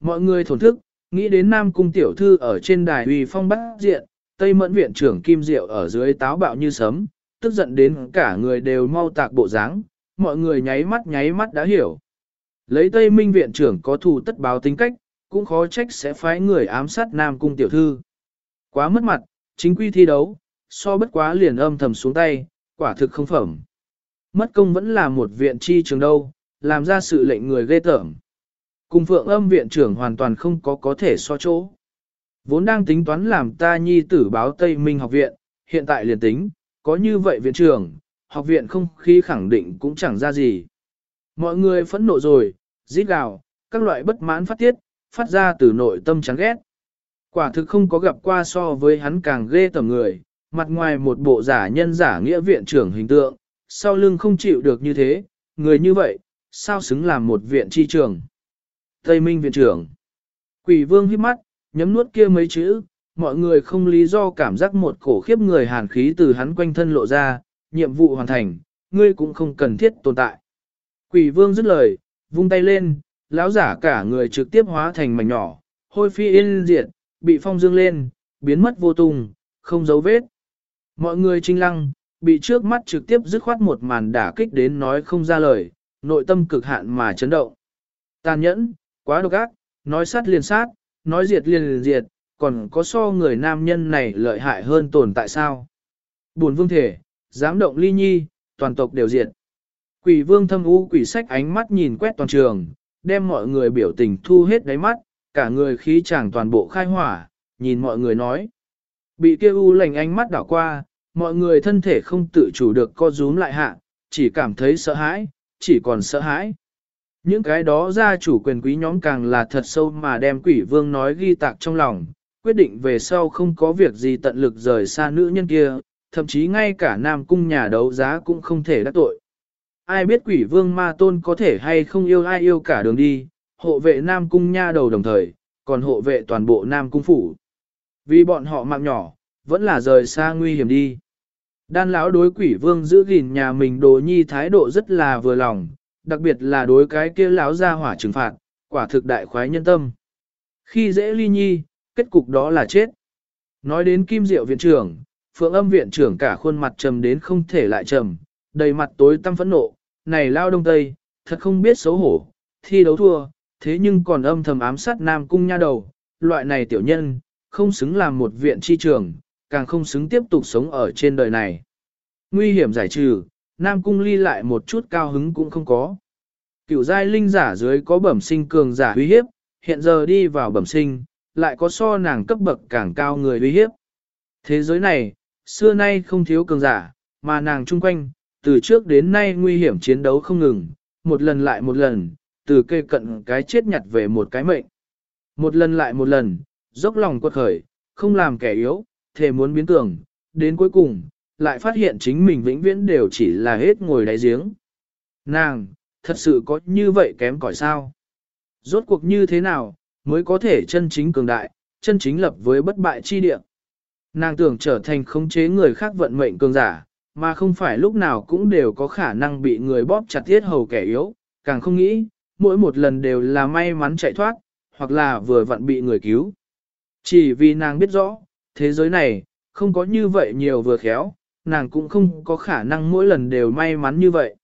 Mọi người thổn thức, nghĩ đến Nam Cung Tiểu Thư ở trên đài uy phong bắt diện, Tây Mẫn Viện trưởng Kim Diệu ở dưới táo bạo như sấm, tức giận đến cả người đều mau tạc bộ dáng, mọi người nháy mắt nháy mắt đã hiểu. Lấy Tây Minh Viện trưởng có thù tất báo tính cách, cũng khó trách sẽ phái người ám sát Nam Cung Tiểu Thư. Quá mất mặt, chính quy thi đấu, so bất quá liền âm thầm xuống tay, quả thực không phẩm. Mất công vẫn là một viện chi trường đâu, làm ra sự lệnh người ghê tởm. Cùng phượng âm viện trưởng hoàn toàn không có có thể so chỗ. Vốn đang tính toán làm ta nhi tử báo Tây Minh học viện, hiện tại liền tính, có như vậy viện trưởng, học viện không khí khẳng định cũng chẳng ra gì. Mọi người phẫn nộ rồi, giết gào, các loại bất mãn phát tiết, phát ra từ nội tâm chán ghét. Quả thực không có gặp qua so với hắn càng ghê tầm người, mặt ngoài một bộ giả nhân giả nghĩa viện trưởng hình tượng, sau lưng không chịu được như thế, người như vậy, sao xứng làm một viện chi trường. Tây Minh viện trưởng. Quỷ vương hít mắt, nhấm nuốt kia mấy chữ, mọi người không lý do cảm giác một cổ khiếp người hàn khí từ hắn quanh thân lộ ra, nhiệm vụ hoàn thành, ngươi cũng không cần thiết tồn tại. Quỷ vương dứt lời, vung tay lên, lão giả cả người trực tiếp hóa thành mảnh nhỏ, hôi phi yên diệt, bị phong dương lên, biến mất vô tung, không dấu vết. Mọi người trinh lăng, bị trước mắt trực tiếp dứt khoát một màn đả kích đến nói không ra lời, nội tâm cực hạn mà chấn động. Tàn nhẫn, quá độc ác, nói sát liền sát, nói diệt liền liền diệt, còn có so người nam nhân này lợi hại hơn tồn tại sao? Buồn vương thể, dám động ly nhi, toàn tộc đều diệt. Quỷ vương thâm u quỷ sách ánh mắt nhìn quét toàn trường, đem mọi người biểu tình thu hết đáy mắt, cả người khí chàng toàn bộ khai hỏa, nhìn mọi người nói. Bị kia u lành ánh mắt đảo qua, mọi người thân thể không tự chủ được co rúm lại hạ, chỉ cảm thấy sợ hãi, chỉ còn sợ hãi. Những cái đó gia chủ quyền quý nhóm càng là thật sâu mà đem quỷ vương nói ghi tạc trong lòng, quyết định về sau không có việc gì tận lực rời xa nữ nhân kia, thậm chí ngay cả nam cung nhà đấu giá cũng không thể đắc tội. Ai biết quỷ vương ma tôn có thể hay không yêu ai yêu cả đường đi, hộ vệ nam cung nha đầu đồng thời, còn hộ vệ toàn bộ nam cung phủ. Vì bọn họ mạng nhỏ, vẫn là rời xa nguy hiểm đi. Đan lão đối quỷ vương giữ gìn nhà mình đồ nhi thái độ rất là vừa lòng, đặc biệt là đối cái kia láo ra hỏa trừng phạt, quả thực đại khoái nhân tâm. Khi dễ ly nhi, kết cục đó là chết. Nói đến kim diệu viện trưởng, phượng âm viện trưởng cả khuôn mặt trầm đến không thể lại trầm, đầy mặt tối tăm phẫn nộ, này lao đông tây, thật không biết xấu hổ, thi đấu thua, thế nhưng còn âm thầm ám sát nam cung nha đầu, loại này tiểu nhân, không xứng làm một viện chi trường, càng không xứng tiếp tục sống ở trên đời này. Nguy hiểm giải trừ, nam cung ly lại một chút cao hứng cũng không có. Cựu giai linh giả dưới có bẩm sinh cường giả uy hiếp, hiện giờ đi vào bẩm sinh, lại có so nàng cấp bậc càng cao người uy hiếp. Thế giới này, xưa nay không thiếu cường giả, mà nàng chung quanh, từ trước đến nay nguy hiểm chiến đấu không ngừng, một lần lại một lần, từ cây cận cái chết nhặt về một cái mệnh. Một lần lại một lần, dốc lòng quật khởi, không làm kẻ yếu, thề muốn biến tưởng, đến cuối cùng, lại phát hiện chính mình vĩnh viễn đều chỉ là hết ngồi đáy giếng. Nàng, thật sự có như vậy kém cỏi sao? Rốt cuộc như thế nào, mới có thể chân chính cường đại, chân chính lập với bất bại chi địa? Nàng tưởng trở thành khống chế người khác vận mệnh cường giả, mà không phải lúc nào cũng đều có khả năng bị người bóp chặt tiết hầu kẻ yếu, càng không nghĩ, mỗi một lần đều là may mắn chạy thoát, hoặc là vừa vặn bị người cứu. Chỉ vì nàng biết rõ, thế giới này, không có như vậy nhiều vừa khéo, nàng cũng không có khả năng mỗi lần đều may mắn như vậy.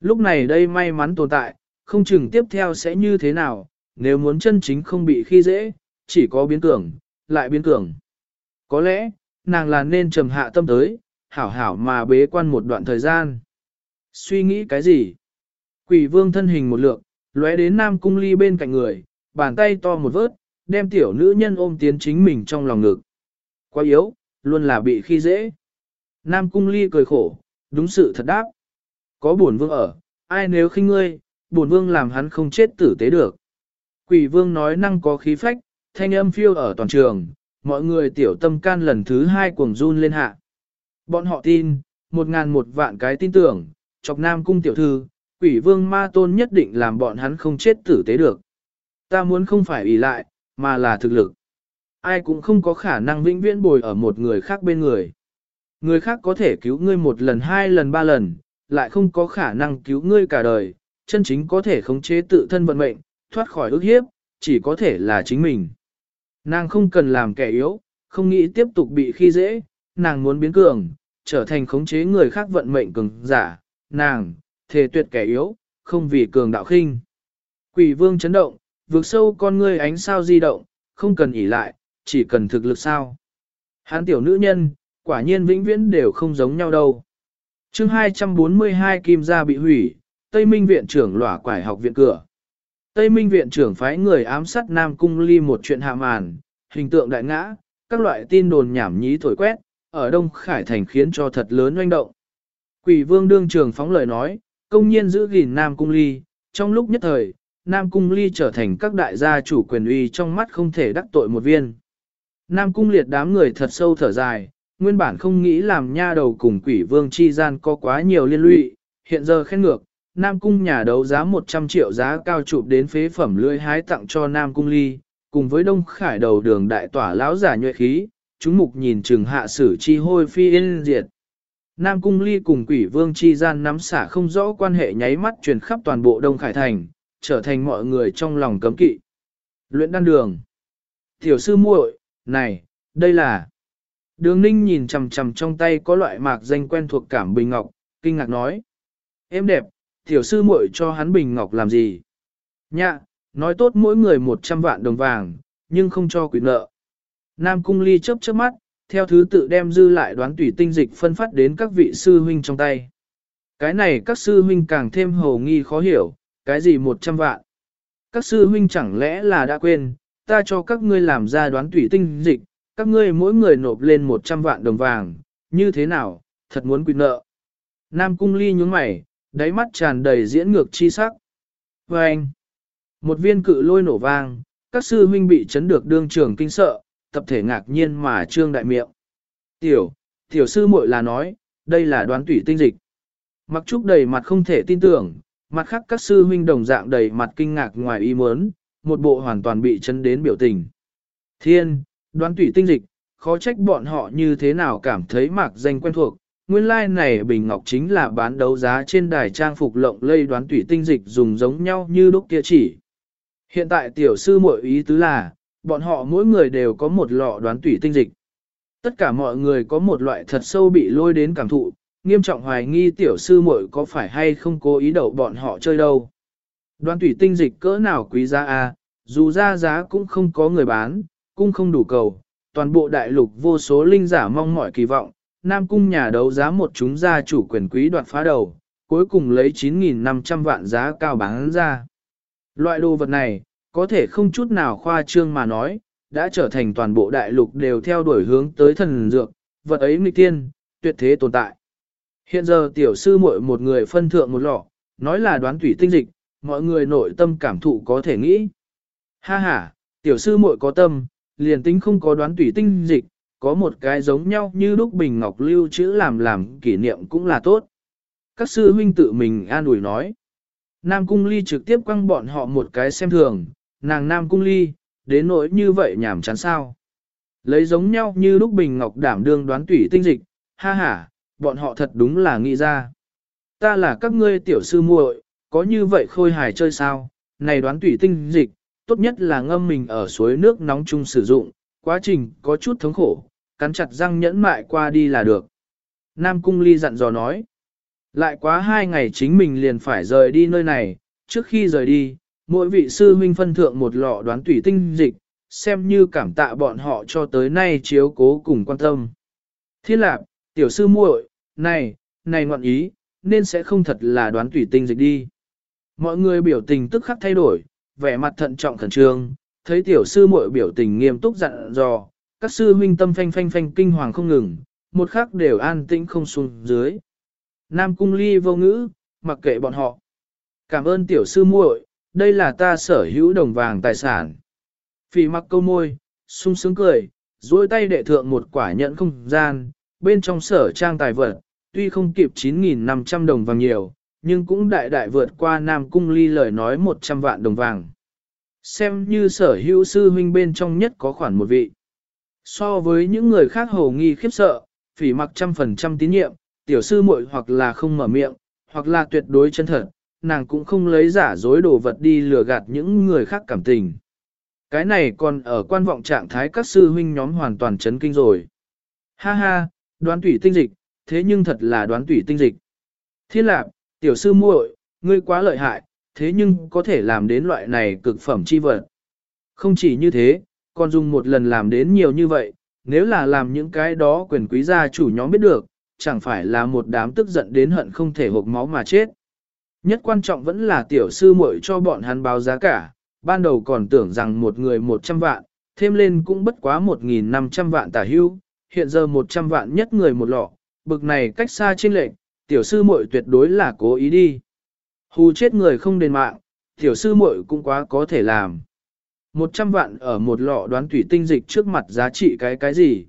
Lúc này đây may mắn tồn tại, không chừng tiếp theo sẽ như thế nào, nếu muốn chân chính không bị khi dễ, chỉ có biến cường, lại biến cường. Có lẽ, nàng là nên trầm hạ tâm tới, hảo hảo mà bế quan một đoạn thời gian. Suy nghĩ cái gì? Quỷ vương thân hình một lượng, lóe đến nam cung ly bên cạnh người, bàn tay to một vớt, đem tiểu nữ nhân ôm tiến chính mình trong lòng ngực. Quá yếu, luôn là bị khi dễ. Nam cung ly cười khổ, đúng sự thật đáp. Có bổn vương ở, ai nếu khinh ngươi, bổn vương làm hắn không chết tử tế được. Quỷ vương nói năng có khí phách, thanh âm phiêu ở toàn trường, mọi người tiểu tâm can lần thứ hai cuồng run lên hạ. Bọn họ tin, một ngàn một vạn cái tin tưởng, chọc nam cung tiểu thư, quỷ vương ma tôn nhất định làm bọn hắn không chết tử tế được. Ta muốn không phải ủy lại, mà là thực lực. Ai cũng không có khả năng vĩnh viễn bồi ở một người khác bên người. Người khác có thể cứu ngươi một lần hai lần ba lần, lại không có khả năng cứu ngươi cả đời, chân chính có thể khống chế tự thân vận mệnh, thoát khỏi ức hiếp, chỉ có thể là chính mình. Nàng không cần làm kẻ yếu, không nghĩ tiếp tục bị khi dễ, nàng muốn biến cường, trở thành khống chế người khác vận mệnh cường giả, nàng, thề tuyệt kẻ yếu, không vì cường đạo khinh. Quỷ vương chấn động, vượt sâu con ngươi ánh sao di động, không cần ỉ lại, chỉ cần thực lực sao. Hán tiểu nữ nhân, quả nhiên vĩnh viễn đều không giống nhau đâu. chương 242 kim gia bị hủy, Tây Minh viện trưởng lỏa quải học viện cửa. Tây Minh viện trưởng phái người ám sát Nam Cung Ly một chuyện hạ màn, hình tượng đại ngã, các loại tin đồn nhảm nhí thổi quét, ở Đông Khải Thành khiến cho thật lớn oanh động. Quỷ vương đương trường phóng lời nói, công nhiên giữ gìn Nam Cung Ly, trong lúc nhất thời, Nam Cung Ly trở thành các đại gia chủ quyền uy trong mắt không thể đắc tội một viên. Nam Cung liệt đám người thật sâu thở dài, nguyên bản không nghĩ làm nha đầu cùng quỷ vương chi gian có quá nhiều liên lụy, hiện giờ khen ngược, Nam Cung nhà đấu giá 100 triệu giá cao chụp đến phế phẩm lưỡi hái tặng cho Nam Cung Ly, cùng với Đông Khải đầu đường đại tỏa lão giả nhuệ khí, chúng mục nhìn chừng hạ sử chi hôi phi yên diệt. Nam Cung Ly cùng quỷ vương chi gian nắm xả không rõ quan hệ nháy mắt truyền khắp toàn bộ Đông Khải Thành, trở thành mọi người trong lòng cấm kỵ. Luyện đan đường. Tiểu sư muội, này, đây là... Đường ninh nhìn chầm chầm trong tay có loại mạc danh quen thuộc cảm bình ngọc, kinh ngạc nói. Em đẹp, tiểu sư muội cho hắn bình ngọc làm gì? Nhạ, nói tốt mỗi người 100 vạn đồng vàng, nhưng không cho quỷ nợ. Nam cung ly chớp chớp mắt, theo thứ tự đem dư lại đoán tủy tinh dịch phân phát đến các vị sư huynh trong tay. Cái này các sư huynh càng thêm hồ nghi khó hiểu, cái gì 100 vạn? Các sư huynh chẳng lẽ là đã quên, ta cho các ngươi làm ra đoán tủy tinh dịch, các ngươi mỗi người nộp lên 100 vạn đồng vàng, như thế nào, thật muốn quy nợ. Nam cung ly nhướng mày, đáy mắt tràn đầy diễn ngược chi sắc. Và anh, một viên cự lôi nổ vang, các sư huynh bị chấn được đương trường kinh sợ, tập thể ngạc nhiên mà trương đại miệng. Tiểu, tiểu sư muội là nói, đây là đoán tủy tinh dịch. Mặc trúc đầy mặt không thể tin tưởng, mặt khác các sư huynh đồng dạng đầy mặt kinh ngạc ngoài ý muốn, một bộ hoàn toàn bị chấn đến biểu tình. Thiên, đoán tủy tinh dịch, khó trách bọn họ như thế nào cảm thấy mạc danh quen thuộc, nguyên lai like này bình ngọc chính là bán đấu giá trên đài trang phục lộng lây đoán tủy tinh dịch dùng giống nhau như đúc kia chỉ. Hiện tại tiểu sư muội ý tứ là, bọn họ mỗi người đều có một lọ đoán tủy tinh dịch. Tất cả mọi người có một loại thật sâu bị lôi đến cảm thụ, nghiêm trọng hoài nghi tiểu sư muội có phải hay không cố ý đậu bọn họ chơi đâu. Đoán tủy tinh dịch cỡ nào quý giá a, à, dù ra giá cũng không có người bán, cung không đủ cầu, toàn bộ đại lục vô số linh giả mong mỏi kỳ vọng, Nam cung nhà đấu giá một chúng gia chủ quyền quý đoạt phá đầu, cuối cùng lấy 9.500 vạn giá cao bán ra. Loại đồ vật này, có thể không chút nào khoa trương mà nói, đã trở thành toàn bộ đại lục đều theo đuổi hướng tới thần dược, vật ấy nghịch tiên, tuyệt thế tồn tại. Hiện giờ tiểu sư muội một người phân thượng một lọ, nói là đoán thủy tinh dịch, mọi người nội tâm cảm thụ có thể nghĩ. Ha ha, tiểu sư muội có tâm, liền tính không có đoán thủy tinh dịch, có một cái giống nhau như đúc bình ngọc lưu chữ làm làm kỷ niệm cũng là tốt. Các sư huynh tự mình an ủi nói. Nam Cung Ly trực tiếp quăng bọn họ một cái xem thường, nàng Nam Cung Ly, đến nỗi như vậy nhảm chán sao. Lấy giống nhau như lúc bình ngọc đảm đương đoán tủy tinh dịch, ha ha, bọn họ thật đúng là nghĩ ra. Ta là các ngươi tiểu sư muội, có như vậy khôi hài chơi sao, này đoán tủy tinh dịch, tốt nhất là ngâm mình ở suối nước nóng chung sử dụng, quá trình có chút thống khổ, cắn chặt răng nhẫn mại qua đi là được. Nam Cung Ly dặn dò nói, lại quá hai ngày chính mình liền phải rời đi nơi này, trước khi rời đi, mỗi vị sư huynh phân thượng một lọ đoán tủy tinh dịch, xem như cảm tạ bọn họ cho tới nay chiếu cố cùng quan tâm. Thiên lạc, tiểu sư muội, này, này ngọn ý, nên sẽ không thật là đoán tủy tinh dịch đi. Mọi người biểu tình tức khắc thay đổi, vẻ mặt thận trọng khẩn trương, thấy tiểu sư muội biểu tình nghiêm túc dặn dò, các sư huynh tâm phanh phanh phanh kinh hoàng không ngừng, một khắc đều an tĩnh không xuống dưới. Nam cung ly vô ngữ, mặc kệ bọn họ. Cảm ơn tiểu sư muội, đây là ta sở hữu đồng vàng tài sản. Phỉ mặc câu môi, sung sướng cười, duỗi tay đệ thượng một quả nhẫn không gian, bên trong sở trang tài vật, tuy không kịp 9.500 đồng vàng nhiều, nhưng cũng đại đại vượt qua Nam Cung Ly lời nói 100 vạn đồng vàng. Xem như sở hữu sư huynh bên trong nhất có khoản một vị. So với những người khác hồ nghi khiếp sợ, phỉ mặc trăm phần trăm tín nhiệm, tiểu sư muội hoặc là không mở miệng, hoặc là tuyệt đối chân thật, nàng cũng không lấy giả dối đồ vật đi lừa gạt những người khác cảm tình. Cái này còn ở quan vọng trạng thái các sư huynh nhóm hoàn toàn chấn kinh rồi. Ha ha, đoán tủy tinh dịch, thế nhưng thật là đoán tủy tinh dịch. Thiên lạc, tiểu sư muội, ngươi quá lợi hại, thế nhưng có thể làm đến loại này cực phẩm chi vật. Không chỉ như thế, còn dùng một lần làm đến nhiều như vậy, nếu là làm những cái đó quyền quý gia chủ nhóm biết được, chẳng phải là một đám tức giận đến hận không thể hộp máu mà chết. Nhất quan trọng vẫn là tiểu sư muội cho bọn hắn báo giá cả, ban đầu còn tưởng rằng một người 100 vạn, thêm lên cũng bất quá 1.500 vạn tả hưu, hiện giờ 100 vạn nhất người một lọ, bực này cách xa trên lệnh, tiểu sư muội tuyệt đối là cố ý đi. Hù chết người không đền mạng, tiểu sư muội cũng quá có thể làm. 100 vạn ở một lọ đoán thủy tinh dịch trước mặt giá trị cái cái gì?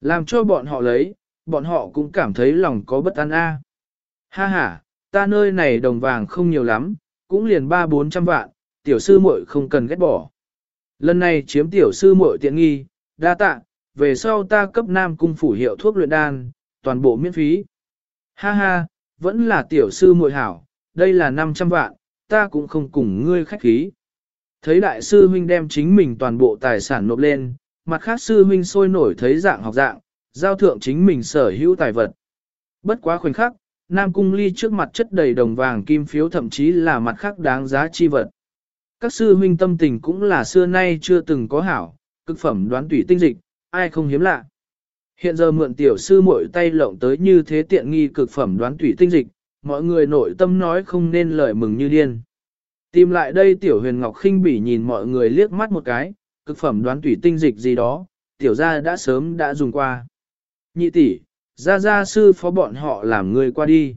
Làm cho bọn họ lấy, bọn họ cũng cảm thấy lòng có bất an a. Ha ha, ta nơi này đồng vàng không nhiều lắm, cũng liền ba bốn trăm vạn, tiểu sư muội không cần ghét bỏ. Lần này chiếm tiểu sư muội tiện nghi, đa tạ, về sau ta cấp nam cung phủ hiệu thuốc luyện đan, toàn bộ miễn phí. Ha ha, vẫn là tiểu sư muội hảo, đây là 500 vạn, ta cũng không cùng ngươi khách khí. Thấy đại sư huynh đem chính mình toàn bộ tài sản nộp lên, mặt khác sư huynh sôi nổi thấy dạng học dạng, giao thượng chính mình sở hữu tài vật. Bất quá khoảnh khắc, Nam Cung Ly trước mặt chất đầy đồng vàng kim phiếu thậm chí là mặt khác đáng giá chi vật. Các sư huynh tâm tình cũng là xưa nay chưa từng có hảo, cực phẩm đoán tủy tinh dịch, ai không hiếm lạ. Hiện giờ mượn tiểu sư muội tay lộng tới như thế tiện nghi cực phẩm đoán tủy tinh dịch, mọi người nội tâm nói không nên lời mừng như điên. Tìm lại đây tiểu huyền ngọc khinh bỉ nhìn mọi người liếc mắt một cái, cực phẩm đoán tủy tinh dịch gì đó, tiểu gia đã sớm đã dùng qua. Nhị tỷ, gia gia sư phó bọn họ làm người qua đi.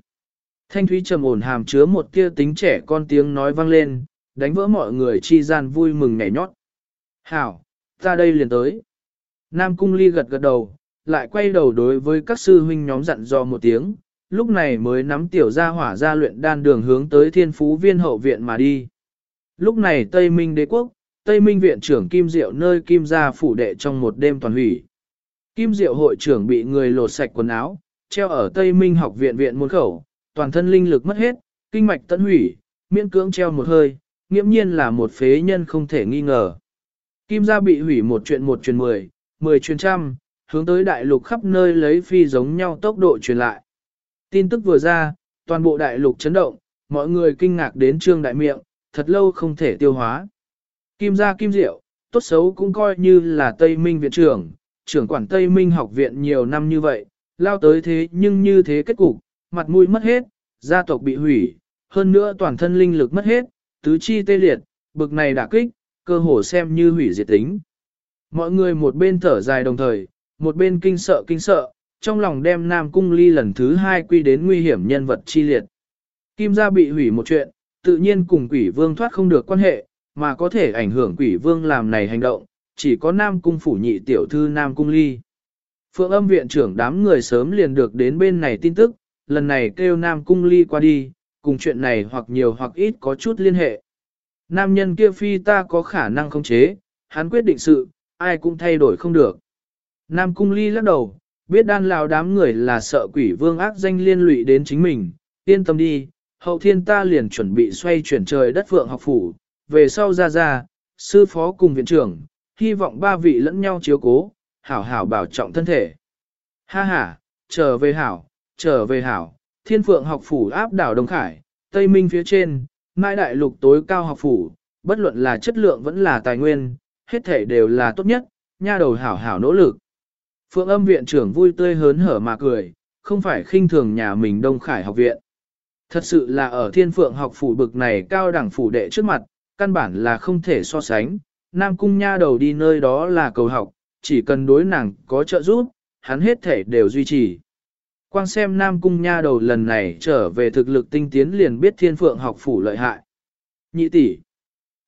Thanh thúy trầm ổn hàm chứa một tia tính trẻ con tiếng nói vang lên, đánh vỡ mọi người chi gian vui mừng nhảy nhót. Hảo, ta đây liền tới. Nam cung ly gật gật đầu, lại quay đầu đối với các sư huynh nhóm dặn dò một tiếng, lúc này mới nắm tiểu gia hỏa ra luyện đan đường hướng tới thiên phú viên hậu viện mà đi. Lúc này Tây Minh đế quốc, Tây Minh viện trưởng Kim Diệu nơi Kim gia phủ đệ trong một đêm toàn hủy. Kim Diệu hội trưởng bị người lột sạch quần áo, treo ở Tây Minh học viện viện môn khẩu, toàn thân linh lực mất hết, kinh mạch tận hủy, miễn cưỡng treo một hơi, nghiễm nhiên là một phế nhân không thể nghi ngờ. Kim gia bị hủy một chuyện một chuyện mười, mười chuyện trăm, hướng tới đại lục khắp nơi lấy phi giống nhau tốc độ truyền lại. Tin tức vừa ra, toàn bộ đại lục chấn động, mọi người kinh ngạc đến trương đại miệng, thật lâu không thể tiêu hóa. Kim gia kim diệu, tốt xấu cũng coi như là Tây Minh viện trưởng, trưởng quản Tây Minh học viện nhiều năm như vậy, lao tới thế nhưng như thế kết cục, mặt mũi mất hết, gia tộc bị hủy, hơn nữa toàn thân linh lực mất hết, tứ chi tê liệt, bực này đả kích, cơ hồ xem như hủy diệt tính. Mọi người một bên thở dài đồng thời, một bên kinh sợ kinh sợ, trong lòng đem Nam Cung Ly lần thứ hai quy đến nguy hiểm nhân vật chi liệt. Kim gia bị hủy một chuyện, tự nhiên cùng quỷ vương thoát không được quan hệ, mà có thể ảnh hưởng quỷ vương làm này hành động, chỉ có Nam Cung phủ nhị tiểu thư Nam Cung Ly. Phượng âm viện trưởng đám người sớm liền được đến bên này tin tức, lần này kêu Nam Cung Ly qua đi, cùng chuyện này hoặc nhiều hoặc ít có chút liên hệ. Nam nhân kia phi ta có khả năng không chế, hắn quyết định sự, ai cũng thay đổi không được. Nam Cung Ly lắc đầu, biết đan lao đám người là sợ quỷ vương ác danh liên lụy đến chính mình, yên tâm đi, hậu thiên ta liền chuẩn bị xoay chuyển trời đất vượng học phủ, về sau ra ra, sư phó cùng viện trưởng, hy vọng ba vị lẫn nhau chiếu cố, hảo hảo bảo trọng thân thể. Ha ha, trở về hảo, trở về hảo, thiên phượng học phủ áp đảo Đông Khải, Tây Minh phía trên, mai đại lục tối cao học phủ, bất luận là chất lượng vẫn là tài nguyên, hết thể đều là tốt nhất, nha đầu hảo hảo nỗ lực. Phượng âm viện trưởng vui tươi hớn hở mà cười, không phải khinh thường nhà mình Đông Khải học viện. Thật sự là ở thiên phượng học phủ bực này cao đẳng phủ đệ trước mặt, căn bản là không thể so sánh, Nam Cung nha đầu đi nơi đó là cầu học, chỉ cần đối nàng có trợ giúp, hắn hết thể đều duy trì. Quang xem Nam Cung nha đầu lần này trở về thực lực tinh tiến liền biết thiên phượng học phủ lợi hại. Nhị tỷ,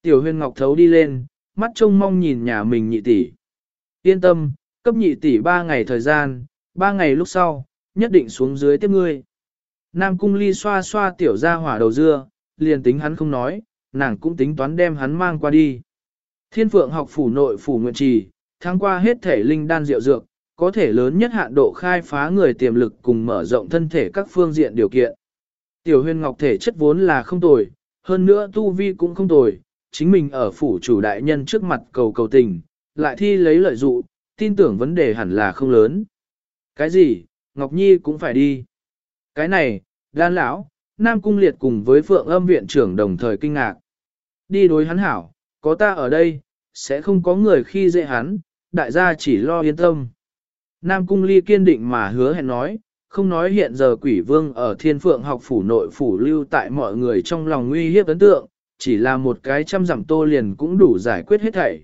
Tiểu Huyên ngọc thấu đi lên, mắt trông mong nhìn nhà mình nhị tỷ. Yên tâm, cấp nhị tỷ ba ngày thời gian, ba ngày lúc sau, nhất định xuống dưới tiếp ngươi. Nam cung ly xoa xoa tiểu ra hỏa đầu dưa, liền tính hắn không nói, nàng cũng tính toán đem hắn mang qua đi. Thiên phượng học phủ nội phủ nguyện trì, tháng qua hết thể linh đan diệu dược, có thể lớn nhất hạn độ khai phá người tiềm lực cùng mở rộng thân thể các phương diện điều kiện. Tiểu huyền ngọc thể chất vốn là không tồi, hơn nữa tu vi cũng không tồi, chính mình ở phủ chủ đại nhân trước mặt cầu cầu tình, lại thi lấy lợi dụ, tin tưởng vấn đề hẳn là không lớn. Cái gì, Ngọc Nhi cũng phải đi. Cái này, đan lão, Nam Cung Liệt cùng với Phượng âm viện trưởng đồng thời kinh ngạc. Đi đối hắn hảo, có ta ở đây, sẽ không có người khi dễ hắn, đại gia chỉ lo yên tâm. Nam Cung Ly kiên định mà hứa hẹn nói, không nói hiện giờ quỷ vương ở thiên phượng học phủ nội phủ lưu tại mọi người trong lòng nguy hiếp ấn tượng, chỉ là một cái trăm dặm tô liền cũng đủ giải quyết hết thảy.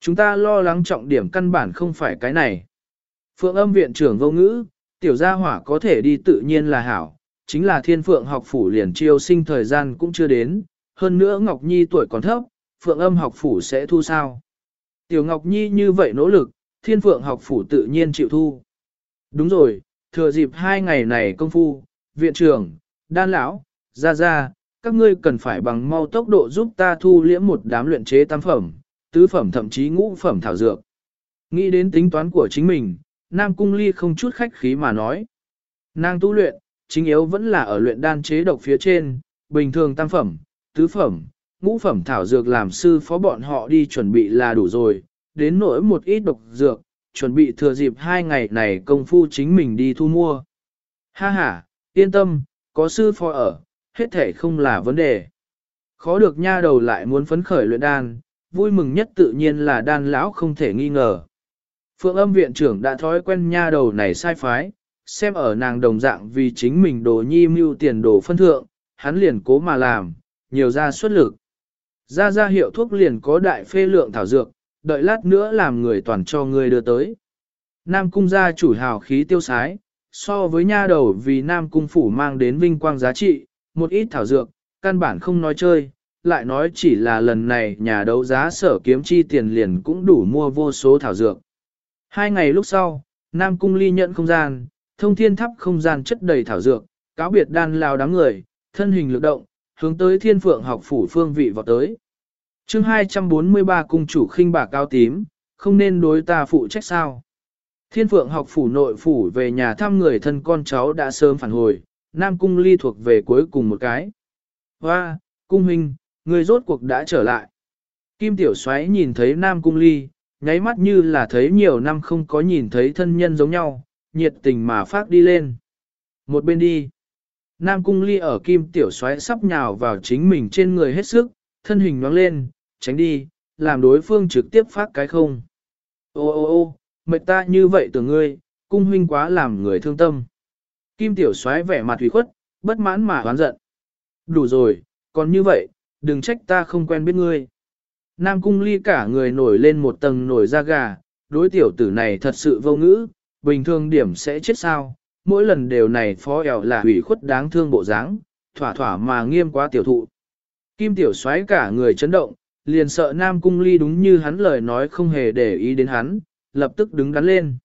Chúng ta lo lắng trọng điểm căn bản không phải cái này. Phượng âm viện trưởng vô ngữ, tiểu gia hỏa có thể đi tự nhiên là hảo, chính là thiên phượng học phủ liền chiêu sinh thời gian cũng chưa đến, hơn nữa Ngọc Nhi tuổi còn thấp, phượng âm học phủ sẽ thu sao. Tiểu Ngọc Nhi như vậy nỗ lực, thiên phượng học phủ tự nhiên chịu thu. Đúng rồi, thừa dịp hai ngày này công phu, viện trưởng, đan lão, ra ra, các ngươi cần phải bằng mau tốc độ giúp ta thu liễm một đám luyện chế tam phẩm, tứ phẩm thậm chí ngũ phẩm thảo dược. Nghĩ đến tính toán của chính mình, Nam Cung Ly không chút khách khí mà nói. Nàng tu luyện, chính yếu vẫn là ở luyện đan chế độc phía trên, bình thường tam phẩm, tứ phẩm, ngũ phẩm thảo dược làm sư phó bọn họ đi chuẩn bị là đủ rồi, đến nỗi một ít độc dược, chuẩn bị thừa dịp hai ngày này công phu chính mình đi thu mua. Ha ha, yên tâm, có sư phó ở, hết thể không là vấn đề. Khó được nha đầu lại muốn phấn khởi luyện đan, vui mừng nhất tự nhiên là đan lão không thể nghi ngờ. Phượng âm viện trưởng đã thói quen nha đầu này sai phái, xem ở nàng đồng dạng vì chính mình đồ nhi mưu tiền đồ phân thượng, hắn liền cố mà làm, nhiều ra xuất lực. Ra ra hiệu thuốc liền có đại phê lượng thảo dược, đợi lát nữa làm người toàn cho người đưa tới. Nam cung gia chủ hào khí tiêu sái, so với nha đầu vì Nam cung phủ mang đến vinh quang giá trị, một ít thảo dược, căn bản không nói chơi, lại nói chỉ là lần này nhà đấu giá sở kiếm chi tiền liền cũng đủ mua vô số thảo dược. Hai ngày lúc sau, Nam cung ly nhận không gian, thông thiên tháp không gian chất đầy thảo dược, cáo biệt đan lao đám người, thân hình lực động, hướng tới thiên phượng học phủ phương vị vào tới. chương 243 cung chủ khinh bạc cao tím, không nên đối ta phụ trách sao. Thiên phượng học phủ nội phủ về nhà thăm người thân con cháu đã sớm phản hồi, Nam cung ly thuộc về cuối cùng một cái. Hoa, cung huynh, người rốt cuộc đã trở lại. Kim tiểu xoáy nhìn thấy Nam cung ly, nháy mắt như là thấy nhiều năm không có nhìn thấy thân nhân giống nhau, nhiệt tình mà phát đi lên. Một bên đi. Nam cung ly ở kim tiểu xoáy sắp nhào vào chính mình trên người hết sức, thân hình nhoáng lên, tránh đi, làm đối phương trực tiếp phát cái không. Ô ô ô, mệt ta như vậy từ ngươi, cung huynh quá làm người thương tâm. Kim tiểu xoáy vẻ mặt thủy khuất, bất mãn mà hoán giận. Đủ rồi, còn như vậy, đừng trách ta không quen biết ngươi. Nam cung ly cả người nổi lên một tầng nổi da gà, đối tiểu tử này thật sự vô ngữ, bình thường điểm sẽ chết sao, mỗi lần đều này phó ẻo là hủy khuất đáng thương bộ dáng, thỏa thỏa mà nghiêm quá tiểu thụ. Kim tiểu xoáy cả người chấn động, liền sợ Nam Cung Ly đúng như hắn lời nói không hề để ý đến hắn, lập tức đứng đắn lên.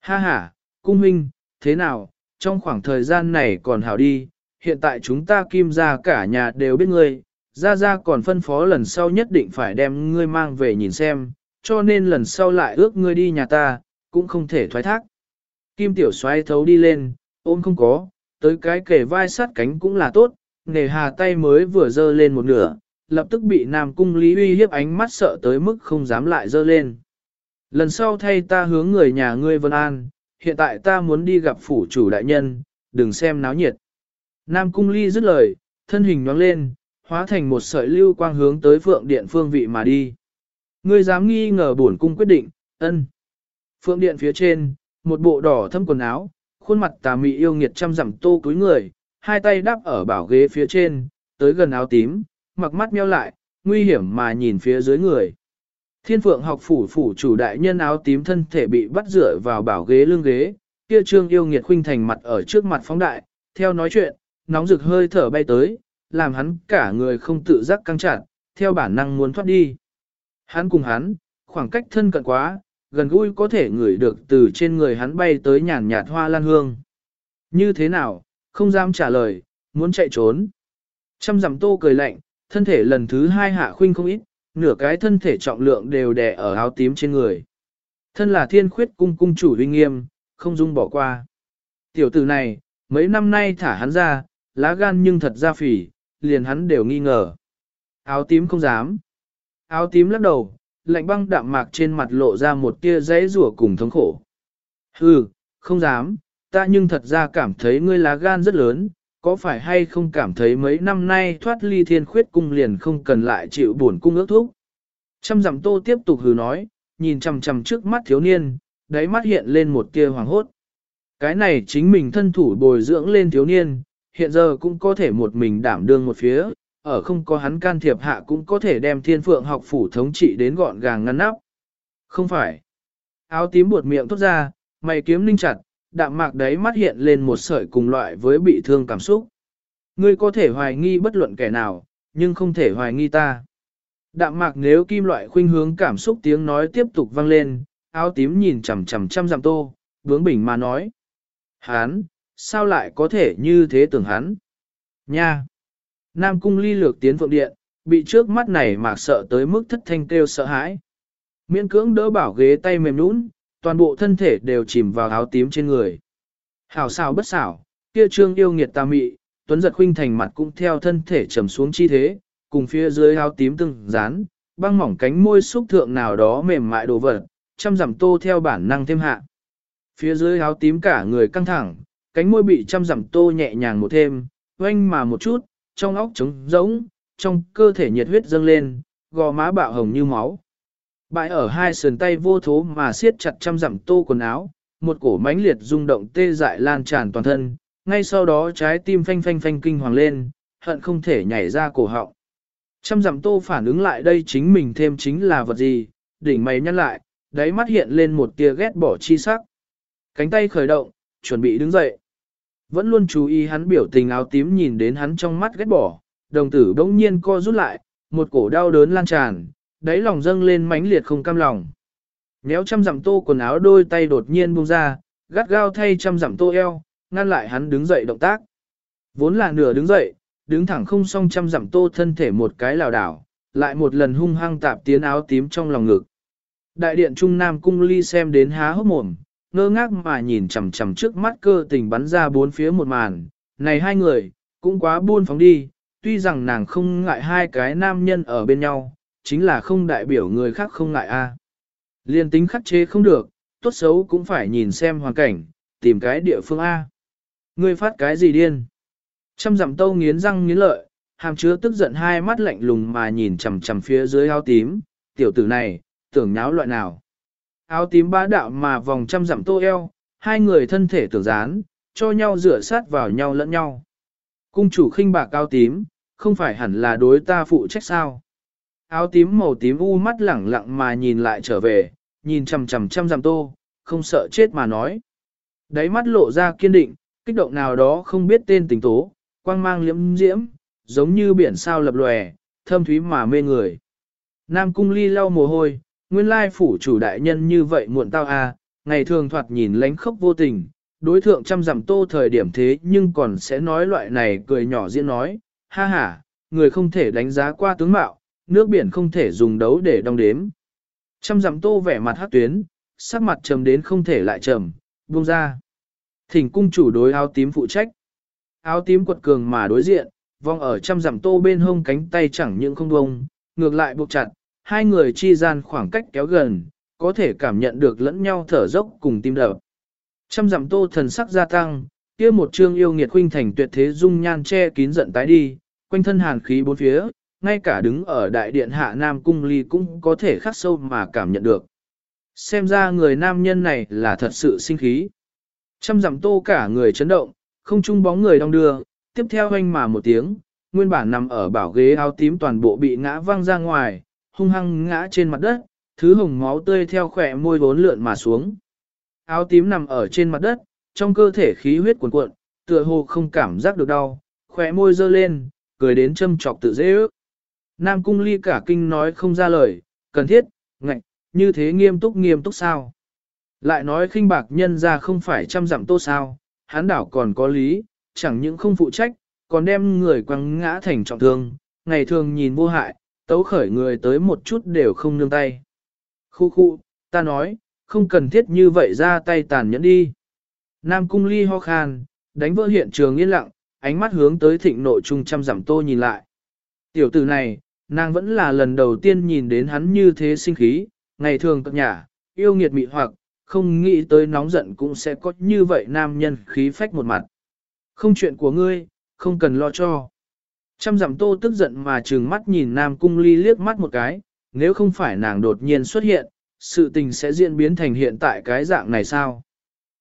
Ha ha, Cung huynh, thế nào, trong khoảng thời gian này còn hảo đi, hiện tại chúng ta kim ra cả nhà đều biết ngươi, ra ra còn phân phó lần sau nhất định phải đem ngươi mang về nhìn xem, cho nên lần sau lại ước ngươi đi nhà ta, cũng không thể thoái thác. Kim tiểu xoay thấu đi lên, ôm không có, tới cái kể vai sát cánh cũng là tốt, nề hà tay mới vừa dơ lên một nửa, lập tức bị Nam Cung Lý uy hiếp ánh mắt sợ tới mức không dám lại dơ lên. Lần sau thay ta hướng người nhà ngươi Vân An, hiện tại ta muốn đi gặp phủ chủ đại nhân, đừng xem náo nhiệt. Nam Cung Ly dứt lời, thân hình nhoáng lên, hóa thành một sợi lưu quang hướng tới phượng điện phương vị mà đi. Ngươi dám nghi ngờ bổn cung quyết định, ân. Phượng điện phía trên, một bộ đỏ thâm quần áo, khuôn mặt tà mị yêu nghiệt trăm dặm tô cúi người, hai tay đắp ở bảo ghế phía trên, tới gần áo tím, mặc mắt meo lại, nguy hiểm mà nhìn phía dưới người. Thiên phượng học phủ phủ chủ đại nhân áo tím thân thể bị bắt rửa vào bảo ghế lưng ghế, kia trương yêu nghiệt khuynh thành mặt ở trước mặt phóng đại, theo nói chuyện, nóng rực hơi thở bay tới, làm hắn cả người không tự giác căng chặt, theo bản năng muốn thoát đi. Hắn cùng hắn, khoảng cách thân cận quá, gần gũi có thể ngửi được từ trên người hắn bay tới nhàn nhạt hoa lan hương. Như thế nào, không dám trả lời, muốn chạy trốn. Trăm dặm tô cười lạnh, thân thể lần thứ hai hạ khuynh không ít, nửa cái thân thể trọng lượng đều đè ở áo tím trên người. Thân là thiên khuyết cung cung chủ uy nghiêm, không dung bỏ qua. Tiểu tử này, mấy năm nay thả hắn ra, lá gan nhưng thật ra phỉ, liền hắn đều nghi ngờ. Áo tím không dám. Áo tím lắc đầu, lạnh băng đạm mạc trên mặt lộ ra một tia dãy rủa cùng thống khổ. Hừ, không dám, ta nhưng thật ra cảm thấy ngươi lá gan rất lớn, có phải hay không cảm thấy mấy năm nay thoát ly thiên khuyết cung liền không cần lại chịu buồn cung ước thúc. Trăm dặm tô tiếp tục hừ nói, nhìn chằm chằm trước mắt thiếu niên, đáy mắt hiện lên một tia hoàng hốt. Cái này chính mình thân thủ bồi dưỡng lên thiếu niên, hiện giờ cũng có thể một mình đảm đương một phía, ở không có hắn can thiệp hạ cũng có thể đem thiên phượng học phủ thống trị đến gọn gàng ngăn nắp. Không phải. Áo tím buột miệng tốt ra, mày kiếm linh chặt, đạm mạc đấy mắt hiện lên một sợi cùng loại với bị thương cảm xúc. Ngươi có thể hoài nghi bất luận kẻ nào, nhưng không thể hoài nghi ta. Đạm mạc nếu kim loại khuynh hướng cảm xúc tiếng nói tiếp tục vang lên, áo tím nhìn chằm chằm chăm giảm tô, bướng bỉnh mà nói. Hán, sao lại có thể như thế tưởng hắn? Nha! Nam cung ly lược tiến phượng điện, bị trước mắt này mạc sợ tới mức thất thanh kêu sợ hãi. Miễn cưỡng đỡ bảo ghế tay mềm nũng, toàn bộ thân thể đều chìm vào áo tím trên người. Hảo xảo bất xảo, kia trương yêu nghiệt tà mị, tuấn giật khuynh thành mặt cũng theo thân thể trầm xuống chi thế, cùng phía dưới áo tím từng dán, băng mỏng cánh môi xúc thượng nào đó mềm mại đồ vật, chăm giảm tô theo bản năng thêm hạ. Phía dưới áo tím cả người căng thẳng, cánh môi bị chăm dặm tô nhẹ nhàng một thêm, oanh mà một chút, trong óc trống rỗng, trong cơ thể nhiệt huyết dâng lên, gò má bạo hồng như máu. Bại ở hai sườn tay vô thố mà siết chặt chăm dặm tô quần áo, một cổ mãnh liệt rung động tê dại lan tràn toàn thân, ngay sau đó trái tim phanh phanh phanh kinh hoàng lên, hận không thể nhảy ra cổ họng. Trăm dặm tô phản ứng lại đây chính mình thêm chính là vật gì, đỉnh mày nhăn lại, đáy mắt hiện lên một tia ghét bỏ chi sắc. Cánh tay khởi động, chuẩn bị đứng dậy. Vẫn luôn chú ý hắn biểu tình áo tím nhìn đến hắn trong mắt ghét bỏ, đồng tử bỗng nhiên co rút lại, một cổ đau đớn lan tràn, đáy lòng dâng lên mãnh liệt không cam lòng. Néo trăm dặm tô quần áo đôi tay đột nhiên buông ra, gắt gao thay trăm dặm tô eo, ngăn lại hắn đứng dậy động tác. Vốn là nửa đứng dậy, đứng thẳng không song trăm dặm tô thân thể một cái lảo đảo, lại một lần hung hăng tạp tiến áo tím trong lòng ngực. Đại điện Trung Nam Cung Ly xem đến há hốc mồm, ngơ ngác mà nhìn chằm chằm trước mắt cơ tình bắn ra bốn phía một màn. Này hai người, cũng quá buôn phóng đi, tuy rằng nàng không ngại hai cái nam nhân ở bên nhau, chính là không đại biểu người khác không ngại a. À. Liên tính khắc chế không được, tốt xấu cũng phải nhìn xem hoàn cảnh, tìm cái địa phương A. Ngươi phát cái gì điên? Trăm dặm tâu nghiến răng nghiến lợi, hàm chứa tức giận hai mắt lạnh lùng mà nhìn chằm chằm phía dưới áo tím, tiểu tử này, tưởng nháo loại nào. Áo tím bá đạo mà vòng trăm dặm tô eo, hai người thân thể tưởng dán, cho nhau rửa sát vào nhau lẫn nhau. Cung chủ khinh bạc áo tím, không phải hẳn là đối ta phụ trách sao. Áo tím màu tím u mắt lẳng lặng mà nhìn lại trở về, nhìn chằm chằm trăm dặm tô, không sợ chết mà nói. Đáy mắt lộ ra kiên định, kích động nào đó không biết tên tình tố, quang mang liễm diễm, giống như biển sao lập lòe, thâm thúy mà mê người. Nam cung ly lau mồ hôi, nguyên lai phủ chủ đại nhân như vậy muộn tao à, ngày thường thoạt nhìn lánh khóc vô tình, đối thượng trăm dặm tô thời điểm thế nhưng còn sẽ nói loại này cười nhỏ diễn nói, ha ha, người không thể đánh giá qua tướng mạo, nước biển không thể dùng đấu để đong đếm. Trăm dặm tô vẻ mặt hát tuyến, sắc mặt trầm đến không thể lại trầm, buông ra. Thỉnh cung chủ đối áo tím phụ trách. Áo tím quật cường mà đối diện, vong ở trăm dặm tô bên hông cánh tay chẳng những không bông, ngược lại buộc chặt, hai người chi gian khoảng cách kéo gần, có thể cảm nhận được lẫn nhau thở dốc cùng tim đập. Trăm dặm tô thần sắc gia tăng, kia một trương yêu nghiệt huynh thành tuyệt thế dung nhan che kín giận tái đi, quanh thân hàn khí bốn phía, ngay cả đứng ở đại điện hạ Nam Cung Ly cũng có thể khắc sâu mà cảm nhận được. Xem ra người nam nhân này là thật sự sinh khí. Trăm dặm tô cả người chấn động, không chung bóng người đong đưa, tiếp theo hoanh mà một tiếng, nguyên bản nằm ở bảo ghế áo tím toàn bộ bị ngã văng ra ngoài, hung hăng ngã trên mặt đất, thứ hồng máu tươi theo khỏe môi vốn lượn mà xuống. Áo tím nằm ở trên mặt đất, trong cơ thể khí huyết cuồn cuộn, tựa hồ không cảm giác được đau, khỏe môi dơ lên, cười đến châm trọc tự dễ ước. Nam cung ly cả kinh nói không ra lời, cần thiết, ngạch, như thế nghiêm túc nghiêm túc sao. Lại nói khinh bạc nhân ra không phải chăm dặm tô sao, hán đảo còn có lý, chẳng những không phụ trách, còn đem người quăng ngã thành trọng thương, ngày thường nhìn vô hại, tấu khởi người tới một chút đều không nương tay. Khu khu, ta nói, không cần thiết như vậy ra tay tàn nhẫn đi. Nam cung ly ho khan, đánh vỡ hiện trường yên lặng, ánh mắt hướng tới thịnh nội trung chăm dặm tô nhìn lại. Tiểu tử này, Nàng vẫn là lần đầu tiên nhìn đến hắn như thế sinh khí, ngày thường cập nhà, yêu nghiệt mị hoặc, không nghĩ tới nóng giận cũng sẽ có như vậy nam nhân khí phách một mặt. Không chuyện của ngươi, không cần lo cho. Trăm dặm tô tức giận mà trừng mắt nhìn nam cung ly liếc mắt một cái, nếu không phải nàng đột nhiên xuất hiện, sự tình sẽ diễn biến thành hiện tại cái dạng này sao?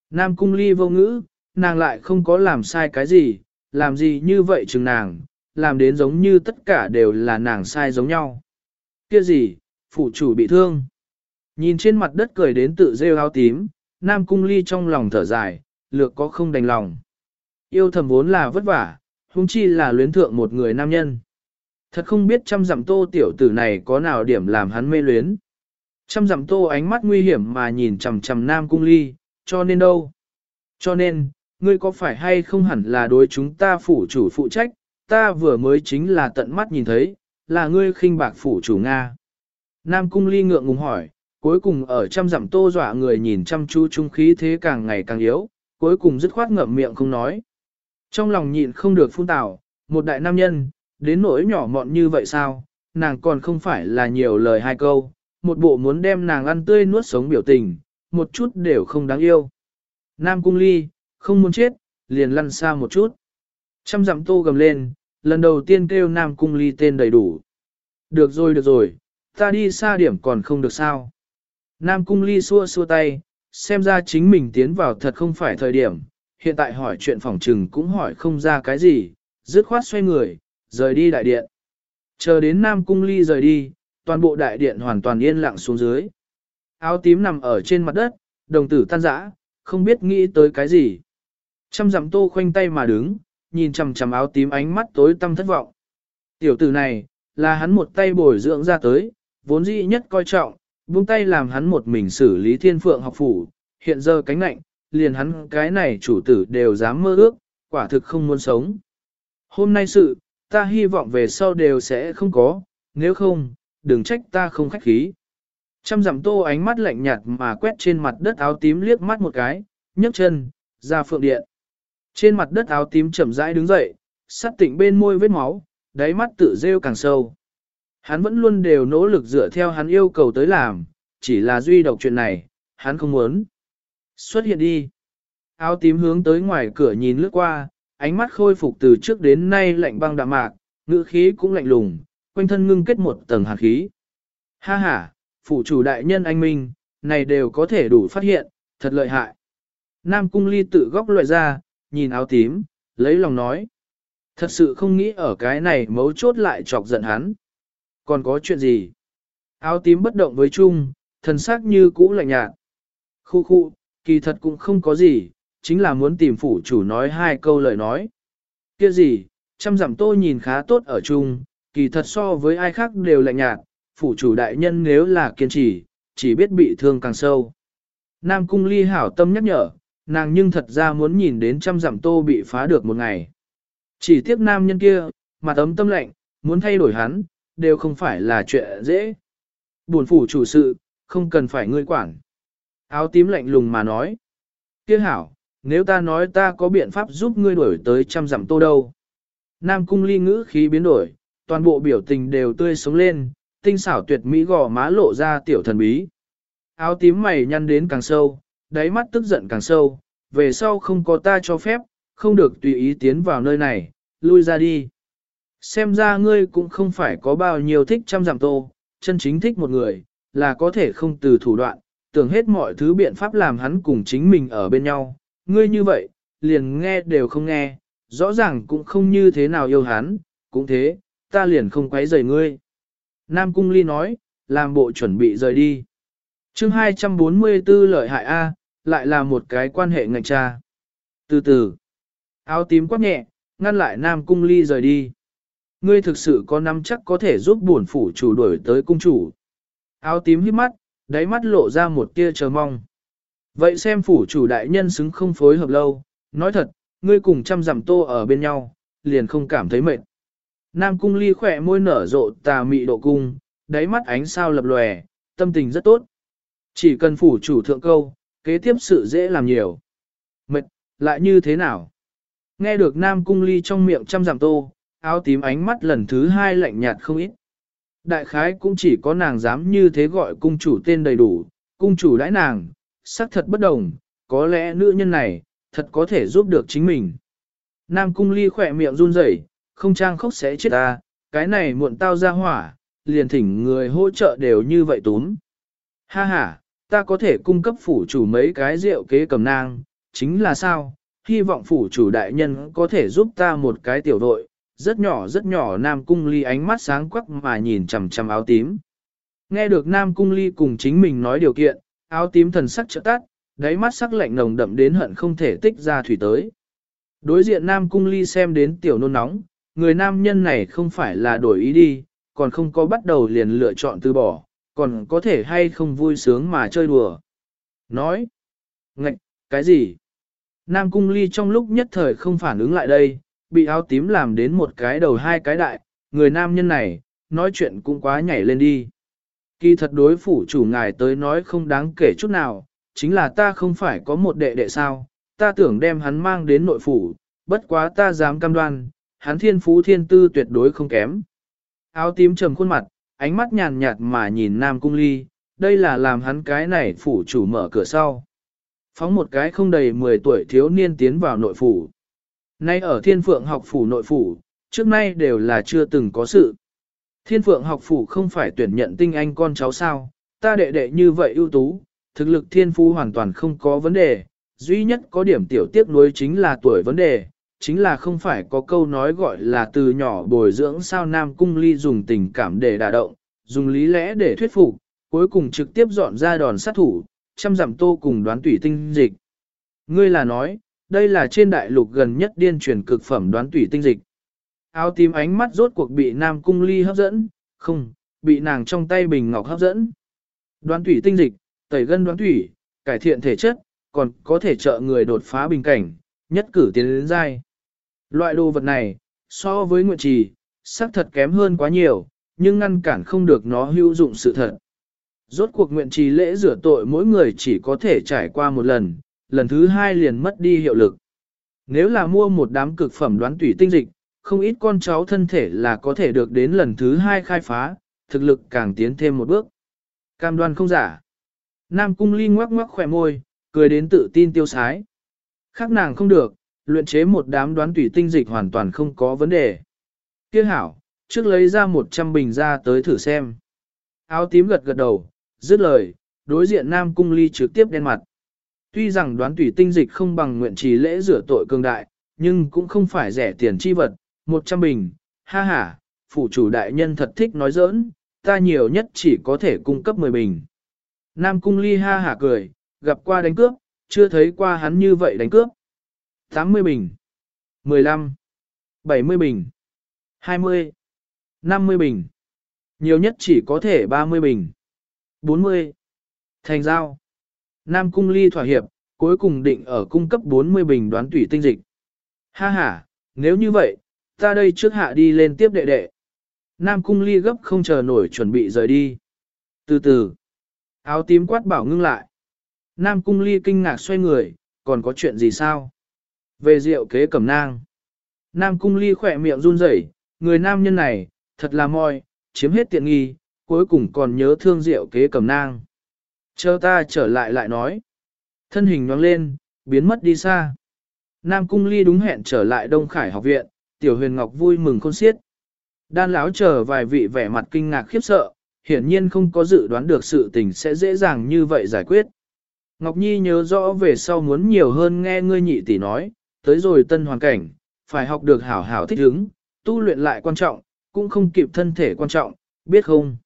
Nam cung ly vô ngữ, nàng lại không có làm sai cái gì, làm gì như vậy chừng nàng, làm đến giống như tất cả đều là nàng sai giống nhau. Kia gì, phụ chủ bị thương. Nhìn trên mặt đất cười đến tự rêu áo tím, Nam cung ly trong lòng thở dài, lược có không đành lòng. Yêu thầm vốn là vất vả, huống chi là luyến thượng một người nam nhân. Thật không biết trăm dặm tô tiểu tử này có nào điểm làm hắn mê luyến. Trăm dặm tô ánh mắt nguy hiểm mà nhìn chằm chằm nam cung ly, cho nên đâu? Cho nên, ngươi có phải hay không hẳn là đối chúng ta phủ chủ phụ trách, ta vừa mới chính là tận mắt nhìn thấy, là ngươi khinh bạc phủ chủ Nga. Nam cung ly ngượng ngùng hỏi, cuối cùng ở trăm dặm tô dọa người nhìn chăm chú trung khí thế càng ngày càng yếu, cuối cùng dứt khoát ngậm miệng không nói. Trong lòng nhịn không được phun tảo, một đại nam nhân, đến nỗi nhỏ mọn như vậy sao, nàng còn không phải là nhiều lời hai câu, một bộ muốn đem nàng ăn tươi nuốt sống biểu tình, một chút đều không đáng yêu. Nam cung ly, không muốn chết, liền lăn xa một chút. Trăm dặm tô gầm lên, lần đầu tiên kêu Nam cung ly tên đầy đủ. Được rồi được rồi, ta đi xa điểm còn không được sao. Nam cung ly xua xua tay, xem ra chính mình tiến vào thật không phải thời điểm, hiện tại hỏi chuyện phòng trừng cũng hỏi không ra cái gì, dứt khoát xoay người, rời đi đại điện. Chờ đến Nam Cung Ly rời đi, toàn bộ đại điện hoàn toàn yên lặng xuống dưới. Áo tím nằm ở trên mặt đất, đồng tử tan rã, không biết nghĩ tới cái gì. Trăm dặm tô khoanh tay mà đứng, nhìn chằm chằm áo tím ánh mắt tối tăm thất vọng. Tiểu tử này, là hắn một tay bồi dưỡng ra tới, vốn dĩ nhất coi trọng, buông tay làm hắn một mình xử lý thiên phượng học phủ, hiện giờ cánh lạnh, liền hắn cái này chủ tử đều dám mơ ước, quả thực không muốn sống. Hôm nay sự, ta hy vọng về sau đều sẽ không có, nếu không, đừng trách ta không khách khí. Trăm dặm tô ánh mắt lạnh nhạt mà quét trên mặt đất áo tím liếc mắt một cái, nhấc chân, ra phượng điện. Trên mặt đất áo tím chậm rãi đứng dậy, sắt tịnh bên môi vết máu, đáy mắt tự rêu càng sâu. Hắn vẫn luôn đều nỗ lực dựa theo hắn yêu cầu tới làm, chỉ là duy độc chuyện này, hắn không muốn. Xuất hiện đi. Áo tím hướng tới ngoài cửa nhìn lướt qua, ánh mắt khôi phục từ trước đến nay lạnh băng đạm mạc, ngữ khí cũng lạnh lùng, quanh thân ngưng kết một tầng hạt khí. Ha ha, phủ chủ đại nhân anh Minh, này đều có thể đủ phát hiện, thật lợi hại. Nam cung ly tự góc loại ra, nhìn áo tím, lấy lòng nói. Thật sự không nghĩ ở cái này mấu chốt lại chọc giận hắn. Còn có chuyện gì? Áo tím bất động với Trung, thần sắc như cũ lạnh nhạt. Khu khu, kỳ thật cũng không có gì, chính là muốn tìm phủ chủ nói hai câu lời nói. Kia gì, trăm dặm tôi nhìn khá tốt ở chung, kỳ thật so với ai khác đều lạnh nhạt, phủ chủ đại nhân nếu là kiên trì, chỉ biết bị thương càng sâu. Nam cung ly hảo tâm nhắc nhở, nàng nhưng thật ra muốn nhìn đến trăm dặm tô bị phá được một ngày. Chỉ tiếc nam nhân kia, mà tấm tâm lạnh, muốn thay đổi hắn, đều không phải là chuyện dễ. Buồn phủ chủ sự, không cần phải ngươi quản. Áo tím lạnh lùng mà nói. Kia hảo, nếu ta nói ta có biện pháp giúp ngươi đuổi tới trăm dặm tô đâu. Nam cung ly ngữ khí biến đổi, toàn bộ biểu tình đều tươi sống lên, tinh xảo tuyệt mỹ gò má lộ ra tiểu thần bí. Áo tím mày nhăn đến càng sâu, đáy mắt tức giận càng sâu, về sau không có ta cho phép, không được tùy ý tiến vào nơi này, lui ra đi. Xem ra ngươi cũng không phải có bao nhiêu thích trăm dặm tô, chân chính thích một người, là có thể không từ thủ đoạn, tưởng hết mọi thứ biện pháp làm hắn cùng chính mình ở bên nhau, ngươi như vậy, liền nghe đều không nghe, rõ ràng cũng không như thế nào yêu hắn, cũng thế, ta liền không quấy rầy ngươi. Nam Cung Ly nói, làm bộ chuẩn bị rời đi. chương 244 lợi hại A, lại là một cái quan hệ ngạch cha. Từ từ, áo tím quát nhẹ, ngăn lại Nam Cung Ly rời đi. Ngươi thực sự có nắm chắc có thể giúp buồn phủ chủ đuổi tới cung chủ. Áo tím hít mắt, đáy mắt lộ ra một tia chờ mong. Vậy xem phủ chủ đại nhân xứng không phối hợp lâu, nói thật, ngươi cùng trăm dặm tô ở bên nhau, liền không cảm thấy mệt. Nam cung ly khỏe môi nở rộ tà mị độ cung, đáy mắt ánh sao lập lòe, tâm tình rất tốt. Chỉ cần phủ chủ thượng câu, kế tiếp sự dễ làm nhiều. Mệt, lại như thế nào? Nghe được Nam cung ly trong miệng trăm dặm tô, áo tím ánh mắt lần thứ hai lạnh nhạt không ít. Đại khái cũng chỉ có nàng dám như thế gọi cung chủ tên đầy đủ, cung chủ đãi nàng, xác thật bất đồng, có lẽ nữ nhân này, thật có thể giúp được chính mình. Nam cung ly khỏe miệng run rẩy, không trang khóc sẽ chết ta, cái này muộn tao ra hỏa, liền thỉnh người hỗ trợ đều như vậy túm. Ha ha, ta có thể cung cấp phủ chủ mấy cái rượu kế cầm nang, chính là sao, hy vọng phủ chủ đại nhân có thể giúp ta một cái tiểu đội, rất nhỏ rất nhỏ Nam Cung Ly ánh mắt sáng quắc mà nhìn chằm chằm áo tím. Nghe được Nam Cung Ly cùng chính mình nói điều kiện, áo tím thần sắc trợ tắt, đáy mắt sắc lạnh nồng đậm đến hận không thể tích ra thủy tới. Đối diện Nam Cung Ly xem đến tiểu nôn nóng, người nam nhân này không phải là đổi ý đi, còn không có bắt đầu liền lựa chọn từ bỏ, còn có thể hay không vui sướng mà chơi đùa. Nói, ngạch, cái gì? Nam Cung Ly trong lúc nhất thời không phản ứng lại đây, bị áo tím làm đến một cái đầu hai cái đại, người nam nhân này, nói chuyện cũng quá nhảy lên đi. Kỳ thật đối phủ chủ ngài tới nói không đáng kể chút nào, chính là ta không phải có một đệ đệ sao, ta tưởng đem hắn mang đến nội phủ, bất quá ta dám cam đoan, hắn thiên phú thiên tư tuyệt đối không kém. Áo tím trầm khuôn mặt, ánh mắt nhàn nhạt mà nhìn Nam Cung Ly, đây là làm hắn cái này phủ chủ mở cửa sau. Phóng một cái không đầy 10 tuổi thiếu niên tiến vào nội phủ. Nay ở thiên phượng học phủ nội phủ, trước nay đều là chưa từng có sự. Thiên phượng học phủ không phải tuyển nhận tinh anh con cháu sao, ta đệ đệ như vậy ưu tú, thực lực thiên phú hoàn toàn không có vấn đề, duy nhất có điểm tiểu tiếc nuối chính là tuổi vấn đề, chính là không phải có câu nói gọi là từ nhỏ bồi dưỡng sao Nam Cung Ly dùng tình cảm để đả động, dùng lý lẽ để thuyết phục, cuối cùng trực tiếp dọn ra đòn sát thủ, chăm giảm tô cùng đoán tủy tinh dịch. Ngươi là nói, đây là trên đại lục gần nhất điên truyền cực phẩm đoán tủy tinh dịch. Áo tím ánh mắt rốt cuộc bị Nam Cung Ly hấp dẫn, không, bị nàng trong tay bình ngọc hấp dẫn. Đoán tủy tinh dịch, tẩy gân đoán tủy, cải thiện thể chất, còn có thể trợ người đột phá bình cảnh, nhất cử tiến đến giai. Loại đồ vật này, so với nguyện trì, xác thật kém hơn quá nhiều, nhưng ngăn cản không được nó hữu dụng sự thật. Rốt cuộc nguyện trì lễ rửa tội mỗi người chỉ có thể trải qua một lần, lần thứ hai liền mất đi hiệu lực. Nếu là mua một đám cực phẩm đoán tủy tinh dịch, không ít con cháu thân thể là có thể được đến lần thứ hai khai phá, thực lực càng tiến thêm một bước. Cam đoan không giả. Nam cung ly ngoắc ngoắc khỏe môi, cười đến tự tin tiêu sái. Khác nàng không được, luyện chế một đám đoán tủy tinh dịch hoàn toàn không có vấn đề. Kia hảo, trước lấy ra 100 bình ra tới thử xem. Áo tím gật gật đầu, dứt lời, đối diện Nam Cung Ly trực tiếp đen mặt. Tuy rằng đoán tủy tinh dịch không bằng nguyện trì lễ rửa tội cường đại, nhưng cũng không phải rẻ tiền chi vật, 100 bình, ha ha, phủ chủ đại nhân thật thích nói giỡn, ta nhiều nhất chỉ có thể cung cấp 10 bình. Nam Cung Ly ha hả cười, gặp qua đánh cướp, chưa thấy qua hắn như vậy đánh cướp. 80 bình, 15, 70 bình, 20, 50 bình, nhiều nhất chỉ có thể 30 bình, 40, thành giao. Nam Cung Ly thỏa hiệp, cuối cùng định ở cung cấp 40 bình đoán tủy tinh dịch. Ha ha, nếu như vậy, ta đây trước hạ đi lên tiếp đệ đệ. Nam Cung Ly gấp không chờ nổi chuẩn bị rời đi. Từ từ, áo tím quát bảo ngưng lại. Nam Cung Ly kinh ngạc xoay người, còn có chuyện gì sao? Về rượu kế cẩm nang. Nam Cung Ly khỏe miệng run rẩy, người nam nhân này, thật là moi, chiếm hết tiện nghi, cuối cùng còn nhớ thương rượu kế cẩm nang. Chờ ta trở lại lại nói. Thân hình nhoáng lên, biến mất đi xa. Nam Cung Ly đúng hẹn trở lại Đông Khải học viện, Tiểu Huyền Ngọc vui mừng khôn xiết. Đan lão chờ vài vị vẻ mặt kinh ngạc khiếp sợ, hiển nhiên không có dự đoán được sự tình sẽ dễ dàng như vậy giải quyết. Ngọc Nhi nhớ rõ về sau muốn nhiều hơn nghe ngươi nhị tỷ nói, tới rồi tân hoàn cảnh, phải học được hảo hảo thích ứng, tu luyện lại quan trọng, cũng không kịp thân thể quan trọng, biết không?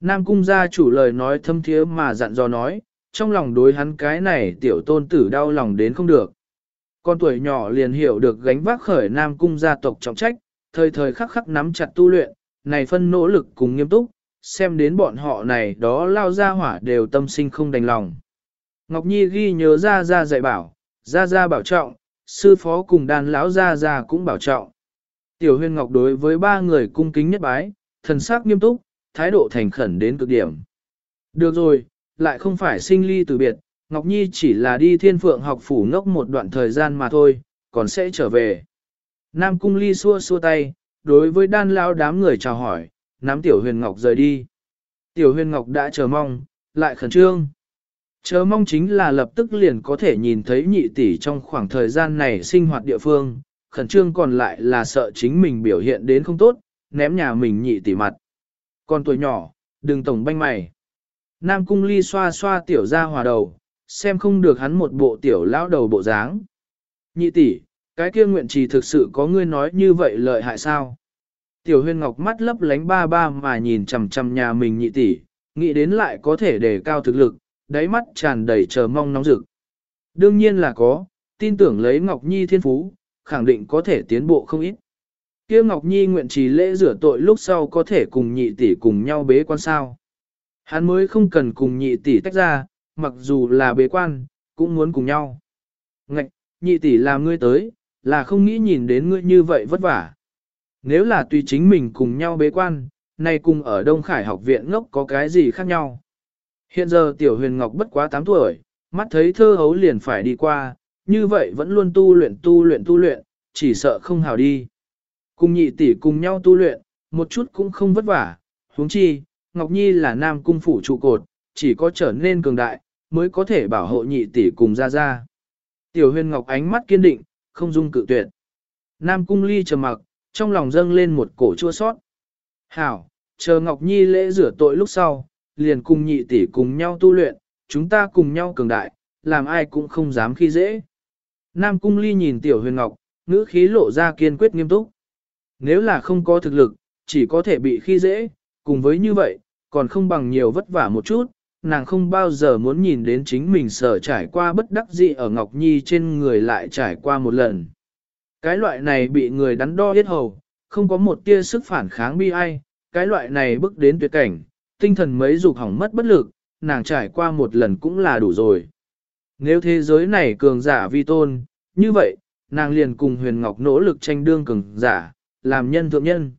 Nam cung gia chủ lời nói thâm thiế mà dặn dò nói, trong lòng đối hắn cái này tiểu tôn tử đau lòng đến không được. Con tuổi nhỏ liền hiểu được gánh vác khởi Nam cung gia tộc trọng trách, thời thời khắc khắc nắm chặt tu luyện, này phân nỗ lực cùng nghiêm túc, xem đến bọn họ này đó lao ra hỏa đều tâm sinh không đành lòng. Ngọc Nhi ghi nhớ ra ra dạy bảo, ra ra bảo trọng, sư phó cùng đàn lão ra ra cũng bảo trọng. Tiểu Huyên Ngọc đối với ba người cung kính nhất bái, thần sắc nghiêm túc, thái độ thành khẩn đến cực điểm. Được rồi, lại không phải sinh ly từ biệt, Ngọc Nhi chỉ là đi thiên phượng học phủ ngốc một đoạn thời gian mà thôi, còn sẽ trở về. Nam cung ly xua xua tay, đối với đan lao đám người chào hỏi, nắm Tiểu Huyền Ngọc rời đi. Tiểu Huyền Ngọc đã chờ mong, lại khẩn trương. Chờ mong chính là lập tức liền có thể nhìn thấy nhị tỷ trong khoảng thời gian này sinh hoạt địa phương, khẩn trương còn lại là sợ chính mình biểu hiện đến không tốt, ném nhà mình nhị tỷ mặt. Con tuổi nhỏ, đừng tổng banh mày. Nam cung ly xoa xoa tiểu ra hòa đầu, xem không được hắn một bộ tiểu lão đầu bộ dáng. Nhị tỷ, cái kia nguyện trì thực sự có ngươi nói như vậy lợi hại sao? Tiểu huyên ngọc mắt lấp lánh ba ba mà nhìn chằm chằm nhà mình nhị tỷ, nghĩ đến lại có thể đề cao thực lực, đáy mắt tràn đầy chờ mong nóng rực. Đương nhiên là có, tin tưởng lấy Ngọc Nhi thiên phú, khẳng định có thể tiến bộ không ít. Kia Ngọc Nhi nguyện trì lễ rửa tội lúc sau có thể cùng nhị tỷ cùng nhau bế quan sao. Hắn mới không cần cùng nhị tỷ tách ra, mặc dù là bế quan, cũng muốn cùng nhau. Ngạch, nhị tỷ làm ngươi tới, là không nghĩ nhìn đến ngươi như vậy vất vả. Nếu là tùy chính mình cùng nhau bế quan, nay cùng ở Đông Khải học viện ngốc có cái gì khác nhau. Hiện giờ tiểu huyền ngọc bất quá 8 tuổi, mắt thấy thơ hấu liền phải đi qua, như vậy vẫn luôn tu luyện tu luyện tu luyện, chỉ sợ không hào đi. Cùng nhị tỷ cùng nhau tu luyện, một chút cũng không vất vả, huống chi, Ngọc Nhi là nam cung phủ trụ cột, chỉ có trở nên cường đại, mới có thể bảo hộ nhị tỷ cùng ra ra. Tiểu huyền Ngọc ánh mắt kiên định, không dung cự tuyệt. Nam cung ly trầm mặc, trong lòng dâng lên một cổ chua sót. Hảo, chờ Ngọc Nhi lễ rửa tội lúc sau, liền cùng nhị tỷ cùng nhau tu luyện, chúng ta cùng nhau cường đại, làm ai cũng không dám khi dễ. Nam Cung Ly nhìn Tiểu Huyền Ngọc, ngữ khí lộ ra kiên quyết nghiêm túc. Nếu là không có thực lực, chỉ có thể bị khi dễ, cùng với như vậy, còn không bằng nhiều vất vả một chút, nàng không bao giờ muốn nhìn đến chính mình sở trải qua bất đắc dĩ ở Ngọc Nhi trên người lại trải qua một lần. Cái loại này bị người đắn đo hết hầu, không có một tia sức phản kháng bi ai, cái loại này bước đến tuyệt cảnh, tinh thần mấy dục hỏng mất bất lực, nàng trải qua một lần cũng là đủ rồi. Nếu thế giới này cường giả vi tôn, như vậy, nàng liền cùng huyền ngọc nỗ lực tranh đương cường giả, làm nhân thượng nhân.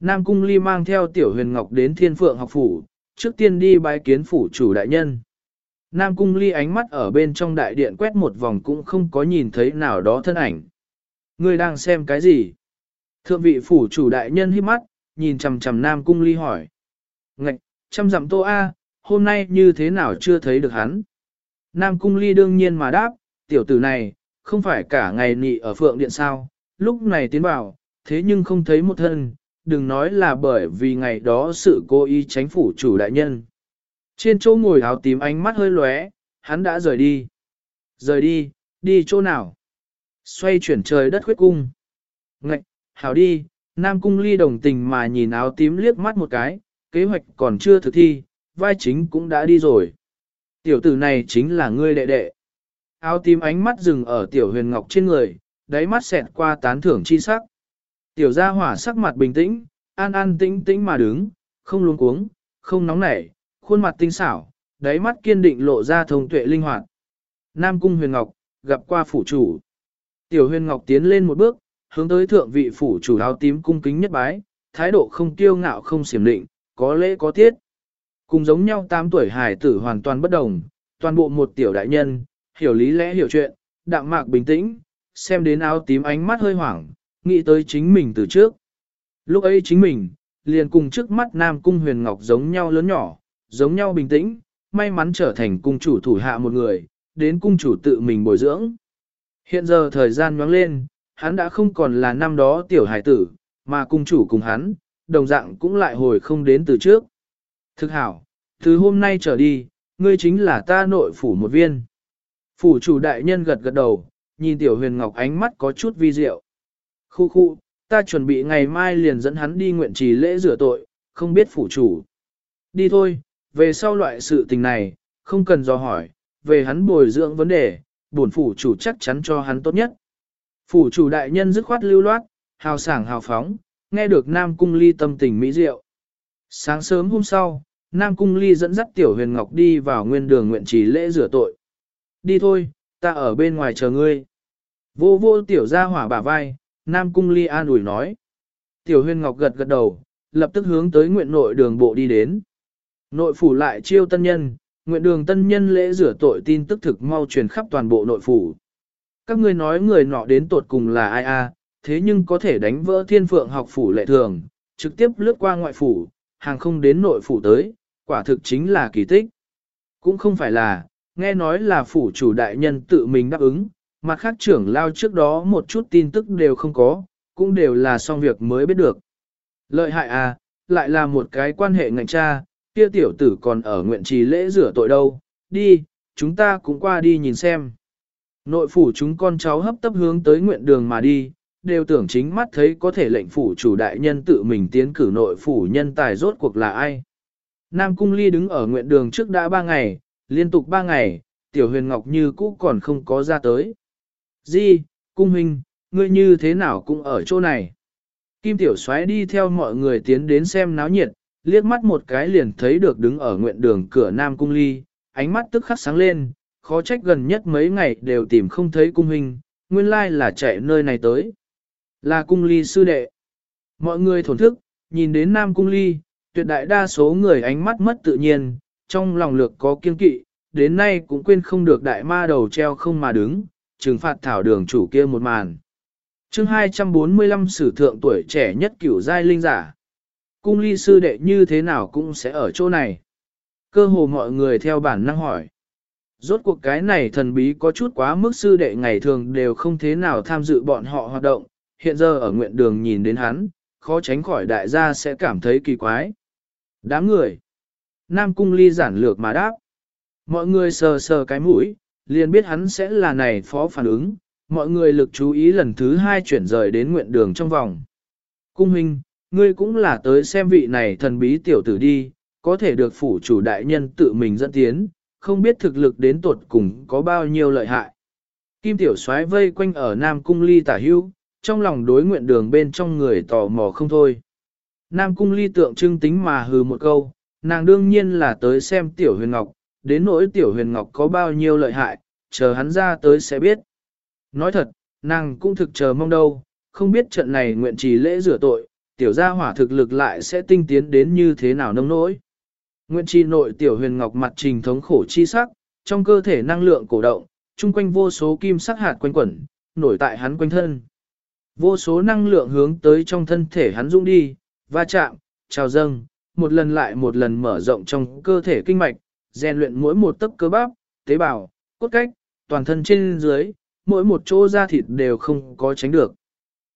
Nam Cung Ly mang theo tiểu huyền ngọc đến thiên phượng học phủ, trước tiên đi bái kiến phủ chủ đại nhân. Nam Cung Ly ánh mắt ở bên trong đại điện quét một vòng cũng không có nhìn thấy nào đó thân ảnh. Người đang xem cái gì? Thượng vị phủ chủ đại nhân hít mắt, nhìn chầm chầm Nam Cung Ly hỏi. Ngạch, trăm dặm tô A, hôm nay như thế nào chưa thấy được hắn? Nam Cung Ly đương nhiên mà đáp, tiểu tử này, không phải cả ngày nị ở phượng điện sao, lúc này tiến vào, thế nhưng không thấy một thân, đừng nói là bởi vì ngày đó sự cố ý tránh phủ chủ đại nhân. Trên chỗ ngồi áo tím ánh mắt hơi lóe, hắn đã rời đi. Rời đi, đi chỗ nào? Xoay chuyển trời đất khuyết cung. Ngạch, hảo đi, Nam Cung Ly đồng tình mà nhìn áo tím liếc mắt một cái, kế hoạch còn chưa thực thi, vai chính cũng đã đi rồi. Tiểu tử này chính là ngươi đệ đệ. Áo tím ánh mắt dừng ở tiểu huyền ngọc trên người, đáy mắt xẹt qua tán thưởng chi sắc. Tiểu gia hỏa sắc mặt bình tĩnh, an an tĩnh tĩnh mà đứng, không luống cuống, không nóng nảy, khuôn mặt tinh xảo, đáy mắt kiên định lộ ra thông tuệ linh hoạt. Nam cung huyền ngọc, gặp qua phủ chủ. Tiểu huyền ngọc tiến lên một bước, hướng tới thượng vị phủ chủ áo tím cung kính nhất bái, thái độ không kiêu ngạo không xiểm định, có lễ có tiết. Cùng giống nhau 8 tuổi hài tử hoàn toàn bất đồng, toàn bộ một tiểu đại nhân, hiểu lý lẽ hiểu chuyện, đạm mạc bình tĩnh, xem đến áo tím ánh mắt hơi hoảng, nghĩ tới chính mình từ trước. Lúc ấy chính mình, liền cùng trước mắt Nam Cung Huyền Ngọc giống nhau lớn nhỏ, giống nhau bình tĩnh, may mắn trở thành cung chủ thủ hạ một người, đến cung chủ tự mình bồi dưỡng. Hiện giờ thời gian nhoáng lên, hắn đã không còn là năm đó tiểu hải tử, mà cung chủ cùng hắn, đồng dạng cũng lại hồi không đến từ trước. Thực hảo, từ hôm nay trở đi, ngươi chính là ta nội phủ một viên. Phủ chủ đại nhân gật gật đầu, nhìn tiểu huyền ngọc ánh mắt có chút vi diệu. Khu khu, ta chuẩn bị ngày mai liền dẫn hắn đi nguyện trì lễ rửa tội, không biết phủ chủ. Đi thôi, về sau loại sự tình này, không cần do hỏi, về hắn bồi dưỡng vấn đề, bổn phủ chủ chắc chắn cho hắn tốt nhất. Phủ chủ đại nhân dứt khoát lưu loát, hào sảng hào phóng, nghe được Nam Cung Ly tâm tình mỹ diệu. Sáng sớm hôm sau, Nam Cung Ly dẫn dắt Tiểu Huyền Ngọc đi vào nguyên đường nguyện trì lễ rửa tội. Đi thôi, ta ở bên ngoài chờ ngươi. Vô vô Tiểu ra hỏa bả vai, Nam Cung Ly an ủi nói. Tiểu Huyên Ngọc gật gật đầu, lập tức hướng tới nguyện nội đường bộ đi đến. Nội phủ lại chiêu tân nhân, nguyện đường tân nhân lễ rửa tội tin tức thực mau truyền khắp toàn bộ nội phủ. Các ngươi nói người nọ đến tột cùng là ai a? thế nhưng có thể đánh vỡ thiên phượng học phủ lệ thường, trực tiếp lướt qua ngoại phủ, hàng không đến nội phủ tới, quả thực chính là kỳ tích. Cũng không phải là, nghe nói là phủ chủ đại nhân tự mình đáp ứng, mặt khác trưởng lao trước đó một chút tin tức đều không có, cũng đều là xong việc mới biết được. Lợi hại à, lại là một cái quan hệ ngành cha, kia tiểu tử còn ở nguyện trì lễ rửa tội đâu, đi, chúng ta cũng qua đi nhìn xem. Nội phủ chúng con cháu hấp tấp hướng tới nguyện đường mà đi, đều tưởng chính mắt thấy có thể lệnh phủ chủ đại nhân tự mình tiến cử nội phủ nhân tài rốt cuộc là ai. Nam Cung Ly đứng ở nguyện đường trước đã ba ngày, liên tục ba ngày, tiểu huyền ngọc như cũ còn không có ra tới. Di, Cung Huynh, ngươi như thế nào cũng ở chỗ này. Kim tiểu xoáy đi theo mọi người tiến đến xem náo nhiệt, liếc mắt một cái liền thấy được đứng ở nguyện đường cửa Nam Cung Ly, ánh mắt tức khắc sáng lên, khó trách gần nhất mấy ngày đều tìm không thấy cung huynh, nguyên lai là chạy nơi này tới. Là cung ly sư đệ. Mọi người thổn thức, nhìn đến Nam Cung Ly, tuyệt đại đa số người ánh mắt mất tự nhiên, trong lòng lược có kiên kỵ, đến nay cũng quên không được đại ma đầu treo không mà đứng, trừng phạt thảo đường chủ kia một màn. chương 245 sử thượng tuổi trẻ nhất cửu giai linh giả. Cung ly sư đệ như thế nào cũng sẽ ở chỗ này. Cơ hồ mọi người theo bản năng hỏi. Rốt cuộc cái này thần bí có chút quá mức sư đệ ngày thường đều không thế nào tham dự bọn họ hoạt động, hiện giờ ở nguyện đường nhìn đến hắn, khó tránh khỏi đại gia sẽ cảm thấy kỳ quái. Đám người. Nam cung ly giản lược mà đáp. Mọi người sờ sờ cái mũi, liền biết hắn sẽ là này phó phản ứng, mọi người lực chú ý lần thứ hai chuyển rời đến nguyện đường trong vòng. Cung huynh, ngươi cũng là tới xem vị này thần bí tiểu tử đi, có thể được phủ chủ đại nhân tự mình dẫn tiến, không biết thực lực đến tuột cùng có bao nhiêu lợi hại. Kim tiểu soái vây quanh ở Nam Cung Ly tả hưu, trong lòng đối nguyện đường bên trong người tò mò không thôi. Nam Cung Ly tượng trưng tính mà hừ một câu, nàng đương nhiên là tới xem tiểu huyền ngọc, đến nỗi tiểu huyền ngọc có bao nhiêu lợi hại, chờ hắn ra tới sẽ biết. Nói thật, nàng cũng thực chờ mong đâu, không biết trận này nguyện trì lễ rửa tội, tiểu gia hỏa thực lực lại sẽ tinh tiến đến như thế nào nông nỗi. Nguyện trì nội tiểu huyền ngọc mặt trình thống khổ chi sắc, trong cơ thể năng lượng cổ động, chung quanh vô số kim sắc hạt quanh quẩn, nổi tại hắn quanh thân. Vô số năng lượng hướng tới trong thân thể hắn dũng đi, va chạm, trào dâng, một lần lại một lần mở rộng trong cơ thể kinh mạch, rèn luyện mỗi một tấc cơ bắp, tế bào, cốt cách, toàn thân trên dưới, mỗi một chỗ da thịt đều không có tránh được.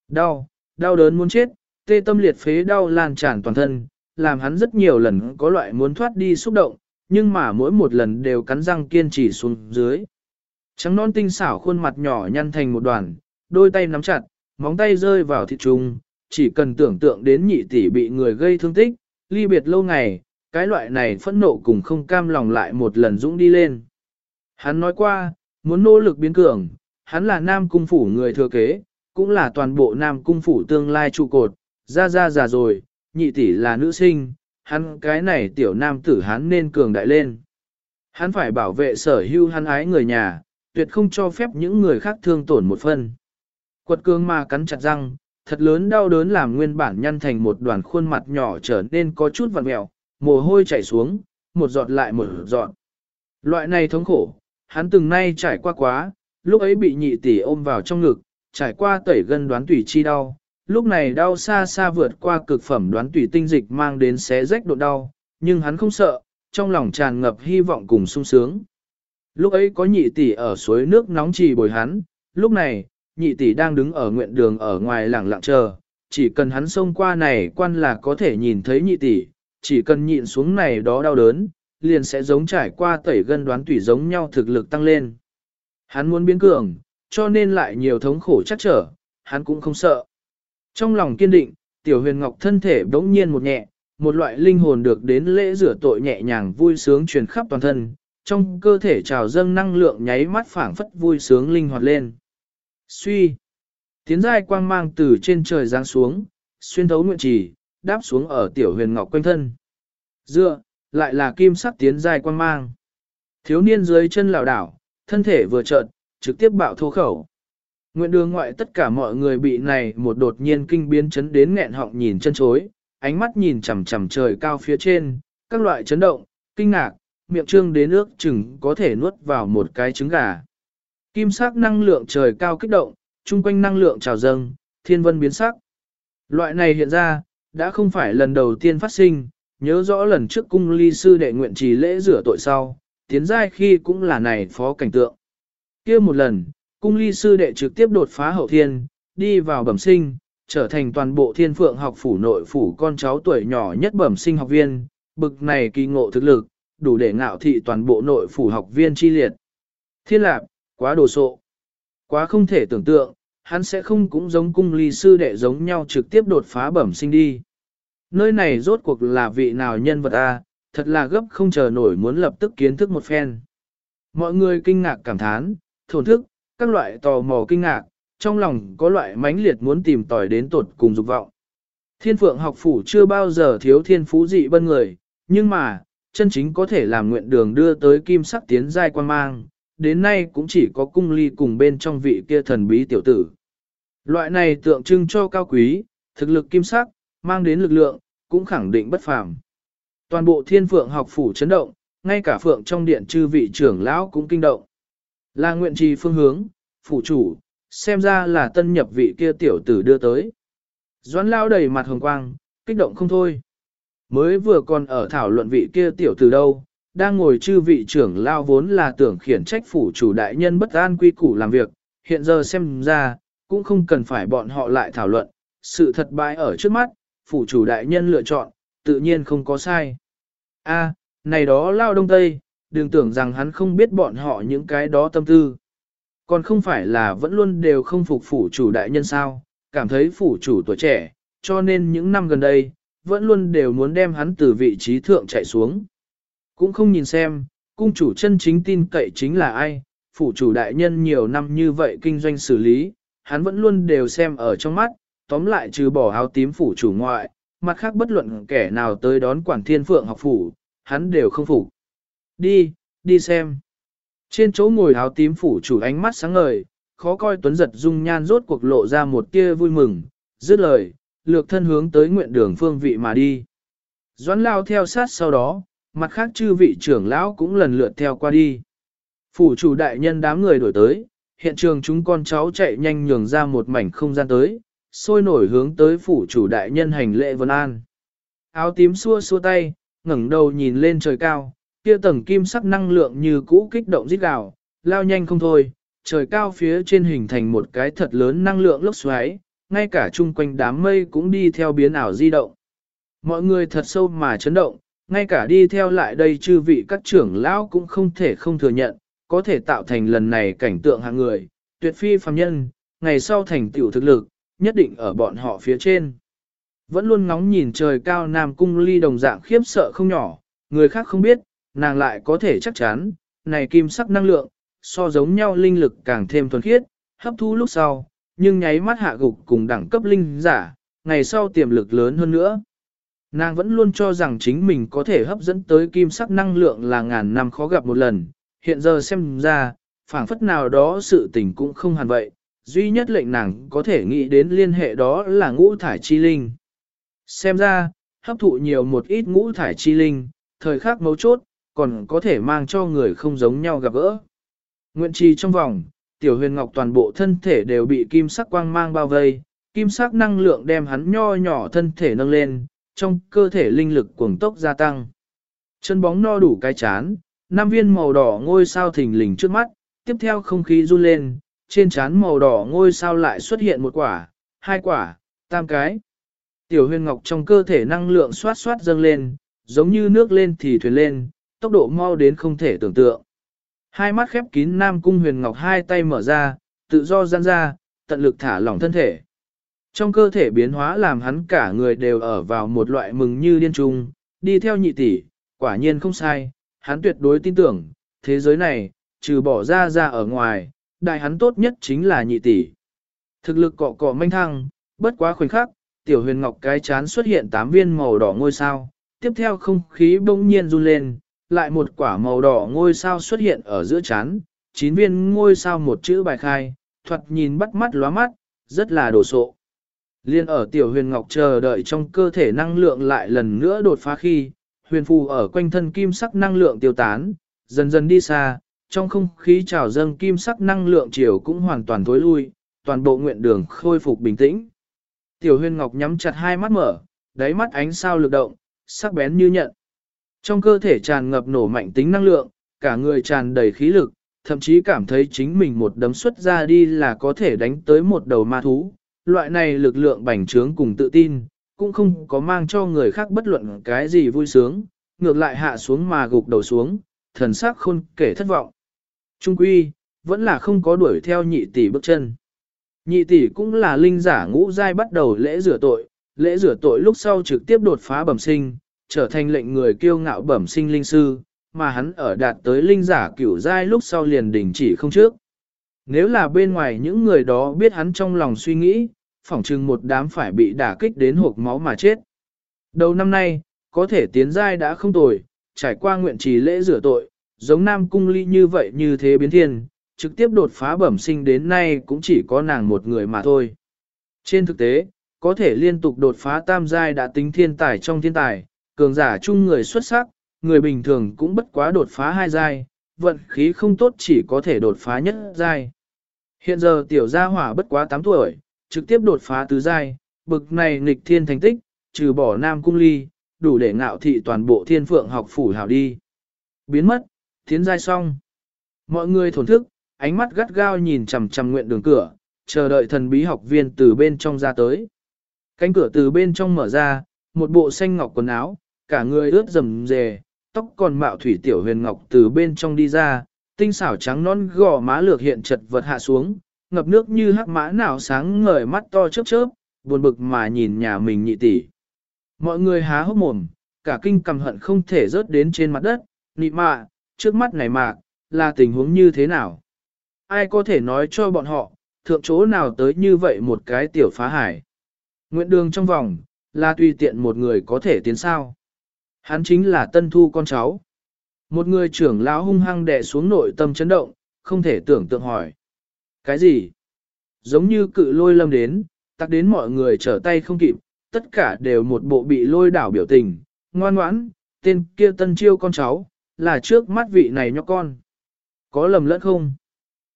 Đau, đau đớn muốn chết, tê tâm liệt phế đau lan tràn toàn thân, làm hắn rất nhiều lần có loại muốn thoát đi xúc động, nhưng mà mỗi một lần đều cắn răng kiên trì xuống dưới. Trắng non tinh xảo khuôn mặt nhỏ nhăn thành một đoàn, đôi tay nắm chặt, móng tay rơi vào thịt trùng, chỉ cần tưởng tượng đến nhị tỷ bị người gây thương tích, ly biệt lâu ngày, cái loại này phẫn nộ cùng không cam lòng lại một lần dũng đi lên. Hắn nói qua, muốn nỗ lực biến cường, hắn là nam cung phủ người thừa kế, cũng là toàn bộ nam cung phủ tương lai trụ cột, ra ra già rồi, nhị tỷ là nữ sinh, hắn cái này tiểu nam tử hắn nên cường đại lên. Hắn phải bảo vệ sở hữu hắn ái người nhà, tuyệt không cho phép những người khác thương tổn một phân. Quật cường mà cắn chặt răng, thật lớn đau đớn làm nguyên bản nhăn thành một đoàn khuôn mặt nhỏ trở nên có chút vặn mẹo, mồ hôi chảy xuống, một giọt lại một giọt. Loại này thống khổ, hắn từng nay trải qua quá, lúc ấy bị nhị tỷ ôm vào trong ngực, trải qua tẩy gân đoán tủy chi đau, lúc này đau xa xa vượt qua cực phẩm đoán tủy tinh dịch mang đến xé rách độ đau, nhưng hắn không sợ, trong lòng tràn ngập hy vọng cùng sung sướng. Lúc ấy có nhị tỷ ở suối nước nóng trì bồi hắn, lúc này, nhị tỷ đang đứng ở nguyện đường ở ngoài lẳng lặng chờ, chỉ cần hắn xông qua này quan là có thể nhìn thấy nhị tỷ, chỉ cần nhịn xuống này đó đau đớn, liền sẽ giống trải qua tẩy gân đoán tủy giống nhau thực lực tăng lên. Hắn muốn biến cường, cho nên lại nhiều thống khổ chắc trở, hắn cũng không sợ. Trong lòng kiên định, tiểu huyền ngọc thân thể bỗng nhiên một nhẹ, một loại linh hồn được đến lễ rửa tội nhẹ nhàng vui sướng truyền khắp toàn thân, trong cơ thể trào dâng năng lượng nháy mắt phảng phất vui sướng linh hoạt lên. Suy, tiến giai quang mang từ trên trời giáng xuống, xuyên thấu nguyện trì, đáp xuống ở tiểu huyền ngọc quanh thân. Dựa, lại là kim sắc tiến dài quan mang. Thiếu niên dưới chân lảo đảo, thân thể vừa trợn, trực tiếp bạo thô khẩu. Nguyện đường ngoại tất cả mọi người bị này một đột nhiên kinh biến chấn đến nghẹn họng nhìn chân chối, ánh mắt nhìn chằm chằm trời cao phía trên, các loại chấn động, kinh ngạc, miệng trương đến nước chừng có thể nuốt vào một cái trứng gà. Kim sắc năng lượng trời cao kích động, chung quanh năng lượng trào dâng, thiên vân biến sắc. Loại này hiện ra, đã không phải lần đầu tiên phát sinh, nhớ rõ lần trước cung ly sư đệ nguyện trì lễ rửa tội sau, tiến giai khi cũng là này phó cảnh tượng. kia một lần, cung ly sư đệ trực tiếp đột phá hậu thiên, đi vào bẩm sinh, trở thành toàn bộ thiên phượng học phủ nội phủ con cháu tuổi nhỏ nhất bẩm sinh học viên, bực này kỳ ngộ thực lực, đủ để ngạo thị toàn bộ nội phủ học viên chi liệt. Thiên lạc, quá đồ sộ, quá không thể tưởng tượng, hắn sẽ không cũng giống cung ly sư đệ giống nhau trực tiếp đột phá bẩm sinh đi. Nơi này rốt cuộc là vị nào nhân vật A, thật là gấp không chờ nổi muốn lập tức kiến thức một phen. Mọi người kinh ngạc cảm thán, thổn thức, các loại tò mò kinh ngạc, trong lòng có loại mãnh liệt muốn tìm tòi đến tột cùng dục vọng. Thiên phượng học phủ chưa bao giờ thiếu thiên phú dị bân người, nhưng mà, chân chính có thể làm nguyện đường đưa tới kim sắc tiến giai quan mang, đến nay cũng chỉ có cung ly cùng bên trong vị kia thần bí tiểu tử. Loại này tượng trưng cho cao quý, thực lực kim sắc, mang đến lực lượng, cũng khẳng định bất phàm. Toàn bộ thiên phượng học phủ chấn động, ngay cả phượng trong điện chư vị trưởng lão cũng kinh động. Là nguyện trì phương hướng, phủ chủ, xem ra là tân nhập vị kia tiểu tử đưa tới. Doãn lão đầy mặt hồng quang, kích động không thôi. Mới vừa còn ở thảo luận vị kia tiểu tử đâu, đang ngồi chư vị trưởng lao vốn là tưởng khiển trách phủ chủ đại nhân bất an quy củ làm việc, hiện giờ xem ra, cũng không cần phải bọn họ lại thảo luận, sự thật bại ở trước mắt, phủ chủ đại nhân lựa chọn, tự nhiên không có sai. A, này đó lao đông tây, đừng tưởng rằng hắn không biết bọn họ những cái đó tâm tư. Còn không phải là vẫn luôn đều không phục phủ chủ đại nhân sao, cảm thấy phủ chủ tuổi trẻ, cho nên những năm gần đây, vẫn luôn đều muốn đem hắn từ vị trí thượng chạy xuống. Cũng không nhìn xem, cung chủ chân chính tin cậy chính là ai, phủ chủ đại nhân nhiều năm như vậy kinh doanh xử lý, hắn vẫn luôn đều xem ở trong mắt, tóm lại trừ bỏ áo tím phủ chủ ngoại, mặt khác bất luận kẻ nào tới đón quản thiên phượng học phủ, hắn đều không phục. Đi, đi xem. Trên chỗ ngồi áo tím phủ chủ ánh mắt sáng ngời, khó coi tuấn giật dung nhan rốt cuộc lộ ra một tia vui mừng, dứt lời, lược thân hướng tới nguyện đường phương vị mà đi. Doãn lao theo sát sau đó, mặt khác chư vị trưởng lão cũng lần lượt theo qua đi. Phủ chủ đại nhân đám người đổi tới, hiện trường chúng con cháu chạy nhanh nhường ra một mảnh không gian tới, sôi nổi hướng tới phủ chủ đại nhân hành lễ vân an. Áo tím xua xua tay, ngẩng đầu nhìn lên trời cao, kia tầng kim sắc năng lượng như cũ kích động rít gào, lao nhanh không thôi, trời cao phía trên hình thành một cái thật lớn năng lượng lốc xoáy, ngay cả chung quanh đám mây cũng đi theo biến ảo di động. Mọi người thật sâu mà chấn động, ngay cả đi theo lại đây chư vị các trưởng lão cũng không thể không thừa nhận, có thể tạo thành lần này cảnh tượng hạng người, tuyệt phi phàm nhân, ngày sau thành tiểu thực lực, nhất định ở bọn họ phía trên. Vẫn luôn ngóng nhìn trời cao Nam Cung ly đồng dạng khiếp sợ không nhỏ, người khác không biết, nàng lại có thể chắc chắn, này kim sắc năng lượng, so giống nhau linh lực càng thêm thuần khiết, hấp thu lúc sau, nhưng nháy mắt hạ gục cùng đẳng cấp linh giả, ngày sau tiềm lực lớn hơn nữa. Nàng vẫn luôn cho rằng chính mình có thể hấp dẫn tới kim sắc năng lượng là ngàn năm khó gặp một lần, hiện giờ xem ra, phảng phất nào đó sự tình cũng không hẳn vậy, duy nhất lệnh nàng có thể nghĩ đến liên hệ đó là ngũ thải chi linh. Xem ra, hấp thụ nhiều một ít ngũ thải chi linh, thời khắc mấu chốt, còn có thể mang cho người không giống nhau gặp gỡ. Nguyện trì trong vòng, tiểu huyền ngọc toàn bộ thân thể đều bị kim sắc quang mang bao vây, kim sắc năng lượng đem hắn nho nhỏ thân thể nâng lên, trong cơ thể linh lực cuồng tốc gia tăng. Chân bóng no đủ cái chán, năm viên màu đỏ ngôi sao thình lình trước mắt, tiếp theo không khí run lên, trên chán màu đỏ ngôi sao lại xuất hiện một quả, hai quả, tam cái. Tiểu huyền ngọc trong cơ thể năng lượng xoát xoát dâng lên, giống như nước lên thì thuyền lên, tốc độ mau đến không thể tưởng tượng. Hai mắt khép kín Nam Cung huyền ngọc hai tay mở ra, tự do gian ra, tận lực thả lỏng thân thể. Trong cơ thể biến hóa làm hắn cả người đều ở vào một loại mừng như điên trung, đi theo nhị tỷ, quả nhiên không sai, hắn tuyệt đối tin tưởng, thế giới này, trừ bỏ ra ra ở ngoài, đại hắn tốt nhất chính là nhị tỷ. Thực lực cọ cọ manh thăng, bất quá khoảnh khắc, tiểu huyền ngọc cái chán xuất hiện tám viên màu đỏ ngôi sao, tiếp theo không khí bỗng nhiên run lên, lại một quả màu đỏ ngôi sao xuất hiện ở giữa chán, chín viên ngôi sao một chữ bài khai, thuật nhìn bắt mắt lóa mắt, rất là đồ sộ. Liên ở tiểu huyền ngọc chờ đợi trong cơ thể năng lượng lại lần nữa đột phá khi, huyền phù ở quanh thân kim sắc năng lượng tiêu tán, dần dần đi xa, trong không khí trào dâng kim sắc năng lượng chiều cũng hoàn toàn tối lui, toàn bộ nguyện đường khôi phục bình tĩnh. Tiểu Huyên ngọc nhắm chặt hai mắt mở, đáy mắt ánh sao lực động, sắc bén như nhận. Trong cơ thể tràn ngập nổ mạnh tính năng lượng, cả người tràn đầy khí lực, thậm chí cảm thấy chính mình một đấm xuất ra đi là có thể đánh tới một đầu ma thú. Loại này lực lượng bành trướng cùng tự tin, cũng không có mang cho người khác bất luận cái gì vui sướng, ngược lại hạ xuống mà gục đầu xuống, thần sắc khôn kể thất vọng. Trung quy, vẫn là không có đuổi theo nhị tỷ bước chân. Nhị tỷ cũng là linh giả ngũ giai bắt đầu lễ rửa tội, lễ rửa tội lúc sau trực tiếp đột phá bẩm sinh, trở thành lệnh người kiêu ngạo bẩm sinh linh sư, mà hắn ở đạt tới linh giả cửu giai lúc sau liền đình chỉ không trước. Nếu là bên ngoài những người đó biết hắn trong lòng suy nghĩ, phỏng chừng một đám phải bị đả kích đến hộp máu mà chết. Đầu năm nay, có thể tiến giai đã không tồi, trải qua nguyện trì lễ rửa tội, giống nam cung ly như vậy như thế biến thiên, trực tiếp đột phá bẩm sinh đến nay cũng chỉ có nàng một người mà thôi. Trên thực tế, có thể liên tục đột phá tam giai đã tính thiên tài trong thiên tài, cường giả chung người xuất sắc, người bình thường cũng bất quá đột phá hai giai, vận khí không tốt chỉ có thể đột phá nhất giai. Hiện giờ tiểu gia hỏa bất quá 8 tuổi, trực tiếp đột phá tứ giai, bực này nghịch thiên thành tích, trừ bỏ nam cung ly, đủ để ngạo thị toàn bộ thiên phượng học phủ hào đi. Biến mất, tiến giai xong. Mọi người thổn thức, ánh mắt gắt gao nhìn chằm chằm nguyện đường cửa, chờ đợi thần bí học viên từ bên trong ra tới. Cánh cửa từ bên trong mở ra, một bộ xanh ngọc quần áo, cả người ướt rầm rề, tóc còn mạo thủy tiểu huyền ngọc từ bên trong đi ra, tinh xảo trắng non gò má lược hiện chật vật hạ xuống, ngập nước như hắc mã nào sáng ngời mắt to chớp chớp, buồn bực mà nhìn nhà mình nhị tỷ. Mọi người há hốc mồm, cả kinh cầm hận không thể rớt đến trên mặt đất, nị mạ, trước mắt này mạc, là tình huống như thế nào? Ai có thể nói cho bọn họ, thượng chỗ nào tới như vậy một cái tiểu phá hải? Nguyện đường trong vòng, là tùy tiện một người có thể tiến sao. Hắn chính là tân thu con cháu. Một người trưởng lão hung hăng đè xuống nội tâm chấn động, không thể tưởng tượng hỏi. Cái gì? Giống như cự lôi lâm đến, tắc đến mọi người trở tay không kịp, tất cả đều một bộ bị lôi đảo biểu tình, ngoan ngoãn, tên kia tân chiêu con cháu, là trước mắt vị này nhóc con. Có lầm lẫn không?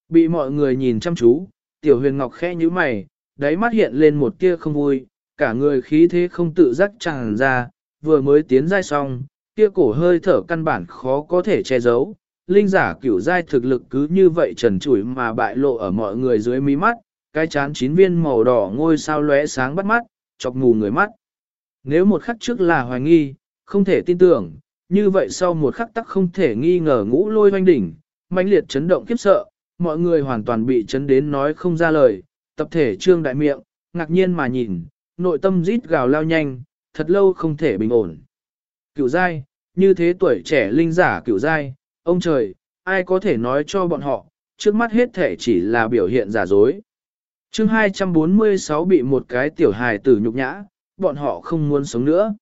Bị mọi người nhìn chăm chú, tiểu huyền ngọc khẽ như mày, đáy mắt hiện lên một tia không vui, cả người khí thế không tự giác tràn ra, vừa mới tiến giai xong, kia cổ hơi thở căn bản khó có thể che giấu. Linh giả cửu giai thực lực cứ như vậy trần trụi mà bại lộ ở mọi người dưới mí mắt, cái chán chín viên màu đỏ ngôi sao lóe sáng bắt mắt, chọc mù người mắt. Nếu một khắc trước là hoài nghi, không thể tin tưởng, như vậy sau một khắc tắc không thể nghi ngờ ngũ lôi hoanh đỉnh, mãnh liệt chấn động khiếp sợ, mọi người hoàn toàn bị chấn đến nói không ra lời, tập thể trương đại miệng, ngạc nhiên mà nhìn, nội tâm rít gào lao nhanh, thật lâu không thể bình ổn. Cửu giai, như thế tuổi trẻ linh giả cửu giai, ông trời, ai có thể nói cho bọn họ, trước mắt hết thể chỉ là biểu hiện giả dối. chương 246 bị một cái tiểu hài tử nhục nhã, bọn họ không muốn sống nữa.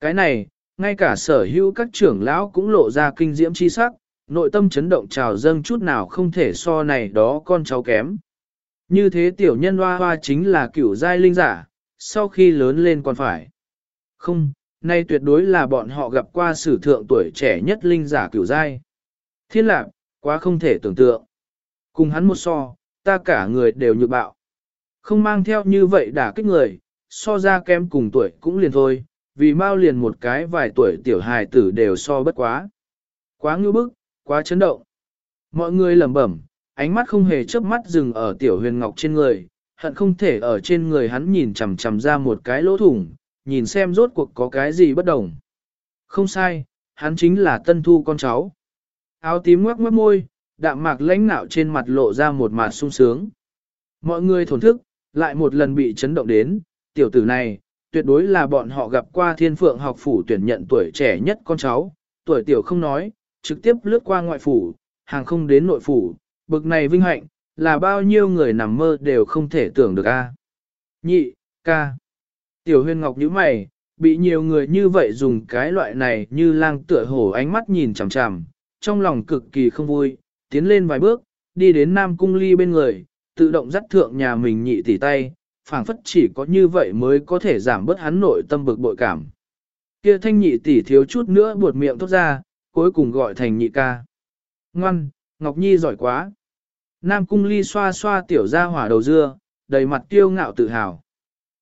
Cái này, ngay cả sở hữu các trưởng lão cũng lộ ra kinh diễm chi sắc, nội tâm chấn động trào dâng chút nào không thể so này đó con cháu kém. Như thế tiểu nhân hoa hoa chính là cửu giai linh giả, sau khi lớn lên còn phải. Không, nay tuyệt đối là bọn họ gặp qua sử thượng tuổi trẻ nhất linh giả cửu giai. Thiên lạc, quá không thể tưởng tượng. Cùng hắn một so, ta cả người đều nhược bạo. Không mang theo như vậy đả kích người, so ra kém cùng tuổi cũng liền thôi, vì mau liền một cái vài tuổi tiểu hài tử đều so bất quá. Quá ngư bức, quá chấn động. Mọi người lẩm bẩm, ánh mắt không hề chớp mắt dừng ở tiểu huyền ngọc trên người, hận không thể ở trên người hắn nhìn chằm chằm ra một cái lỗ thủng, nhìn xem rốt cuộc có cái gì bất đồng. Không sai, hắn chính là tân thu con cháu. Áo tím ngoắc mất môi, đạm mạc lãnh nạo trên mặt lộ ra một mặt sung sướng. Mọi người thổn thức, lại một lần bị chấn động đến, tiểu tử này, tuyệt đối là bọn họ gặp qua thiên phượng học phủ tuyển nhận tuổi trẻ nhất con cháu, tuổi tiểu không nói, trực tiếp lướt qua ngoại phủ, hàng không đến nội phủ, bực này vinh hạnh, là bao nhiêu người nằm mơ đều không thể tưởng được a. À? Nhị, ca. Tiểu huyền ngọc như mày, bị nhiều người như vậy dùng cái loại này như lang tựa hổ ánh mắt nhìn chằm chằm, trong lòng cực kỳ không vui, tiến lên vài bước, đi đến Nam Cung Ly bên người, tự động dắt thượng nhà mình nhị tỉ tay, phảng phất chỉ có như vậy mới có thể giảm bớt hắn nội tâm bực bội cảm. Kia thanh nhị tỷ thiếu chút nữa buột miệng thốt ra, cuối cùng gọi thành nhị ca. Ngoan, Ngọc Nhi giỏi quá. Nam Cung Ly xoa xoa tiểu ra hỏa đầu dưa, đầy mặt tiêu ngạo tự hào.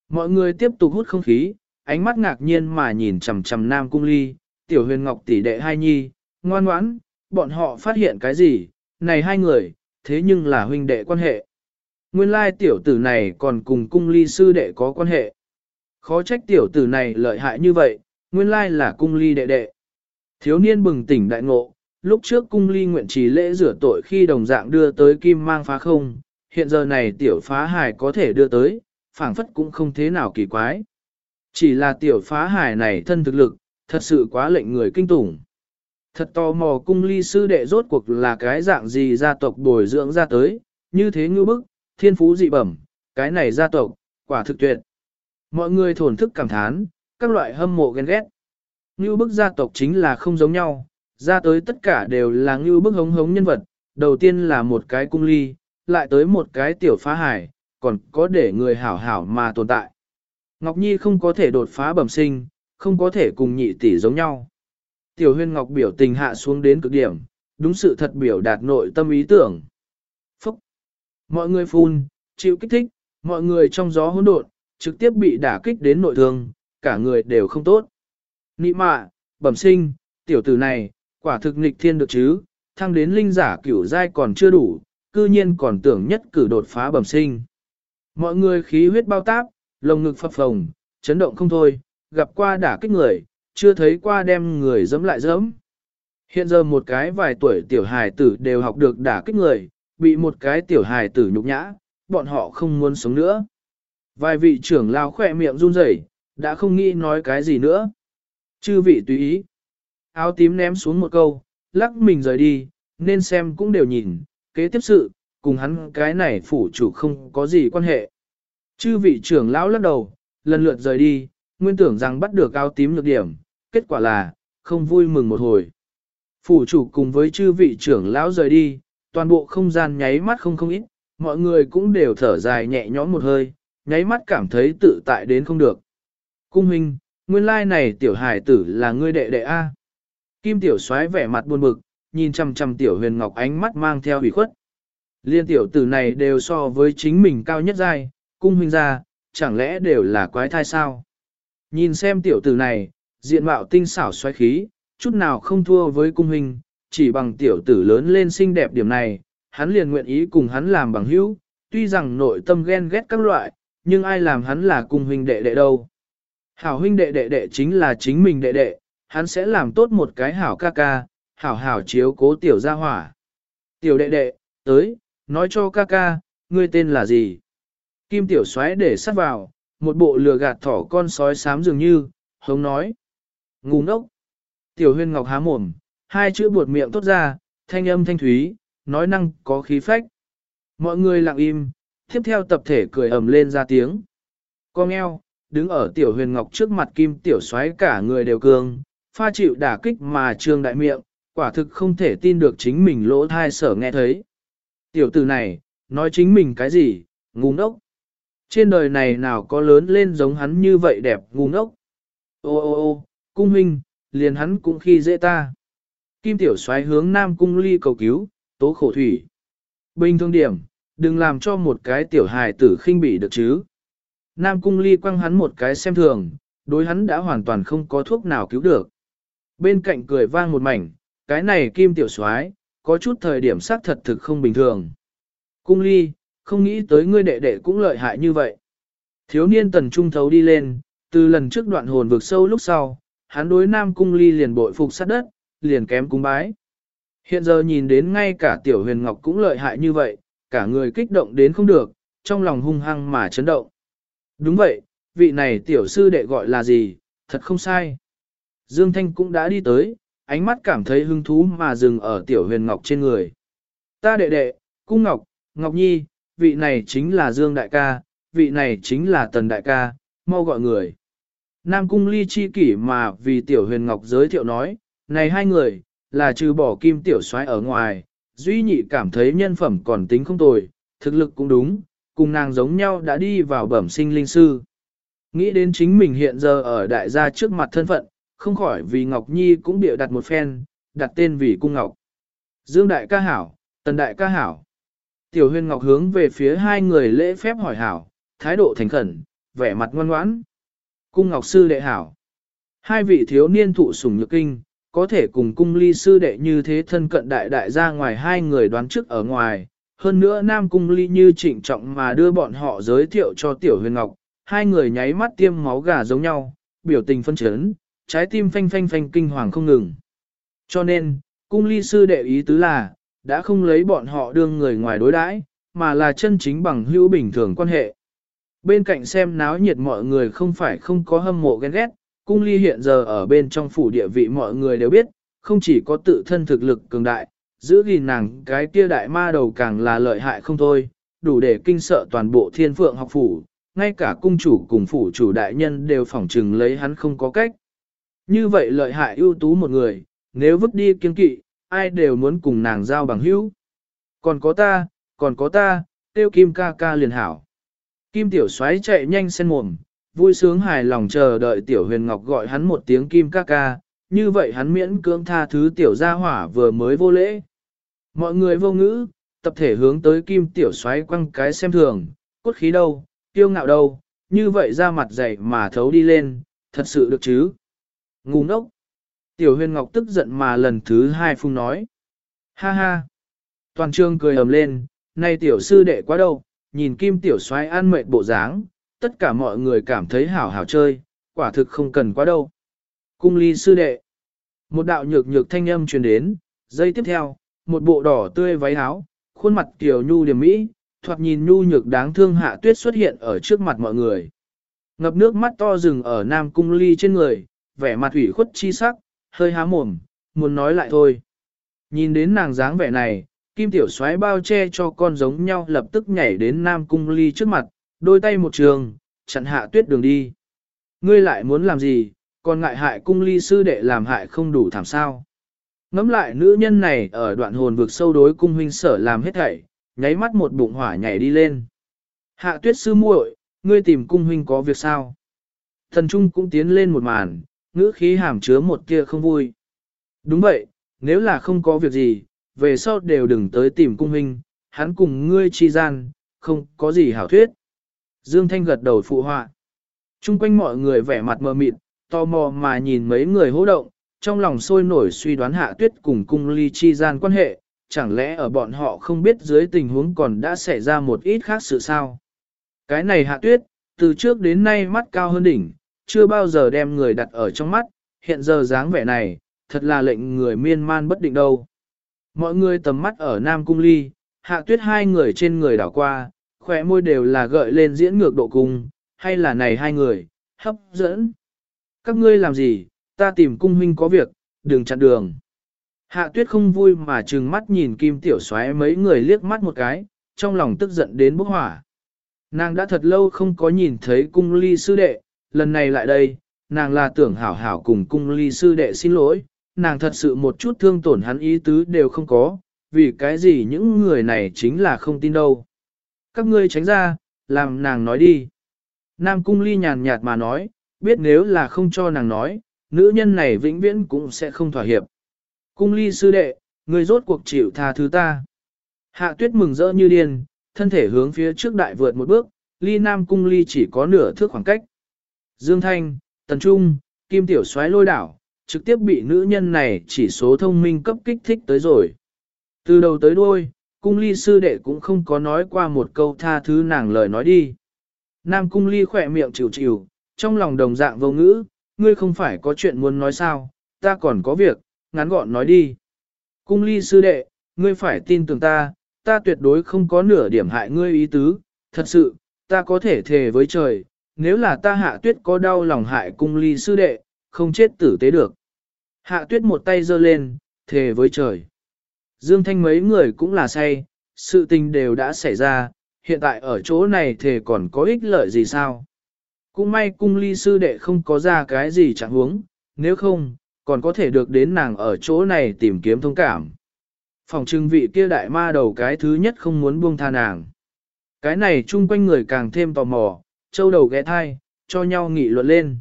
Mọi người tiếp tục hút không khí, ánh mắt ngạc nhiên mà nhìn chầm chầm Nam Cung Ly, tiểu huyền ngọc tỷ đệ hai nhi, ngoan ngoãn, bọn họ phát hiện cái gì, này hai người, thế nhưng là huynh đệ quan hệ. Nguyên lai tiểu tử này còn cùng cung ly sư đệ có quan hệ. Khó trách tiểu tử này lợi hại như vậy, nguyên lai là cung ly đệ đệ. Thiếu niên bừng tỉnh đại ngộ, lúc trước cung ly nguyện trì lễ rửa tội khi đồng dạng đưa tới kim mang phá không, hiện giờ này tiểu phá hải có thể đưa tới, phảng phất cũng không thế nào kỳ quái. Chỉ là tiểu phá hải này thân thực lực, thật sự quá lệnh người kinh tủng. Thật tò mò cung ly sư đệ rốt cuộc là cái dạng gì gia tộc bồi dưỡng ra tới, như thế ngư bức, thiên phú dị bẩm, cái này gia tộc, quả thực tuyệt. Mọi người thổn thức cảm thán, các loại hâm mộ ghen ghét. Ngưu bức gia tộc chính là không giống nhau, ra tới tất cả đều là ngưu bức hống hống nhân vật, đầu tiên là một cái cung ly, lại tới một cái tiểu phá hải, còn có để người hảo hảo mà tồn tại. Ngọc Nhi không có thể đột phá bẩm sinh, không có thể cùng nhị tỷ giống nhau. Tiểu huyên Ngọc biểu tình hạ xuống đến cực điểm, đúng sự thật biểu đạt nội tâm ý tưởng. Mọi người phun, chịu kích thích, mọi người trong gió hỗn độn, trực tiếp bị đả kích đến nội thương, cả người đều không tốt. Nị mạ, bẩm sinh, tiểu tử này, quả thực nghịch thiên được chứ, thăng đến linh giả cửu giai còn chưa đủ, cư nhiên còn tưởng nhất cử đột phá bẩm sinh. Mọi người khí huyết bao táp, lồng ngực phập phồng, chấn động không thôi, gặp qua đả kích người, chưa thấy qua đem người dẫm lại dẫm. Hiện giờ một cái vài tuổi tiểu hài tử đều học được đả kích người, bị một cái tiểu hài tử nhục nhã, bọn họ không muốn sống nữa. Vài vị trưởng lao khỏe miệng run rẩy, đã không nghĩ nói cái gì nữa. Chư vị tùy ý. Áo tím ném xuống một câu, lắc mình rời đi, nên xem cũng đều nhìn, kế tiếp sự, cùng hắn cái này phủ chủ không có gì quan hệ. Chư vị trưởng lão lắc đầu, lần lượt rời đi, nguyên tưởng rằng bắt được áo tím lược điểm, kết quả là, không vui mừng một hồi. Phủ chủ cùng với chư vị trưởng lão rời đi, toàn bộ không gian nháy mắt không không ít, mọi người cũng đều thở dài nhẹ nhõm một hơi, nháy mắt cảm thấy tự tại đến không được. Cung huynh, nguyên lai này tiểu hải tử là ngươi đệ đệ A. Kim tiểu soái vẻ mặt buồn bực, nhìn chăm chăm tiểu huyền ngọc ánh mắt mang theo ủy khuất. Liên tiểu tử này đều so với chính mình cao nhất giai, cung huynh ra, chẳng lẽ đều là quái thai sao? Nhìn xem tiểu tử này, diện mạo tinh xảo xoáy khí, chút nào không thua với cung huynh, chỉ bằng tiểu tử lớn lên xinh đẹp điểm này, hắn liền nguyện ý cùng hắn làm bằng hữu, tuy rằng nội tâm ghen ghét các loại, nhưng ai làm hắn là cung huynh đệ đệ đâu. Hảo huynh đệ đệ đệ chính là chính mình đệ đệ, hắn sẽ làm tốt một cái hảo ca ca, hảo hảo chiếu cố tiểu gia hỏa. Tiểu đệ đệ, tới, nói cho ca ca, ngươi tên là gì? Kim tiểu xoáy để sát vào, một bộ lừa gạt thỏ con sói xám dường như, hống nói. Ngu ngốc. Tiểu huyên ngọc há mồm, hai chữ buột miệng tốt ra, thanh âm thanh thúy, nói năng có khí phách. Mọi người lặng im, tiếp theo tập thể cười ầm lên ra tiếng. Con eo, đứng ở tiểu huyền ngọc trước mặt kim tiểu xoáy cả người đều cường, pha chịu đả kích mà trương đại miệng, quả thực không thể tin được chính mình lỗ thai sở nghe thấy. Tiểu tử này, nói chính mình cái gì, ngu ngốc. Trên đời này nào có lớn lên giống hắn như vậy đẹp ngu ngốc. Ô ô ô, cung huynh, liền hắn cũng khi dễ ta. Kim tiểu xoáy hướng nam cung ly cầu cứu, tố khổ thủy. Bình thường điểm, đừng làm cho một cái tiểu hài tử khinh bị được chứ. Nam cung ly quăng hắn một cái xem thường, đối hắn đã hoàn toàn không có thuốc nào cứu được. Bên cạnh cười vang một mảnh, cái này kim tiểu soái có chút thời điểm xác thật thực không bình thường. Cung ly, không nghĩ tới ngươi đệ đệ cũng lợi hại như vậy. Thiếu niên tần trung thấu đi lên, từ lần trước đoạn hồn vực sâu lúc sau, hắn đối nam cung ly liền bội phục sát đất, liền kém cung bái. Hiện giờ nhìn đến ngay cả tiểu huyền ngọc cũng lợi hại như vậy, cả người kích động đến không được, trong lòng hung hăng mà chấn động. Đúng vậy, vị này tiểu sư đệ gọi là gì, thật không sai. Dương Thanh cũng đã đi tới, ánh mắt cảm thấy hứng thú mà dừng ở tiểu huyền ngọc trên người. Ta đệ đệ, cung ngọc, ngọc nhi, vị này chính là Dương đại ca, vị này chính là tần đại ca, mau gọi người. Nam cung ly chi kỷ mà vì tiểu huyền ngọc giới thiệu nói, này hai người, là trừ bỏ kim tiểu soái ở ngoài, duy nhị cảm thấy nhân phẩm còn tính không tồi, thực lực cũng đúng, cùng nàng giống nhau đã đi vào bẩm sinh linh sư. Nghĩ đến chính mình hiện giờ ở đại gia trước mặt thân phận, không khỏi vì Ngọc Nhi cũng bịa đặt một phen, đặt tên vì cung Ngọc. Dương đại ca hảo, tần đại ca hảo. Tiểu huyên Ngọc hướng về phía hai người lễ phép hỏi hảo, thái độ thành khẩn, vẻ mặt ngoan ngoãn. Cung ngọc sư đệ hảo. Hai vị thiếu niên thụ sủng nhược kinh, có thể cùng cung ly sư đệ như thế thân cận đại đại ra ngoài hai người đoán trước ở ngoài. Hơn nữa Nam Cung Ly như trịnh trọng mà đưa bọn họ giới thiệu cho Tiểu Huyền Ngọc, hai người nháy mắt tiêm máu gà giống nhau, biểu tình phân chấn, trái tim phanh phanh phanh kinh hoàng không ngừng. Cho nên, cung ly sư đệ ý tứ là, đã không lấy bọn họ đương người ngoài đối đãi, mà là chân chính bằng hữu bình thường quan hệ. Bên cạnh xem náo nhiệt mọi người không phải không có hâm mộ ghen ghét, cung ly hiện giờ ở bên trong phủ địa vị mọi người đều biết, không chỉ có tự thân thực lực cường đại, giữ gìn nàng cái kia đại ma đầu càng là lợi hại không thôi, đủ để kinh sợ toàn bộ thiên phượng học phủ, ngay cả cung chủ cùng phủ chủ đại nhân đều phỏng trừng lấy hắn không có cách. Như vậy lợi hại ưu tú một người, nếu vứt đi kiên kỵ, ai đều muốn cùng nàng giao bằng hữu. Còn có ta, còn có ta, tiêu kim ca ca liền hảo. Kim tiểu xoáy chạy nhanh sen mồm, vui sướng hài lòng chờ đợi tiểu huyền ngọc gọi hắn một tiếng kim ca ca, như vậy hắn miễn cưỡng tha thứ tiểu gia hỏa vừa mới vô lễ. Mọi người vô ngữ, tập thể hướng tới kim tiểu xoáy quăng cái xem thường, cốt khí đâu, kiêu ngạo đâu, như vậy ra mặt dày mà thấu đi lên, thật sự được chứ. Ngu ngốc. Tiểu huyền ngọc tức giận mà lần thứ hai phung nói. Ha ha. Toàn trường cười ầm lên, nay tiểu sư đệ quá đâu, nhìn kim tiểu xoáy an mệt bộ dáng, tất cả mọi người cảm thấy hảo hảo chơi, quả thực không cần quá đâu. Cung ly sư đệ. Một đạo nhược nhược thanh âm truyền đến, giây tiếp theo, một bộ đỏ tươi váy áo, khuôn mặt tiểu nhu điểm mỹ, thoạt nhìn nhu nhược đáng thương hạ tuyết xuất hiện ở trước mặt mọi người. Ngập nước mắt to rừng ở nam cung ly trên người, vẻ mặt ủy khuất chi sắc, hơi há mồm, muốn nói lại thôi. Nhìn đến nàng dáng vẻ này, kim tiểu xoáy bao che cho con giống nhau lập tức nhảy đến nam cung ly trước mặt, đôi tay một trường, chặn hạ tuyết đường đi. Ngươi lại muốn làm gì, còn ngại hại cung ly sư đệ làm hại không đủ thảm sao. Ngắm lại nữ nhân này ở đoạn hồn vực sâu đối cung huynh sở làm hết thảy, nháy mắt một bụng hỏa nhảy đi lên. Hạ tuyết sư muội, ngươi tìm cung huynh có việc sao? Thần Trung cũng tiến lên một màn, ngữ khí hàm chứa một kia không vui. Đúng vậy, nếu là không có việc gì, về sau đều đừng tới tìm cung huynh, hắn cùng ngươi chi gian, không có gì hảo thuyết. Dương Thanh gật đầu phụ họa. Trung quanh mọi người vẻ mặt mờ mịt, tò mò mà nhìn mấy người hô động, trong lòng sôi nổi suy đoán hạ tuyết cùng cung ly chi gian quan hệ, chẳng lẽ ở bọn họ không biết dưới tình huống còn đã xảy ra một ít khác sự sao. Cái này hạ tuyết, từ trước đến nay mắt cao hơn đỉnh, chưa bao giờ đem người đặt ở trong mắt, hiện giờ dáng vẻ này, thật là lệnh người miên man bất định đâu. Mọi người tầm mắt ở Nam Cung Ly, hạ tuyết hai người trên người đảo qua, khỏe môi đều là gợi lên diễn ngược độ cung, hay là này hai người, hấp dẫn. Các ngươi làm gì, ta tìm cung huynh có việc, đừng chặn đường. Hạ tuyết không vui mà trừng mắt nhìn kim tiểu xoáy mấy người liếc mắt một cái, trong lòng tức giận đến bốc hỏa. Nàng đã thật lâu không có nhìn thấy cung ly sư đệ, lần này lại đây, nàng là tưởng hảo hảo cùng cung ly sư đệ xin lỗi, nàng thật sự một chút thương tổn hắn ý tứ đều không có, vì cái gì những người này chính là không tin đâu. Các ngươi tránh ra, làm nàng nói đi. Nam cung ly nhàn nhạt mà nói, biết nếu là không cho nàng nói, nữ nhân này vĩnh viễn cũng sẽ không thỏa hiệp. Cung ly sư đệ, người rốt cuộc chịu tha thứ ta. Hạ tuyết mừng rỡ như điên, thân thể hướng phía trước đại vượt một bước, ly nam cung ly chỉ có nửa thước khoảng cách. Dương Thanh, Tần Trung, Kim Tiểu Soái lôi đảo, trực tiếp bị nữ nhân này chỉ số thông minh cấp kích thích tới rồi. Từ đầu tới đuôi, cung ly sư đệ cũng không có nói qua một câu tha thứ nàng lời nói đi. Nam cung ly khỏe miệng chịu chịu, trong lòng đồng dạng vô ngữ, ngươi không phải có chuyện muốn nói sao, ta còn có việc, ngắn gọn nói đi. Cung ly sư đệ, ngươi phải tin tưởng ta, ta tuyệt đối không có nửa điểm hại ngươi ý tứ, thật sự, ta có thể thề với trời, nếu là ta hạ tuyết có đau lòng hại cung ly sư đệ, không chết tử tế được. Hạ tuyết một tay giơ lên, thề với trời. Dương Thanh mấy người cũng là say, sự tình đều đã xảy ra, hiện tại ở chỗ này thì còn có ích lợi gì sao? Cũng may cung ly sư đệ không có ra cái gì chẳng huống, nếu không, còn có thể được đến nàng ở chỗ này tìm kiếm thông cảm. Phòng trưng vị kia đại ma đầu cái thứ nhất không muốn buông tha nàng. Cái này chung quanh người càng thêm tò mò, châu đầu ghé thai, cho nhau nghị luận lên.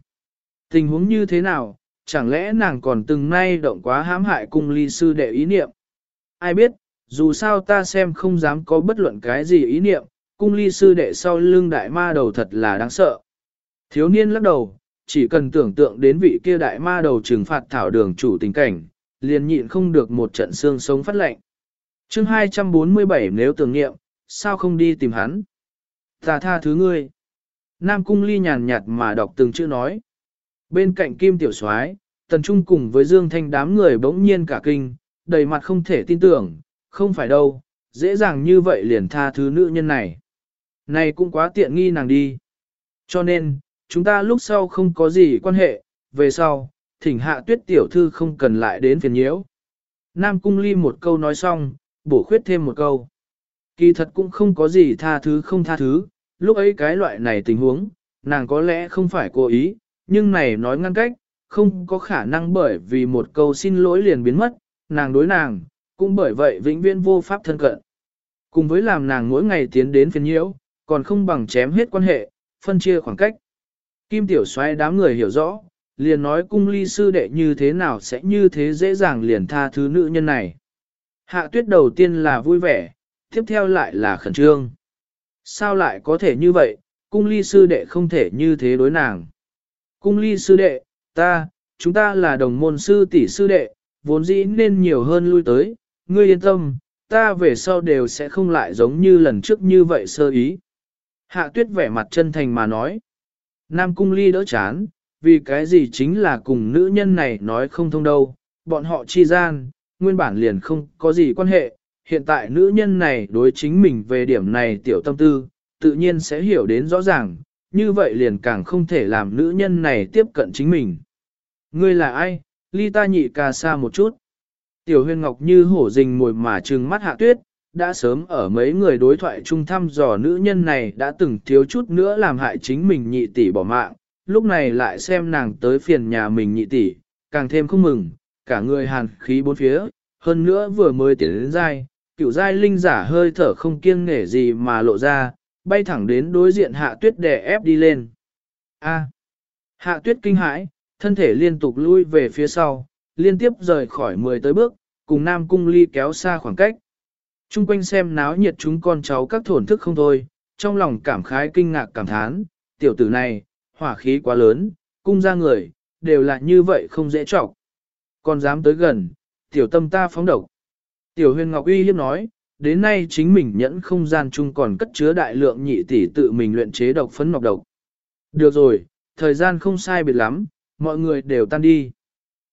Tình huống như thế nào, chẳng lẽ nàng còn từng nay động quá hãm hại cung ly sư đệ ý niệm? Ai biết, dù sao ta xem không dám có bất luận cái gì ý niệm, cung ly sư đệ sau lưng đại ma đầu thật là đáng sợ. Thiếu niên lắc đầu, chỉ cần tưởng tượng đến vị kia đại ma đầu trừng phạt thảo đường chủ tình cảnh, liền nhịn không được một trận xương sống phát lệnh. chương 247 nếu tưởng nghiệm, sao không đi tìm hắn? Ta tha thứ ngươi. Nam cung ly nhàn nhạt mà đọc từng chữ nói. Bên cạnh kim tiểu soái tần trung cùng với Dương Thanh đám người bỗng nhiên cả kinh, đầy mặt không thể tin tưởng, không phải đâu, dễ dàng như vậy liền tha thứ nữ nhân này. Này cũng quá tiện nghi nàng đi. Cho nên, chúng ta lúc sau không có gì quan hệ, về sau, thỉnh hạ tuyết tiểu thư không cần lại đến phiền nhiễu. Nam cung ly một câu nói xong, bổ khuyết thêm một câu. Kỳ thật cũng không có gì tha thứ không tha thứ, lúc ấy cái loại này tình huống, nàng có lẽ không phải cố ý, nhưng này nói ngăn cách, không có khả năng bởi vì một câu xin lỗi liền biến mất, nàng đối nàng, cũng bởi vậy vĩnh viễn vô pháp thân cận. Cùng với làm nàng mỗi ngày tiến đến phiền nhiễu, còn không bằng chém hết quan hệ, phân chia khoảng cách. Kim Tiểu xoay đám người hiểu rõ, liền nói cung ly sư đệ như thế nào sẽ như thế dễ dàng liền tha thứ nữ nhân này. Hạ tuyết đầu tiên là vui vẻ, tiếp theo lại là khẩn trương. Sao lại có thể như vậy, cung ly sư đệ không thể như thế đối nàng. Cung ly sư đệ, ta, chúng ta là đồng môn sư tỷ sư đệ, vốn dĩ nên nhiều hơn lui tới, ngươi yên tâm, ta về sau đều sẽ không lại giống như lần trước như vậy sơ ý. Hạ tuyết vẻ mặt chân thành mà nói. Nam cung ly đỡ chán, vì cái gì chính là cùng nữ nhân này nói không thông đâu, bọn họ chi gian, nguyên bản liền không có gì quan hệ, hiện tại nữ nhân này đối chính mình về điểm này tiểu tâm tư, tự nhiên sẽ hiểu đến rõ ràng, như vậy liền càng không thể làm nữ nhân này tiếp cận chính mình. Ngươi là ai, ly ta nhị ca xa một chút. Tiểu Huyên ngọc như hổ rình mồi mà trừng mắt hạ tuyết, đã sớm ở mấy người đối thoại chung thăm dò nữ nhân này đã từng thiếu chút nữa làm hại chính mình nhị tỷ bỏ mạng, lúc này lại xem nàng tới phiền nhà mình nhị tỷ, càng thêm không mừng, cả người hàn khí bốn phía, hơn nữa vừa mới tiến đến dai, cựu dai linh giả hơi thở không kiêng nể gì mà lộ ra, bay thẳng đến đối diện hạ tuyết đè ép đi lên. A. hạ tuyết kinh hãi, thân thể liên tục lui về phía sau, liên tiếp rời khỏi mười tới bước, cùng Nam Cung Ly kéo xa khoảng cách. Trung quanh xem náo nhiệt chúng con cháu các thổn thức không thôi, trong lòng cảm khái kinh ngạc cảm thán, tiểu tử này, hỏa khí quá lớn, cung ra người, đều là như vậy không dễ trọc. Còn dám tới gần, tiểu tâm ta phóng độc. Tiểu huyền Ngọc uy hiếp nói, đến nay chính mình nhẫn không gian chung còn cất chứa đại lượng nhị tỷ tự mình luyện chế độc phấn ngọc độc. Được rồi, thời gian không sai biệt lắm, mọi người đều tan đi.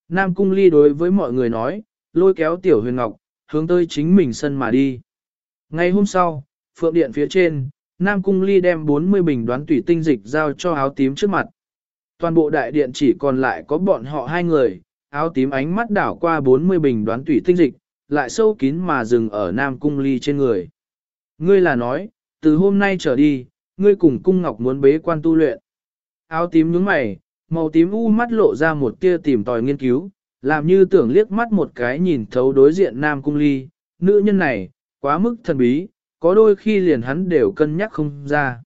Nam Cung Ly đối với mọi người nói, lôi kéo Tiểu Huyền Ngọc, hướng tới chính mình sân mà đi. Ngày hôm sau, phượng điện phía trên, Nam Cung Ly đem 40 bình đoán tủy tinh dịch giao cho áo tím trước mặt. Toàn bộ đại điện chỉ còn lại có bọn họ hai người, áo tím ánh mắt đảo qua 40 bình đoán tủy tinh dịch, lại sâu kín mà dừng ở Nam Cung Ly trên người. Ngươi là nói, từ hôm nay trở đi, ngươi cùng Cung Ngọc muốn bế quan tu luyện. Áo tím nhướng mày, màu tím u mắt lộ ra một tia tìm tòi nghiên cứu, làm như tưởng liếc mắt một cái nhìn thấu đối diện Nam Cung Ly, nữ nhân này, quá mức thần bí, có đôi khi liền hắn đều cân nhắc không ra.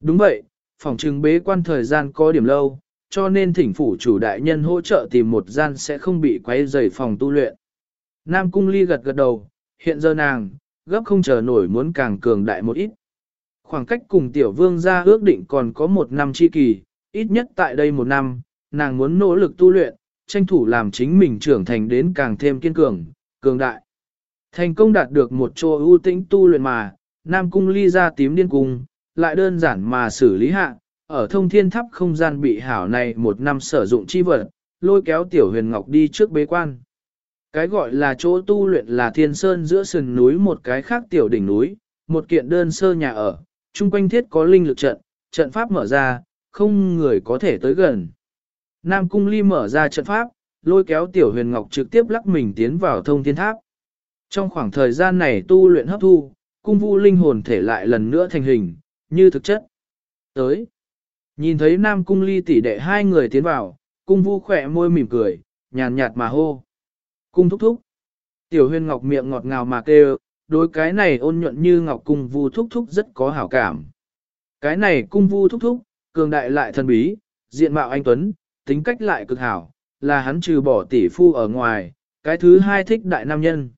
Đúng vậy, phòng trừng bế quan thời gian có điểm lâu, cho nên thỉnh phủ chủ đại nhân hỗ trợ tìm một gian sẽ không bị quấy rầy phòng tu luyện. Nam Cung Ly gật gật đầu, hiện giờ nàng, gấp không chờ nổi muốn càng cường đại một ít. Khoảng cách cùng tiểu vương ra ước định còn có một năm chi kỳ, ít nhất tại đây một năm, nàng muốn nỗ lực tu luyện, tranh thủ làm chính mình trưởng thành đến càng thêm kiên cường, cường đại. Thành công đạt được một chỗ ưu tĩnh tu luyện mà, Nam Cung ly ra tím điên cung, lại đơn giản mà xử lý hạ, ở thông thiên tháp không gian bị hảo này một năm sử dụng chi vật, lôi kéo tiểu huyền ngọc đi trước bế quan. Cái gọi là chỗ tu luyện là thiên sơn giữa sườn núi một cái khác tiểu đỉnh núi, một kiện đơn sơ nhà ở, chung quanh thiết có linh lực trận, trận pháp mở ra, không người có thể tới gần. Nam Cung Ly mở ra trận pháp, lôi kéo Tiểu Huyền Ngọc trực tiếp lắc mình tiến vào thông thiên tháp. Trong khoảng thời gian này tu luyện hấp thu, cung vu linh hồn thể lại lần nữa thành hình, như thực chất. Tới, nhìn thấy Nam Cung Ly tỷ đệ hai người tiến vào, cung vu khỏe môi mỉm cười, nhàn nhạt mà hô. Cung thúc thúc. Tiểu Huyền Ngọc miệng ngọt ngào mà kêu, đối cái này ôn nhuận như Ngọc cung vu thúc thúc rất có hảo cảm. Cái này cung vu thúc thúc, cường đại lại thần bí, diện mạo anh Tuấn, tính cách lại cực hảo, là hắn trừ bỏ tỷ phu ở ngoài, cái thứ hai thích đại nam nhân.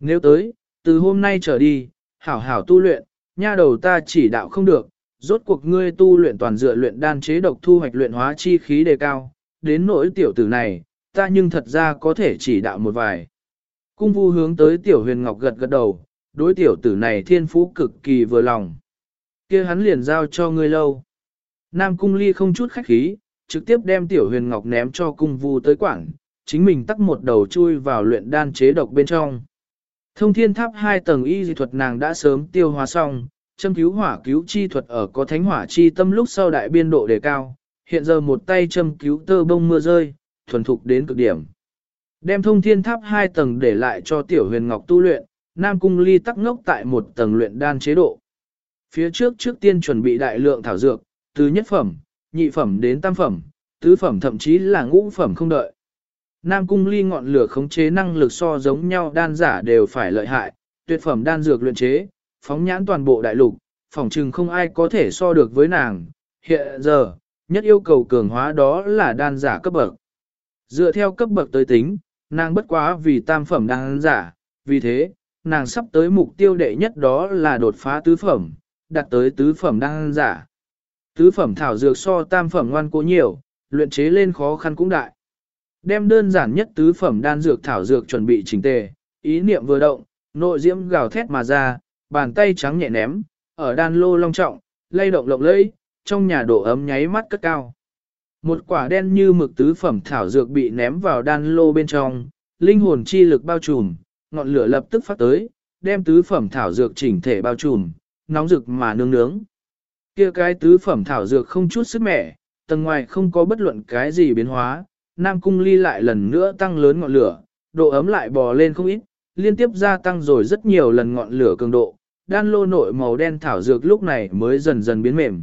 Nếu tới, từ hôm nay trở đi, hảo hảo tu luyện, nha đầu ta chỉ đạo không được, rốt cuộc ngươi tu luyện toàn dựa luyện đan chế độc thu hoạch luyện hóa chi khí đề cao, đến nỗi tiểu tử này, ta nhưng thật ra có thể chỉ đạo một vài. Cung vu hướng tới tiểu huyền ngọc gật gật đầu, đối tiểu tử này thiên phú cực kỳ vừa lòng. kia hắn liền giao cho ngươi lâu. Nam cung ly không chút khách khí, trực tiếp đem tiểu huyền ngọc ném cho cung vu tới quảng, chính mình tắt một đầu chui vào luyện đan chế độc bên trong. Thông thiên tháp hai tầng y dị thuật nàng đã sớm tiêu hóa xong, châm cứu hỏa cứu chi thuật ở có thánh hỏa chi tâm lúc sau đại biên độ đề cao, hiện giờ một tay châm cứu tơ bông mưa rơi, thuần thục đến cực điểm. Đem thông thiên tháp hai tầng để lại cho tiểu huyền ngọc tu luyện, Nam Cung Ly tắc ngốc tại một tầng luyện đan chế độ. Phía trước trước tiên chuẩn bị đại lượng thảo dược, từ nhất phẩm, nhị phẩm đến tam phẩm, tứ phẩm thậm chí là ngũ phẩm không đợi. Nam Cung Ly ngọn lửa khống chế năng lực so giống nhau đan giả đều phải lợi hại, tuyệt phẩm đan dược luyện chế, phóng nhãn toàn bộ đại lục, phỏng chừng không ai có thể so được với nàng. Hiện giờ, nhất yêu cầu cường hóa đó là đan giả cấp bậc. Dựa theo cấp bậc tới tính, nàng bất quá vì tam phẩm đan giả, vì thế, nàng sắp tới mục tiêu đệ nhất đó là đột phá tứ phẩm, đạt tới tứ phẩm đan giả. Tứ phẩm thảo dược so tam phẩm ngoan cố nhiều, luyện chế lên khó khăn cũng đại. Đem đơn giản nhất tứ phẩm đan dược thảo dược chuẩn bị chỉnh tề, ý niệm vừa động, nội diễm gào thét mà ra, bàn tay trắng nhẹ ném, ở đan lô long trọng, lay động lộng lẫy, trong nhà độ ấm nháy mắt cất cao. Một quả đen như mực tứ phẩm thảo dược bị ném vào đan lô bên trong, linh hồn chi lực bao trùm, ngọn lửa lập tức phát tới, đem tứ phẩm thảo dược chỉnh thể bao trùm, nóng rực mà nướng nướng. Kia cái tứ phẩm thảo dược không chút sức mẻ, tầng ngoài không có bất luận cái gì biến hóa, Nam Cung Ly lại lần nữa tăng lớn ngọn lửa, độ ấm lại bò lên không ít, liên tiếp gia tăng rồi rất nhiều lần ngọn lửa cường độ, đan lô nội màu đen thảo dược lúc này mới dần dần biến mềm.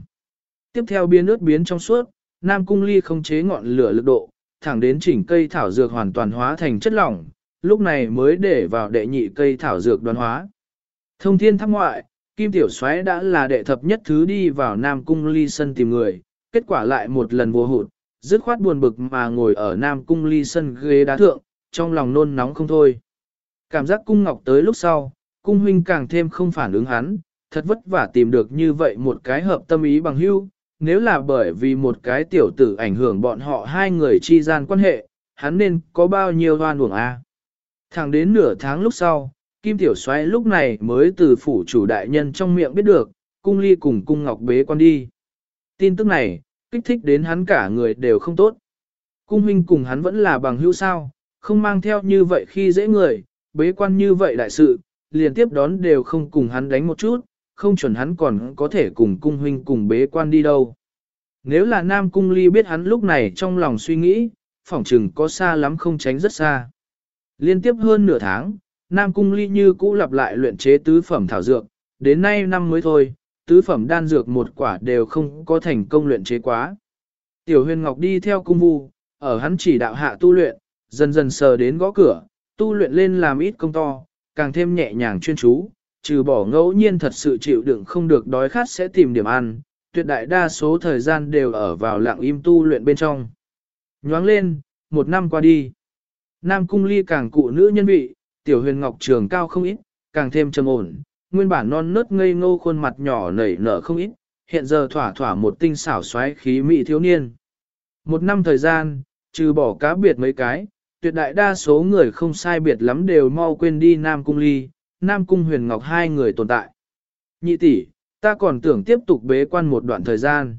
Tiếp theo biến ướt biến trong suốt, Nam Cung Ly không chế ngọn lửa lực độ, thẳng đến chỉnh cây thảo dược hoàn toàn hóa thành chất lỏng, lúc này mới để vào đệ nhị cây thảo dược đoán hóa. Thông thiên tháp ngoại, Kim Tiểu Soái đã là đệ thập nhất thứ đi vào Nam Cung Ly sân tìm người, kết quả lại một lần vô hụt, dứt khoát buồn bực mà ngồi ở Nam Cung Ly sân ghế đá thượng, trong lòng nôn nóng không thôi. Cảm giác Cung Ngọc tới lúc sau, Cung Huynh càng thêm không phản ứng hắn, thật vất vả tìm được như vậy một cái hợp tâm ý bằng hữu, nếu là bởi vì một cái tiểu tử ảnh hưởng bọn họ hai người chi gian quan hệ, hắn nên có bao nhiêu hoan uổng a? Thẳng đến nửa tháng lúc sau, Kim Tiểu Soái lúc này mới từ phủ chủ đại nhân trong miệng biết được, cung ly cùng cung ngọc bế quan đi. Tin tức này, kích thích đến hắn cả người đều không tốt. Cung huynh cùng hắn vẫn là bằng hữu sao, không mang theo như vậy khi dễ người, bế quan như vậy đại sự, liền tiếp đón đều không cùng hắn đánh một chút, không chuẩn hắn còn có thể cùng cung huynh cùng bế quan đi đâu. Nếu là Nam Cung Ly biết hắn lúc này trong lòng suy nghĩ, phỏng chừng có xa lắm không tránh rất xa. Liên tiếp hơn nửa tháng, Nam Cung Ly như cũ lặp lại luyện chế tứ phẩm thảo dược, đến nay năm mới thôi, tứ phẩm đan dược một quả đều không có thành công luyện chế quá. Tiểu huyền ngọc đi theo cung vu, ở hắn chỉ đạo hạ tu luyện, dần dần sờ đến gõ cửa, tu luyện lên làm ít công to, càng thêm nhẹ nhàng chuyên chú, trừ bỏ ngẫu nhiên thật sự chịu đựng không được đói khát sẽ tìm điểm ăn, tuyệt đại đa số thời gian đều ở vào lặng im tu luyện bên trong. Nhoáng lên, một năm qua đi. Nam cung ly càng cụ nữ nhân vị, tiểu huyền ngọc trường cao không ít, càng thêm trầm ổn, nguyên bản non nớt ngây ngô khuôn mặt nhỏ nảy nở không ít, hiện giờ thỏa thỏa một tinh xảo xoáy khí mỹ thiếu niên. Một năm thời gian, trừ bỏ cá biệt mấy cái, tuyệt đại đa số người không sai biệt lắm đều mau quên đi Nam Cung Ly, Nam Cung Huyền Ngọc hai người tồn tại. Nhị tỷ, ta còn tưởng tiếp tục bế quan một đoạn thời gian.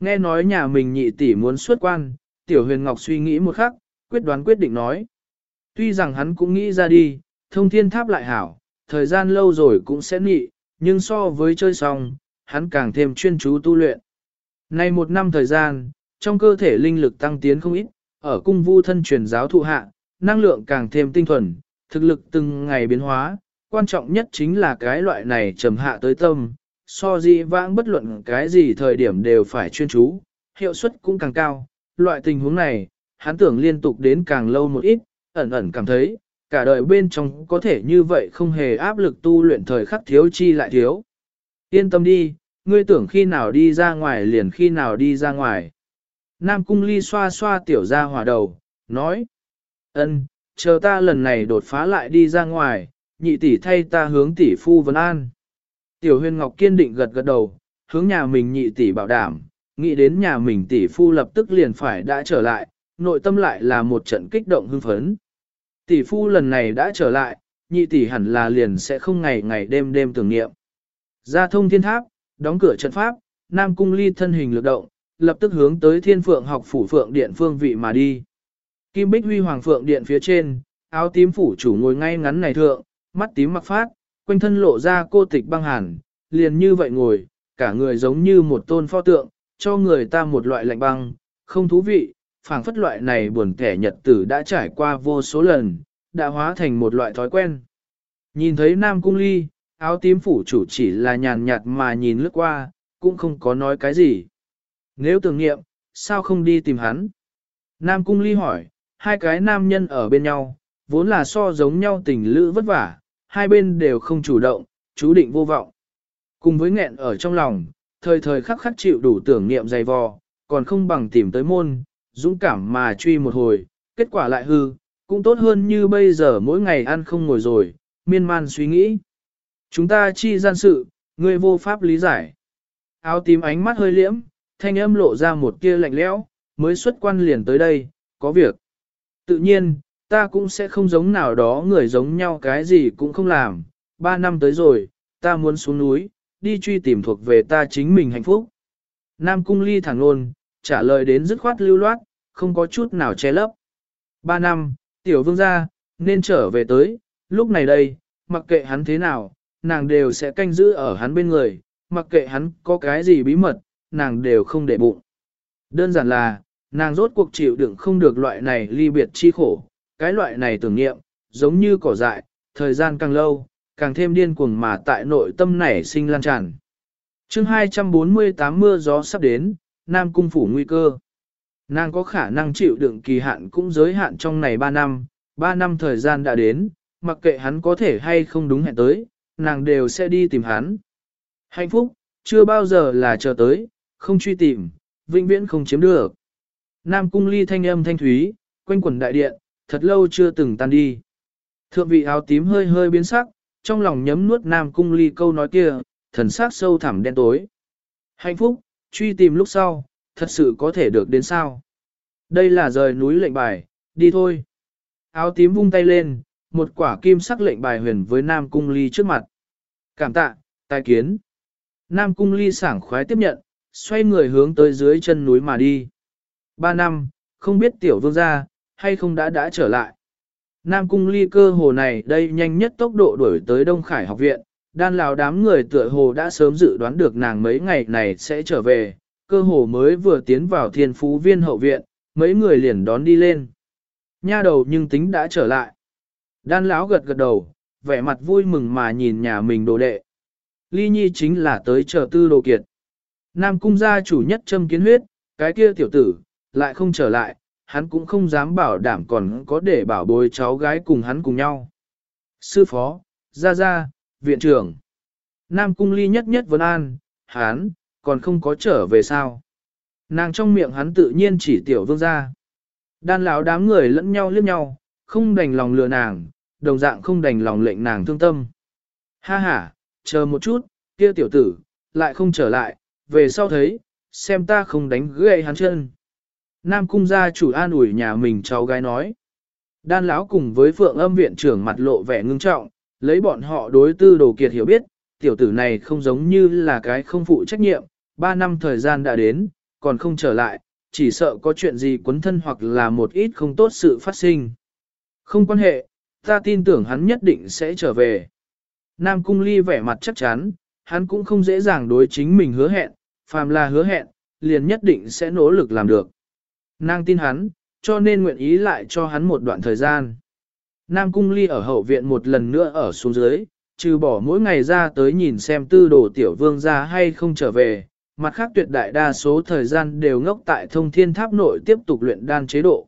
Nghe nói nhà mình nhị tỷ muốn xuất quan, Tiểu Huyền Ngọc suy nghĩ một khắc, quyết đoán quyết định nói. Tuy rằng hắn cũng nghĩ ra đi, thông thiên tháp lại hảo, thời gian lâu rồi cũng sẽ nị, nhưng so với chơi xong, hắn càng thêm chuyên chú tu luyện. Nay một năm thời gian, trong cơ thể linh lực tăng tiến không ít, ở cung vu thân truyền giáo thụ hạ, năng lượng càng thêm tinh thuần, thực lực từng ngày biến hóa, quan trọng nhất chính là cái loại này trầm hạ tới tâm, so di vãng bất luận cái gì thời điểm đều phải chuyên chú, hiệu suất cũng càng cao, loại tình huống này, hắn tưởng liên tục đến càng lâu một ít, ẩn ẩn cảm thấy, cả đời bên trong có thể như vậy không hề áp lực tu luyện thời khắc thiếu chi lại thiếu. Yên tâm đi, ngươi tưởng khi nào đi ra ngoài liền khi nào đi ra ngoài. Nam cung ly xoa xoa tiểu ra hỏa đầu, nói. ân, chờ ta lần này đột phá lại đi ra ngoài, nhị tỷ thay ta hướng tỷ phu vấn an. Tiểu huyền ngọc kiên định gật gật đầu, hướng nhà mình nhị tỷ bảo đảm, nghĩ đến nhà mình tỷ phu lập tức liền phải đã trở lại, nội tâm lại là một trận kích động hưng phấn. Tỷ phu lần này đã trở lại, nhị tỷ hẳn là liền sẽ không ngày ngày đêm đêm tưởng niệm. Ra thông thiên tháp, đóng cửa trận pháp, Nam Cung Ly thân hình lực động, lập tức hướng tới thiên phượng học phủ phượng điện phương vị mà đi. Kim Bích Huy Hoàng Phượng Điện phía trên, áo tím phủ chủ ngồi ngay ngắn này thượng, mắt tím mặc phát, quanh thân lộ ra cô tịch băng hàn, liền như vậy ngồi, cả người giống như một tôn pho tượng, cho người ta một loại lạnh băng, không thú vị, phảng phất loại này buồn kẻ nhật tử đã trải qua vô số lần, đã hóa thành một loại thói quen. Nhìn thấy Nam Cung Ly, áo tím phủ chủ chỉ là nhàn nhạt mà nhìn lướt qua, cũng không có nói cái gì. Nếu tưởng nghiệm, sao không đi tìm hắn? Nam Cung Ly hỏi, hai cái nam nhân ở bên nhau, vốn là so giống nhau tình lữ vất vả, hai bên đều không chủ động, chú định vô vọng. Cùng với nghẹn ở trong lòng, thời thời khắc khắc chịu đủ tưởng niệm dày vò, còn không bằng tìm tới môn, dũng cảm mà truy một hồi, kết quả lại hư, cũng tốt hơn như bây giờ mỗi ngày ăn không ngồi rồi, miên man suy nghĩ. Chúng ta chi gian sự, người vô pháp lý giải. Áo tím ánh mắt hơi liễm, thanh âm lộ ra một tia lạnh lẽo, mới xuất quan liền tới đây, có việc. Tự nhiên, ta cũng sẽ không giống nào đó người giống nhau cái gì cũng không làm, ba năm tới rồi, ta muốn xuống núi, đi truy tìm thuộc về ta chính mình hạnh phúc. Nam Cung Ly thẳng luôn, trả lời đến dứt khoát lưu loát, không có chút nào che lấp. Ba năm, tiểu vương gia, nên trở về tới, lúc này đây, mặc kệ hắn thế nào, nàng đều sẽ canh giữ ở hắn bên người, mặc kệ hắn có cái gì bí mật, nàng đều không để bụng. Đơn giản là, nàng rốt cuộc chịu đựng không được loại này ly biệt chi khổ, cái loại này tưởng nghiệm, giống như cỏ dại, thời gian càng lâu, càng thêm điên cuồng mà tại nội tâm nảy sinh lan tràn. chương 248 mưa gió sắp đến, Nam Cung Phủ nguy cơ. Nàng có khả năng chịu đựng kỳ hạn cũng giới hạn trong này 3 năm, 3 năm thời gian đã đến, mặc kệ hắn có thể hay không đúng hẹn tới, nàng đều sẽ đi tìm hắn. Hạnh phúc, chưa bao giờ là chờ tới, không truy tìm, vĩnh viễn không chiếm được. Nam cung ly thanh âm thanh thúy, quanh quần đại điện, thật lâu chưa từng tan đi. Thượng vị áo tím hơi hơi biến sắc, trong lòng nhấm nuốt Nam cung ly câu nói kia, thần sắc sâu thẳm đen tối. Hạnh phúc, truy tìm lúc sau, thật sự có thể được đến sao. Đây là rời núi lệnh bài, đi thôi. Áo tím vung tay lên, một quả kim sắc lệnh bài huyền với Nam cung ly trước mặt. Cảm tạ, tai kiến. Nam cung ly sảng khoái tiếp nhận, xoay người hướng tới dưới chân núi mà đi. Ba năm, không biết tiểu vương gia, hay không đã đã trở lại. Nam cung ly cơ hồ này đây nhanh nhất tốc độ đuổi tới Đông Khải học viện, đan lào đám người tựa hồ đã sớm dự đoán được nàng mấy ngày này sẽ trở về, cơ hồ mới vừa tiến vào thiên phú viên hậu viện, mấy người liền đón đi lên. Nha đầu nhưng tính đã trở lại. Đan lão gật gật đầu, vẻ mặt vui mừng mà nhìn nhà mình đồ đệ. Ly nhi chính là tới chờ tư đồ kiệt. Nam cung gia chủ nhất châm kiến huyết, cái kia tiểu tử, lại không trở lại, hắn cũng không dám bảo đảm còn có để bảo bối cháu gái cùng hắn cùng nhau. Sư phó, gia gia, viện trưởng. Nam cung ly nhất nhất vấn an, hắn, còn không có trở về sao. Nàng trong miệng hắn tự nhiên chỉ tiểu vương gia. Đan lão đám người lẫn nhau liếc nhau, không đành lòng lừa nàng, đồng dạng không đành lòng lệnh nàng thương tâm. Ha ha, chờ một chút, kia tiểu tử, lại không trở lại, về sau thấy, xem ta không đánh gãy hắn chân. Nam cung gia chủ an ủi nhà mình cháu gái nói. Đan lão cùng với phượng âm viện trưởng mặt lộ vẻ ngưng trọng, lấy bọn họ đối tư đồ kiệt hiểu biết, tiểu tử này không giống như là cái không phụ trách nhiệm, ba năm thời gian đã đến, còn không trở lại, chỉ sợ có chuyện gì quấn thân hoặc là một ít không tốt sự phát sinh. Không quan hệ, ta tin tưởng hắn nhất định sẽ trở về. Nam cung ly vẻ mặt chắc chắn, hắn cũng không dễ dàng đối chính mình hứa hẹn, phàm là hứa hẹn, liền nhất định sẽ nỗ lực làm được. Nàng tin hắn, cho nên nguyện ý lại cho hắn một đoạn thời gian. Nam Cung Ly ở hậu viện một lần nữa ở xuống dưới, trừ bỏ mỗi ngày ra tới nhìn xem tư đồ tiểu vương ra hay không trở về, mặt khác tuyệt đại đa số thời gian đều ngốc tại thông thiên tháp nội tiếp tục luyện đan chế độ.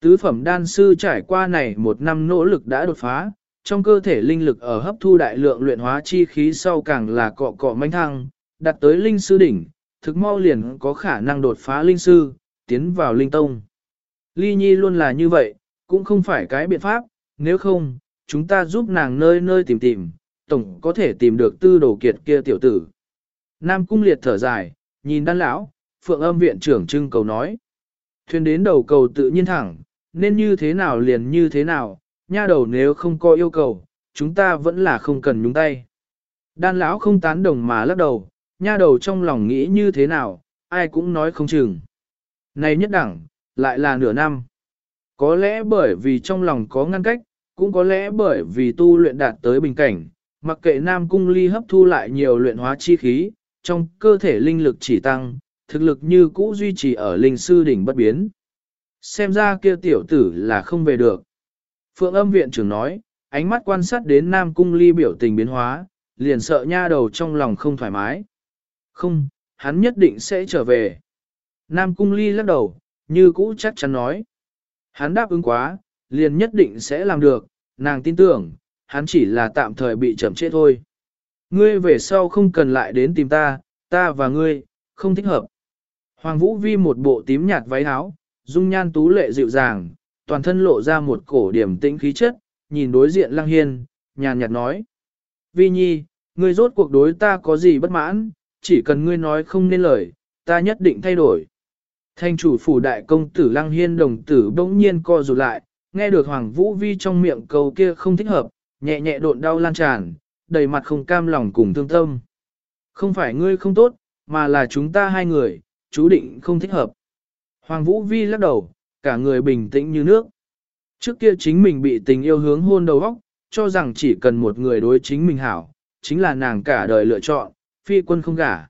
Tứ phẩm đan sư trải qua này một năm nỗ lực đã đột phá, trong cơ thể linh lực ở hấp thu đại lượng luyện hóa chi khí sau càng là cọ cọ manh thăng, đặt tới linh sư đỉnh, thực mau liền có khả năng đột phá linh sư, tiến vào linh tông. Ly Nhi luôn là như vậy, cũng không phải cái biện pháp, nếu không, chúng ta giúp nàng nơi nơi tìm tìm, tổng có thể tìm được tư đồ kiệt kia tiểu tử. Nam Cung liệt thở dài, nhìn đan lão, phượng âm viện trưởng trưng cầu nói. Thuyền đến đầu cầu tự nhiên thẳng, nên như thế nào liền như thế nào, nha đầu nếu không có yêu cầu, chúng ta vẫn là không cần nhúng tay. Đan lão không tán đồng mà lắc đầu, nha đầu trong lòng nghĩ như thế nào, ai cũng nói không chừng. Này nhất đẳng, lại là nửa năm. Có lẽ bởi vì trong lòng có ngăn cách, cũng có lẽ bởi vì tu luyện đạt tới bình cảnh, mặc kệ Nam Cung Ly hấp thu lại nhiều luyện hóa chi khí, trong cơ thể linh lực chỉ tăng, thực lực như cũ duy trì ở linh sư đỉnh bất biến. Xem ra kia tiểu tử là không về được. Phượng âm viện trưởng nói, ánh mắt quan sát đến Nam Cung Ly biểu tình biến hóa, liền sợ nha đầu trong lòng không thoải mái. Không, hắn nhất định sẽ trở về. Nam Cung Ly lắc đầu, như cũ chắc chắn nói. Hắn đáp ứng quá, liền nhất định sẽ làm được, nàng tin tưởng, hắn chỉ là tạm thời bị chậm trễ thôi. Ngươi về sau không cần lại đến tìm ta, ta và ngươi, không thích hợp. Hoàng Vũ Vi một bộ tím nhạt váy áo, dung nhan tú lệ dịu dàng, toàn thân lộ ra một cổ điểm tĩnh khí chất, nhìn đối diện Lăng Hiên, nhàn nhạt nói. Vi Nhi, ngươi rốt cuộc đối ta có gì bất mãn, chỉ cần ngươi nói không nên lời, ta nhất định thay đổi. Thanh chủ phủ đại công tử Lăng Hiên đồng tử bỗng nhiên co rụt lại, nghe được Hoàng Vũ Vi trong miệng câu kia không thích hợp, nhẹ nhẹ độn đau lan tràn, đầy mặt không cam lòng cùng thương tâm. Không phải ngươi không tốt, mà là chúng ta hai người, chú định không thích hợp. Hoàng Vũ Vi lắc đầu, cả người bình tĩnh như nước. Trước kia chính mình bị tình yêu hướng hôn đầu óc, cho rằng chỉ cần một người đối chính mình hảo, chính là nàng cả đời lựa chọn, phi quân không gả.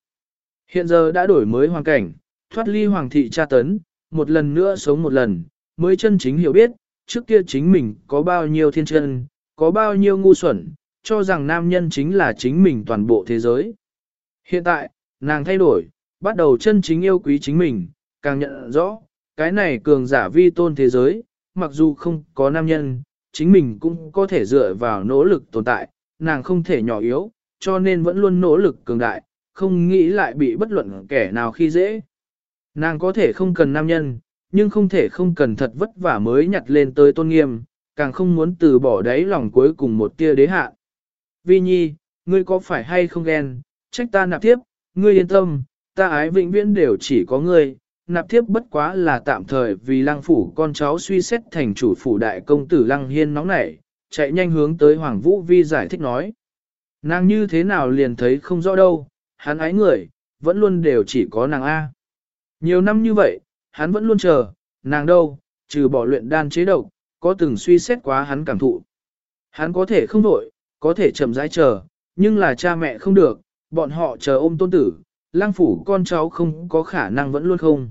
Hiện giờ đã đổi mới hoàn cảnh, thoát ly hoàng thị tra tấn, một lần nữa sống một lần, mới chân chính hiểu biết, trước kia chính mình có bao nhiêu thiên chân, có bao nhiêu ngu xuẩn, cho rằng nam nhân chính là chính mình toàn bộ thế giới. Hiện tại, nàng thay đổi, bắt đầu chân chính yêu quý chính mình, càng nhận rõ, cái này cường giả vi tôn thế giới, mặc dù không có nam nhân, chính mình cũng có thể dựa vào nỗ lực tồn tại, nàng không thể nhỏ yếu, cho nên vẫn luôn nỗ lực cường đại, không nghĩ lại bị bất luận kẻ nào khi dễ. Nàng có thể không cần nam nhân, nhưng không thể không cần thật vất vả mới nhặt lên tới tôn nghiêm, càng không muốn từ bỏ đáy lòng cuối cùng một tia đế hạ. Vi nhi, ngươi có phải hay không ghen, trách ta nạp tiếp, ngươi yên tâm, ta ái vĩnh viễn đều chỉ có ngươi, nạp tiếp bất quá là tạm thời vì lăng phủ con cháu suy xét thành chủ phủ đại công tử lăng hiên nóng nảy, chạy nhanh hướng tới Hoàng Vũ Vi giải thích nói. Nàng như thế nào liền thấy không rõ đâu, hắn ái người, vẫn luôn đều chỉ có nàng A. Nhiều năm như vậy, hắn vẫn luôn chờ, nàng đâu, trừ bỏ luyện đan chế độc, có từng suy xét quá hắn cảm thụ. Hắn có thể không vội có thể chậm rãi chờ, nhưng là cha mẹ không được, bọn họ chờ ôm tôn tử, lang phủ con cháu không có khả năng vẫn luôn không.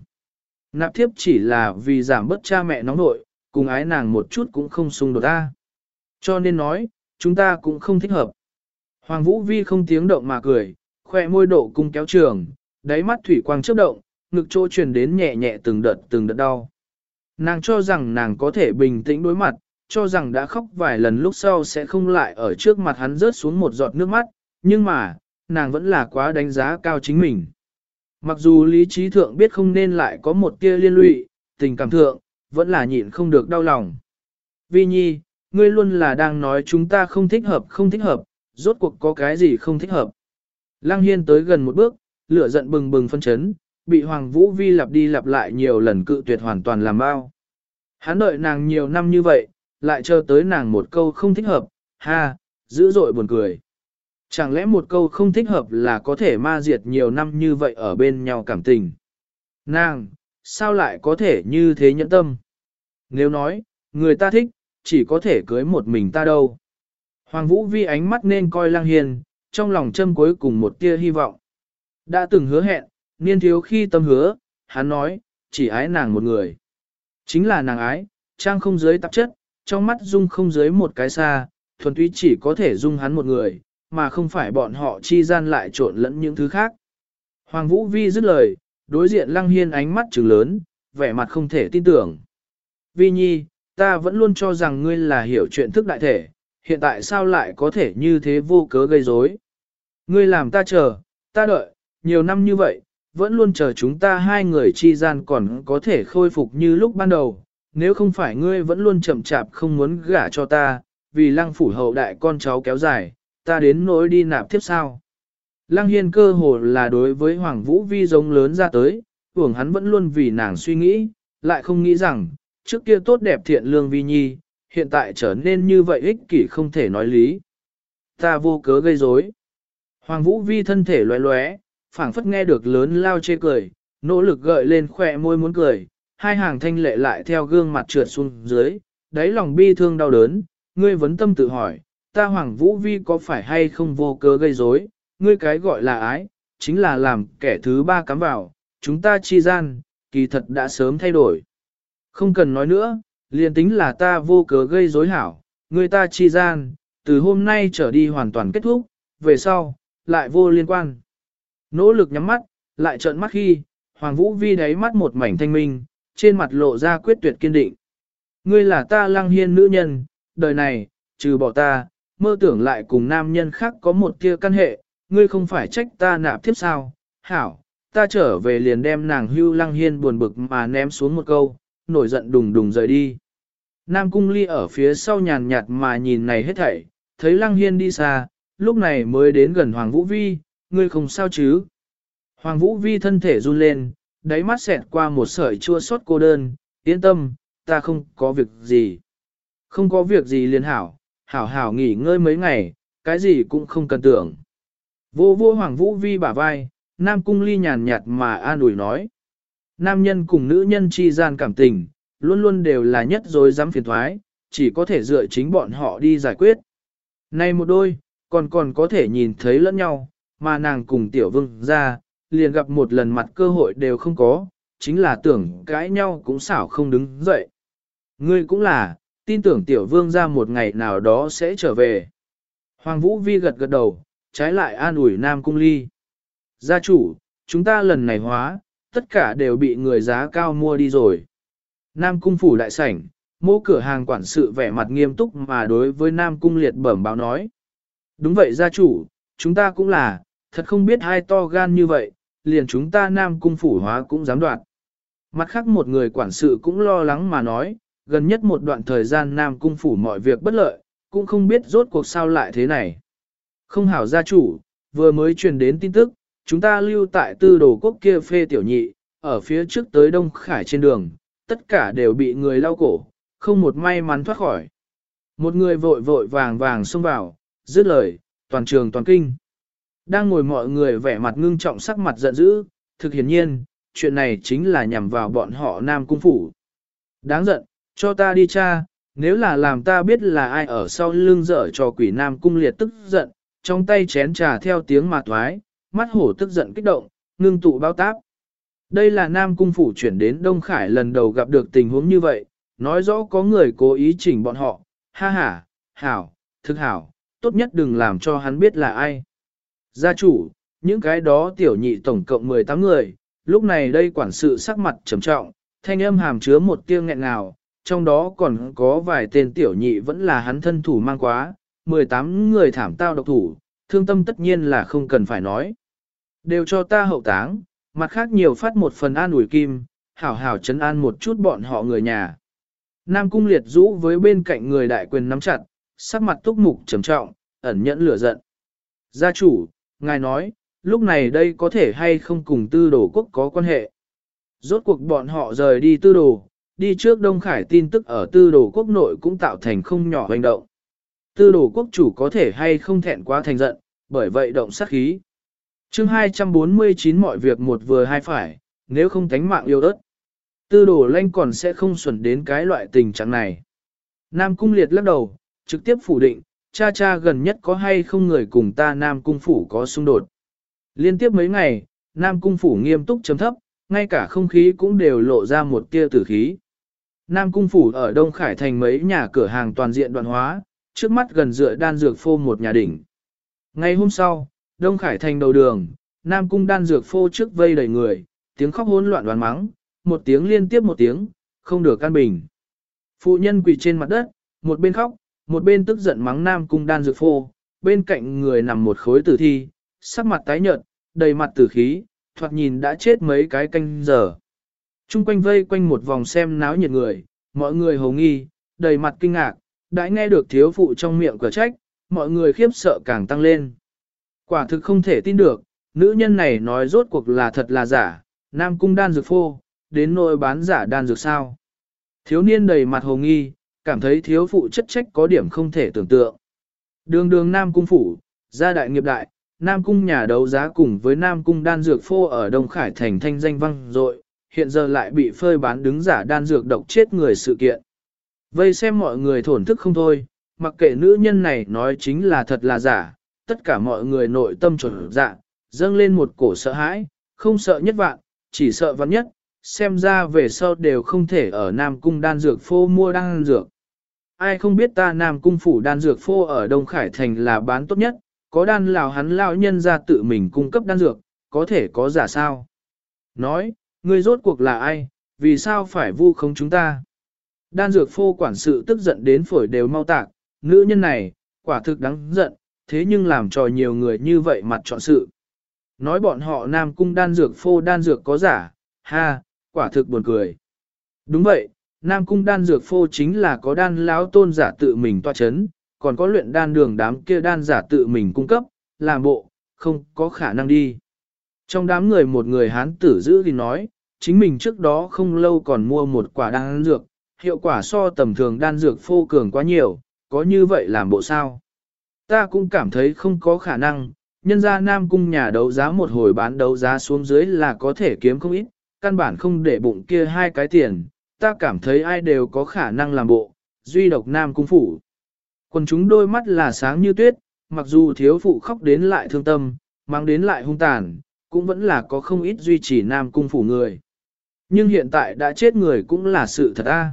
Nạp thiếp chỉ là vì giảm bớt cha mẹ nóng nội, cùng ái nàng một chút cũng không xung đột ta. Cho nên nói, chúng ta cũng không thích hợp. Hoàng Vũ Vi không tiếng động mà cười, khoe môi độ cung kéo trường, đáy mắt thủy quang chớp động, ngực chỗ truyền đến nhẹ nhẹ từng đợt từng đợt đau. Nàng cho rằng nàng có thể bình tĩnh đối mặt, cho rằng đã khóc vài lần lúc sau sẽ không lại ở trước mặt hắn rớt xuống một giọt nước mắt, nhưng mà, nàng vẫn là quá đánh giá cao chính mình. Mặc dù lý trí thượng biết không nên lại có một tia liên lụy, tình cảm thượng, vẫn là nhịn không được đau lòng. Vi nhi, ngươi luôn là đang nói chúng ta không thích hợp không thích hợp, rốt cuộc có cái gì không thích hợp. Lăng Hiên tới gần một bước, lửa giận bừng bừng phân chấn, bị Hoàng Vũ Vi lặp đi lặp lại nhiều lần cự tuyệt hoàn toàn làm bao. Hắn đợi nàng nhiều năm như vậy, lại chờ tới nàng một câu không thích hợp, ha, dữ dội buồn cười. Chẳng lẽ một câu không thích hợp là có thể ma diệt nhiều năm như vậy ở bên nhau cảm tình? Nàng, sao lại có thể như thế nhẫn tâm? Nếu nói, người ta thích, chỉ có thể cưới một mình ta đâu. Hoàng Vũ Vi ánh mắt nên coi lang hiền, trong lòng châm cuối cùng một tia hy vọng. Đã từng hứa hẹn, niên thiếu khi tâm hứa, hắn nói, chỉ ái nàng một người. Chính là nàng ái, trang không dưới tạp chất, trong mắt dung không dưới một cái xa, thuần túy chỉ có thể dung hắn một người, mà không phải bọn họ chi gian lại trộn lẫn những thứ khác. Hoàng Vũ Vi dứt lời, đối diện Lăng Hiên ánh mắt trừng lớn, vẻ mặt không thể tin tưởng. Vi Nhi, ta vẫn luôn cho rằng ngươi là hiểu chuyện thức đại thể, hiện tại sao lại có thể như thế vô cớ gây rối? Ngươi làm ta chờ, ta đợi, nhiều năm như vậy, vẫn luôn chờ chúng ta hai người chi gian còn có thể khôi phục như lúc ban đầu, nếu không phải ngươi vẫn luôn chậm chạp không muốn gả cho ta, vì lăng phủ hậu đại con cháu kéo dài, ta đến nỗi đi nạp tiếp sao. Lăng Hiên cơ hồ là đối với Hoàng Vũ Vi giống lớn ra tới, tưởng hắn vẫn luôn vì nàng suy nghĩ, lại không nghĩ rằng, trước kia tốt đẹp thiện lương Vi Nhi, hiện tại trở nên như vậy ích kỷ không thể nói lý. Ta vô cớ gây rối. Hoàng Vũ Vi thân thể loé loé, phảng phất nghe được lớn lao chê cười, nỗ lực gợi lên khỏe môi muốn cười, hai hàng thanh lệ lại theo gương mặt trượt xuống dưới, đáy lòng bi thương đau đớn, ngươi vấn tâm tự hỏi, ta Hoàng Vũ Vi có phải hay không vô cớ gây rối, ngươi cái gọi là ái, chính là làm kẻ thứ ba cắm vào, chúng ta chi gian, kỳ thật đã sớm thay đổi. Không cần nói nữa, liền tính là ta vô cớ gây rối hảo, người ta chi gian, từ hôm nay trở đi hoàn toàn kết thúc, về sau, lại vô liên quan. Nỗ lực nhắm mắt, lại trợn mắt khi, Hoàng Vũ Vi đáy mắt một mảnh thanh minh, trên mặt lộ ra quyết tuyệt kiên định. Ngươi là ta lăng hiên nữ nhân, đời này, trừ bỏ ta, mơ tưởng lại cùng nam nhân khác có một kia căn hệ, ngươi không phải trách ta nạp tiếp sao, hảo, ta trở về liền đem nàng hưu lăng hiên buồn bực mà ném xuống một câu, nổi giận đùng đùng rời đi. Nam cung ly ở phía sau nhàn nhạt mà nhìn này hết thảy, thấy lăng hiên đi xa, lúc này mới đến gần Hoàng Vũ Vi, ngươi không sao chứ. Hoàng Vũ Vi thân thể run lên, đáy mắt xẹt qua một sợi chua xót cô đơn, yên tâm, ta không có việc gì. Không có việc gì liền hảo, hảo hảo nghỉ ngơi mấy ngày, cái gì cũng không cần tưởng. Vô vô Hoàng Vũ Vi bả vai, Nam Cung Ly nhàn nhạt mà an ủi nói. Nam nhân cùng nữ nhân chi gian cảm tình, luôn luôn đều là nhất rồi dám phiền thoái, chỉ có thể dựa chính bọn họ đi giải quyết. Nay một đôi, còn còn có thể nhìn thấy lẫn nhau, mà nàng cùng tiểu vương ra, liền gặp một lần mặt cơ hội đều không có, chính là tưởng cãi nhau cũng xảo không đứng dậy. Ngươi cũng là, tin tưởng tiểu vương ra một ngày nào đó sẽ trở về. Hoàng Vũ Vi gật gật đầu, trái lại an ủi Nam Cung Ly. Gia chủ, chúng ta lần này hóa, tất cả đều bị người giá cao mua đi rồi. Nam Cung Phủ đại sảnh, mô cửa hàng quản sự vẻ mặt nghiêm túc mà đối với Nam Cung liệt bẩm báo nói. Đúng vậy gia chủ, chúng ta cũng là, thật không biết hai to gan như vậy, liền chúng ta Nam Cung Phủ hóa cũng dám đoạt. Mặt khác một người quản sự cũng lo lắng mà nói, gần nhất một đoạn thời gian Nam Cung Phủ mọi việc bất lợi, cũng không biết rốt cuộc sao lại thế này. Không hảo gia chủ, vừa mới truyền đến tin tức, chúng ta lưu tại tư đồ quốc kia phê tiểu nhị, ở phía trước tới Đông Khải trên đường, tất cả đều bị người lau cổ, không một may mắn thoát khỏi. Một người vội vội vàng vàng xông vào, dứt lời, toàn trường toàn kinh. Đang ngồi mọi người vẻ mặt ngưng trọng sắc mặt giận dữ, thực hiển nhiên, chuyện này chính là nhằm vào bọn họ Nam Cung Phủ. Đáng giận, cho ta đi cha, nếu là làm ta biết là ai ở sau lưng dở cho quỷ Nam Cung liệt tức giận, trong tay chén trà theo tiếng mà thoái, mắt hổ tức giận kích động, ngưng tụ bao táp. Đây là Nam Cung Phủ chuyển đến Đông Khải lần đầu gặp được tình huống như vậy, nói rõ có người cố ý chỉnh bọn họ, ha ha, hảo, thực hảo, tốt nhất đừng làm cho hắn biết là ai. Gia chủ, những cái đó tiểu nhị tổng cộng 18 người, lúc này đây quản sự sắc mặt trầm trọng, thanh âm hàm chứa một tiếng nghẹn ngào, trong đó còn có vài tên tiểu nhị vẫn là hắn thân thủ mang quá, 18 người thảm tao độc thủ, thương tâm tất nhiên là không cần phải nói. Đều cho ta hậu táng, mặt khác nhiều phát một phần an ủi kim, hảo hảo chấn an một chút bọn họ người nhà. Nam cung liệt rũ với bên cạnh người đại quyền nắm chặt, sắc mặt túc mục trầm trọng, ẩn nhẫn lửa giận. Gia chủ, ngài nói, lúc này đây có thể hay không cùng tư đồ quốc có quan hệ. Rốt cuộc bọn họ rời đi tư đồ, đi trước Đông Khải tin tức ở tư đồ quốc nội cũng tạo thành không nhỏ hành động. Tư đồ quốc chủ có thể hay không thẹn quá thành giận, bởi vậy động sát khí. chương 249 mọi việc một vừa hai phải, nếu không tánh mạng yêu đất. Tư đồ lanh còn sẽ không xuẩn đến cái loại tình trạng này. Nam cung liệt lắc đầu, trực tiếp phủ định, cha cha gần nhất có hay không người cùng ta Nam cung phủ có xung đột. Liên tiếp mấy ngày, Nam cung phủ nghiêm túc chấm thấp, ngay cả không khí cũng đều lộ ra một tia tử khí. Nam cung phủ ở Đông Khải thành mấy nhà cửa hàng toàn diện đoạn hóa, trước mắt gần dựa đan dược phô một nhà đỉnh. Ngày hôm sau, Đông Khải thành đầu đường, Nam cung đan dược phô trước vây đầy người, tiếng khóc hỗn loạn đoán mắng, một tiếng liên tiếp một tiếng, không được căn bình. Phụ nhân quỳ trên mặt đất, một bên khóc, một bên tức giận mắng Nam cung đan dược phô, bên cạnh người nằm một khối tử thi, sắc mặt tái nhợt, đầy mặt tử khí, thoạt nhìn đã chết mấy cái canh giờ. Trung quanh vây quanh một vòng xem náo nhiệt người, mọi người hồ nghi, đầy mặt kinh ngạc, đã nghe được thiếu phụ trong miệng cửa trách, mọi người khiếp sợ càng tăng lên. Quả thực không thể tin được, nữ nhân này nói rốt cuộc là thật là giả, nam cung đan dược phô, đến nỗi bán giả đan dược sao. Thiếu niên đầy mặt hồ nghi, cảm thấy thiếu phụ chất trách có điểm không thể tưởng tượng. Đường đường nam cung phủ, gia đại nghiệp đại, nam cung nhà đấu giá cùng với nam cung đan dược phô ở Đông Khải thành thanh danh vang dội hiện giờ lại bị phơi bán đứng giả đan dược độc chết người sự kiện. Vây xem mọi người thổn thức không thôi, mặc kệ nữ nhân này nói chính là thật là giả, tất cả mọi người nội tâm chuẩn dạ, dâng lên một cổ sợ hãi, không sợ nhất vạn, chỉ sợ vạn nhất, xem ra về sau đều không thể ở Nam Cung đan dược phô mua đan dược. Ai không biết ta Nam Cung phủ đan dược phô ở Đông Khải Thành là bán tốt nhất, có đan lào hắn lão nhân ra tự mình cung cấp đan dược, có thể có giả sao. Nói, ngươi rốt cuộc là ai, vì sao phải vu khống chúng ta? Đan dược phô quản sự tức giận đến phổi đều mau tạc, nữ nhân này, quả thực đáng giận, thế nhưng làm trò nhiều người như vậy mặt chọn sự. Nói bọn họ nam cung đan dược phô đan dược có giả, ha, quả thực buồn cười. Đúng vậy, nam cung đan dược phô chính là có đan lão tôn giả tự mình toa chấn, còn có luyện đan đường đám kia đan giả tự mình cung cấp, làm bộ, không có khả năng đi. Trong đám người một người hán tử giữ thì nói, chính mình trước đó không lâu còn mua một quả đan dược, hiệu quả so tầm thường đan dược phô cường quá nhiều, có như vậy làm bộ sao? Ta cũng cảm thấy không có khả năng, nhân ra Nam Cung nhà đấu giá một hồi bán đấu giá xuống dưới là có thể kiếm không ít, căn bản không để bụng kia hai cái tiền, ta cảm thấy ai đều có khả năng làm bộ, duy độc Nam Cung phủ. Quần chúng đôi mắt là sáng như tuyết, mặc dù thiếu phụ khóc đến lại thương tâm, mang đến lại hung tàn, cũng vẫn là có không ít duy trì Nam Cung phủ người. Nhưng hiện tại đã chết người cũng là sự thật a.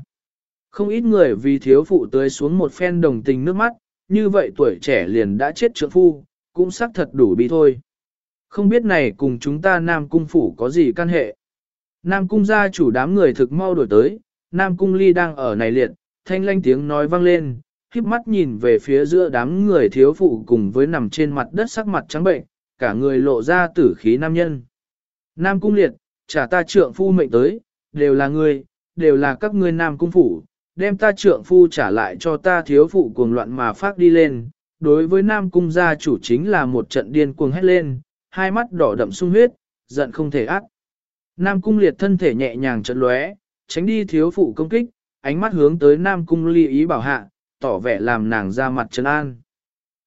Không ít người vì thiếu phụ tới xuống một phen đồng tình nước mắt, như vậy tuổi trẻ liền đã chết trượng phu, cũng xác thật đủ bi thôi. Không biết này cùng chúng ta Nam Cung Phủ có gì căn hệ. Nam Cung gia chủ đám người thực mau đổi tới, Nam Cung Ly đang ở này liệt, thanh lanh tiếng nói vang lên, khiếp mắt nhìn về phía giữa đám người thiếu phụ cùng với nằm trên mặt đất sắc mặt trắng bệnh, cả người lộ ra tử khí nam nhân. Nam Cung liệt, trả ta trượng phu mệnh tới, đều là ngươi, đều là các ngươi Nam Cung Phủ, đem ta trượng phu trả lại cho ta thiếu phụ cuồng loạn mà phát đi lên. Đối với Nam Cung gia chủ chính là một trận điên cuồng hét lên, hai mắt đỏ đậm sung huyết, giận không thể ác. Nam Cung liệt thân thể nhẹ nhàng trận lóe, tránh đi thiếu phụ công kích, ánh mắt hướng tới Nam Cung ly ý bảo hạ, tỏ vẻ làm nàng ra mặt trấn an.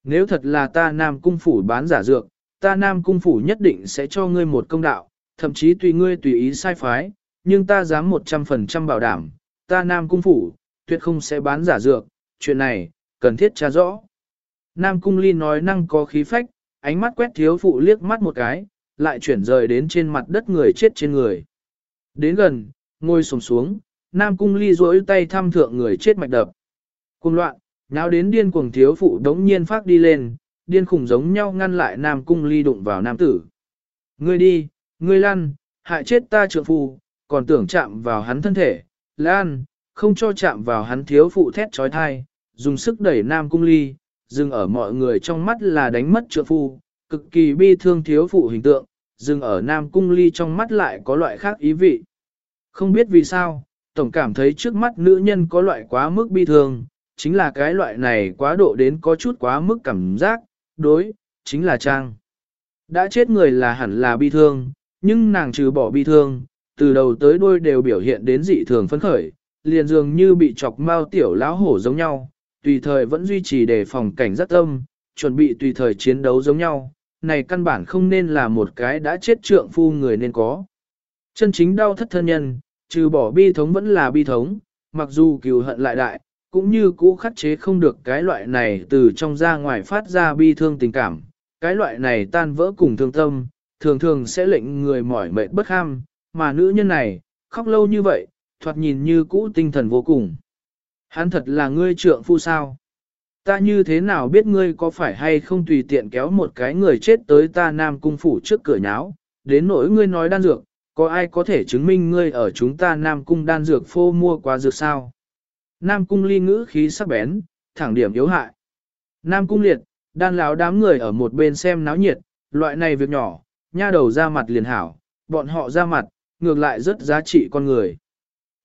Nếu thật là ta Nam Cung phủ bán giả dược, ta Nam Cung phủ nhất định sẽ cho ngươi một công đạo, thậm chí tùy ngươi tùy ý sai phái, nhưng ta dám 100% bảo đảm, ta Nam Cung phủ, tuyệt không sẽ bán giả dược, chuyện này, cần thiết tra rõ. Nam Cung Ly nói năng có khí phách, ánh mắt quét thiếu phụ liếc mắt một cái, lại chuyển rời đến trên mặt đất người chết trên người. Đến gần, ngồi sồm xuống, Nam Cung Ly duỗi tay thăm thượng người chết mạch đập. Cùng loạn, nháo đến điên cuồng thiếu phụ đống nhiên phát đi lên, điên khủng giống nhau ngăn lại Nam Cung Ly đụng vào Nam Tử. Ngươi đi, ngươi lăn, hại chết ta trượng phu, còn tưởng chạm vào hắn thân thể, lan, không cho chạm vào hắn thiếu phụ thét trói thai, dùng sức đẩy Nam Cung Ly, dừng ở mọi người trong mắt là đánh mất trượng phu, cực kỳ bi thương thiếu phụ hình tượng, dừng ở Nam Cung Ly trong mắt lại có loại khác ý vị. Không biết vì sao, tổng cảm thấy trước mắt nữ nhân có loại quá mức bi thương, chính là cái loại này quá độ đến có chút quá mức cảm giác, đối, chính là Trang. Đã chết người là hẳn là bi thương, nhưng nàng trừ bỏ bi thương, từ đầu tới đuôi đều biểu hiện đến dị thường phấn khởi, liền dường như bị chọc mao tiểu lão hổ giống nhau, tùy thời vẫn duy trì đề phòng cảnh giác tâm, chuẩn bị tùy thời chiến đấu giống nhau, này căn bản không nên là một cái đã chết trượng phu người nên có. Chân chính đau thất thân nhân, trừ bỏ bi thống vẫn là bi thống, mặc dù cừu hận lại đại, cũng như cũ khắc chế không được cái loại này từ trong ra ngoài phát ra bi thương tình cảm. Cái loại này tan vỡ cùng thương tâm, thường thường sẽ lệnh người mỏi mệt bất ham, mà nữ nhân này, khóc lâu như vậy, thoạt nhìn như cũ tinh thần vô cùng. Hắn thật là ngươi trượng phu sao? Ta như thế nào biết ngươi có phải hay không tùy tiện kéo một cái người chết tới ta nam cung phủ trước cửa nháo, đến nỗi ngươi nói đan dược, có ai có thể chứng minh ngươi ở chúng ta nam cung đan dược phô mua qua dược sao? Nam cung ly ngữ khí sắc bén, thẳng điểm yếu hại. Nam cung liệt, đan lão đám người ở một bên xem náo nhiệt, loại này việc nhỏ, nha đầu ra mặt liền hảo, bọn họ ra mặt, ngược lại rất giá trị con người.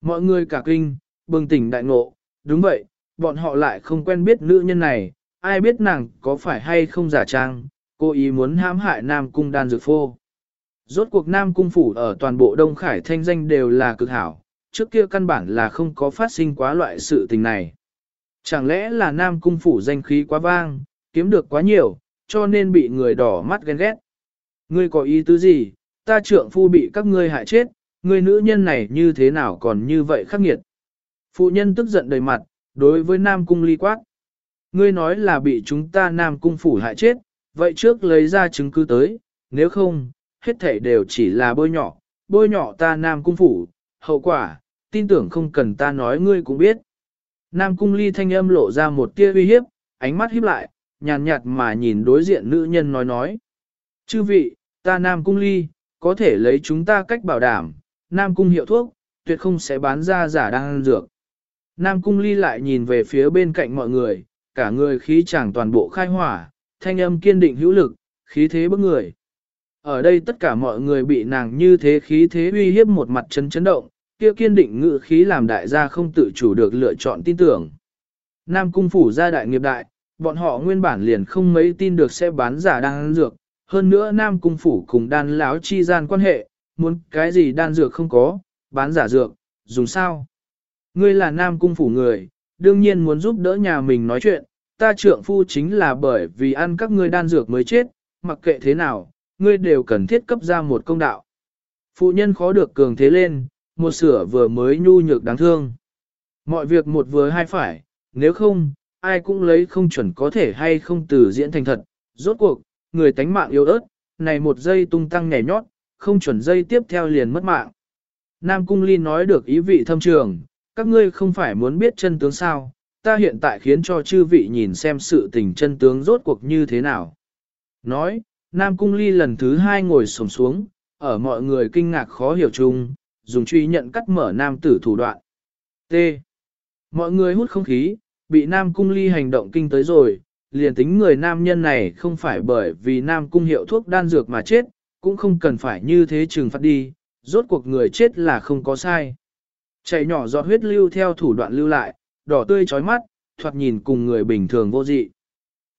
Mọi người cả kinh, bừng tỉnh đại ngộ, đúng vậy, bọn họ lại không quen biết nữ nhân này, ai biết nàng có phải hay không giả trang, cô ý muốn hãm hại Nam Cung đan dược phô. Rốt cuộc Nam Cung phủ ở toàn bộ Đông Khải thanh danh đều là cực hảo, trước kia căn bản là không có phát sinh quá loại sự tình này. Chẳng lẽ là Nam Cung phủ danh khí quá vang, kiếm được quá nhiều, cho nên bị người đỏ mắt ghen ghét. Ngươi có ý tứ gì, ta trượng phu bị các ngươi hại chết, người nữ nhân này như thế nào còn như vậy khắc nghiệt. Phụ nhân tức giận đầy mặt, đối với Nam Cung ly quát. Ngươi nói là bị chúng ta Nam Cung phủ hại chết, vậy trước lấy ra chứng cứ tới, nếu không, hết thảy đều chỉ là bôi nhỏ, bôi nhỏ ta Nam Cung phủ, hậu quả, tin tưởng không cần ta nói ngươi cũng biết. Nam Cung ly thanh âm lộ ra một tia uy hiếp, ánh mắt híp lại, nhàn nhạt mà nhìn đối diện nữ nhân nói nói. Chư vị, ta Nam Cung ly, có thể lấy chúng ta cách bảo đảm, Nam Cung hiệu thuốc, tuyệt không sẽ bán ra giả đang dược. Nam Cung ly lại nhìn về phía bên cạnh mọi người, cả người khí chẳng toàn bộ khai hỏa, thanh âm kiên định hữu lực, khí thế bức người. Ở đây tất cả mọi người bị nàng như thế khí thế uy hiếp một mặt chấn chấn động, kia kiên định ngự khí làm đại gia không tự chủ được lựa chọn tin tưởng. Nam cung phủ gia đại nghiệp đại, bọn họ nguyên bản liền không mấy tin được sẽ bán giả đan dược, hơn nữa Nam cung phủ cùng đan láo chi gian quan hệ, muốn cái gì đan dược không có, bán giả dược, dùng sao? Ngươi là Nam cung phủ người, đương nhiên muốn giúp đỡ nhà mình nói chuyện, ta trượng phu chính là bởi vì ăn các ngươi đan dược mới chết, mặc kệ thế nào, ngươi đều cần thiết cấp ra một công đạo. Phụ nhân khó được cường thế lên, một sửa vừa mới nhu nhược đáng thương. Mọi việc một vừa hai phải, nếu không, ai cũng lấy không chuẩn có thể hay không từ diễn thành thật. Rốt cuộc, người tánh mạng yếu ớt, này một giây tung tăng nhảy nhót, không chuẩn dây tiếp theo liền mất mạng. Nam Cung Ly nói được ý vị thâm trường, các ngươi không phải muốn biết chân tướng sao, ta hiện tại khiến cho chư vị nhìn xem sự tình chân tướng rốt cuộc như thế nào. Nói, Nam Cung Ly lần thứ hai ngồi sổng xuống, ở mọi người kinh ngạc khó hiểu chung, dùng truy nhận cắt mở nam tử thủ đoạn. T. Mọi người hút không khí, bị Nam Cung Ly hành động kinh tới rồi, liền tính người nam nhân này không phải bởi vì Nam Cung hiệu thuốc đan dược mà chết, cũng không cần phải như thế trừng phạt đi, rốt cuộc người chết là không có sai. Chảy nhỏ giọt huyết lưu theo thủ đoạn lưu lại, đỏ tươi chói mắt, thoạt nhìn cùng người bình thường vô dị.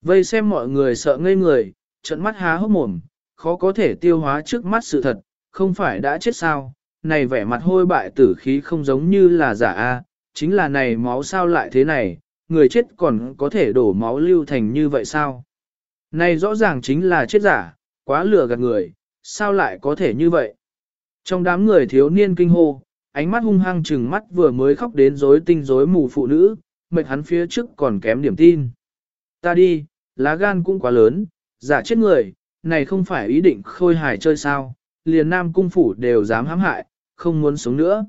Vây xem mọi người sợ ngây người, trận mắt há hốc mồm, khó có thể tiêu hóa trước mắt sự thật, không phải đã chết sao, này vẻ mặt hôi bại tử khí không giống như là giả a, chính là này máu sao lại thế này, người chết còn có thể đổ máu lưu thành như vậy sao? Này rõ ràng chính là chết giả, quá lừa gạt người, sao lại có thể như vậy? Trong đám người thiếu niên kinh hô, ánh mắt hung hăng trừng mắt vừa mới khóc đến rối tinh rối mù phụ nữ, mệt hắn phía trước còn kém điểm tin. Ta đi, lá gan cũng quá lớn, giả chết người, này không phải ý định khôi hài chơi sao, liền nam cung phủ đều dám hãm hại, không muốn sống nữa.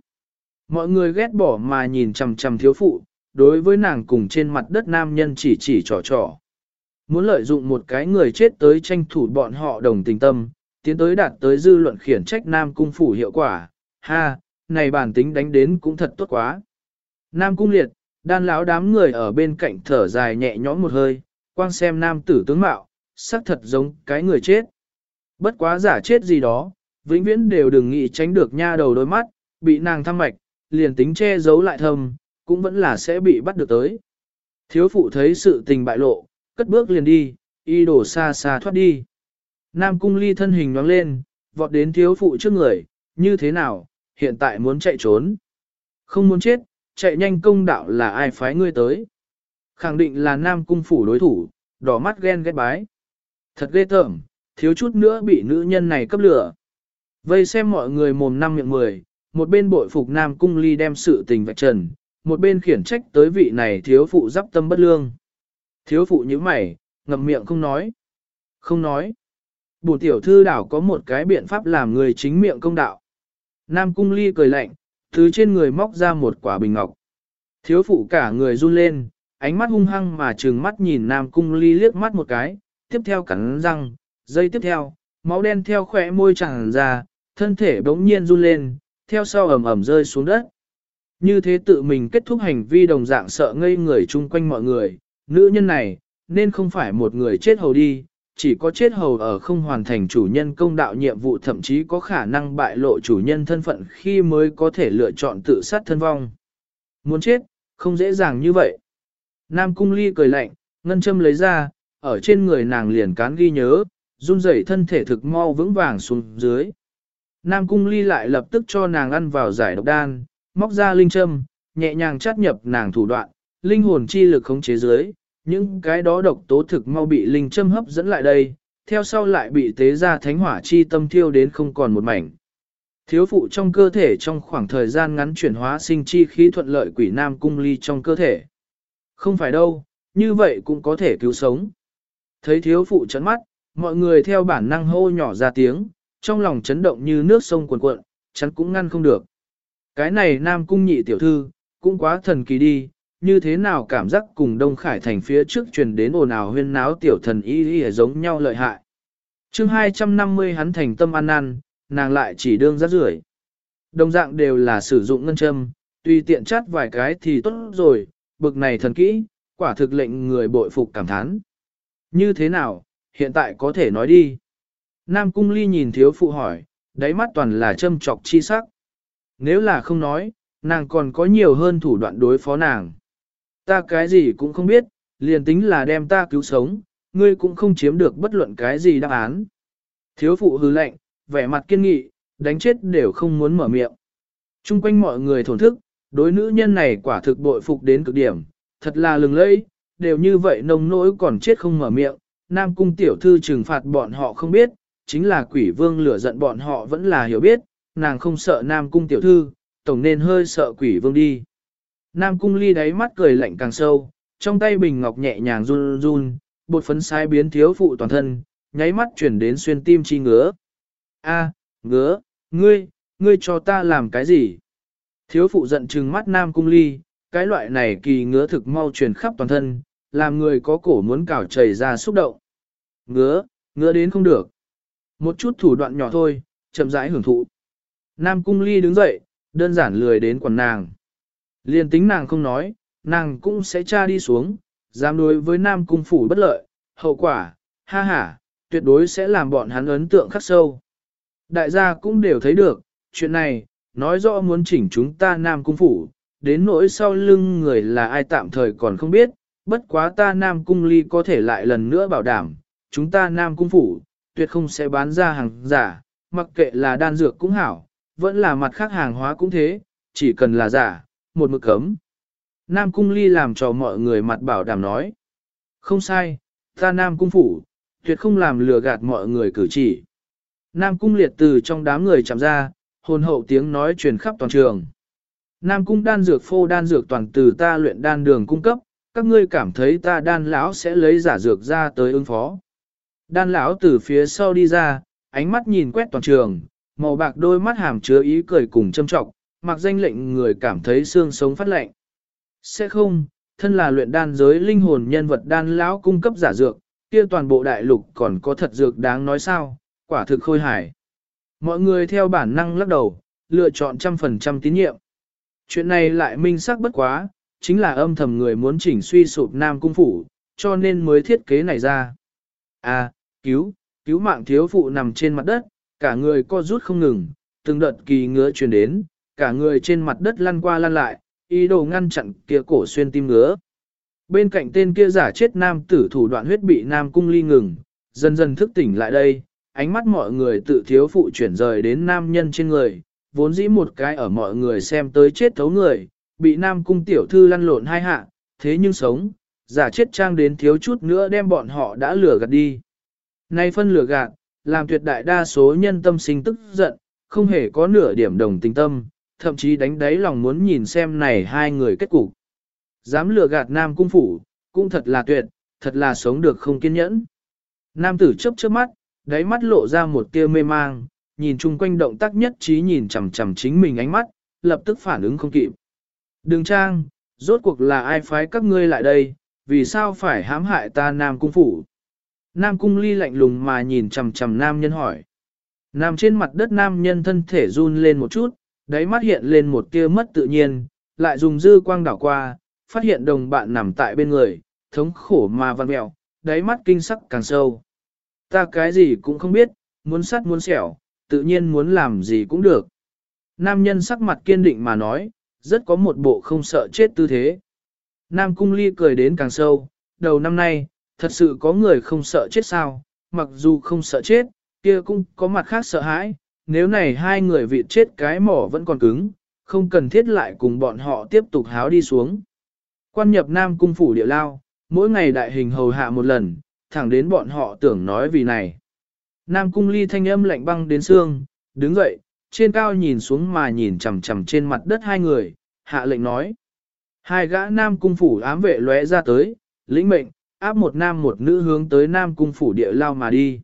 Mọi người ghét bỏ mà nhìn chằm chằm thiếu phụ, đối với nàng cùng trên mặt đất nam nhân chỉ chỉ trò trò. Muốn lợi dụng một cái người chết tới tranh thủ bọn họ đồng tình tâm, tiến tới đạt tới dư luận khiển trách nam cung phủ hiệu quả, ha, này bản tính đánh đến cũng thật tốt quá. Nam cung liệt, đan lão đám người ở bên cạnh thở dài nhẹ nhõm một hơi, quang xem nam tử tướng mạo, sắc thật giống cái người chết. Bất quá giả chết gì đó, vĩnh viễn đều đừng nghĩ tránh được nha đầu đôi mắt, bị nàng thăm mạch, liền tính che giấu lại thầm, cũng vẫn là sẽ bị bắt được tới. Thiếu phụ thấy sự tình bại lộ, cất bước liền đi, y đổ xa xa thoát đi. Nam cung ly thân hình nhoáng lên, vọt đến thiếu phụ trước người, như thế nào, hiện tại muốn chạy trốn. Không muốn chết, chạy nhanh công đạo là ai phái ngươi tới. Khẳng định là Nam cung phủ đối thủ, đỏ mắt ghen ghét bái. Thật ghê tởm, thiếu chút nữa bị nữ nhân này cấp lửa. Vây xem mọi người mồm năm miệng mười, một bên bội phục Nam Cung Ly đem sự tình vạch trần, một bên khiển trách tới vị này thiếu phụ giáp tâm bất lương. Thiếu phụ như mày, ngậm miệng không nói. Không nói. Bùn tiểu thư đảo có một cái biện pháp làm người chính miệng công đạo. Nam Cung Ly cười lạnh, thứ trên người móc ra một quả bình ngọc. Thiếu phụ cả người run lên, ánh mắt hung hăng mà trừng mắt nhìn Nam Cung Ly liếc mắt một cái, tiếp theo cắn răng, dây tiếp theo, máu đen theo khỏe môi tràn ra, thân thể bỗng nhiên run lên, theo sau ẩm ẩm rơi xuống đất. Như thế tự mình kết thúc hành vi đồng dạng sợ ngây người chung quanh mọi người, nữ nhân này, nên không phải một người chết hầu đi, chỉ có chết hầu ở không hoàn thành chủ nhân công đạo nhiệm vụ thậm chí có khả năng bại lộ chủ nhân thân phận khi mới có thể lựa chọn tự sát thân vong. Muốn chết, không dễ dàng như vậy. Nam Cung Ly cười lạnh, ngân châm lấy ra, ở trên người nàng liền cán ghi nhớ, run rẩy thân thể thực mau vững vàng xuống dưới. Nam cung ly lại lập tức cho nàng ăn vào giải độc đan, móc ra linh châm, nhẹ nhàng chắt nhập nàng thủ đoạn, linh hồn chi lực khống chế dưới, những cái đó độc tố thực mau bị linh châm hấp dẫn lại đây, theo sau lại bị tế ra thánh hỏa chi tâm thiêu đến không còn một mảnh. Thiếu phụ trong cơ thể trong khoảng thời gian ngắn chuyển hóa sinh chi khí thuận lợi quỷ nam cung ly trong cơ thể. Không phải đâu, như vậy cũng có thể cứu sống. Thấy thiếu phụ chấn mắt, mọi người theo bản năng hô nhỏ ra tiếng, trong lòng chấn động như nước sông cuồn cuộn, chắn cũng ngăn không được. Cái này nam cung nhị tiểu thư, cũng quá thần kỳ đi, như thế nào cảm giác cùng Đông Khải thành phía trước truyền đến ồn ào huyên náo tiểu thần y y giống nhau lợi hại. chương 250 hắn thành tâm ăn năn, nàng lại chỉ đương rác rưởi Đồng dạng đều là sử dụng ngân châm, tuy tiện chát vài cái thì tốt rồi, bực này thần kỹ, quả thực lệnh người bội phục cảm thán. Như thế nào, hiện tại có thể nói đi. Nam Cung Ly nhìn thiếu phụ hỏi, đáy mắt toàn là châm trọc chi sắc. Nếu là không nói, nàng còn có nhiều hơn thủ đoạn đối phó nàng. Ta cái gì cũng không biết, liền tính là đem ta cứu sống, ngươi cũng không chiếm được bất luận cái gì đáp án. Thiếu phụ hư lệnh, vẻ mặt kiên nghị, đánh chết đều không muốn mở miệng. Trung quanh mọi người thổn thức, đối nữ nhân này quả thực bội phục đến cực điểm, thật là lừng lẫy, đều như vậy nông nỗi còn chết không mở miệng. Nam cung tiểu thư trừng phạt bọn họ không biết, chính là quỷ vương lửa giận bọn họ vẫn là hiểu biết, nàng không sợ Nam cung tiểu thư, tổng nên hơi sợ quỷ vương đi. Nam cung ly đáy mắt cười lạnh càng sâu, trong tay bình ngọc nhẹ nhàng run run, bột phấn sai biến thiếu phụ toàn thân, nháy mắt chuyển đến xuyên tim chi ngứa. A, ngứa, ngươi, ngươi cho ta làm cái gì? Thiếu phụ giận trừng mắt Nam cung ly, cái loại này kỳ ngứa thực mau truyền khắp toàn thân, làm người có cổ muốn cào chảy ra xúc động. Ngứa, ngứa đến không được. Một chút thủ đoạn nhỏ thôi, chậm rãi hưởng thụ. Nam cung ly đứng dậy, đơn giản lười đến quần nàng. Liên tính nàng không nói, nàng cũng sẽ tra đi xuống, dám đối với Nam cung phủ bất lợi, hậu quả, ha ha, tuyệt đối sẽ làm bọn hắn ấn tượng khắc sâu. Đại gia cũng đều thấy được, chuyện này, nói rõ muốn chỉnh chúng ta Nam cung phủ, đến nỗi sau lưng người là ai tạm thời còn không biết, bất quá ta Nam cung ly có thể lại lần nữa bảo đảm, chúng ta Nam cung phủ, tuyệt không sẽ bán ra hàng giả, mặc kệ là đan dược cũng hảo, vẫn là mặt khác hàng hóa cũng thế, chỉ cần là giả, một mực cấm. Nam Cung Ly làm cho mọi người mặt bảo đảm nói. Không sai, ta Nam Cung Phủ, tuyệt không làm lừa gạt mọi người cử chỉ. Nam Cung liệt từ trong đám người chạm ra, hồn hậu tiếng nói truyền khắp toàn trường. Nam Cung đan dược phô đan dược toàn từ ta luyện đan đường cung cấp, các ngươi cảm thấy ta đan lão sẽ lấy giả dược ra tới ứng phó. Đan lão từ phía sau đi ra, ánh mắt nhìn quét toàn trường, màu bạc đôi mắt hàm chứa ý cười cùng châm trọng, mặc danh lệnh người cảm thấy xương sống phát lệnh. Sẽ không, thân là luyện đan giới linh hồn nhân vật đan lão cung cấp giả dược, kia toàn bộ đại lục còn có thật dược đáng nói sao, quả thực khôi hài. Mọi người theo bản năng lắc đầu, lựa chọn trăm phần trăm tín nhiệm. Chuyện này lại minh xác bất quá, chính là âm thầm người muốn chỉnh suy sụp nam cung phủ, cho nên mới thiết kế này ra. À, cứu, cứu mạng thiếu phụ nằm trên mặt đất, cả người co rút không ngừng, từng đợt kỳ ngứa truyền đến, cả người trên mặt đất lăn qua lăn lại, ý đồ ngăn chặn kia cổ xuyên tim ngứa. Bên cạnh tên kia giả chết nam tử thủ đoạn huyết bị nam cung ly ngừng, dần dần thức tỉnh lại đây, ánh mắt mọi người tự thiếu phụ chuyển rời đến nam nhân trên người, vốn dĩ một cái ở mọi người xem tới chết thấu người, bị nam cung tiểu thư lăn lộn hai hạ, thế nhưng sống, giả chết trang đến thiếu chút nữa đem bọn họ đã lừa gạt đi. Nay phân lừa gạt, làm tuyệt đại đa số nhân tâm sinh tức giận, không hề có nửa điểm đồng tình tâm, thậm chí đánh đáy lòng muốn nhìn xem này hai người kết cục. Dám lừa gạt nam cung phủ, cũng thật là tuyệt, thật là sống được không kiên nhẫn. Nam tử chớp chớp mắt, đáy mắt lộ ra một tia mê mang, nhìn chung quanh động tác nhất trí nhìn chằm chằm chính mình ánh mắt, lập tức phản ứng không kịp. Đường trang, rốt cuộc là ai phái các ngươi lại đây, vì sao phải hãm hại ta Nam Cung Phủ? Nam Cung Ly lạnh lùng mà nhìn chằm chằm Nam nhân hỏi. Nam trên mặt đất Nam nhân thân thể run lên một chút, đáy mắt hiện lên một tia mất tự nhiên, lại dùng dư quang đảo qua, phát hiện đồng bạn nằm tại bên người, thống khổ mà văn mẹo, đáy mắt kinh sắc càng sâu. Ta cái gì cũng không biết, muốn sắt muốn xẻo, tự nhiên muốn làm gì cũng được. Nam nhân sắc mặt kiên định mà nói, rất có một bộ không sợ chết tư thế. Nam cung ly cười đến càng sâu, đầu năm nay, thật sự có người không sợ chết sao, mặc dù không sợ chết, kia cũng có mặt khác sợ hãi, nếu này hai người vị chết cái mỏ vẫn còn cứng, không cần thiết lại cùng bọn họ tiếp tục háo đi xuống. Quan nhập Nam Cung Phủ địa lao, mỗi ngày đại hình hầu hạ một lần, thẳng đến bọn họ tưởng nói vì này. Nam Cung Ly thanh âm lạnh băng đến xương, đứng dậy, trên cao nhìn xuống mà nhìn chằm chằm trên mặt đất hai người, hạ lệnh nói. Hai gã Nam Cung Phủ ám vệ lóe ra tới, lĩnh mệnh, áp một nam một nữ hướng tới Nam Cung Phủ địa lao mà đi.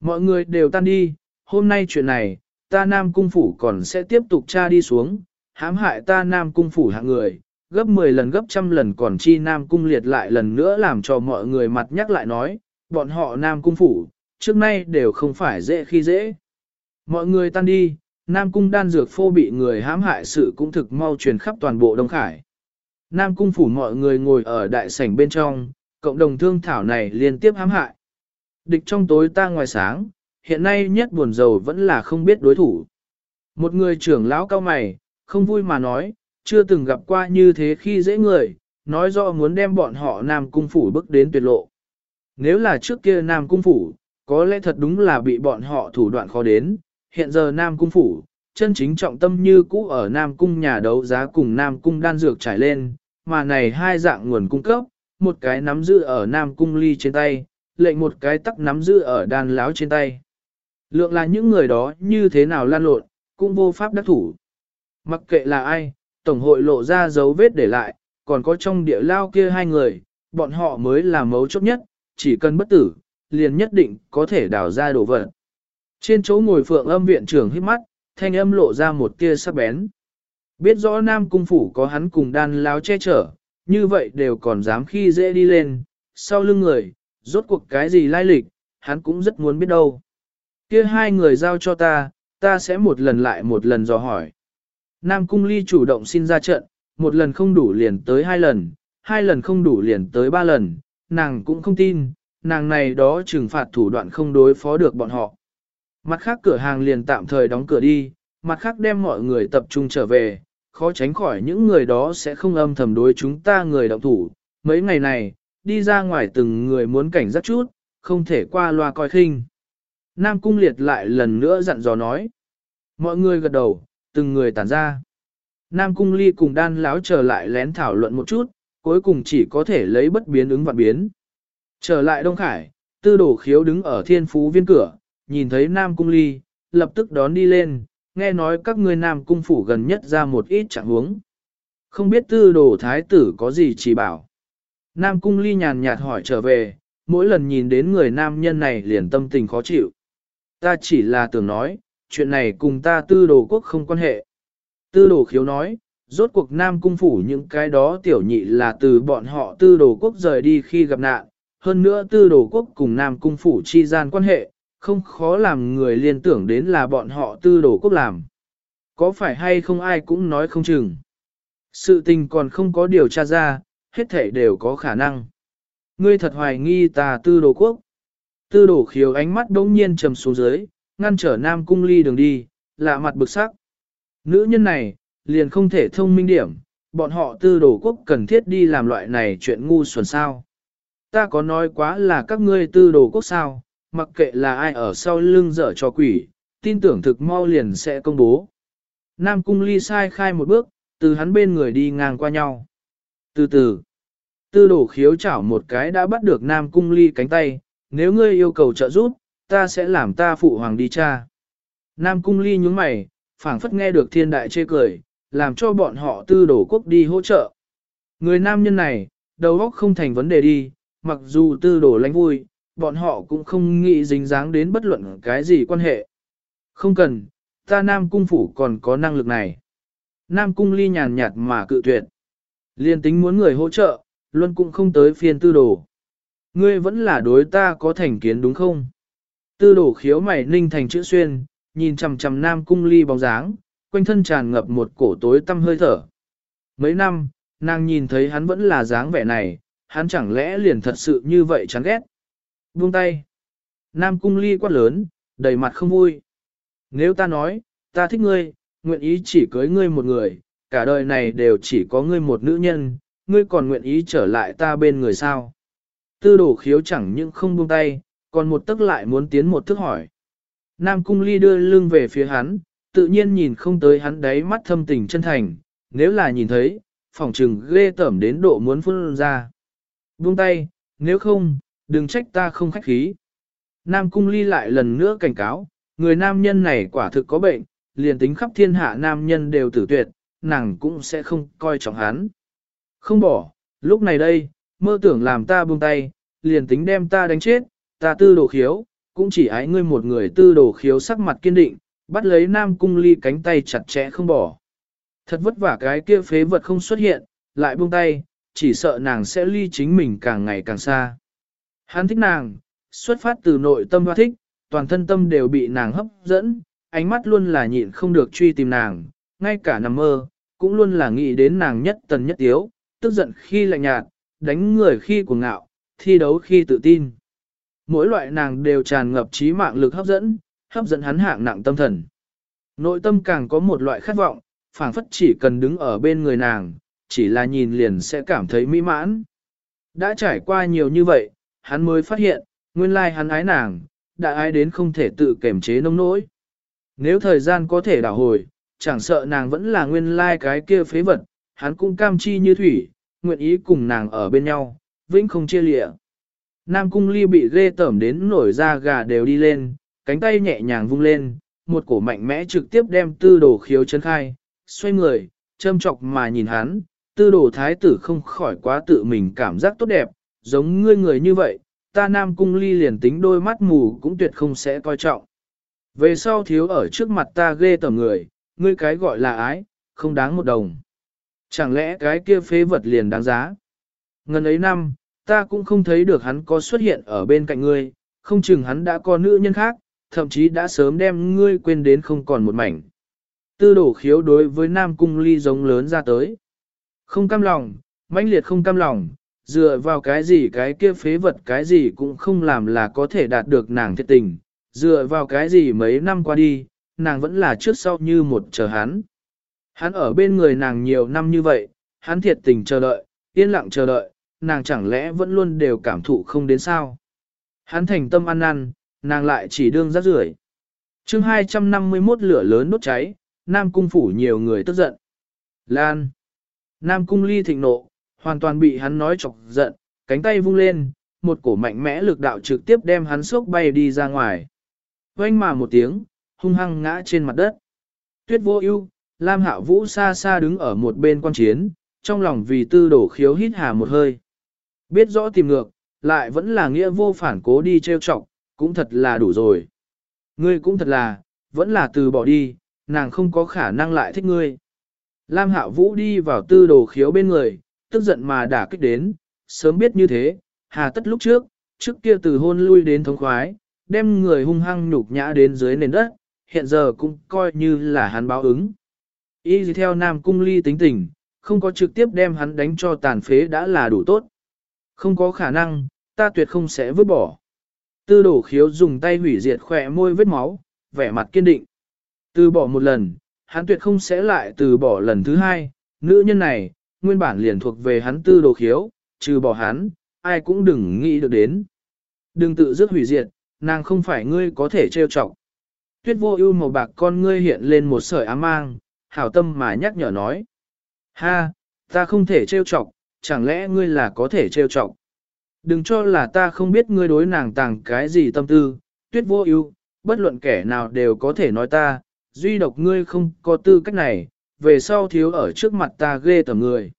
Mọi người đều tan đi, hôm nay chuyện này, ta Nam Cung Phủ còn sẽ tiếp tục tra đi xuống, hãm hại ta Nam Cung Phủ hạng người, gấp 10 lần gấp trăm lần còn chi Nam Cung liệt lại lần nữa làm cho mọi người mặt nhắc lại nói, bọn họ Nam Cung Phủ, trước nay đều không phải dễ khi dễ. Mọi người tan đi, Nam Cung đan dược phô bị người hãm hại sự cũng thực mau truyền khắp toàn bộ Đông Khải. Nam Cung Phủ mọi người ngồi ở đại sảnh bên trong, cộng đồng thương thảo này liên tiếp hãm hại. Địch trong tối ta ngoài sáng, hiện nay nhất buồn giàu vẫn là không biết đối thủ. Một người trưởng lão cao mày, không vui mà nói, chưa từng gặp qua như thế khi dễ người, nói rõ muốn đem bọn họ Nam Cung Phủ bước đến tuyệt lộ. Nếu là trước kia Nam Cung Phủ, có lẽ thật đúng là bị bọn họ thủ đoạn khó đến, hiện giờ Nam Cung Phủ, chân chính trọng tâm như cũ ở Nam Cung nhà đấu giá cùng Nam Cung đan dược trải lên, mà này hai dạng nguồn cung cấp, một cái nắm giữ ở Nam Cung ly trên tay, lệnh một cái tắc nắm giữ ở đan láo trên tay. Lượng là những người đó như thế nào lan lộn, cũng vô pháp đắc thủ. Mặc kệ là ai, Tổng hội lộ ra dấu vết để lại, còn có trong địa lao kia hai người, bọn họ mới là mấu chốt nhất, chỉ cần bất tử, liền nhất định có thể đào ra đồ vật. Trên chỗ ngồi phượng âm viện trưởng hít mắt, thanh âm lộ ra một tia sắc bén. Biết rõ Nam Cung Phủ có hắn cùng đan lao che chở, như vậy đều còn dám khi dễ đi lên, sau lưng người, rốt cuộc cái gì lai lịch, hắn cũng rất muốn biết đâu. Kia hai người giao cho ta, ta sẽ một lần lại một lần dò hỏi. Nam Cung Ly chủ động xin ra trận, một lần không đủ liền tới hai lần, hai lần không đủ liền tới ba lần, nàng cũng không tin, nàng này đó trừng phạt thủ đoạn không đối phó được bọn họ. Mặt khác cửa hàng liền tạm thời đóng cửa đi, mặt khác đem mọi người tập trung trở về, khó tránh khỏi những người đó sẽ không âm thầm đối chúng ta người động thủ. Mấy ngày này, đi ra ngoài từng người muốn cảnh giác chút, không thể qua loa coi khinh. Nam Cung Liệt lại lần nữa dặn dò nói. Mọi người gật đầu, từng người tản ra. Nam Cung Ly cùng đan láo trở lại lén thảo luận một chút, cuối cùng chỉ có thể lấy bất biến ứng vạn biến. Trở lại Đông Khải, tư đổ khiếu đứng ở thiên phú viên cửa, nhìn thấy Nam Cung Ly, lập tức đón đi lên, nghe nói các ngươi Nam Cung phủ gần nhất ra một ít trạng huống. Không biết tư đồ thái tử có gì chỉ bảo. Nam Cung Ly nhàn nhạt hỏi trở về, mỗi lần nhìn đến người nam nhân này liền tâm tình khó chịu. Ta chỉ là tưởng nói, chuyện này cùng ta tư đồ quốc không quan hệ. Tư đồ khiếu nói, rốt cuộc nam cung phủ những cái đó tiểu nhị là từ bọn họ tư đồ quốc rời đi khi gặp nạn, hơn nữa tư đồ quốc cùng nam cung phủ chi gian quan hệ, không khó làm người liên tưởng đến là bọn họ tư đồ quốc làm. Có phải hay không ai cũng nói không chừng. Sự tình còn không có điều tra ra, hết thể đều có khả năng. Ngươi thật hoài nghi ta tư đồ quốc. Tư đồ khiếu ánh mắt đống nhiên trầm xuống dưới, ngăn trở nam cung ly đường đi, lạ mặt bực sắc. Nữ nhân này, liền không thể thông minh điểm, bọn họ tư đồ quốc cần thiết đi làm loại này chuyện ngu xuẩn sao. Ta có nói quá là các ngươi tư đồ quốc sao, mặc kệ là ai ở sau lưng dở cho quỷ, tin tưởng thực mau liền sẽ công bố. Nam cung ly sai khai một bước, từ hắn bên người đi ngang qua nhau. Từ từ, tư đồ khiếu chảo một cái đã bắt được Nam cung ly cánh tay, nếu ngươi yêu cầu trợ giúp, ta sẽ làm ta phụ hoàng đi cha. Nam cung ly nhúng mày, phảng phất nghe được thiên đại chê cười, làm cho bọn họ tư đổ quốc đi hỗ trợ. Người nam nhân này, đầu óc không thành vấn đề đi, mặc dù tư đổ lánh vui, bọn họ cũng không nghĩ dính dáng đến bất luận cái gì quan hệ. Không cần, ta nam cung phủ còn có năng lực này. Nam cung ly nhàn nhạt mà cự tuyệt. Liên tính muốn người hỗ trợ, luôn cũng không tới phiên tư đồ. Ngươi vẫn là đối ta có thành kiến đúng không? Tư đổ khiếu mày ninh thành chữ xuyên, nhìn chằm chằm nam cung ly bóng dáng, quanh thân tràn ngập một cổ tối tâm hơi thở. Mấy năm, nàng nhìn thấy hắn vẫn là dáng vẻ này, hắn chẳng lẽ liền thật sự như vậy chán ghét. Buông tay. Nam cung ly quát lớn, đầy mặt không vui. Nếu ta nói, ta thích ngươi, nguyện ý chỉ cưới ngươi một người, cả đời này đều chỉ có ngươi một nữ nhân, ngươi còn nguyện ý trở lại ta bên người sao. Tư đồ khiếu chẳng những không buông tay, còn một tức lại muốn tiến một thức hỏi. Nam cung ly đưa lưng về phía hắn, tự nhiên nhìn không tới hắn đáy mắt thâm tình chân thành, nếu là nhìn thấy, phỏng trừng ghê tẩm đến độ muốn phun ra. Buông tay, nếu không, đừng trách ta không khách khí. Nam cung ly lại lần nữa cảnh cáo, người nam nhân này quả thực có bệnh, liền tính khắp thiên hạ nam nhân đều tử tuyệt, nàng cũng sẽ không coi trọng hắn. Không bỏ, lúc này đây, mơ tưởng làm ta buông tay, liền tính đem ta đánh chết, ta tư đồ khiếu, cũng chỉ ái ngươi một người tư đồ khiếu sắc mặt kiên định, bắt lấy nam cung ly cánh tay chặt chẽ không bỏ. Thật vất vả cái kia phế vật không xuất hiện, lại buông tay, chỉ sợ nàng sẽ ly chính mình càng ngày càng xa. Hắn thích nàng, xuất phát từ nội tâm hoa thích, toàn thân tâm đều bị nàng hấp dẫn, ánh mắt luôn là nhịn không được truy tìm nàng, ngay cả nằm mơ, cũng luôn là nghĩ đến nàng nhất tần nhất yếu, tức giận khi lạnh nhạt, đánh người khi cuồng ngạo, thi đấu khi tự tin. Mỗi loại nàng đều tràn ngập trí mạng lực hấp dẫn, hấp dẫn hắn hạng nặng tâm thần. Nội tâm càng có một loại khát vọng, phảng phất chỉ cần đứng ở bên người nàng, chỉ là nhìn liền sẽ cảm thấy mỹ mãn. Đã trải qua nhiều như vậy, hắn mới phát hiện, nguyên lai hắn ái nàng, đã ái đến không thể tự kiểm chế nông nỗi. Nếu thời gian có thể đảo hồi, chẳng sợ nàng vẫn là nguyên lai cái kia phế vật, hắn cũng cam chi như thủy, nguyện ý cùng nàng ở bên nhau, vĩnh không chia lịa. Nam cung ly bị ghê tởm đến nổi da gà đều đi lên, cánh tay nhẹ nhàng vung lên, một cổ mạnh mẽ trực tiếp đem tư đồ khiếu chân khai, xoay người, châm chọc mà nhìn hắn, tư đồ thái tử không khỏi quá tự mình cảm giác tốt đẹp, giống ngươi người như vậy, ta nam cung ly liền tính đôi mắt mù cũng tuyệt không sẽ coi trọng. Về sau thiếu ở trước mặt ta ghê tởm người, ngươi cái gọi là ái, không đáng một đồng. Chẳng lẽ cái kia phế vật liền đáng giá? Ngần ấy năm, ta cũng không thấy được hắn có xuất hiện ở bên cạnh ngươi, không chừng hắn đã có nữ nhân khác, thậm chí đã sớm đem ngươi quên đến không còn một mảnh. Tư đổ khiếu đối với Nam Cung Ly giống lớn ra tới. Không cam lòng, mãnh liệt không cam lòng, dựa vào cái gì cái kia phế vật cái gì cũng không làm là có thể đạt được nàng thiệt tình, dựa vào cái gì mấy năm qua đi, nàng vẫn là trước sau như một chờ hắn. Hắn ở bên người nàng nhiều năm như vậy, hắn thiệt tình chờ đợi, yên lặng chờ đợi, nàng chẳng lẽ vẫn luôn đều cảm thụ không đến sao. Hắn thành tâm ăn năn, nàng lại chỉ đương rác rưởi. chương 251 lửa lớn đốt cháy, Nam Cung phủ nhiều người tức giận. Lan. Nam Cung ly thịnh nộ, hoàn toàn bị hắn nói chọc giận, cánh tay vung lên, một cổ mạnh mẽ lực đạo trực tiếp đem hắn sốc bay đi ra ngoài. Oanh mà một tiếng, hung hăng ngã trên mặt đất. Tuyết vô ưu, Lam Hạo Vũ xa xa đứng ở một bên quan chiến, trong lòng vì tư đổ khiếu hít hà một hơi. Biết rõ tìm ngược, lại vẫn là nghĩa vô phản cố đi trêu chọc, cũng thật là đủ rồi. Ngươi cũng thật là, vẫn là từ bỏ đi, nàng không có khả năng lại thích ngươi. Lam Hạo Vũ đi vào tư đồ khiếu bên người, tức giận mà đả kích đến, sớm biết như thế, hà tất lúc trước, trước kia từ hôn lui đến thống khoái, đem người hung hăng nhục nhã đến dưới nền đất, hiện giờ cũng coi như là hắn báo ứng. Y gì theo Nam Cung Ly tính tình, không có trực tiếp đem hắn đánh cho tàn phế đã là đủ tốt. Không có khả năng, ta tuyệt không sẽ vứt bỏ. Tư đổ khiếu dùng tay hủy diệt khỏe môi vết máu, vẻ mặt kiên định. Từ bỏ một lần, hắn tuyệt không sẽ lại từ bỏ lần thứ hai, nữ nhân này, nguyên bản liền thuộc về hắn tư đồ khiếu, trừ bỏ hắn, ai cũng đừng nghĩ được đến. Đừng tự dứt hủy diệt, nàng không phải ngươi có thể trêu chọc. Tuyết vô ưu màu bạc con ngươi hiện lên một sợi ám mang, hảo tâm mà nhắc nhở nói. Ha, ta không thể trêu chọc, chẳng lẽ ngươi là có thể trêu chọc? Đừng cho là ta không biết ngươi đối nàng tàng cái gì tâm tư, tuyết vô ưu, bất luận kẻ nào đều có thể nói ta, duy độc ngươi không có tư cách này, về sau thiếu ở trước mặt ta ghê tầm người.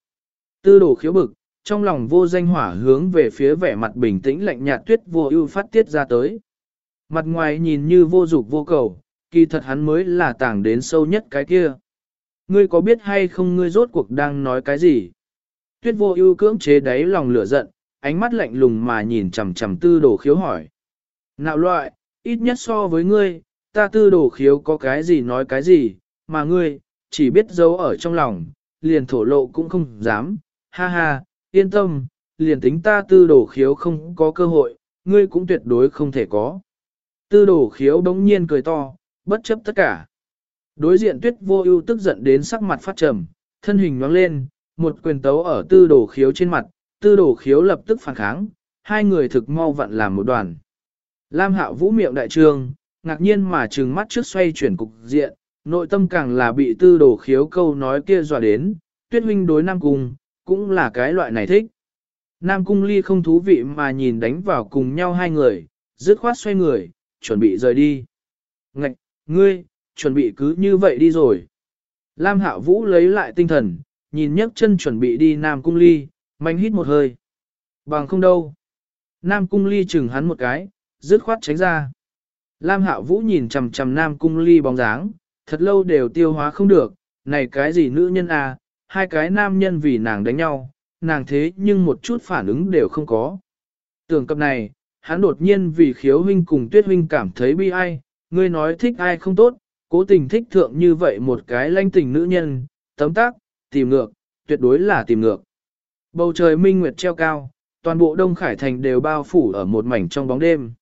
Tư đồ khiếu bực, trong lòng vô danh hỏa hướng về phía vẻ mặt bình tĩnh lạnh nhạt tuyết vô ưu phát tiết ra tới. Mặt ngoài nhìn như vô dục vô cầu, kỳ thật hắn mới là tàng đến sâu nhất cái kia. Ngươi có biết hay không ngươi rốt cuộc đang nói cái gì? Tuyết vô ưu cưỡng chế đáy lòng lửa giận, ánh mắt lạnh lùng mà nhìn chằm chằm tư đồ khiếu hỏi. Nạo loại, ít nhất so với ngươi, ta tư đồ khiếu có cái gì nói cái gì, mà ngươi, chỉ biết giấu ở trong lòng, liền thổ lộ cũng không dám, ha ha, yên tâm, liền tính ta tư đồ khiếu không có cơ hội, ngươi cũng tuyệt đối không thể có. Tư đồ khiếu đống nhiên cười to, bất chấp tất cả. Đối diện tuyết vô ưu tức giận đến sắc mặt phát trầm, thân hình nhoáng lên, một quyền tấu ở tư đồ khiếu trên mặt, tư đồ khiếu lập tức phản kháng, hai người thực mau vặn làm một đoàn. Lam Hạo Vũ miệng đại trường, ngạc nhiên mà trừng mắt trước xoay chuyển cục diện, nội tâm càng là bị tư đồ khiếu câu nói kia dọa đến, tuyết huynh đối Nam Cung, cũng là cái loại này thích. Nam Cung ly không thú vị mà nhìn đánh vào cùng nhau hai người, dứt khoát xoay người, chuẩn bị rời đi. Ngạch, ngươi, chuẩn bị cứ như vậy đi rồi. Lam Hạo Vũ lấy lại tinh thần, nhìn nhấc chân chuẩn bị đi Nam Cung ly, mạnh hít một hơi. Bằng không đâu. Nam Cung ly chừng hắn một cái, dứt khoát tránh ra. Lam Hạo Vũ nhìn chằm chằm Nam Cung ly bóng dáng, thật lâu đều tiêu hóa không được, này cái gì nữ nhân à, hai cái nam nhân vì nàng đánh nhau, nàng thế nhưng một chút phản ứng đều không có. Tưởng cập này, hắn đột nhiên vì khiếu huynh cùng tuyết huynh cảm thấy bi ai, ngươi nói thích ai không tốt, cố tình thích thượng như vậy một cái lanh tình nữ nhân, tấm tác, tìm ngược, tuyệt đối là tìm ngược. Bầu trời minh nguyệt treo cao, toàn bộ Đông Khải Thành đều bao phủ ở một mảnh trong bóng đêm.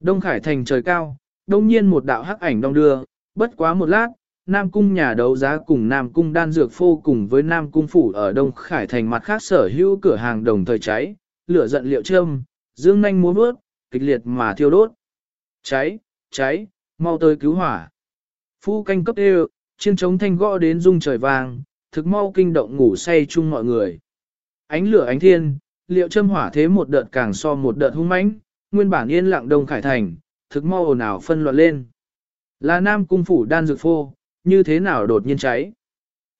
Đông Khải Thành trời cao, đông nhiên một đạo hắc ảnh đông đưa, bất quá một lát, Nam Cung nhà đấu giá cùng Nam Cung đan dược phô cùng với Nam Cung phủ ở Đông Khải thành mặt khác sở hữu cửa hàng đồng thời cháy, lửa giận liệu châm, dương nanh múa bước, kịch liệt mà thiêu đốt. Cháy, cháy, mau tới cứu hỏa. Phu canh cấp đều, chiên trống thanh gõ đến rung trời vàng, thực mau kinh động ngủ say chung mọi người. Ánh lửa ánh thiên, liệu châm hỏa thế một đợt càng so một đợt hung mãnh, nguyên bản yên lặng Đông Khải thành, thực mau ồn ào phân loạn lên. Là Nam Cung phủ đan dược phô, như thế nào đột nhiên cháy.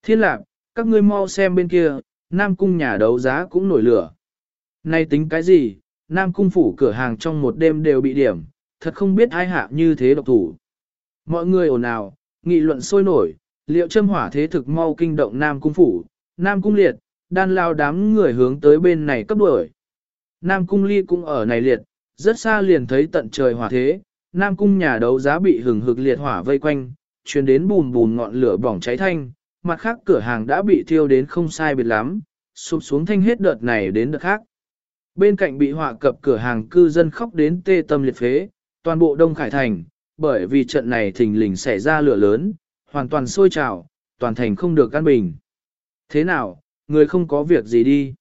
Thiên lạc, các ngươi mau xem bên kia, Nam Cung nhà đấu giá cũng nổi lửa. Nay tính cái gì, Nam Cung phủ cửa hàng trong một đêm đều bị điểm, thật không biết ai hạ như thế độc thủ. Mọi người ồn ào, nghị luận sôi nổi, liệu châm hỏa thế thực mau kinh động Nam Cung phủ, Nam Cung liệt, đan lao đám người hướng tới bên này cấp đuổi. Nam Cung ly cũng ở này liệt, rất xa liền thấy tận trời hỏa thế, Nam Cung nhà đấu giá bị hừng hực liệt hỏa vây quanh, truyền đến bùn bùn ngọn lửa bỏng cháy thanh, mặt khác cửa hàng đã bị thiêu đến không sai biệt lắm, sụp xuống thanh hết đợt này đến đợt khác. Bên cạnh bị họa cập cửa hàng cư dân khóc đến tê tâm liệt phế, toàn bộ Đông Khải Thành, bởi vì trận này thình lình xảy ra lửa lớn, hoàn toàn sôi trào, toàn thành không được căn bình. Thế nào, người không có việc gì đi.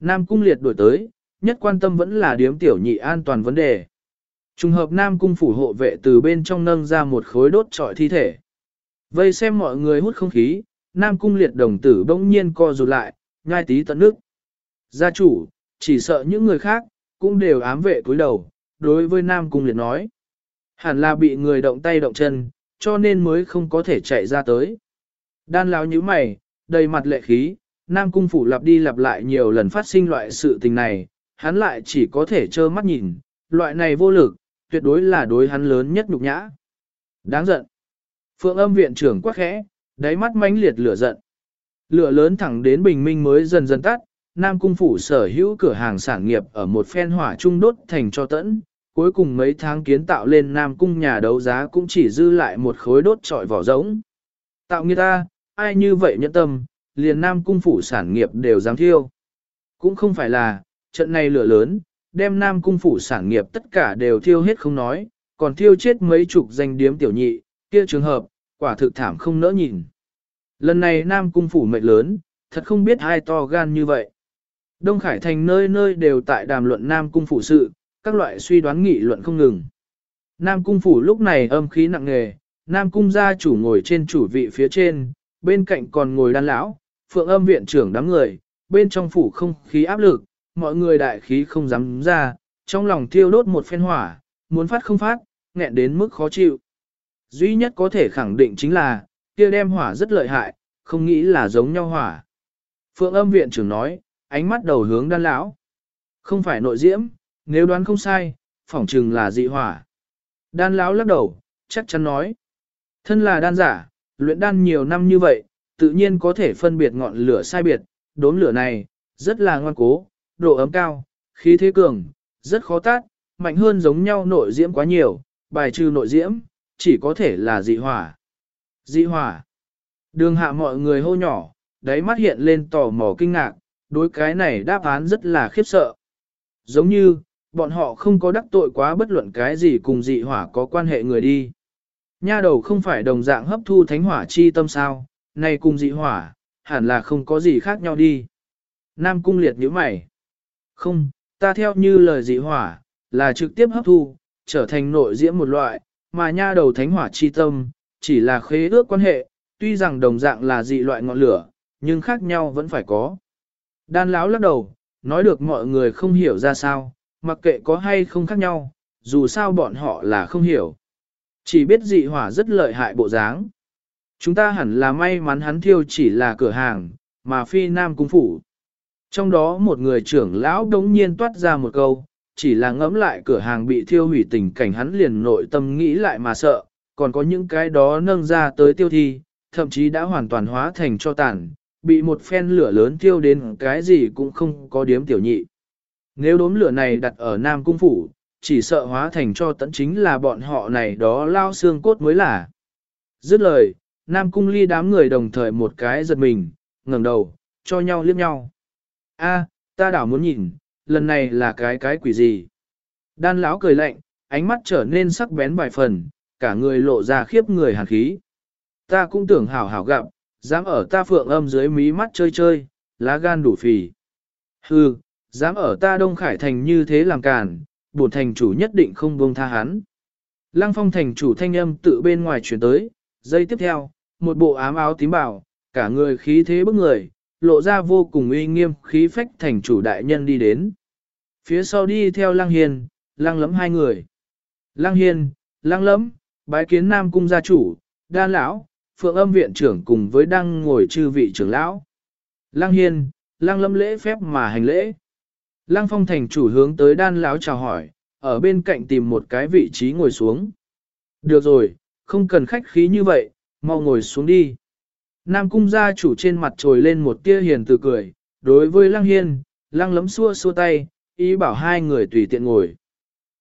Nam Cung Liệt đổi tới, nhất quan tâm vẫn là điếm tiểu nhị an toàn vấn đề. Trùng hợp Nam Cung phủ hộ vệ từ bên trong nâng ra một khối đốt trọi thi thể. Vây xem mọi người hút không khí, Nam Cung liệt đồng tử bỗng nhiên co rụt lại, nhai tí tận nước. Gia chủ, chỉ sợ những người khác, cũng đều ám vệ cúi đầu, đối với Nam Cung liệt nói. Hẳn là bị người động tay động chân, cho nên mới không có thể chạy ra tới. Đan lão như mày, đầy mặt lệ khí, Nam Cung phủ lặp đi lặp lại nhiều lần phát sinh loại sự tình này, hắn lại chỉ có thể trơ mắt nhìn, loại này vô lực, tuyệt đối là đối hắn lớn nhất nhục nhã. Đáng giận. Phượng âm viện trưởng quá khẽ, đáy mắt mãnh liệt lửa giận. Lửa lớn thẳng đến bình minh mới dần dần tắt, Nam Cung Phủ sở hữu cửa hàng sản nghiệp ở một phen hỏa trung đốt thành cho tẫn, cuối cùng mấy tháng kiến tạo lên Nam Cung nhà đấu giá cũng chỉ dư lại một khối đốt trọi vỏ rỗng. Tạo người ta, ai như vậy nhẫn tâm, liền Nam Cung Phủ sản nghiệp đều dám thiêu. Cũng không phải là, trận này lửa lớn, đem Nam Cung phủ sản nghiệp tất cả đều thiêu hết không nói, còn thiêu chết mấy chục danh điếm tiểu nhị, kia trường hợp, quả thực thảm không nỡ nhìn. Lần này Nam Cung phủ mệnh lớn, thật không biết ai to gan như vậy. Đông Khải Thành nơi nơi đều tại đàm luận Nam Cung phủ sự, các loại suy đoán nghị luận không ngừng. Nam Cung phủ lúc này âm khí nặng nề, Nam Cung gia chủ ngồi trên chủ vị phía trên, bên cạnh còn ngồi đan lão, phượng âm viện trưởng đám người, bên trong phủ không khí áp lực, mọi người đại khí không dám ra, trong lòng thiêu đốt một phen hỏa, muốn phát không phát, nghẹn đến mức khó chịu. Duy nhất có thể khẳng định chính là, kia đem hỏa rất lợi hại, không nghĩ là giống nhau hỏa. Phượng âm viện trưởng nói, ánh mắt đầu hướng đan lão. Không phải nội diễm, nếu đoán không sai, phỏng chừng là dị hỏa. Đan lão lắc đầu, chắc chắn nói. Thân là đan giả, luyện đan nhiều năm như vậy, tự nhiên có thể phân biệt ngọn lửa sai biệt, đốm lửa này, rất là ngoan cố, độ ấm cao, khí thế cường, rất khó tát, mạnh hơn giống nhau nội diễm quá nhiều, bài trừ nội diễm, chỉ có thể là dị hỏa. Dị hỏa. Đường hạ mọi người hô nhỏ, đáy mắt hiện lên tò mò kinh ngạc, đối cái này đáp án rất là khiếp sợ. Giống như, bọn họ không có đắc tội quá bất luận cái gì cùng dị hỏa có quan hệ người đi. Nha đầu không phải đồng dạng hấp thu thánh hỏa chi tâm sao, này cùng dị hỏa, hẳn là không có gì khác nhau đi. Nam cung liệt nhíu mày. Không, ta theo như lời dị hỏa, là trực tiếp hấp thu, trở thành nội diễm một loại, mà nha đầu thánh hỏa chi tâm, chỉ là khế ước quan hệ, tuy rằng đồng dạng là dị loại ngọn lửa, nhưng khác nhau vẫn phải có. Đan lão lắc đầu, nói được mọi người không hiểu ra sao, mặc kệ có hay không khác nhau, dù sao bọn họ là không hiểu. Chỉ biết dị hỏa rất lợi hại bộ dáng. Chúng ta hẳn là may mắn hắn thiêu chỉ là cửa hàng, mà phi nam cung phủ. Trong đó một người trưởng lão đống nhiên toát ra một câu, chỉ là ngẫm lại cửa hàng bị thiêu hủy tình cảnh hắn liền nội tâm nghĩ lại mà sợ, còn có những cái đó nâng ra tới tiêu thi, thậm chí đã hoàn toàn hóa thành cho tàn, bị một phen lửa lớn thiêu đến cái gì cũng không có điếm tiểu nhị. Nếu đốm lửa này đặt ở Nam Cung Phủ, chỉ sợ hóa thành cho tận chính là bọn họ này đó lao xương cốt mới là. Dứt lời, Nam Cung ly đám người đồng thời một cái giật mình, ngẩng đầu, cho nhau liếc nhau. A, ta đảo muốn nhìn, lần này là cái cái quỷ gì? Đan lão cười lạnh, ánh mắt trở nên sắc bén vài phần, cả người lộ ra khiếp người hàn khí. Ta cũng tưởng hảo hảo gặp, dám ở ta phượng âm dưới mí mắt chơi chơi, lá gan đủ phì. Hừ, dám ở ta Đông Khải Thành như thế làm càn, bổn thành chủ nhất định không buông tha hắn. Lăng phong thành chủ thanh âm tự bên ngoài chuyển tới, giây tiếp theo, một bộ ám áo tím bảo, cả người khí thế bức người, lộ ra vô cùng uy nghiêm khí phách thành chủ đại nhân đi đến. Phía sau đi theo lăng hiền, lăng lấm hai người. Lăng hiền, lăng lấm, bái kiến nam cung gia chủ, đan lão, phượng âm viện trưởng cùng với đăng ngồi chư vị trưởng lão. Lăng hiền, lăng lấm lễ phép mà hành lễ. Lăng phong thành chủ hướng tới đan lão chào hỏi, ở bên cạnh tìm một cái vị trí ngồi xuống. Được rồi, không cần khách khí như vậy, mau ngồi xuống đi. Nam cung gia chủ trên mặt trồi lên một tia hiền từ cười, đối với lăng hiên, lăng lấm xua xua tay, ý bảo hai người tùy tiện ngồi.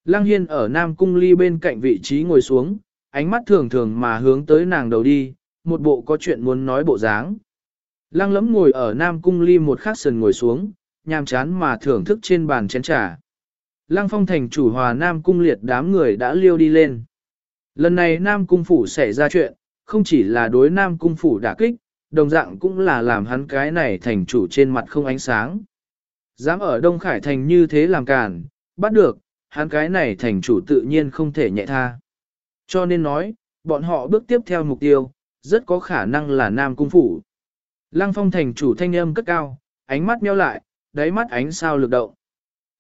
Lăng hiên ở Nam cung ly bên cạnh vị trí ngồi xuống, ánh mắt thường thường mà hướng tới nàng đầu đi, một bộ có chuyện muốn nói bộ dáng. Lăng lấm ngồi ở Nam cung ly một khắc sần ngồi xuống, nhàm chán mà thưởng thức trên bàn chén trà. Lăng phong thành chủ hòa Nam cung liệt đám người đã liêu đi lên. Lần này Nam cung phủ xảy ra chuyện, không chỉ là đối Nam cung phủ đả kích, đồng dạng cũng là làm hắn cái này thành chủ trên mặt không ánh sáng. Dám ở Đông Khải thành như thế làm cản, bắt được, hắn cái này thành chủ tự nhiên không thể nhẹ tha. Cho nên nói, bọn họ bước tiếp theo mục tiêu, rất có khả năng là Nam cung phủ. Lăng phong thành chủ thanh âm cất cao, ánh mắt nheo lại, đáy mắt ánh sao lực động.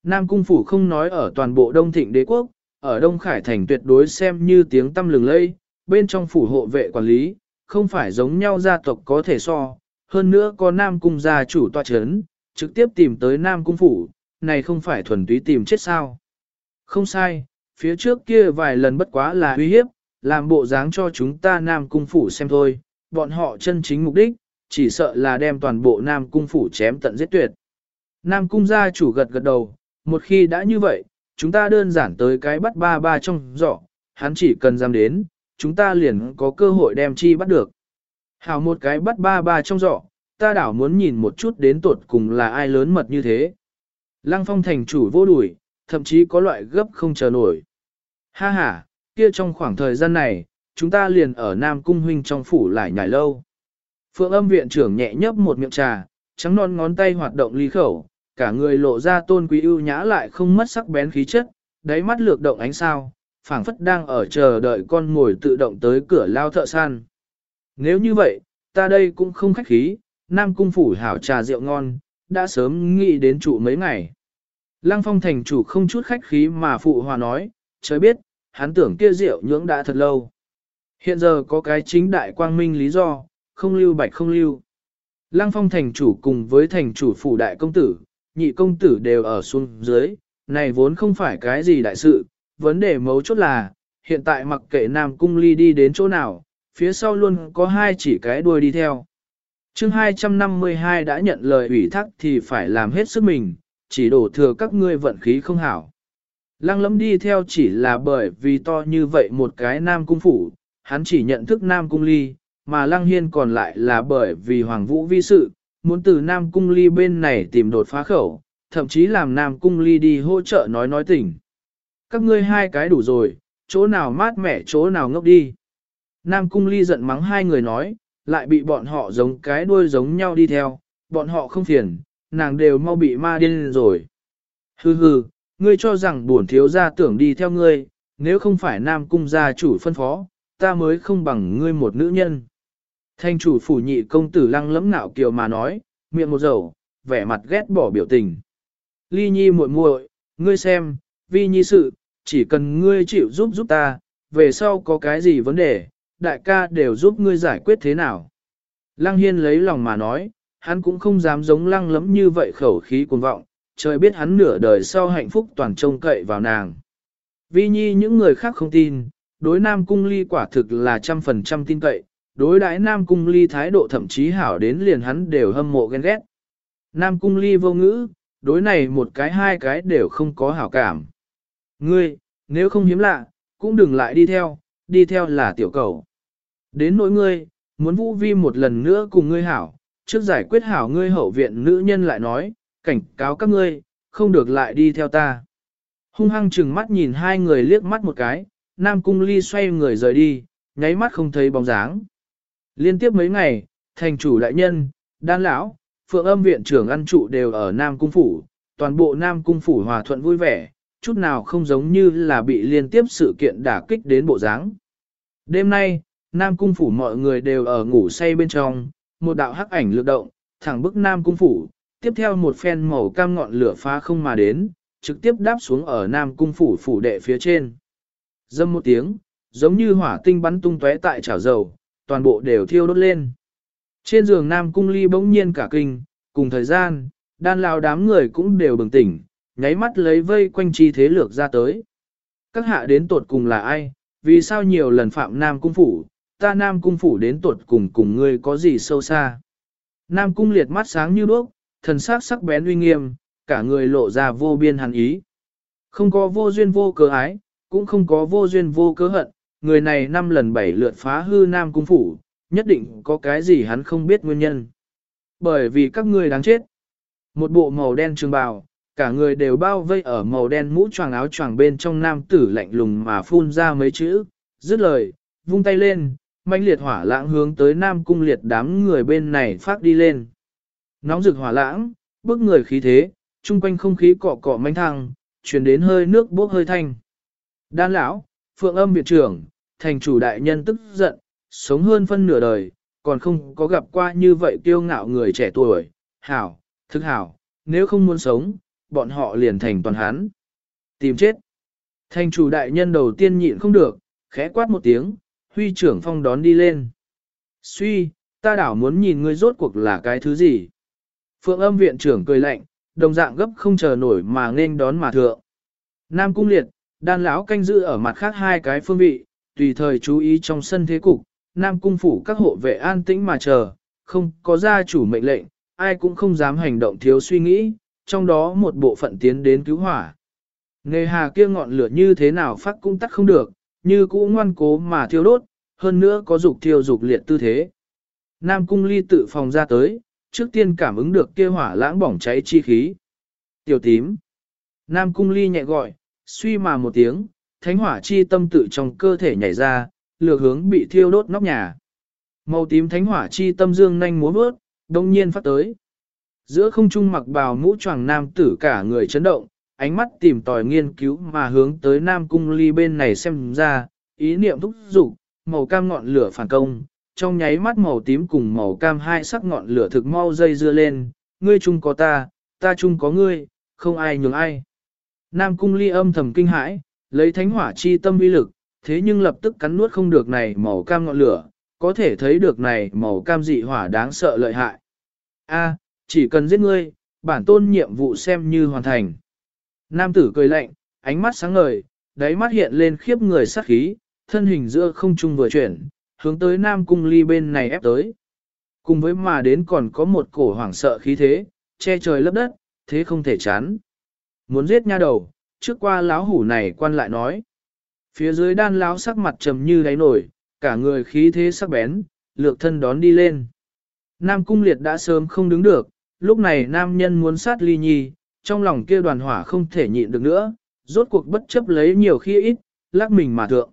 Nam cung phủ không nói ở toàn bộ Đông Thịnh đế quốc, ở Đông Khải thành tuyệt đối xem như tiếng tâm lừng lây, bên trong phủ hộ vệ quản lý, không phải giống nhau gia tộc có thể so, hơn nữa có Nam cung gia chủ tọa chấn, trực tiếp tìm tới Nam cung phủ, này không phải thuần túy tìm chết sao. Không sai, phía trước kia vài lần bất quá là uy hiếp, làm bộ dáng cho chúng ta Nam cung phủ xem thôi, bọn họ chân chính mục đích, chỉ sợ là đem toàn bộ Nam cung phủ chém tận giết tuyệt. Nam cung gia chủ gật gật đầu, một khi đã như vậy, chúng ta đơn giản tới cái bắt ba ba trong giỏ, hắn chỉ cần dám đến, chúng ta liền có cơ hội đem chi bắt được. Hảo một cái bắt ba ba trong giỏ, ta đảo muốn nhìn một chút đến tột cùng là ai lớn mật như thế. Lăng phong thành chủ vô đuổi, thậm chí có loại gấp không chờ nổi. Ha ha, kia trong khoảng thời gian này, chúng ta liền ở Nam Cung Huynh trong phủ lại nhảy lâu. Phượng âm viện trưởng nhẹ nhấp một miệng trà, trắng non ngón tay hoạt động ly khẩu, cả người lộ ra tôn quý ưu nhã lại không mất sắc bén khí chất, đáy mắt lược động ánh sao, phảng phất đang ở chờ đợi con ngồi tự động tới cửa lao thợ săn. Nếu như vậy, ta đây cũng không khách khí, Nam Cung phủ hảo trà rượu ngon, đã sớm nghĩ đến trụ mấy ngày. Lăng phong thành chủ không chút khách khí mà phụ hòa nói, trời biết, hắn tưởng kia rượu nhưỡng đã thật lâu. Hiện giờ có cái chính đại quang minh lý do, không lưu bạch không lưu. Lăng phong thành chủ cùng với thành chủ phủ đại công tử, nhị công tử đều ở xuống dưới, này vốn không phải cái gì đại sự, vấn đề mấu chốt là, hiện tại mặc kệ Nam Cung Ly đi đến chỗ nào, phía sau luôn có hai chỉ cái đuôi đi theo. chương 252 đã nhận lời ủy thác thì phải làm hết sức mình, chỉ đổ thừa các ngươi vận khí không hảo. Lăng lẫm đi theo chỉ là bởi vì to như vậy một cái Nam Cung Phủ, hắn chỉ nhận thức Nam Cung Ly, mà Lăng Hiên còn lại là bởi vì Hoàng Vũ vi sự, muốn từ Nam Cung Ly bên này tìm đột phá khẩu, thậm chí làm Nam Cung Ly đi hỗ trợ nói nói tình. Các ngươi hai cái đủ rồi, chỗ nào mát mẻ chỗ nào ngốc đi. Nam Cung Ly giận mắng hai người nói, lại bị bọn họ giống cái đuôi giống nhau đi theo, bọn họ không phiền, nàng đều mau bị ma điên rồi. Hừ hừ, ngươi cho rằng buồn thiếu gia tưởng đi theo ngươi, nếu không phải Nam Cung gia chủ phân phó, ta mới không bằng ngươi một nữ nhân. Thanh chủ phủ nhị công tử lăng lẫm ngạo kiều mà nói, miệng một dầu, vẻ mặt ghét bỏ biểu tình. Ly nhi muội muội, ngươi xem, vi nhi sự, chỉ cần ngươi chịu giúp giúp ta, về sau có cái gì vấn đề, đại ca đều giúp ngươi giải quyết thế nào. Lăng hiên lấy lòng mà nói, hắn cũng không dám giống lăng lẫm như vậy khẩu khí cuồng vọng, trời biết hắn nửa đời sau hạnh phúc toàn trông cậy vào nàng. Vi nhi những người khác không tin, đối nam cung ly quả thực là trăm phần trăm tin cậy, đối đãi nam cung ly thái độ thậm chí hảo đến liền hắn đều hâm mộ ghen ghét. Nam cung ly vô ngữ, đối này một cái hai cái đều không có hảo cảm. Ngươi, nếu không hiếm lạ, cũng đừng lại đi theo, đi theo là tiểu cầu. Đến nỗi ngươi, muốn vũ vi một lần nữa cùng ngươi hảo, trước giải quyết hảo ngươi hậu viện nữ nhân lại nói, cảnh cáo các ngươi, không được lại đi theo ta. Hung hăng chừng mắt nhìn hai người liếc mắt một cái, Nam Cung Ly xoay người rời đi, nháy mắt không thấy bóng dáng. Liên tiếp mấy ngày, thành chủ đại nhân, đan lão, phượng âm viện trưởng ăn trụ đều ở Nam Cung Phủ, toàn bộ Nam Cung Phủ hòa thuận vui vẻ, chút nào không giống như là bị liên tiếp sự kiện đả kích đến bộ dáng. Đêm nay, Nam Cung Phủ mọi người đều ở ngủ say bên trong, một đạo hắc ảnh lược động, thẳng bức Nam Cung Phủ, tiếp theo một phen màu cam ngọn lửa phá không mà đến, trực tiếp đáp xuống ở Nam Cung Phủ phủ đệ phía trên. Dâm một tiếng, giống như hỏa tinh bắn tung tóe tại chảo dầu, toàn bộ đều thiêu đốt lên. Trên giường Nam Cung Ly bỗng nhiên cả kinh, cùng thời gian, đan lao đám người cũng đều bừng tỉnh, nháy mắt lấy vây quanh chi thế lược ra tới. Các hạ đến tuột cùng là ai, vì sao nhiều lần phạm Nam Cung Phủ, ta Nam Cung Phủ đến tuột cùng cùng ngươi có gì sâu xa. Nam Cung liệt mắt sáng như đuốc, thần sắc sắc bén uy nghiêm, cả người lộ ra vô biên hàn ý. Không có vô duyên vô cớ ái, cũng không có vô duyên vô cớ hận, người này năm lần bảy lượt phá hư Nam Cung Phủ, nhất định có cái gì hắn không biết nguyên nhân. Bởi vì các ngươi đáng chết. Một bộ màu đen trường bào, cả người đều bao vây ở màu đen mũ choàng áo choàng bên trong nam tử lạnh lùng mà phun ra mấy chữ, dứt lời, vung tay lên, mãnh liệt hỏa lãng hướng tới nam cung liệt đám người bên này phát đi lên. Nóng rực hỏa lãng, bước người khí thế, chung quanh không khí cọ cọ manh thăng, chuyển đến hơi nước bốc hơi thanh. Đan lão, phượng âm viện trưởng, thành chủ đại nhân tức giận, sống hơn phân nửa đời, còn không có gặp qua như vậy kiêu ngạo người trẻ tuổi, hảo, thức hảo, nếu không muốn sống, bọn họ liền thành toàn hắn. Tìm chết. Thành chủ đại nhân đầu tiên nhịn không được, khẽ quát một tiếng, huy trưởng phong đón đi lên. Suy, ta đảo muốn nhìn ngươi rốt cuộc là cái thứ gì. Phượng âm viện trưởng cười lạnh, đồng dạng gấp không chờ nổi mà nên đón mà thượng. Nam cung liệt, đan lão canh giữ ở mặt khác hai cái phương vị, tùy thời chú ý trong sân thế cục, Nam cung phủ các hộ vệ an tĩnh mà chờ, không có gia chủ mệnh lệnh, ai cũng không dám hành động thiếu suy nghĩ, trong đó một bộ phận tiến đến cứu hỏa. Nghề hà kia ngọn lửa như thế nào phát cũng tắt không được, như cũ ngoan cố mà thiêu đốt, hơn nữa có dục thiêu dục liệt tư thế. Nam cung ly tự phòng ra tới, trước tiên cảm ứng được kia hỏa lãng bỏng cháy chi khí. Tiểu tím. Nam cung ly nhẹ gọi, suy mà một tiếng, thánh hỏa chi tâm tự trong cơ thể nhảy ra, lược hướng bị thiêu đốt nóc nhà. Màu tím thánh hỏa chi tâm dương nhanh múa bước, đông nhiên phát tới. Giữa không trung mặc bào mũ choàng nam tử cả người chấn động, ánh mắt tìm tòi nghiên cứu mà hướng tới nam cung ly bên này xem ra, ý niệm thúc dục màu cam ngọn lửa phản công, trong nháy mắt màu tím cùng màu cam hai sắc ngọn lửa thực mau dây dưa lên, ngươi chung có ta, ta chung có ngươi, không ai nhường ai. Nam cung ly âm thầm kinh hãi, lấy thánh hỏa chi tâm uy lực, thế nhưng lập tức cắn nuốt không được này màu cam ngọn lửa, có thể thấy được này màu cam dị hỏa đáng sợ lợi hại. A, chỉ cần giết ngươi, bản tôn nhiệm vụ xem như hoàn thành. Nam tử cười lạnh, ánh mắt sáng ngời, đáy mắt hiện lên khiếp người sát khí, thân hình giữa không trung vừa chuyển, hướng tới Nam Cung Ly bên này ép tới. Cùng với mà đến còn có một cổ hoảng sợ khí thế, che trời lấp đất, thế không thể chán. Muốn giết nha đầu, trước qua láo hủ này quan lại nói. Phía dưới đan láo sắc mặt trầm như đáy nổi, cả người khí thế sắc bén, lược thân đón đi lên. Nam Cung Liệt đã sớm không đứng được, lúc này nam nhân muốn sát ly nhi, trong lòng kia đoàn hỏa không thể nhịn được nữa, rốt cuộc bất chấp lấy nhiều khi ít, lắc mình mà thượng.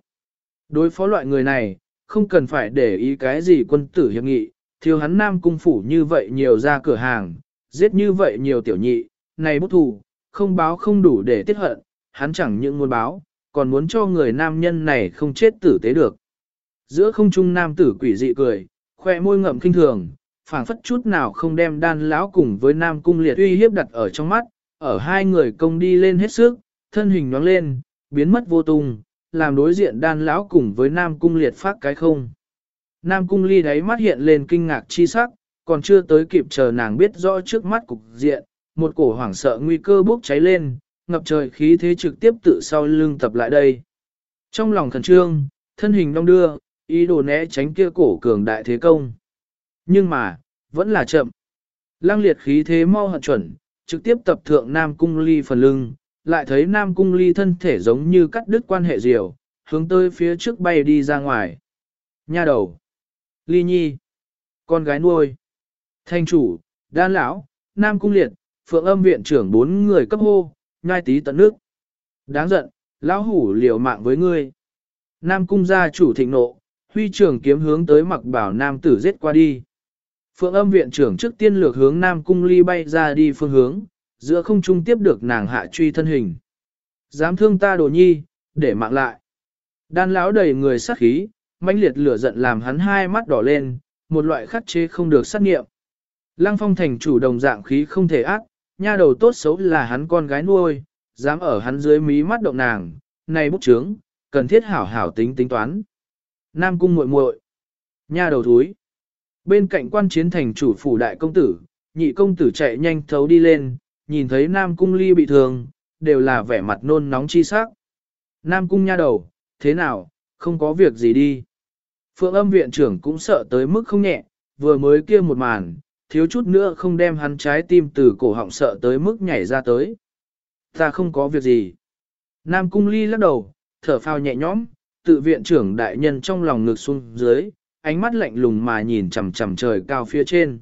Đối phó loại người này, không cần phải để ý cái gì quân tử hiệp nghị, thiếu hắn nam cung phủ như vậy nhiều ra cửa hàng, giết như vậy nhiều tiểu nhị, này bút thủ không báo không đủ để tiết hận, hắn chẳng những muốn báo, còn muốn cho người nam nhân này không chết tử tế được. Giữa không trung nam tử quỷ dị cười, khoe môi ngậm kinh thường, phảng phất chút nào không đem đan lão cùng với nam cung liệt uy hiếp đặt ở trong mắt, ở hai người công đi lên hết sức, thân hình nhoáng lên, biến mất vô tung, làm đối diện đan lão cùng với nam cung liệt phát cái không. Nam cung ly đáy mắt hiện lên kinh ngạc chi sắc, còn chưa tới kịp chờ nàng biết rõ trước mắt cục diện, một cổ hoảng sợ nguy cơ bốc cháy lên, ngập trời khí thế trực tiếp tự sau lưng tập lại đây. Trong lòng khẩn trương, thân hình đông đưa, ý đồ né tránh kia cổ cường đại thế công. Nhưng mà, vẫn là chậm. Lăng liệt khí thế mau hận chuẩn, trực tiếp tập thượng Nam Cung Ly phần lưng, lại thấy Nam Cung Ly thân thể giống như cắt đứt quan hệ diều, hướng tới phía trước bay đi ra ngoài. Nha đầu. Ly Nhi. Con gái nuôi. Thanh chủ, đan lão, Nam Cung Liệt, Phượng âm viện trưởng bốn người cấp hô, nhai tí tận nước. Đáng giận, lão hủ liều mạng với ngươi. Nam Cung gia chủ thịnh nộ, huy trưởng kiếm hướng tới mặc bảo Nam tử giết qua đi. Phượng âm viện trưởng trước tiên lược hướng Nam Cung ly bay ra đi phương hướng, giữa không trung tiếp được nàng hạ truy thân hình. Dám thương ta đồ nhi, để mạng lại. Đan lão đầy người sát khí, mãnh liệt lửa giận làm hắn hai mắt đỏ lên, một loại khắc chế không được sát nghiệm. Lăng phong thành chủ đồng dạng khí không thể ác, nha đầu tốt xấu là hắn con gái nuôi, dám ở hắn dưới mí mắt động nàng, này bút trướng, cần thiết hảo hảo tính tính toán. Nam cung muội muội, nha đầu thúi. Bên cạnh quan chiến thành chủ phủ đại công tử, nhị công tử chạy nhanh thấu đi lên, nhìn thấy Nam cung ly bị thương, đều là vẻ mặt nôn nóng chi sắc. Nam cung nha đầu, thế nào, không có việc gì đi. Phượng âm viện trưởng cũng sợ tới mức không nhẹ, vừa mới kia một màn, thiếu chút nữa không đem hắn trái tim từ cổ họng sợ tới mức nhảy ra tới. Ta không có việc gì. Nam cung ly lắc đầu, thở phào nhẹ nhõm, tự viện trưởng đại nhân trong lòng ngực xuống dưới, ánh mắt lạnh lùng mà nhìn chằm chằm trời cao phía trên.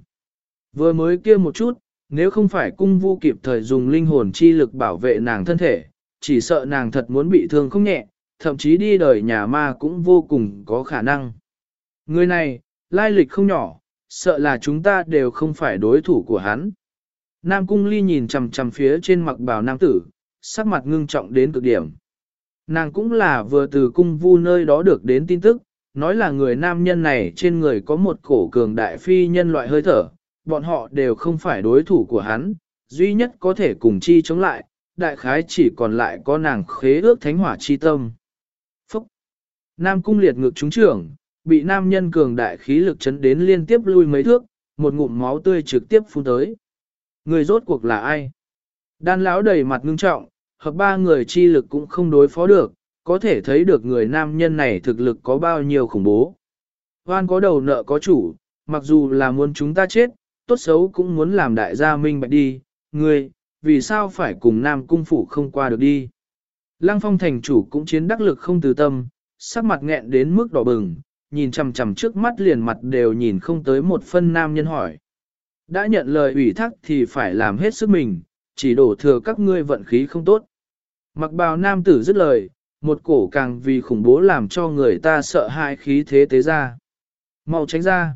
Vừa mới kia một chút, nếu không phải cung vu kịp thời dùng linh hồn chi lực bảo vệ nàng thân thể, chỉ sợ nàng thật muốn bị thương không nhẹ, thậm chí đi đời nhà ma cũng vô cùng có khả năng. Người này, lai lịch không nhỏ, sợ là chúng ta đều không phải đối thủ của hắn. Nam cung ly nhìn chằm chằm phía trên mặc bào nam tử, sắc mặt ngưng trọng đến cực điểm. Nàng cũng là vừa từ cung vu nơi đó được đến tin tức, nói là người nam nhân này trên người có một cổ cường đại phi nhân loại hơi thở, bọn họ đều không phải đối thủ của hắn, duy nhất có thể cùng chi chống lại, đại khái chỉ còn lại có nàng khế ước thánh hỏa chi tâm. Phúc! Nam cung liệt ngược trúng trưởng, bị nam nhân cường đại khí lực chấn đến liên tiếp lui mấy thước, một ngụm máu tươi trực tiếp phun tới. Người rốt cuộc là ai? Đan lão đầy mặt ngưng trọng, hợp ba người chi lực cũng không đối phó được, có thể thấy được người nam nhân này thực lực có bao nhiêu khủng bố. Hoan có đầu nợ có chủ, mặc dù là muốn chúng ta chết, tốt xấu cũng muốn làm đại gia minh bạch đi, người, vì sao phải cùng nam cung phủ không qua được đi. Lăng phong thành chủ cũng chiến đắc lực không từ tâm, sắc mặt nghẹn đến mức đỏ bừng, nhìn chằm chằm trước mắt liền mặt đều nhìn không tới một phân nam nhân hỏi. Đã nhận lời ủy thác thì phải làm hết sức mình, chỉ đổ thừa các ngươi vận khí không tốt. Mặc bào nam tử dứt lời, một cổ càng vì khủng bố làm cho người ta sợ hãi khí thế tế ra. màu tránh ra.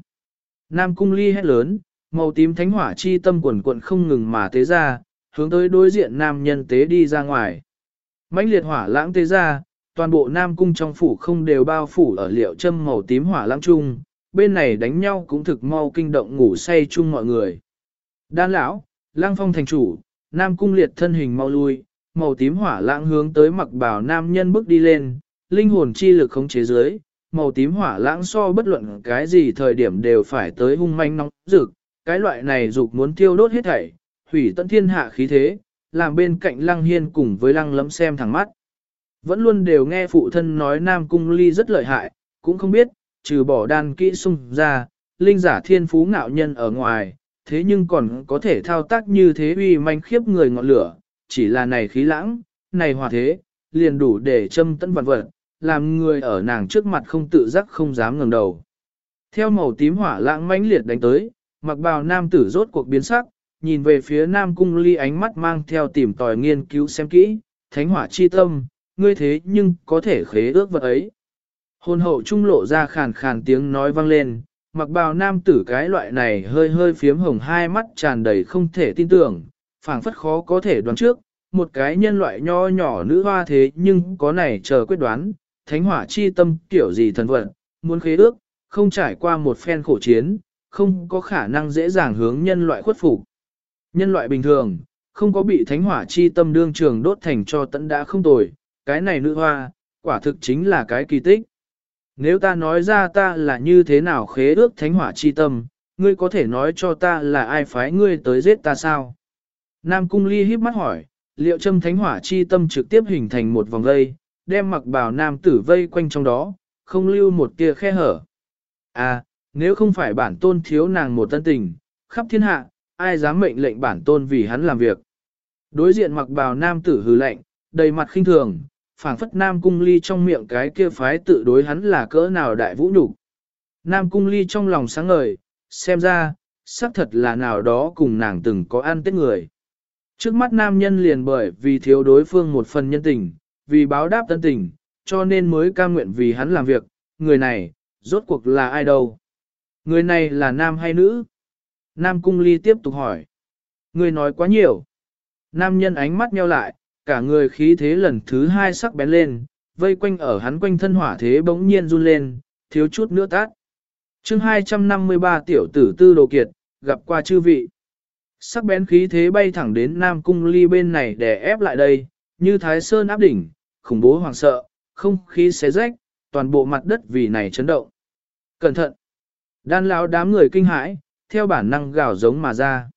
Nam cung ly hét lớn, màu tím thánh hỏa chi tâm quần quận không ngừng mà tế ra, hướng tới đối diện nam nhân tế đi ra ngoài. mãnh liệt hỏa lãng tế ra, toàn bộ nam cung trong phủ không đều bao phủ ở liệu châm màu tím hỏa lãng chung, bên này đánh nhau cũng thực mau kinh động ngủ say chung mọi người. Đan lão, lang phong thành chủ, nam cung liệt thân hình mau lui, màu tím hỏa lãng hướng tới mặc bảo nam nhân bước đi lên, linh hồn chi lực khống chế dưới, màu tím hỏa lãng so bất luận cái gì thời điểm đều phải tới hung manh nóng rực, cái loại này dục muốn tiêu đốt hết thảy, hủy tận thiên hạ khí thế, làm bên cạnh lăng hiên cùng với lăng lấm xem thẳng mắt. Vẫn luôn đều nghe phụ thân nói Nam Cung Ly rất lợi hại, cũng không biết, trừ bỏ đan kỹ sung ra, linh giả thiên phú ngạo nhân ở ngoài, thế nhưng còn có thể thao tác như thế uy manh khiếp người ngọn lửa, chỉ là này khí lãng, này hòa thế, liền đủ để châm tấn vạn vật, làm người ở nàng trước mặt không tự giác không dám ngẩng đầu. Theo màu tím hỏa lãng mãnh liệt đánh tới, mặc bào nam tử rốt cuộc biến sắc, nhìn về phía nam cung ly ánh mắt mang theo tìm tòi nghiên cứu xem kỹ, thánh hỏa chi tâm, ngươi thế nhưng có thể khế ước vật ấy. Hôn hậu trung lộ ra khàn khàn tiếng nói vang lên, mặc bào nam tử cái loại này hơi hơi phiếm hồng hai mắt tràn đầy không thể tin tưởng, phảng phất khó có thể đoán trước, một cái nhân loại nho nhỏ nữ hoa thế nhưng có này chờ quyết đoán, thánh hỏa chi tâm kiểu gì thần vận, muốn khế ước, không trải qua một phen khổ chiến, không có khả năng dễ dàng hướng nhân loại khuất phục. Nhân loại bình thường, không có bị thánh hỏa chi tâm đương trường đốt thành cho tận đã không tồi, cái này nữ hoa, quả thực chính là cái kỳ tích. Nếu ta nói ra ta là như thế nào khế ước thánh hỏa chi tâm, ngươi có thể nói cho ta là ai phái ngươi tới giết ta sao? Nam Cung Ly híp mắt hỏi, liệu châm thánh hỏa chi tâm trực tiếp hình thành một vòng vây, đem mặc bào nam tử vây quanh trong đó, không lưu một tia khe hở. À, nếu không phải bản tôn thiếu nàng một tân tình, khắp thiên hạ, ai dám mệnh lệnh bản tôn vì hắn làm việc. Đối diện mặc bào nam tử hừ lạnh đầy mặt khinh thường, phảng phất nam cung ly trong miệng cái kia phái tự đối hắn là cỡ nào đại vũ nhục Nam cung ly trong lòng sáng ngời, xem ra, xác thật là nào đó cùng nàng từng có ăn tết người. Trước mắt nam nhân liền bởi vì thiếu đối phương một phần nhân tình, vì báo đáp tân tình, cho nên mới cam nguyện vì hắn làm việc, người này, rốt cuộc là ai đâu? Người này là nam hay nữ? Nam cung ly tiếp tục hỏi. Người nói quá nhiều. Nam nhân ánh mắt nheo lại, cả người khí thế lần thứ hai sắc bén lên, vây quanh ở hắn quanh thân hỏa thế bỗng nhiên run lên, thiếu chút nữa tát. chương 253 tiểu tử tư đồ kiệt, gặp qua chư vị. Sắc bén khí thế bay thẳng đến Nam Cung Ly bên này để ép lại đây, như thái sơn áp đỉnh, khủng bố hoàng sợ, không khí xé rách, toàn bộ mặt đất vì này chấn động. Cẩn thận! Đan lão đám người kinh hãi, theo bản năng gào giống mà ra.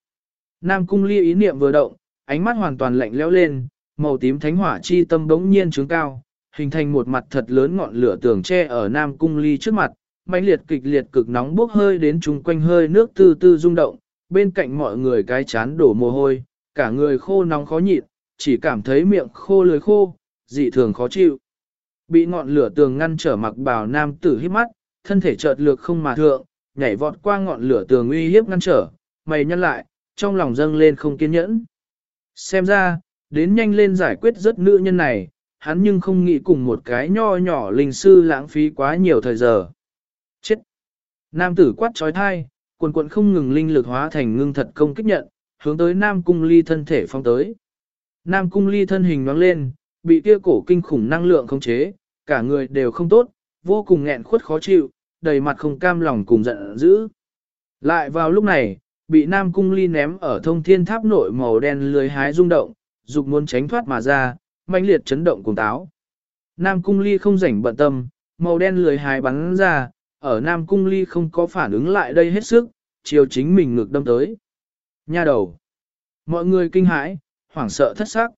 Nam Cung Ly ý niệm vừa động, ánh mắt hoàn toàn lạnh lẽo lên, màu tím thánh hỏa chi tâm bỗng nhiên trướng cao, hình thành một mặt thật lớn ngọn lửa tường che ở Nam Cung Ly trước mặt, mãnh liệt kịch liệt cực nóng bốc hơi đến chung quanh hơi nước tư tư rung động, bên cạnh mọi người cái chán đổ mồ hôi, cả người khô nóng khó nhịn, chỉ cảm thấy miệng khô lưỡi khô, dị thường khó chịu. Bị ngọn lửa tường ngăn trở mặc bào nam tử hít mắt, thân thể chợt lược không mà thượng, nhảy vọt qua ngọn lửa tường uy hiếp ngăn trở, mày nhăn lại, trong lòng dâng lên không kiên nhẫn. Xem ra, đến nhanh lên giải quyết rất nữ nhân này, hắn nhưng không nghĩ cùng một cái nho nhỏ linh sư lãng phí quá nhiều thời giờ. Chết! Nam tử quát trói thai, quần quần không ngừng linh lực hóa thành ngưng thật công kích nhận, hướng tới Nam Cung Ly thân thể phong tới. Nam Cung Ly thân hình nhoáng lên, bị kia cổ kinh khủng năng lượng khống chế, cả người đều không tốt, vô cùng nghẹn khuất khó chịu, đầy mặt không cam lòng cùng giận dữ. Lại vào lúc này, bị Nam Cung Ly ném ở thông thiên tháp nội màu đen lưới hái rung động, dục muốn tránh thoát mà ra, mãnh liệt chấn động cùng táo. Nam Cung Ly không rảnh bận tâm, màu đen lưới hái bắn ra, ở Nam Cung Ly không có phản ứng lại đây hết sức, chiều chính mình ngược đâm tới. Nha đầu. Mọi người kinh hãi, hoảng sợ thất sắc.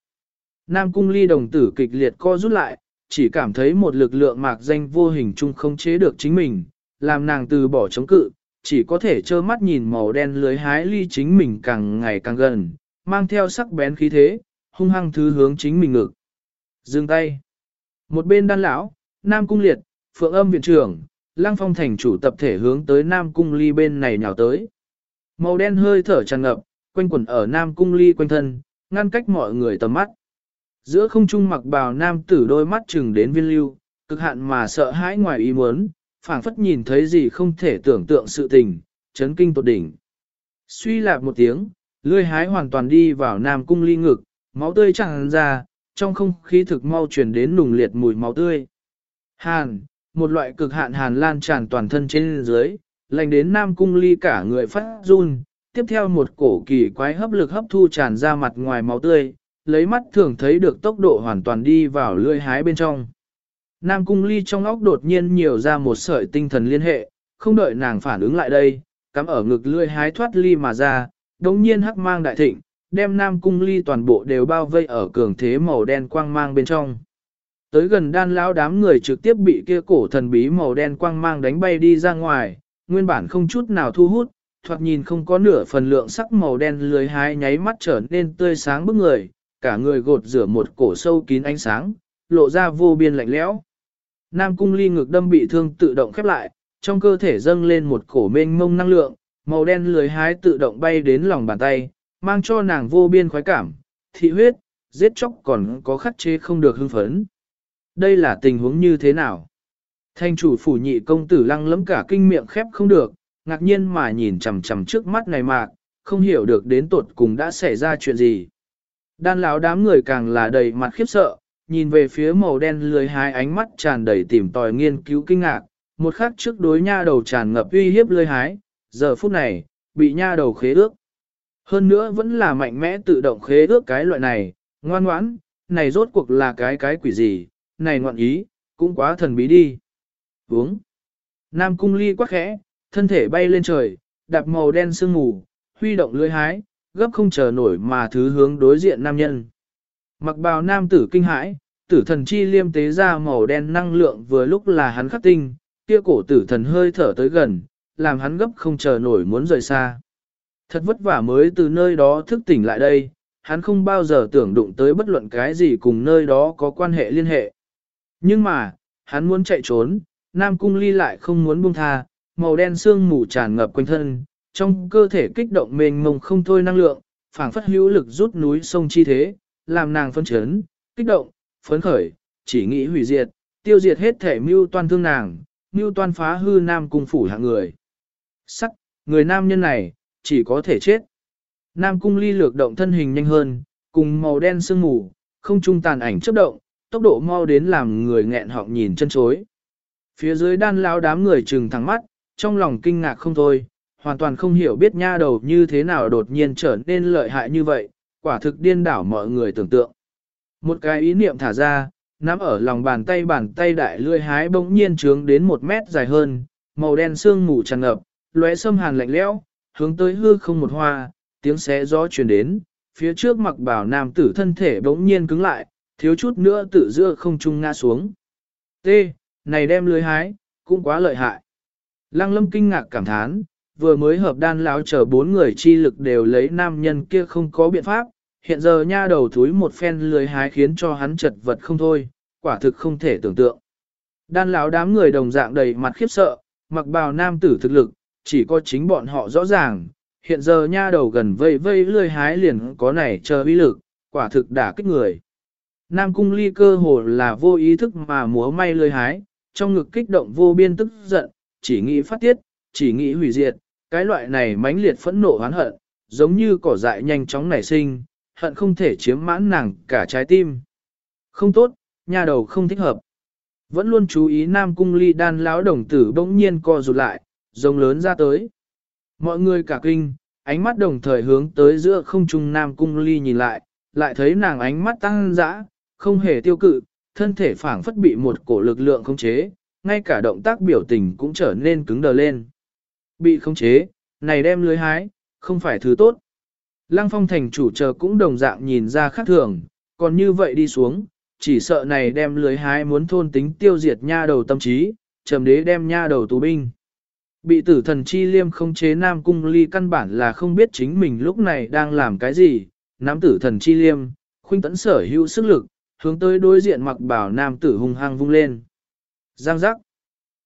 Nam Cung Ly đồng tử kịch liệt co rút lại, chỉ cảm thấy một lực lượng mạc danh vô hình chung không chế được chính mình, làm nàng từ bỏ chống cự, chỉ có thể trơ mắt nhìn màu đen lưới hái ly chính mình càng ngày càng gần, mang theo sắc bén khí thế, hung hăng thứ hướng chính mình ngực. Dừng tay. Một bên đan lão, Nam Cung Liệt, Phượng Âm Viện trưởng, Lăng Phong thành chủ tập thể hướng tới Nam Cung Ly bên này nhào tới. Màu đen hơi thở tràn ngập, quanh quẩn ở Nam Cung Ly quanh thân, ngăn cách mọi người tầm mắt. Giữa không trung mặc bào nam tử đôi mắt chừng đến viên lưu, cực hạn mà sợ hãi ngoài ý muốn, phảng phất nhìn thấy gì không thể tưởng tượng sự tình, chấn kinh tột đỉnh. Suy lạc một tiếng, lươi hái hoàn toàn đi vào Nam Cung Ly ngực, máu tươi tràn ra, trong không khí thực mau truyền đến nùng liệt mùi máu tươi. Hàn, một loại cực hạn hàn lan tràn toàn thân trên dưới, lành đến Nam Cung Ly cả người phát run, tiếp theo một cổ kỳ quái hấp lực hấp thu tràn ra mặt ngoài máu tươi, lấy mắt thường thấy được tốc độ hoàn toàn đi vào lưỡi hái bên trong. Nam Cung Ly trong óc đột nhiên nhiều ra một sợi tinh thần liên hệ, không đợi nàng phản ứng lại đây, cắm ở ngực lưỡi hái thoát ly mà ra, đống nhiên hắc mang đại thịnh, đem Nam Cung Ly toàn bộ đều bao vây ở cường thế màu đen quang mang bên trong. Tới gần đan lão đám người trực tiếp bị kia cổ thần bí màu đen quang mang đánh bay đi ra ngoài, nguyên bản không chút nào thu hút, thoạt nhìn không có nửa phần lượng sắc màu đen lưới hái nháy mắt trở nên tươi sáng bức người, cả người gột rửa một cổ sâu kín ánh sáng, lộ ra vô biên lạnh lẽo. Nam cung ly ngực đâm bị thương tự động khép lại, trong cơ thể dâng lên một cổ mênh mông năng lượng, màu đen lưới hái tự động bay đến lòng bàn tay, mang cho nàng vô biên khoái cảm, thị huyết, giết chóc còn có khắc chế không được hưng phấn. Đây là tình huống như thế nào? Thanh chủ phủ nhị công tử lăng lẫm cả kinh miệng khép không được, ngạc nhiên mà nhìn chằm chằm trước mắt này mạc, không hiểu được đến tột cùng đã xảy ra chuyện gì. Đan lão đám người càng là đầy mặt khiếp sợ, nhìn về phía màu đen lười hái ánh mắt tràn đầy tìm tòi nghiên cứu kinh ngạc, một khắc trước đối nha đầu tràn ngập uy hiếp lười hái, giờ phút này, bị nha đầu khế ước. Hơn nữa vẫn là mạnh mẽ tự động khế ước cái loại này, ngoan ngoãn, này rốt cuộc là cái cái quỷ gì, này ngoạn ý, cũng quá thần bí đi. Uống. Nam cung ly quá khẽ, thân thể bay lên trời, đạp màu đen sương mù, huy động lưới hái, gấp không chờ nổi mà thứ hướng đối diện nam nhân. Mặc bào nam tử kinh hãi, tử thần chi liêm tế ra màu đen năng lượng vừa lúc là hắn khắc tinh, kia cổ tử thần hơi thở tới gần, làm hắn gấp không chờ nổi muốn rời xa. Thật vất vả mới từ nơi đó thức tỉnh lại đây, hắn không bao giờ tưởng đụng tới bất luận cái gì cùng nơi đó có quan hệ liên hệ. Nhưng mà, hắn muốn chạy trốn, Nam Cung Ly lại không muốn buông tha, màu đen sương mù tràn ngập quanh thân, trong cơ thể kích động mênh mông không thôi năng lượng, phảng phất hữu lực rút núi sông chi thế, làm nàng phân chấn, kích động, phấn khởi, chỉ nghĩ hủy diệt, tiêu diệt hết thể mưu toan thương nàng, mưu toan phá hư Nam Cung phủ hạng người. Sắc, người nam nhân này, chỉ có thể chết. Nam Cung ly lược động thân hình nhanh hơn, cùng màu đen sương mù, không trung tàn ảnh chớp động, tốc độ mau đến làm người nghẹn họng nhìn chân chối. Phía dưới đan lão đám người trừng thẳng mắt, trong lòng kinh ngạc không thôi, hoàn toàn không hiểu biết nha đầu như thế nào đột nhiên trở nên lợi hại như vậy, quả thực điên đảo mọi người tưởng tượng. Một cái ý niệm thả ra, nắm ở lòng bàn tay bàn tay đại lươi hái bỗng nhiên trướng đến một mét dài hơn, màu đen sương mù tràn ngập, lóe sâm hàn lạnh lẽo, hướng tới hư không một hoa, tiếng xé gió truyền đến, phía trước mặc bảo nam tử thân thể bỗng nhiên cứng lại, thiếu chút nữa tự giữa không trung ngã xuống. T, này đem lưới hái, cũng quá lợi hại. Lăng lâm kinh ngạc cảm thán, vừa mới hợp đan lão chờ bốn người chi lực đều lấy nam nhân kia không có biện pháp, hiện giờ nha đầu thúi một phen lưới hái khiến cho hắn chật vật không thôi, quả thực không thể tưởng tượng. Đan lão đám người đồng dạng đầy mặt khiếp sợ, mặc bào nam tử thực lực, chỉ có chính bọn họ rõ ràng, hiện giờ nha đầu gần vây vây lươi hái liền có này chờ uy lực, quả thực đả kích người. Nam cung ly cơ hồ là vô ý thức mà múa may lươi hái, trong ngực kích động vô biên tức giận, chỉ nghĩ phát tiết, chỉ nghĩ hủy diệt, cái loại này mãnh liệt phẫn nộ oán hận, giống như cỏ dại nhanh chóng nảy sinh, hận không thể chiếm mãn nàng cả trái tim. Không tốt, nha đầu không thích hợp. Vẫn luôn chú ý Nam Cung Ly đan lão đồng tử bỗng nhiên co rụt lại, rồng lớn ra tới. Mọi người cả kinh, ánh mắt đồng thời hướng tới giữa không trung Nam Cung Ly nhìn lại, lại thấy nàng ánh mắt tăng dã, không hề tiêu cự, thân thể phảng phất bị một cổ lực lượng khống chế, ngay cả động tác biểu tình cũng trở nên cứng đờ lên. Bị khống chế, này đem lưới hái, không phải thứ tốt. Lăng phong thành chủ chờ cũng đồng dạng nhìn ra khác thường, còn như vậy đi xuống, chỉ sợ này đem lưới hái muốn thôn tính tiêu diệt nha đầu tâm trí, trầm đế đem nha đầu tù binh. Bị tử thần chi liêm không chế nam cung ly căn bản là không biết chính mình lúc này đang làm cái gì, nắm tử thần chi liêm, khuynh tấn sở hữu sức lực, hướng tới đối diện mặc bảo nam tử hung hăng vung lên. Giang giác,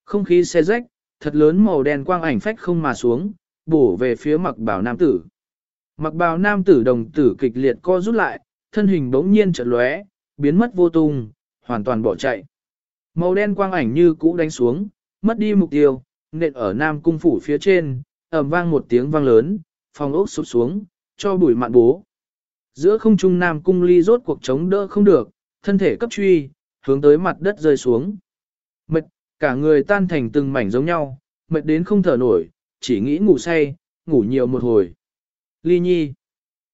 không khí xe rách, thật lớn màu đen quang ảnh phách không mà xuống, bổ về phía mặc bảo nam tử. Mặc bào nam tử đồng tử kịch liệt co rút lại, thân hình bỗng nhiên chợt lóe, biến mất vô tung, hoàn toàn bỏ chạy. Màu đen quang ảnh như cũ đánh xuống, mất đi mục tiêu, nện ở nam cung phủ phía trên, ầm vang một tiếng vang lớn, phòng ốc sụp xuống, cho bụi mạn bố. Giữa không trung nam cung ly rốt cuộc chống đỡ không được, thân thể cấp truy, hướng tới mặt đất rơi xuống. Mệt, cả người tan thành từng mảnh giống nhau, mệt đến không thở nổi, chỉ nghĩ ngủ say, ngủ nhiều một hồi. Ly nhi.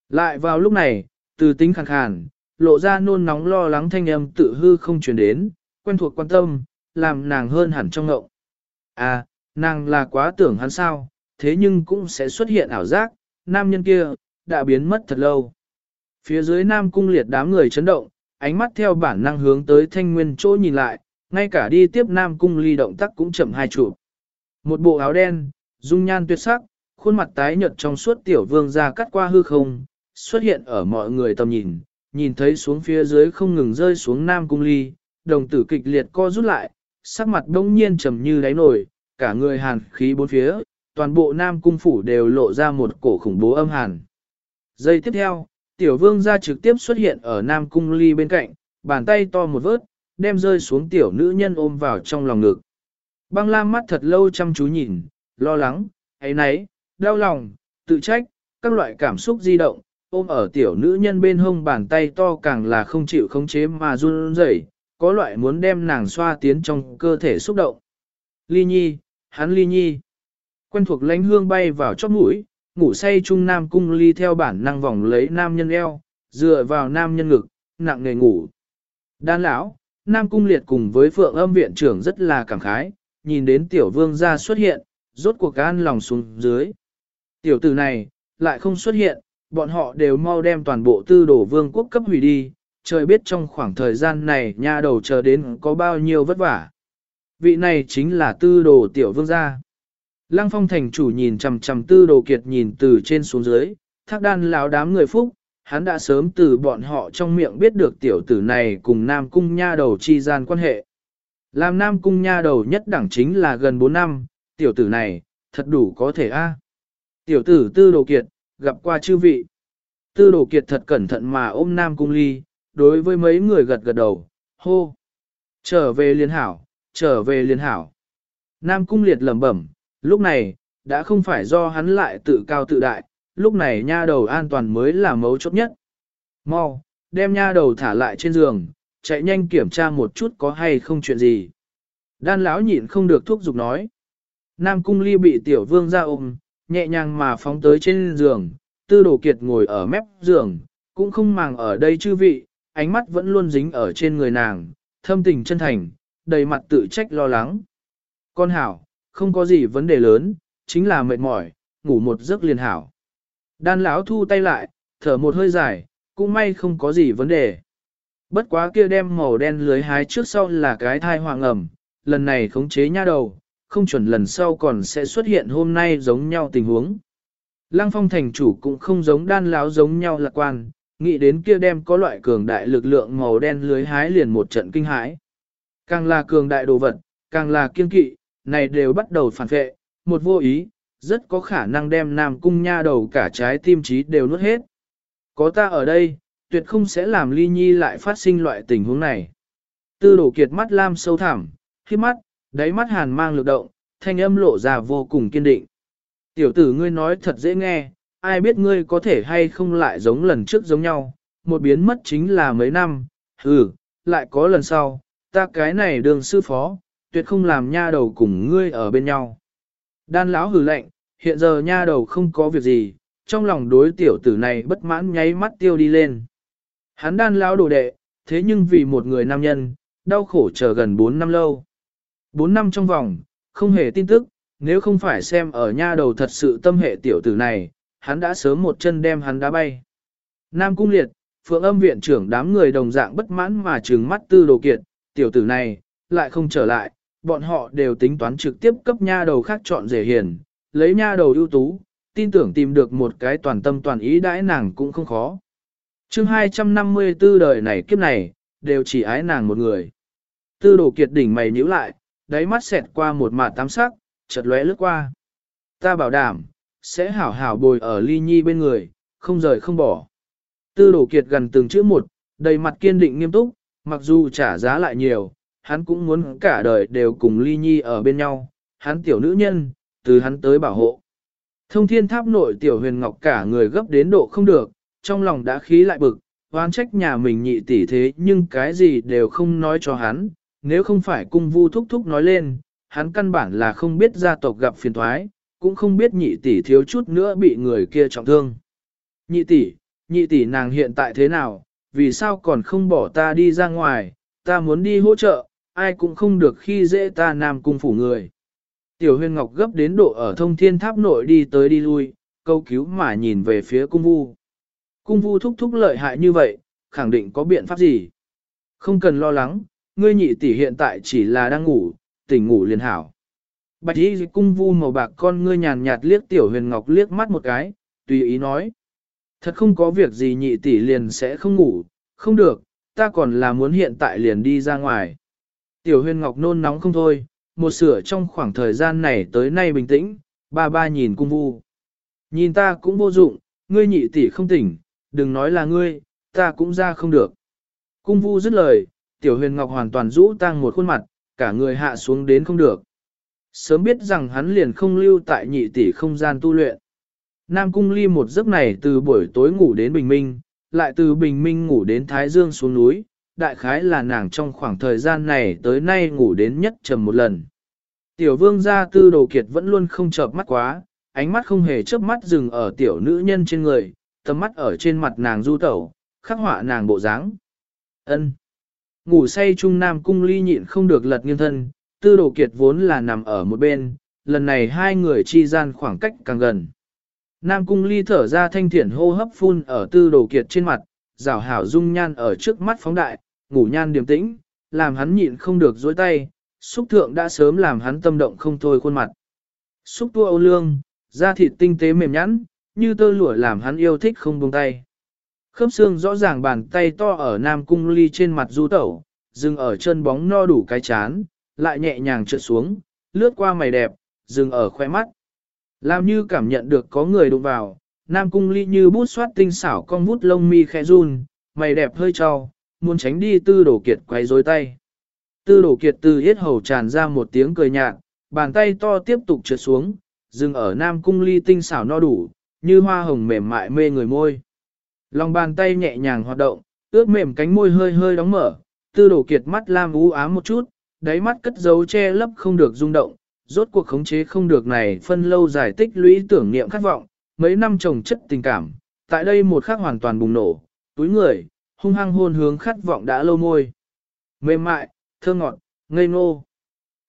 Lại vào lúc này, từ tính khàn khàn, lộ ra nôn nóng lo lắng thanh âm tự hư không truyền đến, quen thuộc quan tâm, làm nàng hơn hẳn trong ngậu À, nàng là quá tưởng hắn sao, thế nhưng cũng sẽ xuất hiện ảo giác, nam nhân kia, đã biến mất thật lâu. Phía dưới nam cung liệt đám người chấn động, ánh mắt theo bản năng hướng tới thanh nguyên chỗ nhìn lại, ngay cả đi tiếp nam cung ly động tác cũng chậm hai chụp. Một bộ áo đen, dung nhan tuyệt sắc, khuôn mặt tái nhợt trong suốt tiểu vương ra cắt qua hư không, xuất hiện ở mọi người tầm nhìn, nhìn thấy xuống phía dưới không ngừng rơi xuống nam cung ly, đồng tử kịch liệt co rút lại, sắc mặt đông nhiên trầm như đáy nổi, cả người hàn khí bốn phía, toàn bộ nam cung phủ đều lộ ra một cổ khủng bố âm hàn. Giây tiếp theo, tiểu vương ra trực tiếp xuất hiện ở nam cung ly bên cạnh, bàn tay to một vớt, đem rơi xuống tiểu nữ nhân ôm vào trong lòng ngực. Băng lam mắt thật lâu chăm chú nhìn, lo lắng, ấy nấy, đau lòng, tự trách, các loại cảm xúc di động, ôm ở tiểu nữ nhân bên hông bàn tay to càng là không chịu khống chế mà run rẩy, có loại muốn đem nàng xoa tiến trong cơ thể xúc động. Ly nhi, hắn ly nhi. Quen thuộc lánh hương bay vào chóp mũi, ngủ say trung nam cung ly theo bản năng vòng lấy nam nhân eo, dựa vào nam nhân ngực, nặng nề ngủ. Đan lão, nam cung liệt cùng với phượng âm viện trưởng rất là cảm khái, nhìn đến tiểu vương gia xuất hiện, rốt cuộc gan lòng xuống dưới. Tiểu tử này, lại không xuất hiện, bọn họ đều mau đem toàn bộ tư đổ vương quốc cấp hủy đi, trời biết trong khoảng thời gian này nha đầu chờ đến có bao nhiêu vất vả. Vị này chính là tư đồ tiểu vương gia. Lăng phong thành chủ nhìn chằm chằm tư đồ kiệt nhìn từ trên xuống dưới, thác đan lão đám người phúc, hắn đã sớm từ bọn họ trong miệng biết được tiểu tử này cùng nam cung nha đầu chi gian quan hệ. Làm nam cung nha đầu nhất đẳng chính là gần 4 năm, tiểu tử này, thật đủ có thể a. Tiểu tử tư đồ kiệt, gặp qua chư vị. Tư đồ kiệt thật cẩn thận mà ôm nam cung ly, đối với mấy người gật gật đầu, hô. Trở về liên hảo, trở về liên hảo. Nam cung liệt lẩm bẩm, lúc này, đã không phải do hắn lại tự cao tự đại, lúc này nha đầu an toàn mới là mấu chốt nhất. Mau, đem nha đầu thả lại trên giường, chạy nhanh kiểm tra một chút có hay không chuyện gì. Đan lão nhịn không được thuốc giục nói. Nam cung ly bị tiểu vương ra ôm, nhẹ nhàng mà phóng tới trên giường, tư đồ kiệt ngồi ở mép giường, cũng không màng ở đây chư vị, ánh mắt vẫn luôn dính ở trên người nàng, thâm tình chân thành, đầy mặt tự trách lo lắng. Con hảo, không có gì vấn đề lớn, chính là mệt mỏi, ngủ một giấc liền hảo. Đan lão thu tay lại, thở một hơi dài, cũng may không có gì vấn đề. Bất quá kia đem màu đen lưới hái trước sau là cái thai hoàng ẩm, lần này khống chế nha đầu, không chuẩn lần sau còn sẽ xuất hiện hôm nay giống nhau tình huống. Lăng phong thành chủ cũng không giống đan lão giống nhau lạc quan, nghĩ đến kia đem có loại cường đại lực lượng màu đen lưới hái liền một trận kinh hãi. Càng là cường đại đồ vật, càng là kiên kỵ, này đều bắt đầu phản vệ, một vô ý, rất có khả năng đem nam cung nha đầu cả trái tim trí đều nuốt hết. Có ta ở đây, tuyệt không sẽ làm ly nhi lại phát sinh loại tình huống này. Tư đổ kiệt mắt lam sâu thẳm, khi mắt, đáy mắt hàn mang lực động, thanh âm lộ ra vô cùng kiên định. Tiểu tử ngươi nói thật dễ nghe, ai biết ngươi có thể hay không lại giống lần trước giống nhau, một biến mất chính là mấy năm, ừ, lại có lần sau, ta cái này đường sư phó, tuyệt không làm nha đầu cùng ngươi ở bên nhau. Đan lão hừ lạnh, hiện giờ nha đầu không có việc gì, trong lòng đối tiểu tử này bất mãn nháy mắt tiêu đi lên. Hắn đan lão đồ đệ, thế nhưng vì một người nam nhân, đau khổ chờ gần 4 năm lâu. 4 năm trong vòng, không hề tin tức, nếu không phải xem ở nha đầu thật sự tâm hệ tiểu tử này, hắn đã sớm một chân đem hắn đá bay. Nam Cung Liệt, Phượng âm viện trưởng đám người đồng dạng bất mãn mà trừng mắt tư đồ kiệt, tiểu tử này, lại không trở lại, bọn họ đều tính toán trực tiếp cấp nha đầu khác chọn rể hiền, lấy nha đầu ưu tú, tin tưởng tìm được một cái toàn tâm toàn ý đãi nàng cũng không khó. chương 254 đời này kiếp này, đều chỉ ái nàng một người. Tư đồ kiệt đỉnh mày nhíu lại, đáy mắt xẹt qua một mạt tám sắc, chợt lóe lướt qua. Ta bảo đảm, sẽ hảo hảo bồi ở ly nhi bên người, không rời không bỏ. Tư đồ kiệt gần từng chữ một, đầy mặt kiên định nghiêm túc, mặc dù trả giá lại nhiều, hắn cũng muốn cả đời đều cùng ly nhi ở bên nhau, hắn tiểu nữ nhân, từ hắn tới bảo hộ. Thông thiên tháp nội tiểu huyền ngọc cả người gấp đến độ không được, trong lòng đã khí lại bực, oán trách nhà mình nhị tỷ thế nhưng cái gì đều không nói cho hắn, nếu không phải cung vu thúc thúc nói lên, hắn căn bản là không biết gia tộc gặp phiền thoái, cũng không biết nhị tỷ thiếu chút nữa bị người kia trọng thương. Nhị tỷ, nhị tỷ nàng hiện tại thế nào, vì sao còn không bỏ ta đi ra ngoài, ta muốn đi hỗ trợ, ai cũng không được khi dễ ta nam cung phủ người. Tiểu huyền ngọc gấp đến độ ở thông thiên tháp nội đi tới đi lui, câu cứu mà nhìn về phía cung vu. Cung vu thúc thúc lợi hại như vậy, khẳng định có biện pháp gì. Không cần lo lắng, ngươi nhị tỷ hiện tại chỉ là đang ngủ, tỉnh ngủ liền hảo. Bạch y cung vu màu bạc con ngươi nhàn nhạt liếc tiểu huyền ngọc liếc mắt một cái, tùy ý nói. Thật không có việc gì nhị tỷ liền sẽ không ngủ, không được, ta còn là muốn hiện tại liền đi ra ngoài. Tiểu huyền ngọc nôn nóng không thôi, một sửa trong khoảng thời gian này tới nay bình tĩnh, ba ba nhìn cung vu. Nhìn ta cũng vô dụng, ngươi nhị tỷ không tỉnh, đừng nói là ngươi, ta cũng ra không được. Cung vu dứt lời, tiểu huyền ngọc hoàn toàn rũ tang một khuôn mặt, cả người hạ xuống đến không được. Sớm biết rằng hắn liền không lưu tại nhị tỷ không gian tu luyện. Nam cung ly một giấc này từ buổi tối ngủ đến bình minh, lại từ bình minh ngủ đến Thái Dương xuống núi, đại khái là nàng trong khoảng thời gian này tới nay ngủ đến nhất trầm một lần. Tiểu vương gia tư đồ kiệt vẫn luôn không chợp mắt quá, ánh mắt không hề chớp mắt dừng ở tiểu nữ nhân trên người, tầm mắt ở trên mặt nàng du tẩu, khắc họa nàng bộ dáng. Ân. Ngủ say trung nam cung ly nhịn không được lật nghiêng thân, tư đồ kiệt vốn là nằm ở một bên, lần này hai người chi gian khoảng cách càng gần. Nam cung ly thở ra thanh thiển hô hấp phun ở tư đồ kiệt trên mặt, rào hảo dung nhan ở trước mắt phóng đại, ngủ nhan điềm tĩnh, làm hắn nhịn không được dối tay, xúc thượng đã sớm làm hắn tâm động không thôi khuôn mặt. Xúc tua âu lương, da thịt tinh tế mềm nhẵn, như tơ lụa làm hắn yêu thích không buông tay. Khớp xương rõ ràng bàn tay to ở nam cung ly trên mặt du tẩu, dừng ở chân bóng no đủ cái chán, lại nhẹ nhàng trượt xuống, lướt qua mày đẹp, dừng ở khoe mắt. Làm như cảm nhận được có người đụng vào, nam cung ly như bút xoát tinh xảo con bút lông mi khẽ run, mày đẹp hơi trao, muốn tránh đi tư đổ kiệt quay rối tay. Tư đổ kiệt từ hết hầu tràn ra một tiếng cười nhạt, bàn tay to tiếp tục trượt xuống, dừng ở nam cung ly tinh xảo no đủ, như hoa hồng mềm mại mê người môi. Lòng bàn tay nhẹ nhàng hoạt động, ướt mềm cánh môi hơi hơi đóng mở, tư đổ kiệt mắt lam u ám một chút, đáy mắt cất dấu che lấp không được rung động, rốt cuộc khống chế không được này phân lâu dài tích lũy tưởng niệm khát vọng, mấy năm trồng chất tình cảm, tại đây một khắc hoàn toàn bùng nổ, túi người, hung hăng hôn hướng khát vọng đã lâu môi. Mềm mại, thơ ngọt, ngây ngô.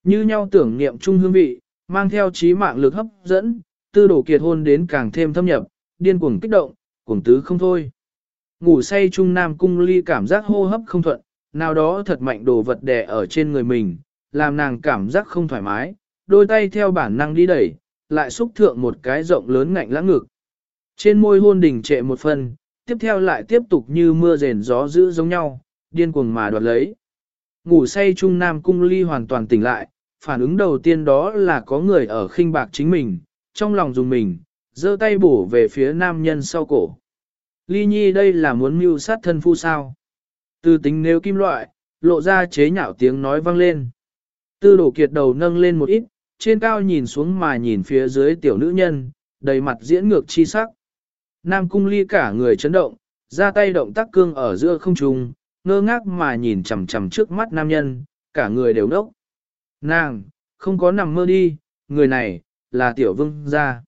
Như nhau tưởng niệm chung hương vị, mang theo trí mạng lực hấp dẫn, tư đổ kiệt hôn đến càng thêm thâm nhập, điên cuồng kích động, cuồng tứ không thôi. Ngủ say trung nam cung ly cảm giác hô hấp không thuận, nào đó thật mạnh đồ vật đè ở trên người mình, làm nàng cảm giác không thoải mái, đôi tay theo bản năng đi đẩy, lại xúc thượng một cái rộng lớn ngạnh lãng ngực. Trên môi hôn đỉnh trệ một phần, tiếp theo lại tiếp tục như mưa rền gió dữ giống nhau, điên cuồng mà đoạt lấy. Ngủ say trung nam cung ly hoàn toàn tỉnh lại, phản ứng đầu tiên đó là có người ở khinh bạc chính mình, trong lòng dùng mình, giơ tay bổ về phía nam nhân sau cổ. Ly nhi đây là muốn mưu sát thân phu sao. Từ tính nếu kim loại, lộ ra chế nhạo tiếng nói vang lên. Tư đổ kiệt đầu nâng lên một ít, trên cao nhìn xuống mà nhìn phía dưới tiểu nữ nhân, đầy mặt diễn ngược chi sắc. Nam cung ly cả người chấn động, ra tay động tác cương ở giữa không trung, ngơ ngác mà nhìn chằm chằm trước mắt nam nhân, cả người đều đốc. Nàng, không có nằm mơ đi, người này, là tiểu vương gia.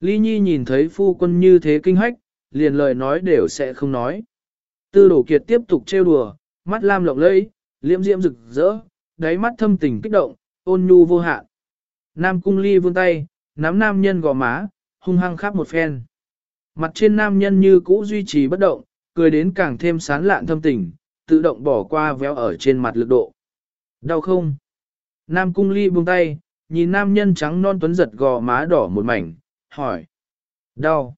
Ly Nhi nhìn thấy phu quân như thế kinh hách, liền lời nói đều sẽ không nói. Tư đổ kiệt tiếp tục trêu đùa, mắt lam lộng lẫy, liễm diễm rực rỡ, đáy mắt thâm tình kích động, ôn nhu vô hạn. Nam cung ly vươn tay, nắm nam nhân gò má, hung hăng khắp một phen. Mặt trên nam nhân như cũ duy trì bất động, cười đến càng thêm sán lạn thâm tình, tự động bỏ qua véo ở trên mặt lực độ. Đau không? Nam cung ly buông tay, nhìn nam nhân trắng non tuấn giật gò má đỏ một mảnh, hỏi. Đau.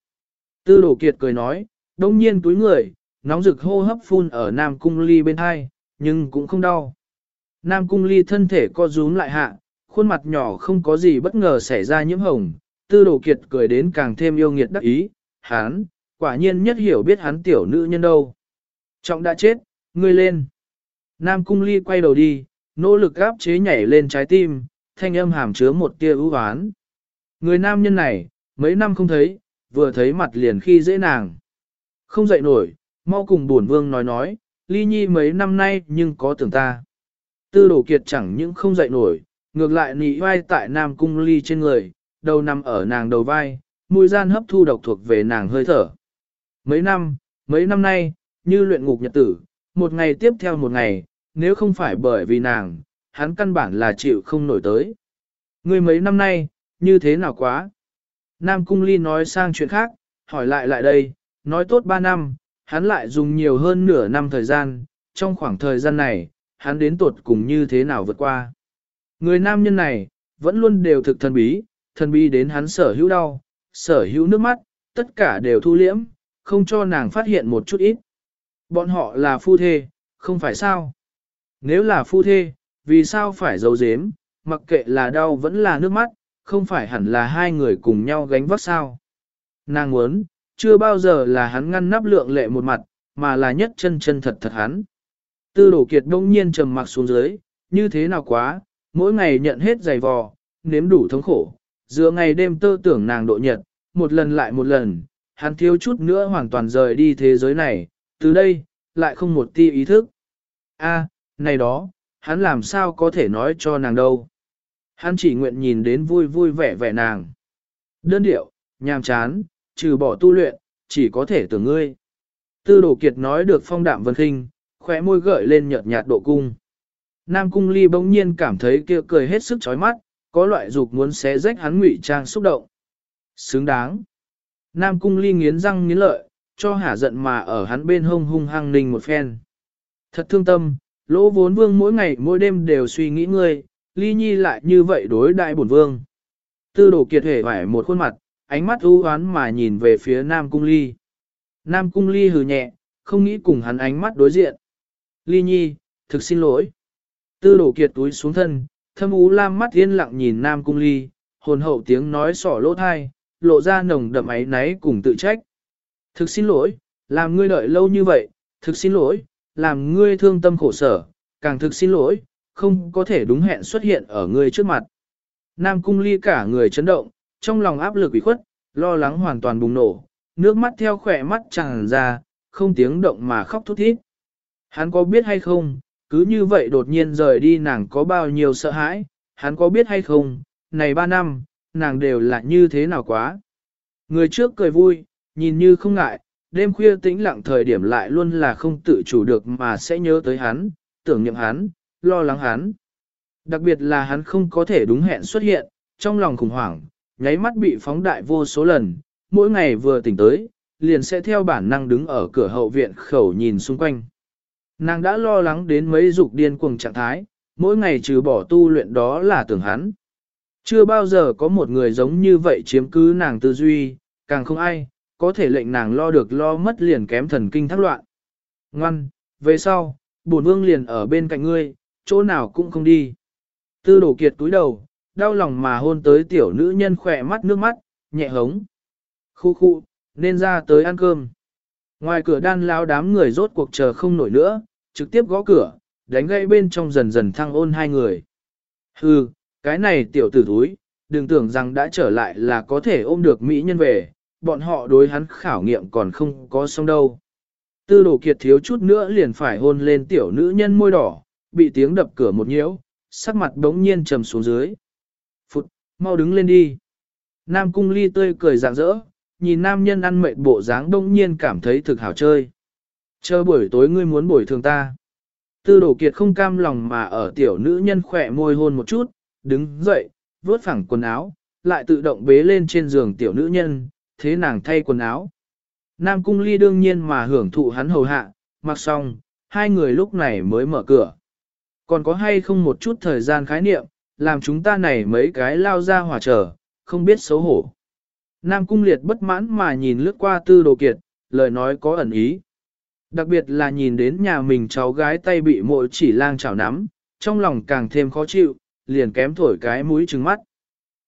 Tư đổ kiệt cười nói, đông nhiên túi người, nóng rực hô hấp phun ở Nam cung ly bên hai, nhưng cũng không đau. Nam cung ly thân thể co rúm lại hạ, khuôn mặt nhỏ không có gì bất ngờ xảy ra nhiễm hồng, tư đồ kiệt cười đến càng thêm yêu nghiệt đắc ý, hắn, quả nhiên nhất hiểu biết hắn tiểu nữ nhân đâu. Trọng đã chết, ngươi lên. Nam cung ly quay đầu đi, nỗ lực gáp chế nhảy lên trái tim, thanh âm hàm chứa một tia ưu hoán. Người nam nhân này, mấy năm không thấy, vừa thấy mặt liền khi dễ nàng. Không dậy nổi, mau cùng buồn vương nói nói, ly nhi mấy năm nay nhưng có tưởng ta. Tư đổ kiệt chẳng những không dậy nổi, ngược lại nị vai tại nam cung ly trên người, đầu nằm ở nàng đầu vai, mùi gian hấp thu độc thuộc về nàng hơi thở. Mấy năm, mấy năm nay, như luyện ngục nhật tử, một ngày tiếp theo một ngày, nếu không phải bởi vì nàng, hắn căn bản là chịu không nổi tới. Người mấy năm nay, như thế nào quá? Nam Cung Ly nói sang chuyện khác, hỏi lại lại đây, nói tốt ba năm, hắn lại dùng nhiều hơn nửa năm thời gian, trong khoảng thời gian này, hắn đến tuột cùng như thế nào vượt qua. Người nam nhân này, vẫn luôn đều thực thần bí, thần bí đến hắn sở hữu đau, sở hữu nước mắt, tất cả đều thu liễm, không cho nàng phát hiện một chút ít. Bọn họ là phu thê, không phải sao? Nếu là phu thê, vì sao phải giấu giếm, mặc kệ là đau vẫn là nước mắt, không phải hẳn là hai người cùng nhau gánh vác sao? Nàng muốn, chưa bao giờ là hắn ngăn nắp lượng lệ một mặt, mà là nhất chân chân thật thật hắn. Tư đổ kiệt đông nhiên trầm mặc xuống dưới, như thế nào quá, mỗi ngày nhận hết giày vò, nếm đủ thống khổ, giữa ngày đêm tơ tưởng nàng độ nhật, một lần lại một lần, hắn thiếu chút nữa hoàn toàn rời đi thế giới này, từ đây, lại không một ti ý thức. A, này đó, hắn làm sao có thể nói cho nàng đâu. Hắn chỉ nguyện nhìn đến vui vui vẻ vẻ nàng. Đơn điệu, nhàm chán, trừ bỏ tu luyện, chỉ có thể tưởng ngươi. Tư đồ kiệt nói được phong đạm vân khinh, khóe môi gợi lên nhợt nhạt độ cung. Nam cung ly bỗng nhiên cảm thấy kia cười hết sức chói mắt, có loại dục muốn xé rách hắn ngụy trang xúc động. Xứng đáng. Nam cung ly nghiến răng nghiến lợi, cho hả giận mà ở hắn bên hông hung hăng ninh một phen. Thật thương tâm, lỗ vốn vương mỗi ngày mỗi đêm đều suy nghĩ ngươi, ly nhi lại như vậy đối đại bổn vương. Tư đồ kiệt hề vải một khuôn mặt, ánh mắt u oán mà nhìn về phía Nam cung ly. Nam cung ly hừ nhẹ, không nghĩ cùng hắn ánh mắt đối diện. Ly nhi, thực xin lỗi. Tư đổ kiệt túi xuống thân, thâm ú lam mắt yên lặng nhìn Nam cung ly, hồn hậu tiếng nói sỏ lỗ thai, lộ ra nồng đậm ấy náy cùng tự trách. Thực xin lỗi, làm ngươi đợi lâu như vậy, thực xin lỗi, làm ngươi thương tâm khổ sở, càng thực xin lỗi, không có thể đúng hẹn xuất hiện ở ngươi trước mặt. Nam cung ly cả người chấn động, trong lòng áp lực ủy khuất, lo lắng hoàn toàn bùng nổ, nước mắt theo khỏe mắt tràn ra, không tiếng động mà khóc thút thít. Hắn có biết hay không, cứ như vậy đột nhiên rời đi nàng có bao nhiêu sợ hãi, hắn có biết hay không, này ba năm, nàng đều là như thế nào quá. Người trước cười vui, nhìn như không ngại, đêm khuya tĩnh lặng thời điểm lại luôn là không tự chủ được mà sẽ nhớ tới hắn, tưởng niệm hắn, lo lắng hắn. Đặc biệt là hắn không có thể đúng hẹn xuất hiện, trong lòng khủng hoảng, nháy mắt bị phóng đại vô số lần, mỗi ngày vừa tỉnh tới, liền sẽ theo bản năng đứng ở cửa hậu viện khẩu nhìn xung quanh. Nàng đã lo lắng đến mấy dục điên cuồng trạng thái, mỗi ngày trừ bỏ tu luyện đó là tưởng hắn. Chưa bao giờ có một người giống như vậy chiếm cứ nàng tư duy, càng không ai, có thể lệnh nàng lo được lo mất liền kém thần kinh thác loạn. Ngoan, về sau, bổn vương liền ở bên cạnh ngươi, chỗ nào cũng không đi. Tư đổ kiệt túi đầu, đau lòng mà hôn tới tiểu nữ nhân khỏe mắt nước mắt, nhẹ hống. Khu khu, nên ra tới ăn cơm. Ngoài cửa đan lao đám người rốt cuộc chờ không nổi nữa, trực tiếp gõ cửa, đánh gây bên trong dần dần thăng ôn hai người. Hừ, cái này tiểu tử thúi, đừng tưởng rằng đã trở lại là có thể ôm được mỹ nhân về, bọn họ đối hắn khảo nghiệm còn không có xong đâu. Tư đồ kiệt thiếu chút nữa liền phải hôn lên tiểu nữ nhân môi đỏ, bị tiếng đập cửa một nhiễu, sắc mặt đống nhiên trầm xuống dưới. Phụt, mau đứng lên đi. Nam cung ly tươi cười rạng rỡ, nhìn nam nhân ăn mệt bộ dáng đông nhiên cảm thấy thực hảo chơi. Chờ buổi tối ngươi muốn bồi thường ta. Tư Đổ kiệt không cam lòng mà ở tiểu nữ nhân khỏe môi hôn một chút, đứng dậy, vớt phẳng quần áo, lại tự động bế lên trên giường tiểu nữ nhân, thế nàng thay quần áo. Nam cung ly đương nhiên mà hưởng thụ hắn hầu hạ, mặc xong, hai người lúc này mới mở cửa. Còn có hay không một chút thời gian khái niệm, làm chúng ta này mấy cái lao ra hỏa trở, không biết xấu hổ. Nam cung liệt bất mãn mà nhìn lướt qua tư đồ kiệt, lời nói có ẩn ý. Đặc biệt là nhìn đến nhà mình cháu gái tay bị mội chỉ lang chảo nắm, trong lòng càng thêm khó chịu, liền kém thổi cái mũi trừng mắt.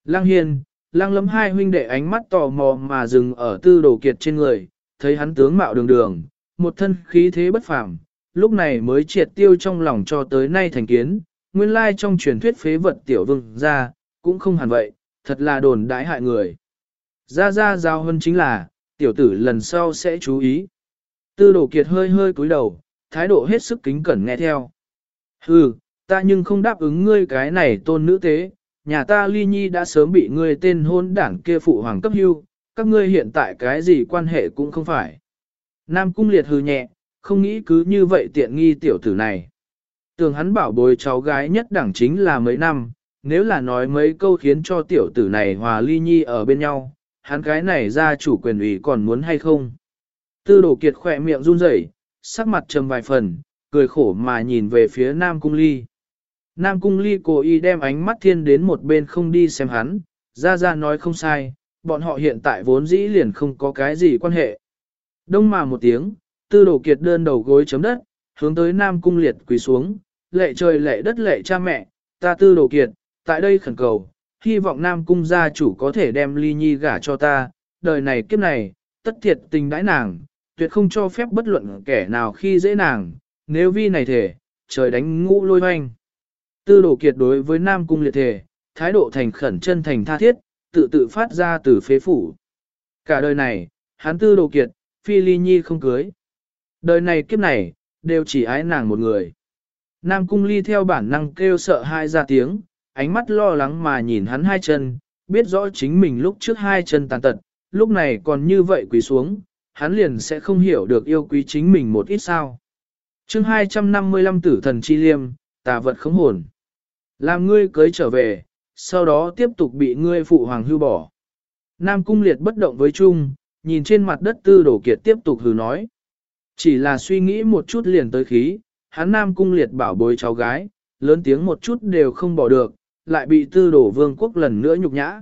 Lăng Hiên, lăng lấm hai huynh đệ ánh mắt tò mò mà dừng ở tư đồ kiệt trên người, thấy hắn tướng mạo đường đường, một thân khí thế bất phàm, lúc này mới triệt tiêu trong lòng cho tới nay thành kiến, nguyên lai trong truyền thuyết phế vật tiểu vương ra, cũng không hẳn vậy, thật là đồn đãi hại người. Ra ra giao hơn chính là, tiểu tử lần sau sẽ chú ý. Tư đồ kiệt hơi hơi cúi đầu, thái độ hết sức kính cẩn nghe theo. Hừ, ta nhưng không đáp ứng ngươi cái này tôn nữ tế, nhà ta ly nhi đã sớm bị ngươi tên hôn đảng kia phụ hoàng cấp hưu, các ngươi hiện tại cái gì quan hệ cũng không phải. Nam cung liệt hừ nhẹ, không nghĩ cứ như vậy tiện nghi tiểu tử này. Tưởng hắn bảo bồi cháu gái nhất đẳng chính là mấy năm, nếu là nói mấy câu khiến cho tiểu tử này hòa ly nhi ở bên nhau, hắn cái này ra chủ quyền ủy còn muốn hay không. Tư đồ kiệt khỏe miệng run rẩy, sắc mặt trầm vài phần, cười khổ mà nhìn về phía Nam Cung Ly. Nam Cung Ly cố ý đem ánh mắt thiên đến một bên không đi xem hắn, ra ra nói không sai, bọn họ hiện tại vốn dĩ liền không có cái gì quan hệ. Đông mà một tiếng, tư đồ kiệt đơn đầu gối chấm đất, hướng tới Nam Cung liệt quỳ xuống, lệ trời lệ đất lệ cha mẹ, ta tư đồ kiệt, tại đây khẩn cầu, hy vọng Nam Cung gia chủ có thể đem ly nhi gả cho ta, đời này kiếp này, tất thiệt tình đãi nàng, tuyệt không cho phép bất luận kẻ nào khi dễ nàng, nếu vi này thể, trời đánh ngũ lôi hoanh. Tư đồ kiệt đối với Nam Cung liệt thể, thái độ thành khẩn chân thành tha thiết, tự tự phát ra từ phế phủ. Cả đời này, hắn tư đồ kiệt, phi ly nhi không cưới. Đời này kiếp này, đều chỉ ái nàng một người. Nam cung ly theo bản năng kêu sợ hai ra tiếng, ánh mắt lo lắng mà nhìn hắn hai chân, biết rõ chính mình lúc trước hai chân tàn tật, lúc này còn như vậy quỳ xuống, hắn liền sẽ không hiểu được yêu quý chính mình một ít sao. chương 255 tử thần chi liêm, tà vật khống hồn. Làm ngươi cưới trở về, sau đó tiếp tục bị ngươi phụ hoàng hưu bỏ. Nam cung liệt bất động với chung, nhìn trên mặt đất tư đổ kiệt tiếp tục hừ nói. Chỉ là suy nghĩ một chút liền tới khí, hắn Nam cung liệt bảo bối cháu gái, lớn tiếng một chút đều không bỏ được, lại bị tư đổ vương quốc lần nữa nhục nhã.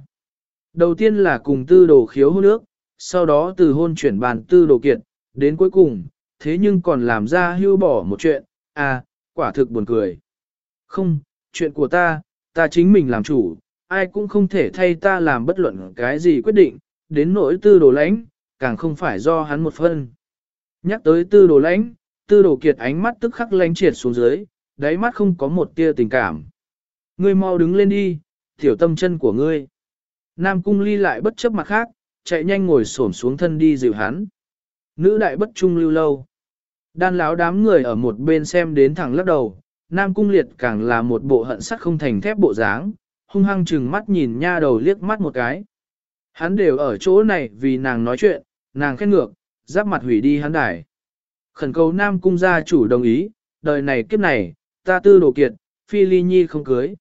Đầu tiên là cùng tư Đồ khiếu hôn nước, sau đó từ hôn chuyển bàn tư Đồ kiệt, đến cuối cùng, thế nhưng còn làm ra hưu bỏ một chuyện, à, quả thực buồn cười. Không, chuyện của ta, ta chính mình làm chủ, ai cũng không thể thay ta làm bất luận cái gì quyết định, đến nỗi tư đồ lãnh, càng không phải do hắn một phân. Nhắc tới tư đồ lãnh, tư đồ kiệt ánh mắt tức khắc lánh triệt xuống dưới, đáy mắt không có một tia tình cảm. Ngươi mau đứng lên đi, tiểu tâm chân của ngươi. Nam cung ly lại bất chấp mặt khác, chạy nhanh ngồi xổm xuống thân đi dịu hắn. Nữ đại bất trung lưu lâu. Đan lão đám người ở một bên xem đến thẳng lắc đầu, Nam cung liệt càng là một bộ hận sắt không thành thép bộ dáng, hung hăng chừng mắt nhìn nha đầu liếc mắt một cái. Hắn đều ở chỗ này vì nàng nói chuyện, nàng khét ngược, giáp mặt hủy đi hắn đài. Khẩn cầu Nam cung gia chủ đồng ý, đời này kiếp này, ta tư đồ kiệt, phi ly nhi không cưới.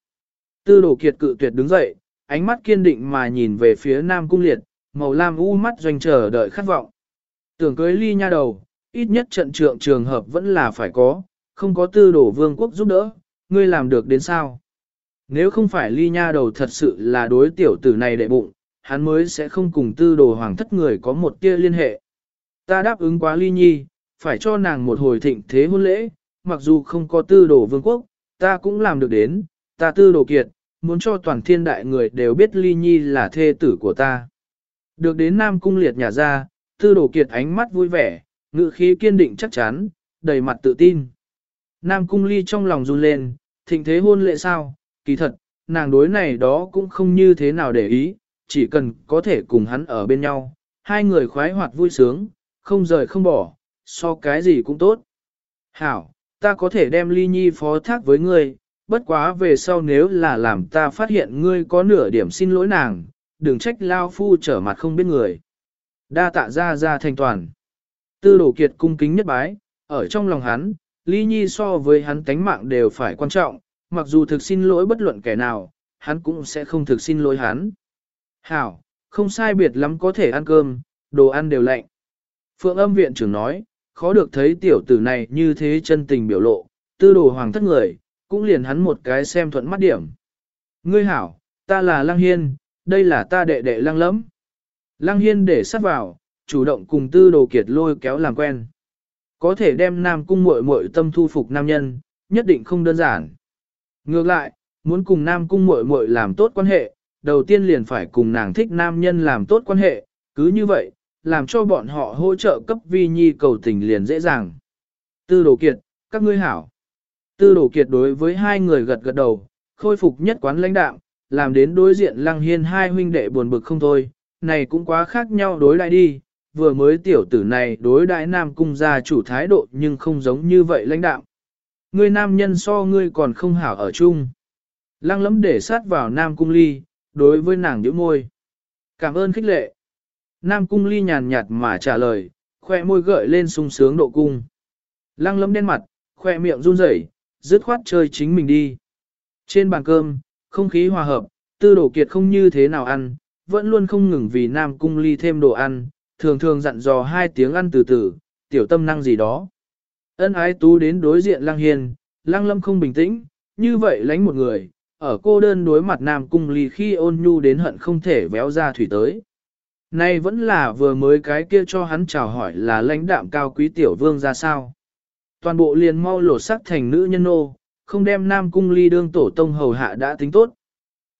Tư đồ kiệt cự tuyệt đứng dậy, ánh mắt kiên định mà nhìn về phía Nam cung liệt, màu lam u mắt doanh chờ đợi khát vọng. Tưởng cưới ly nha đầu, ít nhất trận trượng trường hợp vẫn là phải có, không có tư đồ vương quốc giúp đỡ, ngươi làm được đến sao? Nếu không phải ly nha đầu thật sự là đối tiểu tử này đệ bụng, hắn mới sẽ không cùng tư đồ hoàng thất người có một tia liên hệ. Ta đáp ứng quá ly nhi, phải cho nàng một hồi thịnh thế hôn lễ, mặc dù không có tư đồ vương quốc, ta cũng làm được đến, ta tư đồ kiệt, muốn cho toàn thiên đại người đều biết ly nhi là thê tử của ta. Được đến Nam Cung liệt nhà ra, tư đồ kiệt ánh mắt vui vẻ, ngự khí kiên định chắc chắn, đầy mặt tự tin. Nam Cung ly trong lòng run lên, thịnh thế hôn lệ sao, kỳ thật, nàng đối này đó cũng không như thế nào để ý, chỉ cần có thể cùng hắn ở bên nhau, hai người khoái hoạt vui sướng, không rời không bỏ, so cái gì cũng tốt. Hảo, ta có thể đem ly nhi phó thác với ngươi, bất quá về sau nếu là làm ta phát hiện ngươi có nửa điểm xin lỗi nàng, đừng trách lao phu trở mặt không biết người. Đa tạ ra ra thành toàn. Tư đổ kiệt cung kính nhất bái, ở trong lòng hắn, ly nhi so với hắn tánh mạng đều phải quan trọng, mặc dù thực xin lỗi bất luận kẻ nào, hắn cũng sẽ không thực xin lỗi hắn. Hảo, không sai biệt lắm có thể ăn cơm, đồ ăn đều lạnh. Phượng âm viện trưởng nói, khó được thấy tiểu tử này như thế chân tình biểu lộ, tư đồ hoàng thất người, cũng liền hắn một cái xem thuận mắt điểm. Ngươi hảo, ta là Lăng Hiên, đây là ta đệ đệ Lăng Lẫm. Lăng Hiên để sát vào, chủ động cùng tư đồ kiệt lôi kéo làm quen. Có thể đem nam cung muội muội tâm thu phục nam nhân, nhất định không đơn giản. Ngược lại, muốn cùng nam cung muội muội làm tốt quan hệ, đầu tiên liền phải cùng nàng thích nam nhân làm tốt quan hệ, cứ như vậy, làm cho bọn họ hỗ trợ cấp vi nhi cầu tình liền dễ dàng. Tư đồ kiệt, các ngươi hảo. Tư đổ kiệt đối với hai người gật gật đầu, khôi phục nhất quán lãnh đạo, làm đến đối diện lăng hiên hai huynh đệ buồn bực không thôi, này cũng quá khác nhau đối lại đi, vừa mới tiểu tử này đối đại nam cung gia chủ thái độ nhưng không giống như vậy lãnh đạo. Ngươi nam nhân so ngươi còn không hảo ở chung. Lăng lấm để sát vào nam cung ly, đối với nàng nhíu môi. Cảm ơn khích lệ. Nam cung ly nhàn nhạt mà trả lời, khoe môi gợi lên sung sướng độ cung. Lăng lấm đen mặt, khoe miệng run rẩy, dứt khoát chơi chính mình đi. Trên bàn cơm, không khí hòa hợp, tư đổ kiệt không như thế nào ăn, vẫn luôn không ngừng vì Nam cung ly thêm đồ ăn, thường thường dặn dò hai tiếng ăn từ từ, tiểu tâm năng gì đó. Ân ái tú đến đối diện lăng hiền, lăng lâm không bình tĩnh, như vậy lánh một người, ở cô đơn đối mặt Nam cung ly khi ôn nhu đến hận không thể véo ra thủy tới. Nay vẫn là vừa mới cái kia cho hắn chào hỏi là lãnh đạm cao quý tiểu vương ra sao. Toàn bộ liền mau lột sắc thành nữ nhân nô, không đem nam cung ly đương tổ tông hầu hạ đã tính tốt.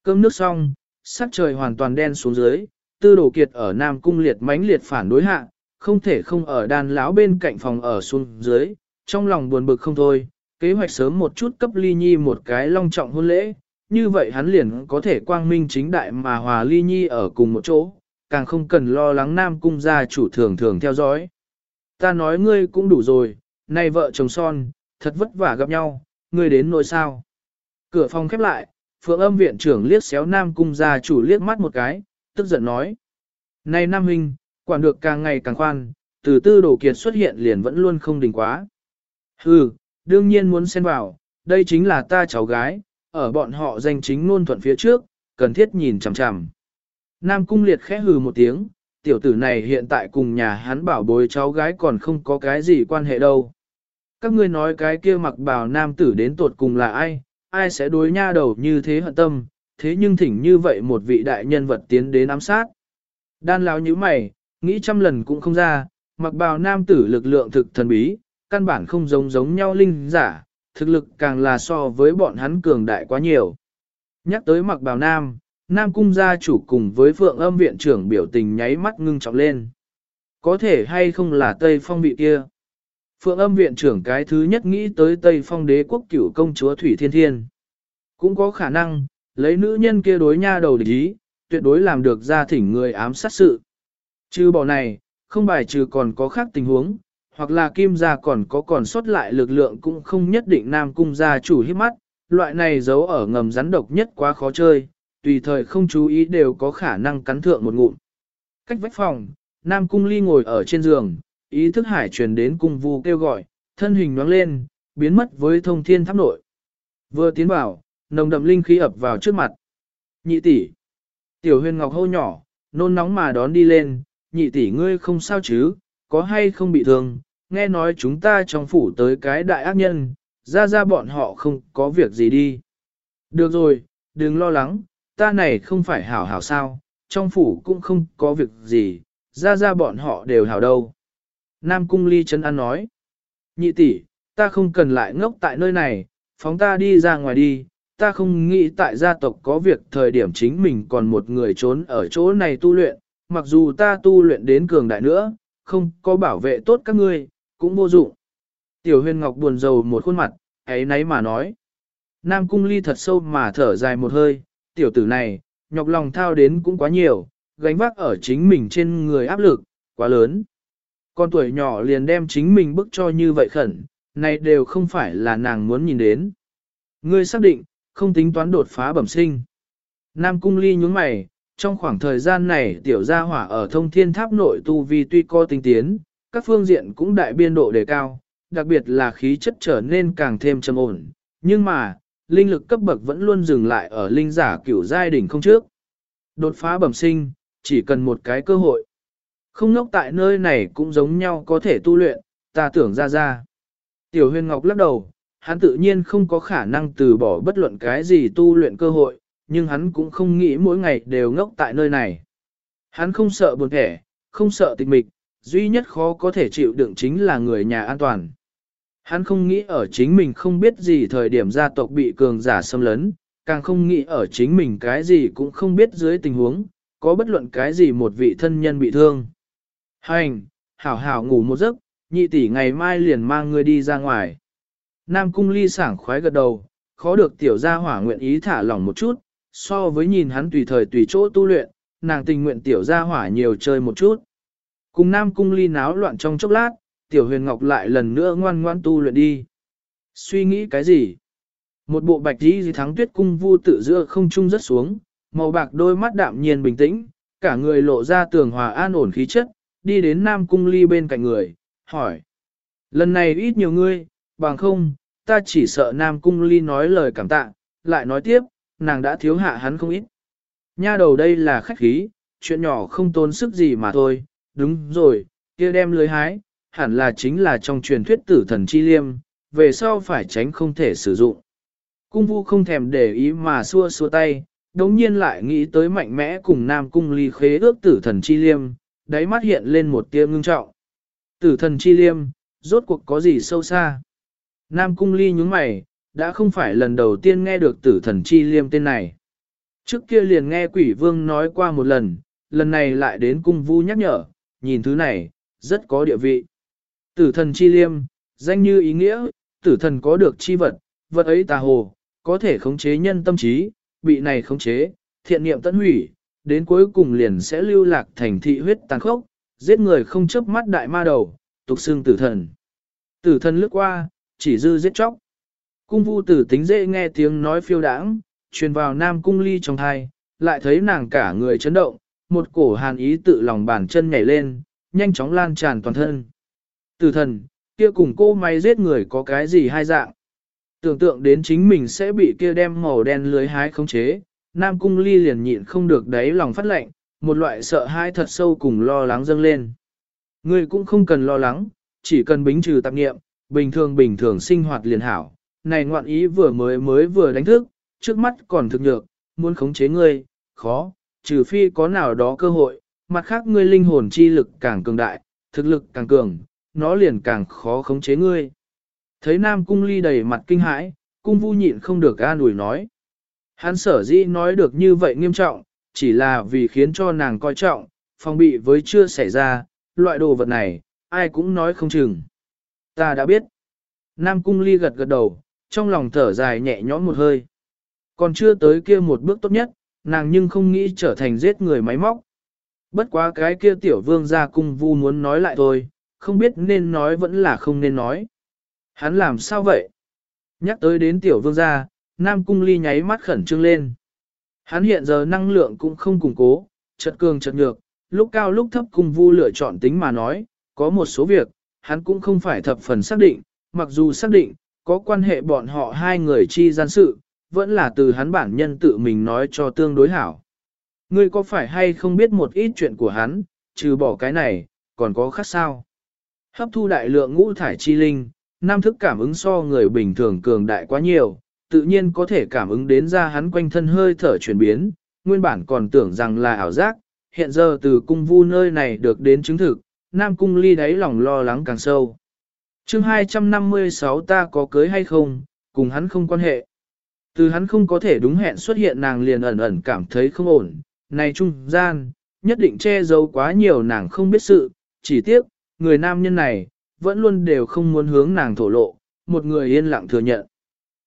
Cơm nước xong, sắc trời hoàn toàn đen xuống dưới, tư đồ kiệt ở nam cung liệt mãnh liệt phản đối hạ, không thể không ở đàn lão bên cạnh phòng ở xuống dưới, trong lòng buồn bực không thôi, kế hoạch sớm một chút cấp ly nhi một cái long trọng hôn lễ, như vậy hắn liền có thể quang minh chính đại mà hòa ly nhi ở cùng một chỗ, càng không cần lo lắng Nam Cung gia chủ thường thường theo dõi. Ta nói ngươi cũng đủ rồi, này vợ chồng son, thật vất vả gặp nhau, ngươi đến nỗi sao. Cửa phòng khép lại, phượng âm viện trưởng liếc xéo Nam Cung gia chủ liếc mắt một cái, tức giận nói. Này Nam Huynh, quản được càng ngày càng khoan, từ tư đồ kiệt xuất hiện liền vẫn luôn không đình quá. Hừ, đương nhiên muốn xen vào, đây chính là ta cháu gái, ở bọn họ danh chính ngôn thuận phía trước, cần thiết nhìn chằm chằm. Nam Cung Liệt khẽ hừ một tiếng, tiểu tử này hiện tại cùng nhà hắn bảo bối cháu gái còn không có cái gì quan hệ đâu. Các ngươi nói cái kia mặc bảo nam tử đến tột cùng là ai, ai sẽ đối nha đầu như thế hận tâm, thế nhưng thỉnh như vậy một vị đại nhân vật tiến đến ám sát. Đan lão như mày, nghĩ trăm lần cũng không ra, mặc bào nam tử lực lượng thực thần bí, căn bản không giống giống nhau linh giả, thực lực càng là so với bọn hắn cường đại quá nhiều. Nhắc tới mặc bào nam, nam cung gia chủ cùng với phượng âm viện trưởng biểu tình nháy mắt ngưng trọng lên. Có thể hay không là Tây Phong bị kia. Phượng âm viện trưởng cái thứ nhất nghĩ tới Tây Phong đế quốc cửu công chúa Thủy Thiên Thiên. Cũng có khả năng, lấy nữ nhân kia đối nha đầu địch ý, tuyệt đối làm được ra thỉnh người ám sát sự. Chứ bỏ này, không bài trừ còn có khác tình huống, hoặc là kim gia còn có còn sót lại lực lượng cũng không nhất định nam cung gia chủ hiếp mắt, loại này giấu ở ngầm rắn độc nhất quá khó chơi, tùy thời không chú ý đều có khả năng cắn thượng một ngụm. Cách vách phòng, nam cung ly ngồi ở trên giường, ý thức hải truyền đến cung vu kêu gọi, thân hình nhoáng lên, biến mất với thông thiên tháp nội. Vừa tiến vào, nồng đậm linh khí ập vào trước mặt. Nhị tỷ, tiểu huyền ngọc hô nhỏ, nôn nóng mà đón đi lên, nhị tỷ ngươi không sao chứ, có hay không bị thương, nghe nói chúng ta trong phủ tới cái đại ác nhân, ra ra bọn họ không có việc gì đi. Được rồi, đừng lo lắng, ta này không phải hảo hảo sao, trong phủ cũng không có việc gì, ra ra bọn họ đều hảo đâu. Nam Cung Ly chân ăn nói, nhị tỷ, ta không cần lại ngốc tại nơi này, phóng ta đi ra ngoài đi, ta không nghĩ tại gia tộc có việc thời điểm chính mình còn một người trốn ở chỗ này tu luyện, mặc dù ta tu luyện đến cường đại nữa, không có bảo vệ tốt các ngươi, cũng vô dụng. Tiểu huyền ngọc buồn rầu một khuôn mặt, ấy nấy mà nói. Nam cung ly thật sâu mà thở dài một hơi, tiểu tử này, nhọc lòng thao đến cũng quá nhiều, gánh vác ở chính mình trên người áp lực, quá lớn. Con tuổi nhỏ liền đem chính mình bức cho như vậy khẩn, này đều không phải là nàng muốn nhìn đến. Ngươi xác định, không tính toán đột phá bẩm sinh. Nam cung ly nhúng mày, trong khoảng thời gian này tiểu gia hỏa ở thông thiên tháp nội tu vi tuy co tinh tiến, các phương diện cũng đại biên độ đề cao, đặc biệt là khí chất trở nên càng thêm trầm ổn, nhưng mà, linh lực cấp bậc vẫn luôn dừng lại ở linh giả cửu giai đỉnh không trước. Đột phá bẩm sinh, chỉ cần một cái cơ hội. Không ngốc tại nơi này cũng giống nhau có thể tu luyện, ta tưởng ra ra. Tiểu huyền ngọc lắc đầu, hắn tự nhiên không có khả năng từ bỏ bất luận cái gì tu luyện cơ hội, nhưng hắn cũng không nghĩ mỗi ngày đều ngốc tại nơi này. Hắn không sợ buồn thẻ, không sợ tịch mịch, duy nhất khó có thể chịu đựng chính là người nhà an toàn. Hắn không nghĩ ở chính mình không biết gì thời điểm gia tộc bị cường giả xâm lấn, càng không nghĩ ở chính mình cái gì cũng không biết dưới tình huống, có bất luận cái gì một vị thân nhân bị thương. Hành, hảo hảo ngủ một giấc, nhị tỷ ngày mai liền mang ngươi đi ra ngoài. Nam cung ly sảng khoái gật đầu, khó được tiểu gia hỏa nguyện ý thả lỏng một chút, so với nhìn hắn tùy thời tùy chỗ tu luyện, nàng tình nguyện tiểu gia hỏa nhiều chơi một chút. Cùng Nam cung ly náo loạn trong chốc lát, tiểu huyền ngọc lại lần nữa ngoan ngoan tu luyện đi. Suy nghĩ cái gì? Một bộ bạch đi thắng tuyết cung vu tự giữa không trung rất xuống, màu bạc đôi mắt đạm nhiên bình tĩnh, cả người lộ ra tường hòa an ổn khí chất, đi đến Nam cung ly bên cạnh người, hỏi. Lần này ít nhiều ngươi, bằng không, ta chỉ sợ Nam cung ly nói lời cảm tạ, lại nói tiếp, nàng đã thiếu hạ hắn không ít. Nha đầu đây là khách khí, chuyện nhỏ không tốn sức gì mà thôi, đúng rồi, kia đem lưới hái, hẳn là chính là trong truyền thuyết tử thần chi liêm, về sau phải tránh không thể sử dụng. Cung vu không thèm để ý mà xua xua tay, đống nhiên lại nghĩ tới mạnh mẽ cùng nam cung ly khế ước tử thần chi liêm, đáy mắt hiện lên một tia ngưng trọng. Tử thần chi liêm, rốt cuộc có gì sâu xa? Nam cung ly nhúng mày, đã không phải lần đầu tiên nghe được tử thần chi liêm tên này. Trước kia liền nghe quỷ vương nói qua một lần, lần này lại đến cung vu nhắc nhở, nhìn thứ này, rất có địa vị. Tử thần chi liêm, danh như ý nghĩa, tử thần có được chi vật, vật ấy tà hồ, có thể khống chế nhân tâm trí, bị này khống chế, thiện niệm tận hủy, đến cuối cùng liền sẽ lưu lạc thành thị huyết tàn khốc, giết người không chớp mắt đại ma đầu, tục xương tử thần. Tử thần lướt qua, chỉ dư giết chóc. Cung vu tử tính dễ nghe tiếng nói phiêu đãng, truyền vào nam cung ly trong thai, lại thấy nàng cả người chấn động, một cổ hàn ý tự lòng bàn chân nhảy lên, nhanh chóng lan tràn toàn thân. Tử thần, kia cùng cô may giết người có cái gì hai dạng. Tưởng tượng đến chính mình sẽ bị kia đem màu đen lưới hái khống chế, Nam Cung Ly liền nhịn không được đáy lòng phát lệnh, một loại sợ hãi thật sâu cùng lo lắng dâng lên. Ngươi cũng không cần lo lắng, chỉ cần bính trừ tạp nghiệm, bình thường bình thường sinh hoạt liền hảo. Này ngoạn ý vừa mới mới vừa đánh thức, trước mắt còn thực nhược, muốn khống chế ngươi, khó, trừ phi có nào đó cơ hội, mặt khác ngươi linh hồn chi lực càng cường đại, thực lực càng cường, nó liền càng khó khống chế ngươi. Thấy Nam Cung Ly đầy mặt kinh hãi, cung vu nhịn không được an ủi nói. Hắn sở dĩ nói được như vậy nghiêm trọng, chỉ là vì khiến cho nàng coi trọng, phòng bị với chưa xảy ra, loại đồ vật này, ai cũng nói không chừng. Ta đã biết. Nam Cung Ly gật gật đầu, trong lòng thở dài nhẹ nhõm một hơi. Còn chưa tới kia một bước tốt nhất, nàng nhưng không nghĩ trở thành giết người máy móc. Bất quá cái kia tiểu vương ra cung vu muốn nói lại thôi, không biết nên nói vẫn là không nên nói. Hắn làm sao vậy? Nhắc tới đến tiểu vương gia, Nam Cung Ly nháy mắt khẩn trương lên. Hắn hiện giờ năng lượng cũng không củng cố, chật cường chật nhược, lúc cao lúc thấp cung vu lựa chọn tính mà nói, có một số việc, hắn cũng không phải thập phần xác định, mặc dù xác định, có quan hệ bọn họ hai người chi gian sự, vẫn là từ hắn bản nhân tự mình nói cho tương đối hảo. Ngươi có phải hay không biết một ít chuyện của hắn, trừ bỏ cái này, còn có khác sao? Hấp thu đại lượng ngũ thải chi linh, nam thức cảm ứng so người bình thường cường đại quá nhiều, tự nhiên có thể cảm ứng đến ra hắn quanh thân hơi thở chuyển biến, nguyên bản còn tưởng rằng là ảo giác, hiện giờ từ cung vu nơi này được đến chứng thực, nam cung ly đáy lòng lo lắng càng sâu. chương 256 ta có cưới hay không, cùng hắn không quan hệ. Từ hắn không có thể đúng hẹn xuất hiện nàng liền ẩn ẩn cảm thấy không ổn, này trung gian, nhất định che giấu quá nhiều nàng không biết sự, chỉ tiếc, người nam nhân này, vẫn luôn đều không muốn hướng nàng thổ lộ, một người yên lặng thừa nhận.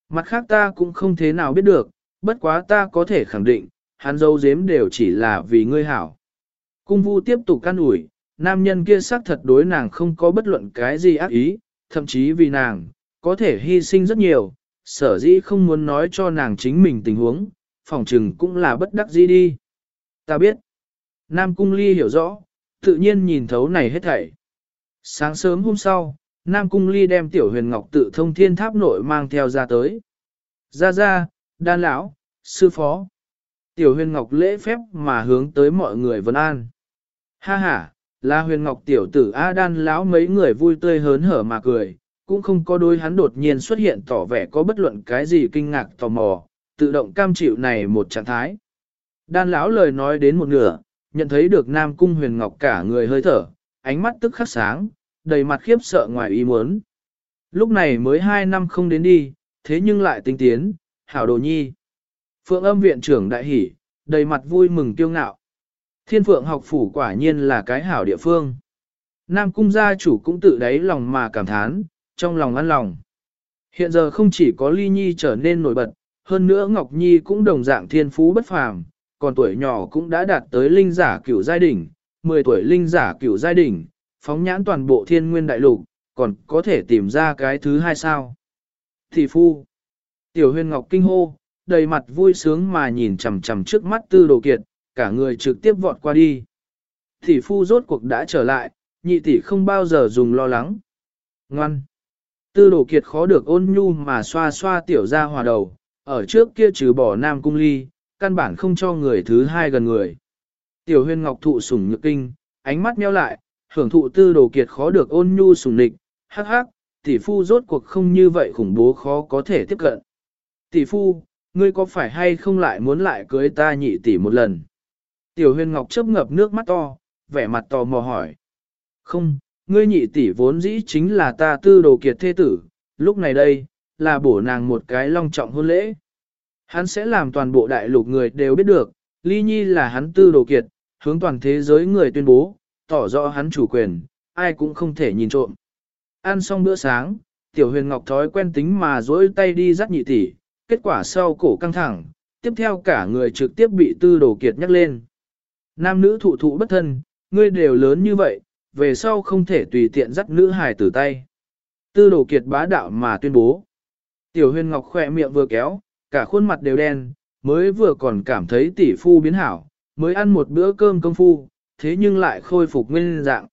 Mặt khác ta cũng không thế nào biết được, bất quá ta có thể khẳng định, hắn dâu dếm đều chỉ là vì ngươi hảo. Cung vu tiếp tục can ủi, nam nhân kia xác thật đối nàng không có bất luận cái gì ác ý, thậm chí vì nàng, có thể hy sinh rất nhiều, sở dĩ không muốn nói cho nàng chính mình tình huống, phòng trừng cũng là bất đắc dĩ đi. Ta biết. Nam Cung Ly hiểu rõ, tự nhiên nhìn thấu này hết thảy. Sáng sớm hôm sau, Nam Cung Ly đem Tiểu Huyền Ngọc tự thông thiên tháp nội mang theo ra tới. Ra ra, đan lão, sư phó. Tiểu Huyền Ngọc lễ phép mà hướng tới mọi người vân an. Ha ha, là Huyền Ngọc tiểu tử A đan lão mấy người vui tươi hớn hở mà cười, cũng không có đôi hắn đột nhiên xuất hiện tỏ vẻ có bất luận cái gì kinh ngạc tò mò, tự động cam chịu này một trạng thái. Đan lão lời nói đến một nửa, nhận thấy được Nam Cung Huyền Ngọc cả người hơi thở, ánh mắt tức khắc sáng, đầy mặt khiếp sợ ngoài ý muốn. Lúc này mới hai năm không đến đi, thế nhưng lại tinh tiến, hảo đồ nhi. Phượng âm viện trưởng đại hỉ, đầy mặt vui mừng kiêu ngạo. Thiên phượng học phủ quả nhiên là cái hảo địa phương. Nam cung gia chủ cũng tự đáy lòng mà cảm thán, trong lòng ăn lòng. Hiện giờ không chỉ có ly nhi trở nên nổi bật, hơn nữa Ngọc Nhi cũng đồng dạng thiên phú bất phàm, còn tuổi nhỏ cũng đã đạt tới linh giả cửu giai đỉnh, 10 tuổi linh giả cửu giai đỉnh, phóng nhãn toàn bộ thiên nguyên đại lục, còn có thể tìm ra cái thứ hai sao. Thị phu, tiểu huyền ngọc kinh hô, đầy mặt vui sướng mà nhìn chằm chằm trước mắt tư đồ kiệt, cả người trực tiếp vọt qua đi. Thị phu rốt cuộc đã trở lại, nhị tỷ không bao giờ dùng lo lắng. Ngoan. Tư đồ kiệt khó được ôn nhu mà xoa xoa tiểu ra hòa đầu, ở trước kia trừ bỏ nam cung ly, căn bản không cho người thứ hai gần người. Tiểu huyền ngọc thụ sủng nhược kinh, ánh mắt meo lại, hưởng thụ tư đồ kiệt khó được ôn nhu sùng nịch, hắc hắc, tỷ phu rốt cuộc không như vậy khủng bố khó có thể tiếp cận. Tỷ phu, ngươi có phải hay không lại muốn lại cưới ta nhị tỷ một lần? Tiểu huyền ngọc chớp ngập nước mắt to, vẻ mặt tò mò hỏi. Không, ngươi nhị tỷ vốn dĩ chính là ta tư đồ kiệt thế tử, lúc này đây, là bổ nàng một cái long trọng hôn lễ. Hắn sẽ làm toàn bộ đại lục người đều biết được, ly nhi là hắn tư đồ kiệt, hướng toàn thế giới người tuyên bố, tỏ rõ hắn chủ quyền, ai cũng không thể nhìn trộm. Ăn xong bữa sáng, tiểu huyền ngọc thói quen tính mà dỗi tay đi dắt nhị tỷ, kết quả sau cổ căng thẳng, tiếp theo cả người trực tiếp bị tư đồ kiệt nhắc lên. Nam nữ thụ thụ bất thân, ngươi đều lớn như vậy, về sau không thể tùy tiện dắt nữ hài tử tay. Tư đồ kiệt bá đạo mà tuyên bố. Tiểu huyền ngọc khỏe miệng vừa kéo, cả khuôn mặt đều đen, mới vừa còn cảm thấy tỷ phu biến hảo, mới ăn một bữa cơm công phu, thế nhưng lại khôi phục nguyên dạng.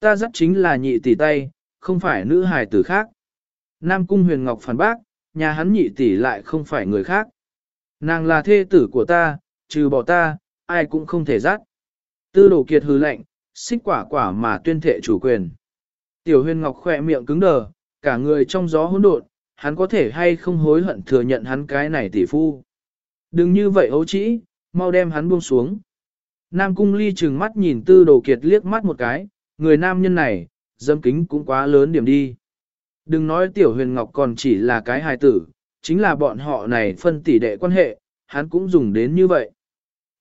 Ta dắt chính là nhị tỷ tay, không phải nữ hài tử khác. Nam cung huyền ngọc phản bác, nhà hắn nhị tỷ lại không phải người khác. Nàng là thê tử của ta, trừ bỏ ta, ai cũng không thể dắt. Tư đồ kiệt hứ lệnh, xích quả quả mà tuyên thệ chủ quyền. Tiểu huyền ngọc khỏe miệng cứng đờ, cả người trong gió hỗn độn, hắn có thể hay không hối hận thừa nhận hắn cái này tỷ phu. Đừng như vậy ấu trĩ, mau đem hắn buông xuống. Nam cung ly trừng mắt nhìn tư đồ kiệt liếc mắt một cái, người nam nhân này, dâm kính cũng quá lớn điểm đi. Đừng nói tiểu huyền ngọc còn chỉ là cái hài tử, chính là bọn họ này phân tỷ đệ quan hệ, hắn cũng dùng đến như vậy.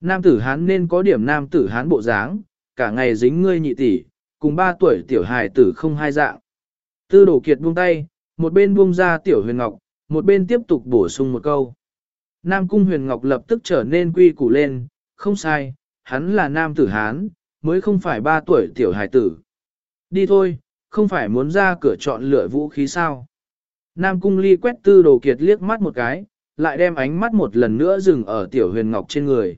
Nam tử hắn nên có điểm nam tử hắn bộ dáng, cả ngày dính ngươi nhị tỷ, cùng ba tuổi tiểu hài tử không hai dạng. Tư Đồ kiệt buông tay, một bên buông ra tiểu huyền ngọc, một bên tiếp tục bổ sung một câu. Nam cung huyền ngọc lập tức trở nên quy củ lên, không sai, hắn là nam tử hán, mới không phải ba tuổi tiểu hài tử. Đi thôi, không phải muốn ra cửa chọn lựa vũ khí sao. Nam cung ly quét tư đồ kiệt liếc mắt một cái, lại đem ánh mắt một lần nữa dừng ở tiểu huyền ngọc trên người.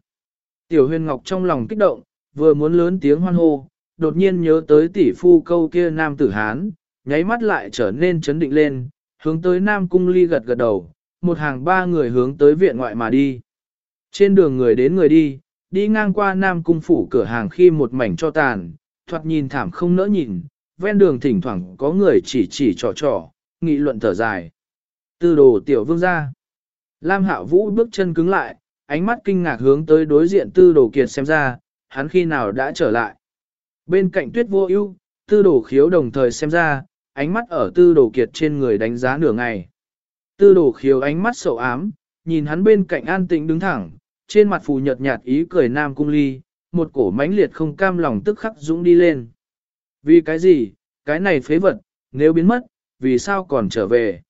Tiểu huyền ngọc trong lòng kích động, vừa muốn lớn tiếng hoan hô, đột nhiên nhớ tới tỷ phu câu kia nam tử hán, nháy mắt lại trở nên chấn định lên, hướng tới nam cung ly gật gật đầu, một hàng ba người hướng tới viện ngoại mà đi. Trên đường người đến người đi, đi ngang qua nam cung phủ cửa hàng khi một mảnh cho tàn, thoạt nhìn thảm không nỡ nhìn, ven đường thỉnh thoảng có người chỉ chỉ trò trò, nghị luận thở dài. Tư đồ tiểu vương ra. Lam Hạo Vũ bước chân cứng lại, ánh mắt kinh ngạc hướng tới đối diện tư đồ kiệt xem ra, hắn khi nào đã trở lại. Bên cạnh tuyết vô ưu, tư đồ khiếu đồng thời xem ra, ánh mắt ở tư đồ kiệt trên người đánh giá nửa ngày. Tư đồ khiếu ánh mắt sầu ám, nhìn hắn bên cạnh an tĩnh đứng thẳng, trên mặt phù nhợt nhạt ý cười nam cung ly, một cổ mãnh liệt không cam lòng tức khắc dũng đi lên. Vì cái gì, cái này phế vật, nếu biến mất, vì sao còn trở về?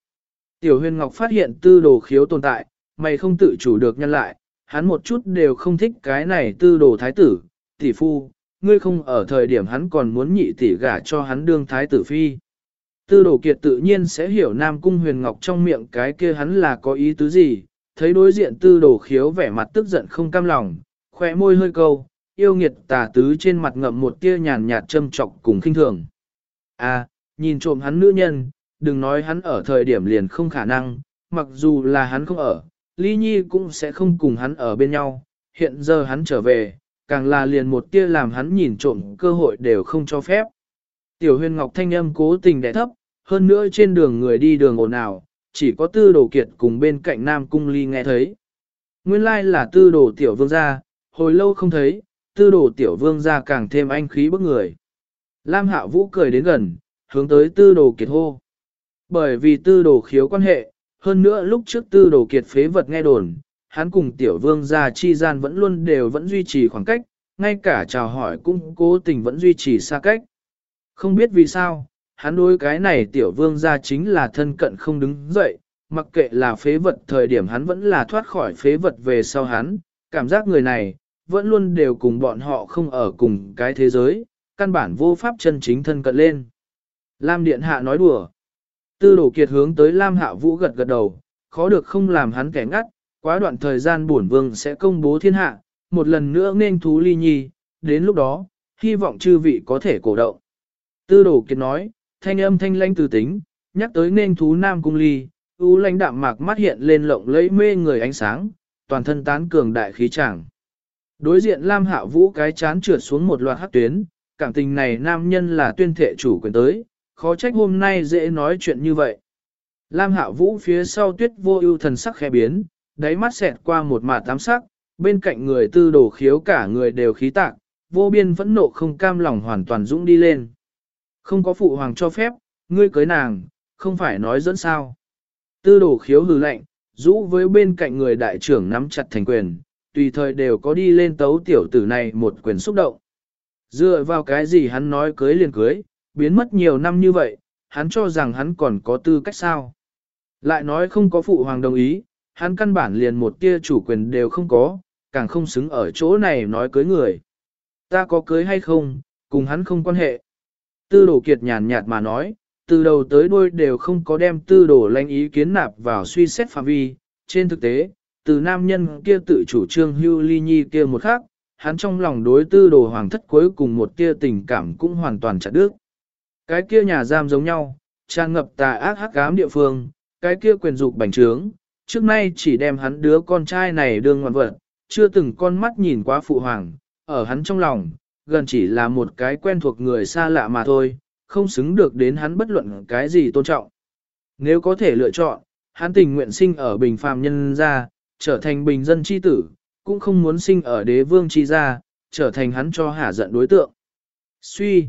Tiểu huyền ngọc phát hiện tư đồ khiếu tồn tại, mày không tự chủ được nhân lại, hắn một chút đều không thích cái này tư đồ thái tử, tỷ phu, ngươi không ở thời điểm hắn còn muốn nhị tỷ gả cho hắn đương thái tử phi. Tư đồ kiệt tự nhiên sẽ hiểu Nam Cung Huyền Ngọc trong miệng cái kia hắn là có ý tứ gì, thấy đối diện tư đồ khiếu vẻ mặt tức giận không cam lòng, khỏe môi hơi câu, yêu nghiệt tà tứ trên mặt ngậm một tia nhàn nhạt châm trọc cùng khinh thường. À, nhìn trộm hắn nữ nhân, đừng nói hắn ở thời điểm liền không khả năng, mặc dù là hắn không ở, Ly Nhi cũng sẽ không cùng hắn ở bên nhau, hiện giờ hắn trở về, càng là liền một tia làm hắn nhìn trộm cơ hội đều không cho phép. Tiểu huyền ngọc thanh âm cố tình đẻ thấp, hơn nữa trên đường người đi đường ồn ào, chỉ có tư đồ kiệt cùng bên cạnh nam cung ly nghe thấy. Nguyên lai là tư đồ tiểu vương gia, hồi lâu không thấy, tư đồ tiểu vương gia càng thêm anh khí bức người. Lam hạ vũ cười đến gần, hướng tới tư đồ kiệt hô. Bởi vì tư đồ khiếu quan hệ, hơn nữa lúc trước tư đồ kiệt phế vật nghe đồn, hắn cùng tiểu vương gia chi gian vẫn luôn đều vẫn duy trì khoảng cách, ngay cả chào hỏi cũng cố tình vẫn duy trì xa cách. Không biết vì sao, hắn đối cái này tiểu vương gia chính là thân cận không đứng dậy, mặc kệ là phế vật thời điểm hắn vẫn là thoát khỏi phế vật về sau hắn, cảm giác người này, vẫn luôn đều cùng bọn họ không ở cùng cái thế giới, căn bản vô pháp chân chính thân cận lên. Lam Điện Hạ nói đùa. Tư đổ kiệt hướng tới Lam Hạ Vũ gật gật đầu, khó được không làm hắn kẻ ngắt, quá đoạn thời gian bổn vương sẽ công bố thiên hạ, một lần nữa nên thú ly nhi, đến lúc đó, hy vọng chư vị có thể cổ động. Tư đổ kiệt nói, thanh âm thanh lanh từ tính, nhắc tới nên thú nam cung ly, u lãnh đạm mạc mắt hiện lên lộng lẫy mê người ánh sáng, toàn thân tán cường đại khí chẳng. Đối diện Lam Hạ Vũ cái chán trượt xuống một loạt hắc tuyến, cảm tình này nam nhân là tuyên thệ chủ quyền tới, khó trách hôm nay dễ nói chuyện như vậy. Lam Hạ Vũ phía sau tuyết vô ưu thần sắc khẽ biến, đáy mắt xẹt qua một mạt tám sắc, bên cạnh người tư đồ khiếu cả người đều khí tạc, vô biên phẫn nộ không cam lòng hoàn toàn dũng đi lên. Không có phụ hoàng cho phép, ngươi cưới nàng, không phải nói dẫn sao. Tư đồ khiếu hừ lạnh, rũ với bên cạnh người đại trưởng nắm chặt thành quyền, tùy thời đều có đi lên tấu tiểu tử này một quyền xúc động. Dựa vào cái gì hắn nói cưới liền cưới, biến mất nhiều năm như vậy, hắn cho rằng hắn còn có tư cách sao. Lại nói không có phụ hoàng đồng ý, hắn căn bản liền một tia chủ quyền đều không có, càng không xứng ở chỗ này nói cưới người. Ta có cưới hay không, cùng hắn không quan hệ. Tư đồ kiệt nhàn nhạt mà nói, từ đầu tới đuôi đều không có đem tư đồ lãnh ý kiến nạp vào suy xét phạm vi. Trên thực tế, từ nam nhân kia tự chủ trương hưu ly nhi kia một khác, hắn trong lòng đối tư đồ hoàng thất cuối cùng một tia tình cảm cũng hoàn toàn chặt đứt. Cái kia nhà giam giống nhau, tràn ngập tà ác hắc ám địa phương, cái kia quyền dục bành trướng, trước nay chỉ đem hắn đứa con trai này đương ngoan vật, chưa từng con mắt nhìn qua phụ hoàng, ở hắn trong lòng, gần chỉ là một cái quen thuộc người xa lạ mà thôi, không xứng được đến hắn bất luận cái gì tôn trọng. Nếu có thể lựa chọn, hắn tình nguyện sinh ở bình phàm nhân gia, trở thành bình dân chi tử, cũng không muốn sinh ở đế vương chi gia, trở thành hắn cho hả giận đối tượng. Suy.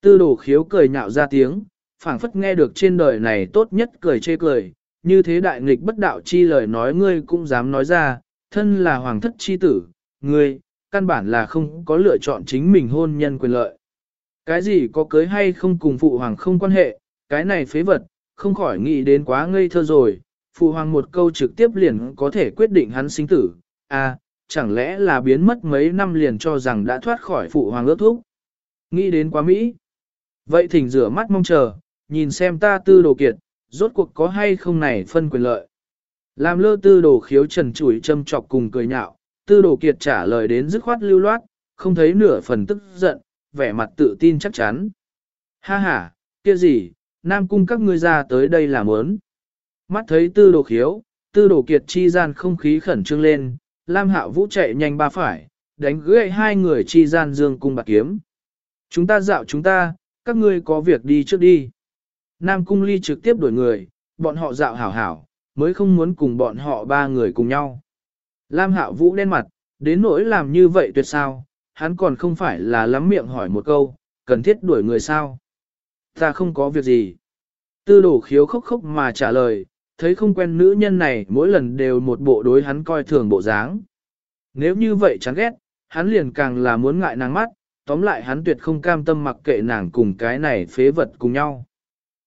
Tư đồ khiếu cười nhạo ra tiếng, phảng phất nghe được trên đời này tốt nhất cười chê cười, như thế đại nghịch bất đạo chi lời nói ngươi cũng dám nói ra, thân là hoàng thất chi tử, ngươi, căn bản là không có lựa chọn chính mình hôn nhân quyền lợi. Cái gì có cưới hay không cùng phụ hoàng không quan hệ, cái này phế vật, không khỏi nghĩ đến quá ngây thơ rồi, phụ hoàng một câu trực tiếp liền có thể quyết định hắn sinh tử, à, chẳng lẽ là biến mất mấy năm liền cho rằng đã thoát khỏi phụ hoàng ước thúc. Nghĩ đến quá Mỹ. Vậy thỉnh rửa mắt mong chờ, nhìn xem ta tư đồ kiệt, rốt cuộc có hay không này phân quyền lợi. Làm lơ tư đồ khiếu trần chủi châm chọc cùng cười nhạo, tư đồ kiệt trả lời đến dứt khoát lưu loát, không thấy nửa phần tức giận, vẻ mặt tự tin chắc chắn. Ha ha, kia gì, Nam cung các ngươi ra tới đây làm ớn. Mắt thấy tư đồ khiếu, tư đồ kiệt chi gian không khí khẩn trương lên, Lam Hạo Vũ chạy nhanh ba phải, đánh gãy hai người chi gian dương cung bạc kiếm. Chúng ta dạo chúng ta, các ngươi có việc đi trước đi. Nam cung ly trực tiếp đuổi người, bọn họ dạo hảo hảo, mới không muốn cùng bọn họ ba người cùng nhau. Lam Hạo Vũ đen mặt, đến nỗi làm như vậy tuyệt sao, hắn còn không phải là lắm miệng hỏi một câu, cần thiết đuổi người sao. Ta không có việc gì. Tư đổ khiếu khóc khóc mà trả lời, thấy không quen nữ nhân này mỗi lần đều một bộ đối hắn coi thường bộ dáng. Nếu như vậy chán ghét, hắn liền càng là muốn ngại nàng mắt, tóm lại hắn tuyệt không cam tâm mặc kệ nàng cùng cái này phế vật cùng nhau.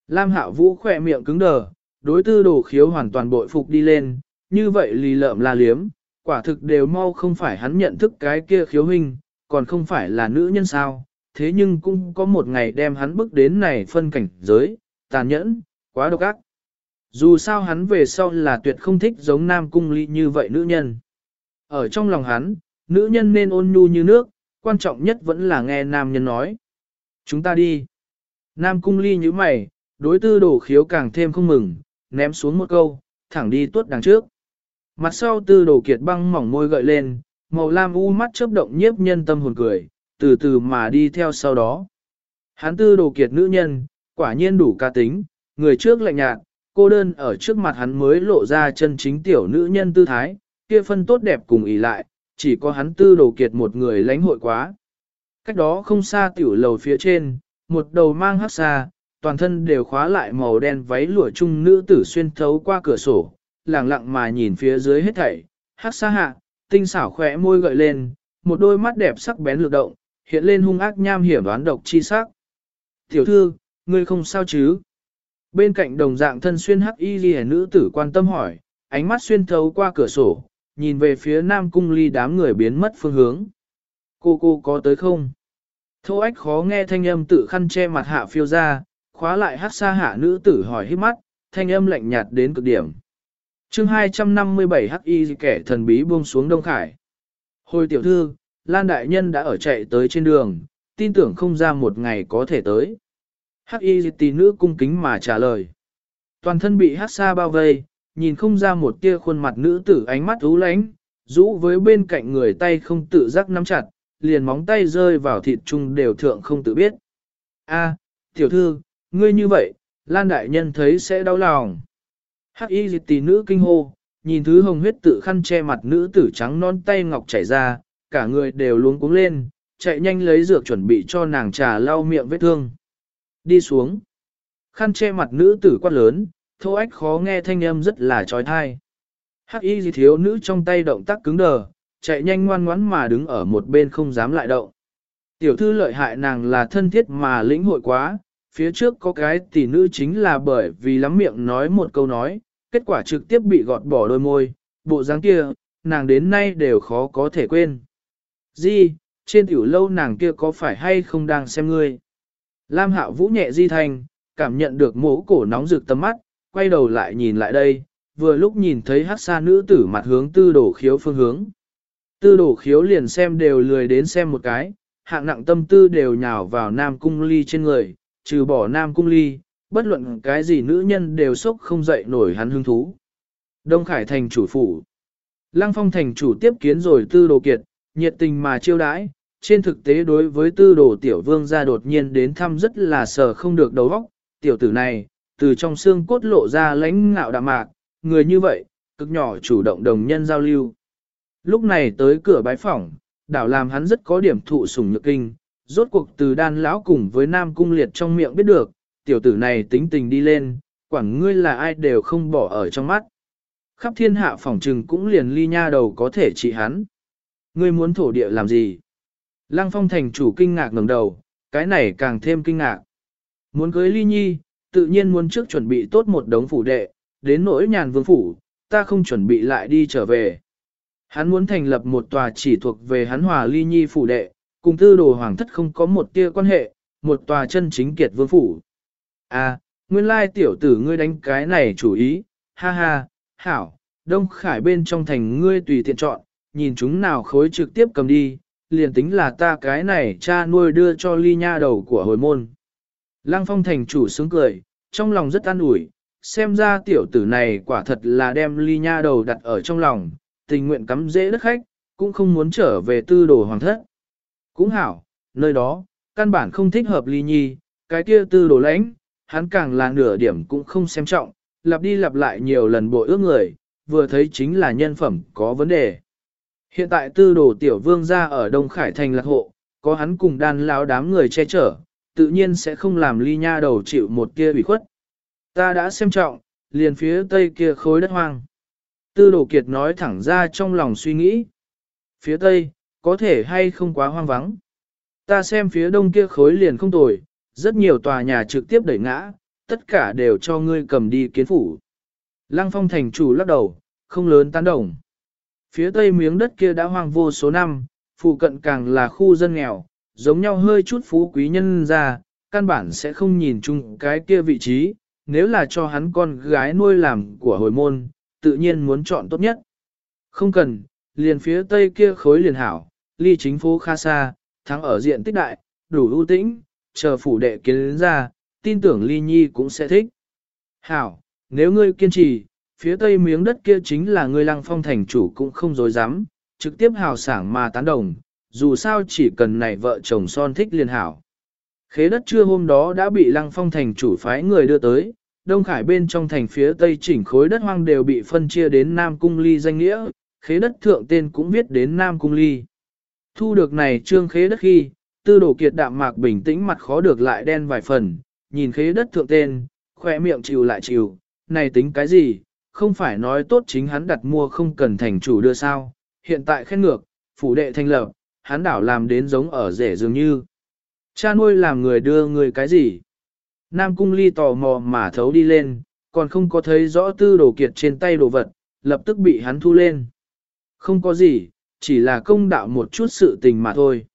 Lam Hạo Vũ khỏe miệng cứng đờ, đối tư đồ khiếu hoàn toàn bội phục đi lên, như vậy lì lợm la liếm, quả thực đều mau không phải hắn nhận thức cái kia khiếu huynh, còn không phải là nữ nhân sao, thế nhưng cũng có một ngày đem hắn bước đến này phân cảnh giới, tàn nhẫn, quá độc ác. Dù sao hắn về sau là tuyệt không thích giống nam cung ly như vậy nữ nhân. Ở trong lòng hắn, nữ nhân nên ôn nhu như nước, quan trọng nhất vẫn là nghe nam nhân nói. Chúng ta đi. Nam cung ly như mày, đối tư đồ khiếu càng thêm không mừng, ném xuống một câu, thẳng đi tuốt đằng trước. Mặt sau tư đồ kiệt băng mỏng môi gợi lên, màu lam u mắt chớp động nhiếp nhân tâm hồn cười, từ từ mà đi theo sau đó. Hắn tư đồ kiệt nữ nhân, quả nhiên đủ ca tính, người trước lạnh nhạt, cô đơn ở trước mặt hắn mới lộ ra chân chính tiểu nữ nhân tư thái, kia phân tốt đẹp cùng ý lại, chỉ có hắn tư đồ kiệt một người lãnh hội quá. Cách đó không xa tiểu lầu phía trên, một đầu mang hắc xa, toàn thân đều khóa lại màu đen váy lụa chung nữ tử xuyên thấu qua cửa sổ, lặng lặng mà nhìn phía dưới hết thảy, hắc xa hạ, tinh xảo khỏe môi gợi lên, một đôi mắt đẹp sắc bén lực động, hiện lên hung ác nham hiểm đoán độc chi sắc. Tiểu thư, ngươi không sao chứ? Bên cạnh đồng dạng thân xuyên hắc y ghi nữ tử quan tâm hỏi, ánh mắt xuyên thấu qua cửa sổ, nhìn về phía nam cung ly đám người biến mất phương hướng. Cô cô có tới không? Thô ách khó nghe thanh âm tự khăn che mặt hạ phiêu ra, khóa lại hắc xa hạ nữ tử hỏi hít mắt, thanh âm lạnh nhạt đến cực điểm chương 257 hắc y kẻ thần bí buông xuống Đông Khải. Hồi tiểu thư, Lan Đại Nhân đã ở chạy tới trên đường, tin tưởng không ra một ngày có thể tới. Hắc y tỷ nữ cung kính mà trả lời. Toàn thân bị hắc xa bao vây, nhìn không ra một tia khuôn mặt nữ tử ánh mắt ú lánh, rũ với bên cạnh người tay không tự giác nắm chặt, liền móng tay rơi vào thịt chung đều thượng không tự biết. A, tiểu thư, ngươi như vậy, Lan Đại Nhân thấy sẽ đau lòng. Hắc y dịch tỷ nữ kinh hô, nhìn thứ hồng huyết tự khăn che mặt nữ tử trắng non tay ngọc chảy ra, cả người đều luống cuống lên, chạy nhanh lấy dược chuẩn bị cho nàng trà lau miệng vết thương. Đi xuống. Khăn che mặt nữ tử quát lớn, thô ách khó nghe thanh âm rất là trói thai. Hắc y gì thiếu nữ trong tay động tác cứng đờ, chạy nhanh ngoan ngoãn mà đứng ở một bên không dám lại động. Tiểu thư lợi hại nàng là thân thiết mà lĩnh hội quá, phía trước có cái tỷ nữ chính là bởi vì lắm miệng nói một câu nói, kết quả trực tiếp bị gọt bỏ đôi môi, bộ dáng kia, nàng đến nay đều khó có thể quên. Di, trên tiểu lâu nàng kia có phải hay không đang xem ngươi. Lam Hạo Vũ nhẹ di Thành, cảm nhận được mố cổ nóng rực tầm mắt, quay đầu lại nhìn lại đây, vừa lúc nhìn thấy hát xa nữ tử mặt hướng tư đổ khiếu phương hướng. Tư đổ khiếu liền xem đều lười đến xem một cái, hạng nặng tâm tư đều nhào vào nam cung ly trên người, trừ bỏ nam cung ly, bất luận cái gì nữ nhân đều sốc không dậy nổi hắn hứng thú. Đông Khải thành chủ phủ. Lăng phong thành chủ tiếp kiến rồi tư đồ kiệt, nhiệt tình mà chiêu đãi, trên thực tế đối với tư đồ tiểu vương gia đột nhiên đến thăm rất là sờ không được đầu óc, tiểu tử này, từ trong xương cốt lộ ra lãnh ngạo đạm mạc, người như vậy, cực nhỏ chủ động đồng nhân giao lưu. Lúc này tới cửa bái phỏng, đảo làm hắn rất có điểm thụ sủng nhược kinh, rốt cuộc từ đan lão cùng với nam cung liệt trong miệng biết được, tiểu tử này tính tình đi lên, quảng ngươi là ai đều không bỏ ở trong mắt. Khắp thiên hạ phỏng trừng cũng liền ly nha đầu có thể trị hắn. Ngươi muốn thổ địa làm gì? Lăng phong thành chủ kinh ngạc ngẩng đầu, cái này càng thêm kinh ngạc. Muốn cưới ly nhi, tự nhiên muốn trước chuẩn bị tốt một đống phủ đệ, đến nỗi nhàn vương phủ, ta không chuẩn bị lại đi trở về. Hắn muốn thành lập một tòa chỉ thuộc về hắn hòa ly nhi phủ đệ, cùng tư đồ hoàng thất không có một tia quan hệ, một tòa chân chính kiệt vương phủ. À, nguyên lai tiểu tử ngươi đánh cái này chủ ý, ha ha, hảo, Đông Khải bên trong thành ngươi tùy tiện chọn, nhìn chúng nào khối trực tiếp cầm đi, liền tính là ta cái này cha nuôi đưa cho ly nha đầu của hồi môn. Lăng phong thành chủ sướng cười, trong lòng rất an ủi, xem ra tiểu tử này quả thật là đem ly nha đầu đặt ở trong lòng, tình nguyện cắm dễ đất khách, cũng không muốn trở về tư đồ hoàng thất. Cũng hảo, nơi đó, căn bản không thích hợp ly nhi, cái kia tư đồ lãnh, hắn càng là nửa điểm cũng không xem trọng, lặp đi lặp lại nhiều lần bội ước người, vừa thấy chính là nhân phẩm có vấn đề. Hiện tại tư đồ tiểu vương ra ở Đông Khải thành lạc hộ, có hắn cùng đàn lão đám người che chở, tự nhiên sẽ không làm ly nha đầu chịu một kia bị khuất. Ta đã xem trọng, liền phía tây kia khối đất hoang. Tư đồ kiệt nói thẳng ra trong lòng suy nghĩ. Phía tây, có thể hay không quá hoang vắng. Ta xem phía đông kia khối liền không tồi, rất nhiều tòa nhà trực tiếp đẩy ngã, tất cả đều cho ngươi cầm đi kiến phủ. Lăng phong thành chủ lắc đầu, không lớn tán đồng. Phía tây miếng đất kia đã hoang vô số năm, phụ cận càng là khu dân nghèo, giống nhau hơi chút phú quý nhân ra, căn bản sẽ không nhìn chung cái kia vị trí, nếu là cho hắn con gái nuôi làm của hồi môn, tự nhiên muốn chọn tốt nhất. Không cần, liền phía tây kia khối liền hảo, ly chính phố khá xa, thắng ở diện tích đại, đủ ưu tĩnh, chờ phủ đệ kiến ra, tin tưởng ly nhi cũng sẽ thích. Hảo, nếu ngươi kiên trì, phía tây miếng đất kia chính là ngươi lăng phong thành chủ cũng không dối dám, trực tiếp hào sảng mà tán đồng, dù sao chỉ cần này vợ chồng son thích liền hảo. Khế đất trưa hôm đó đã bị lăng phong thành chủ phái người đưa tới, Đông Khải bên trong thành phía tây chỉnh khối đất hoang đều bị phân chia đến Nam Cung Ly danh nghĩa, khế đất thượng tên cũng viết đến Nam Cung Ly. Thu được này trương khế đất khi, tư đổ kiệt đạm mạc bình tĩnh mặt khó được lại đen vài phần, nhìn khế đất thượng tên, khỏe miệng chịu lại chịu, này tính cái gì, không phải nói tốt chính hắn đặt mua không cần thành chủ đưa sao, hiện tại khen ngược, phủ đệ thanh lập, hắn đảo làm đến giống ở rể dường như. Cha nuôi làm người đưa người cái gì? Nam cung ly tò mò mà thấu đi lên, còn không có thấy rõ tư đồ kiệt trên tay đồ vật, lập tức bị hắn thu lên. Không có gì, chỉ là công đạo một chút sự tình mà thôi.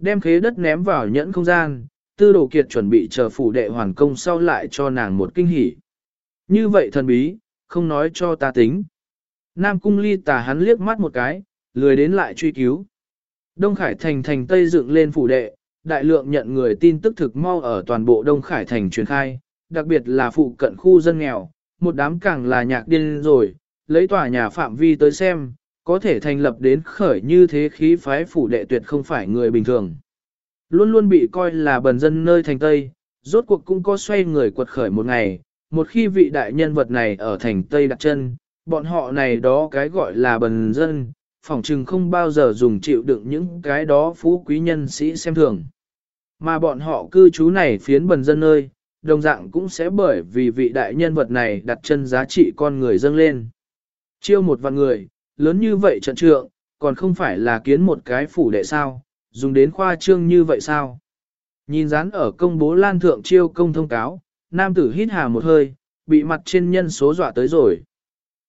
Đem khế đất ném vào nhẫn không gian, tư đồ kiệt chuẩn bị chờ phủ đệ hoàn công sau lại cho nàng một kinh hỉ. Như vậy thần bí, không nói cho ta tính. Nam cung ly tà hắn liếc mắt một cái, lười đến lại truy cứu. Đông Khải Thành thành Tây dựng lên phủ đệ, đại lượng nhận người tin tức thực mau ở toàn bộ Đông Khải Thành truyền khai, đặc biệt là phụ cận khu dân nghèo, một đám càng là nhạc điên rồi, lấy tòa nhà phạm vi tới xem, có thể thành lập đến khởi như thế khí phái phủ đệ tuyệt không phải người bình thường. Luôn luôn bị coi là bần dân nơi thành Tây, rốt cuộc cũng có xoay người quật khởi một ngày, một khi vị đại nhân vật này ở thành Tây đặt chân, bọn họ này đó cái gọi là bần dân, phỏng chừng không bao giờ dùng chịu đựng những cái đó phú quý nhân sĩ xem thường. Mà bọn họ cư trú này phiến bần dân nơi, đồng dạng cũng sẽ bởi vì vị đại nhân vật này đặt chân giá trị con người dâng lên. Chiêu một vạn người, lớn như vậy trận trượng, còn không phải là kiến một cái phủ đệ sao, dùng đến khoa trương như vậy sao? Nhìn dán ở công bố lan thượng chiêu công thông cáo, nam tử hít hà một hơi, bị mặt trên nhân số dọa tới rồi.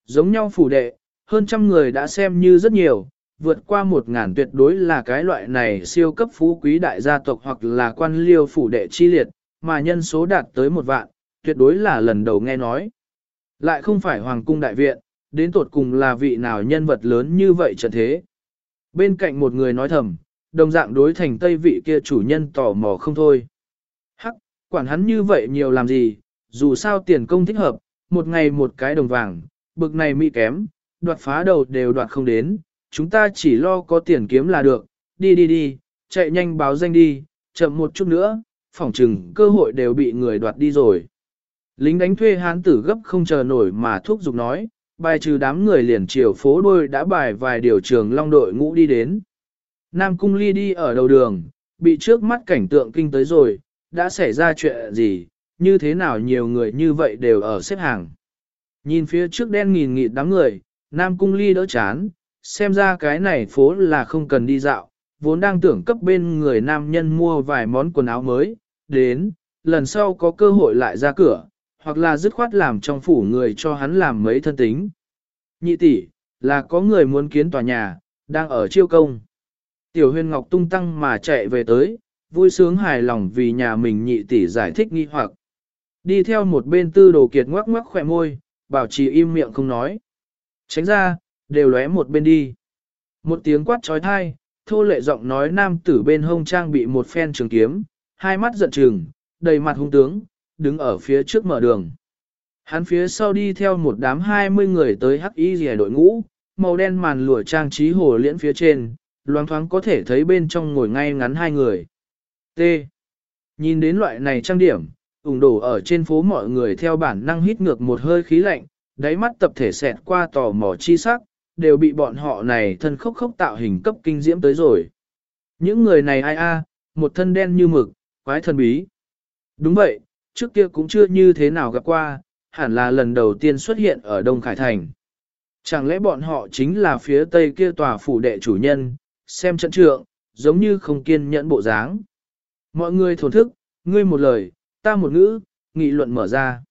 Giống nhau phủ đệ, hơn trăm người đã xem như rất nhiều, vượt qua một ngàn tuyệt đối là cái loại này siêu cấp phú quý đại gia tộc hoặc là quan liêu phủ đệ chi liệt, mà nhân số đạt tới một vạn, tuyệt đối là lần đầu nghe nói. Lại không phải hoàng cung đại viện, đến tột cùng là vị nào nhân vật lớn như vậy trận thế. Bên cạnh một người nói thầm, đồng dạng đối thành tây vị kia chủ nhân tò mò không thôi. Hắc, quản hắn như vậy nhiều làm gì, dù sao tiền công thích hợp, một ngày một cái đồng vàng, bực này mỹ kém, đoạt phá đầu đều đoạt không đến, chúng ta chỉ lo có tiền kiếm là được, đi đi đi, chạy nhanh báo danh đi, chậm một chút nữa, phỏng chừng cơ hội đều bị người đoạt đi rồi. Lính đánh thuê hán tử gấp không chờ nổi mà thúc giục nói, bài trừ đám người liền chiều phố đôi đã bài vài điều trường long đội ngũ đi đến. Nam Cung Ly đi ở đầu đường, bị trước mắt cảnh tượng kinh tới rồi, đã xảy ra chuyện gì, như thế nào nhiều người như vậy đều ở xếp hàng. Nhìn phía trước đen nghìn nghịt đám người, Nam Cung Ly đỡ chán, xem ra cái này phố là không cần đi dạo, vốn đang tưởng cấp bên người nam nhân mua vài món quần áo mới, đến, lần sau có cơ hội lại ra cửa, hoặc là dứt khoát làm trong phủ người cho hắn làm mấy thân tính. Nhị tỷ, là có người muốn kiến tòa nhà, đang ở chiêu công. Tiểu huyền ngọc tung tăng mà chạy về tới, vui sướng hài lòng vì nhà mình nhị tỷ giải thích nghi hoặc. Đi theo một bên tư đồ kiệt ngoắc ngoắc khỏe môi, bảo trì im miệng không nói. Tránh ra, đều lóe một bên đi. Một tiếng quát trói thai, thô lệ giọng nói nam tử bên hông trang bị một phen trường kiếm, hai mắt giận trừng, đầy mặt hung tướng, đứng ở phía trước mở đường. Hắn phía sau đi theo một đám hai mươi người tới hắc y rìa đội ngũ, màu đen màn lụa trang trí hồ liễn phía trên, loáng thoáng có thể thấy bên trong ngồi ngay ngắn hai người. T. Nhìn đến loại này trang điểm, ủng đổ ở trên phố mọi người theo bản năng hít ngược một hơi khí lạnh, đáy mắt tập thể xẹt qua tò mò chi sắc, đều bị bọn họ này thân khốc khốc tạo hình cấp kinh diễm tới rồi. Những người này ai a, một thân đen như mực, quái thần bí. Đúng vậy, trước kia cũng chưa như thế nào gặp qua, hẳn là lần đầu tiên xuất hiện ở Đông Khải Thành. Chẳng lẽ bọn họ chính là phía tây kia tòa phủ đệ chủ nhân, xem trận trượng, giống như không kiên nhẫn bộ dáng. Mọi người thổn thức, ngươi một lời, ta một ngữ, nghị luận mở ra.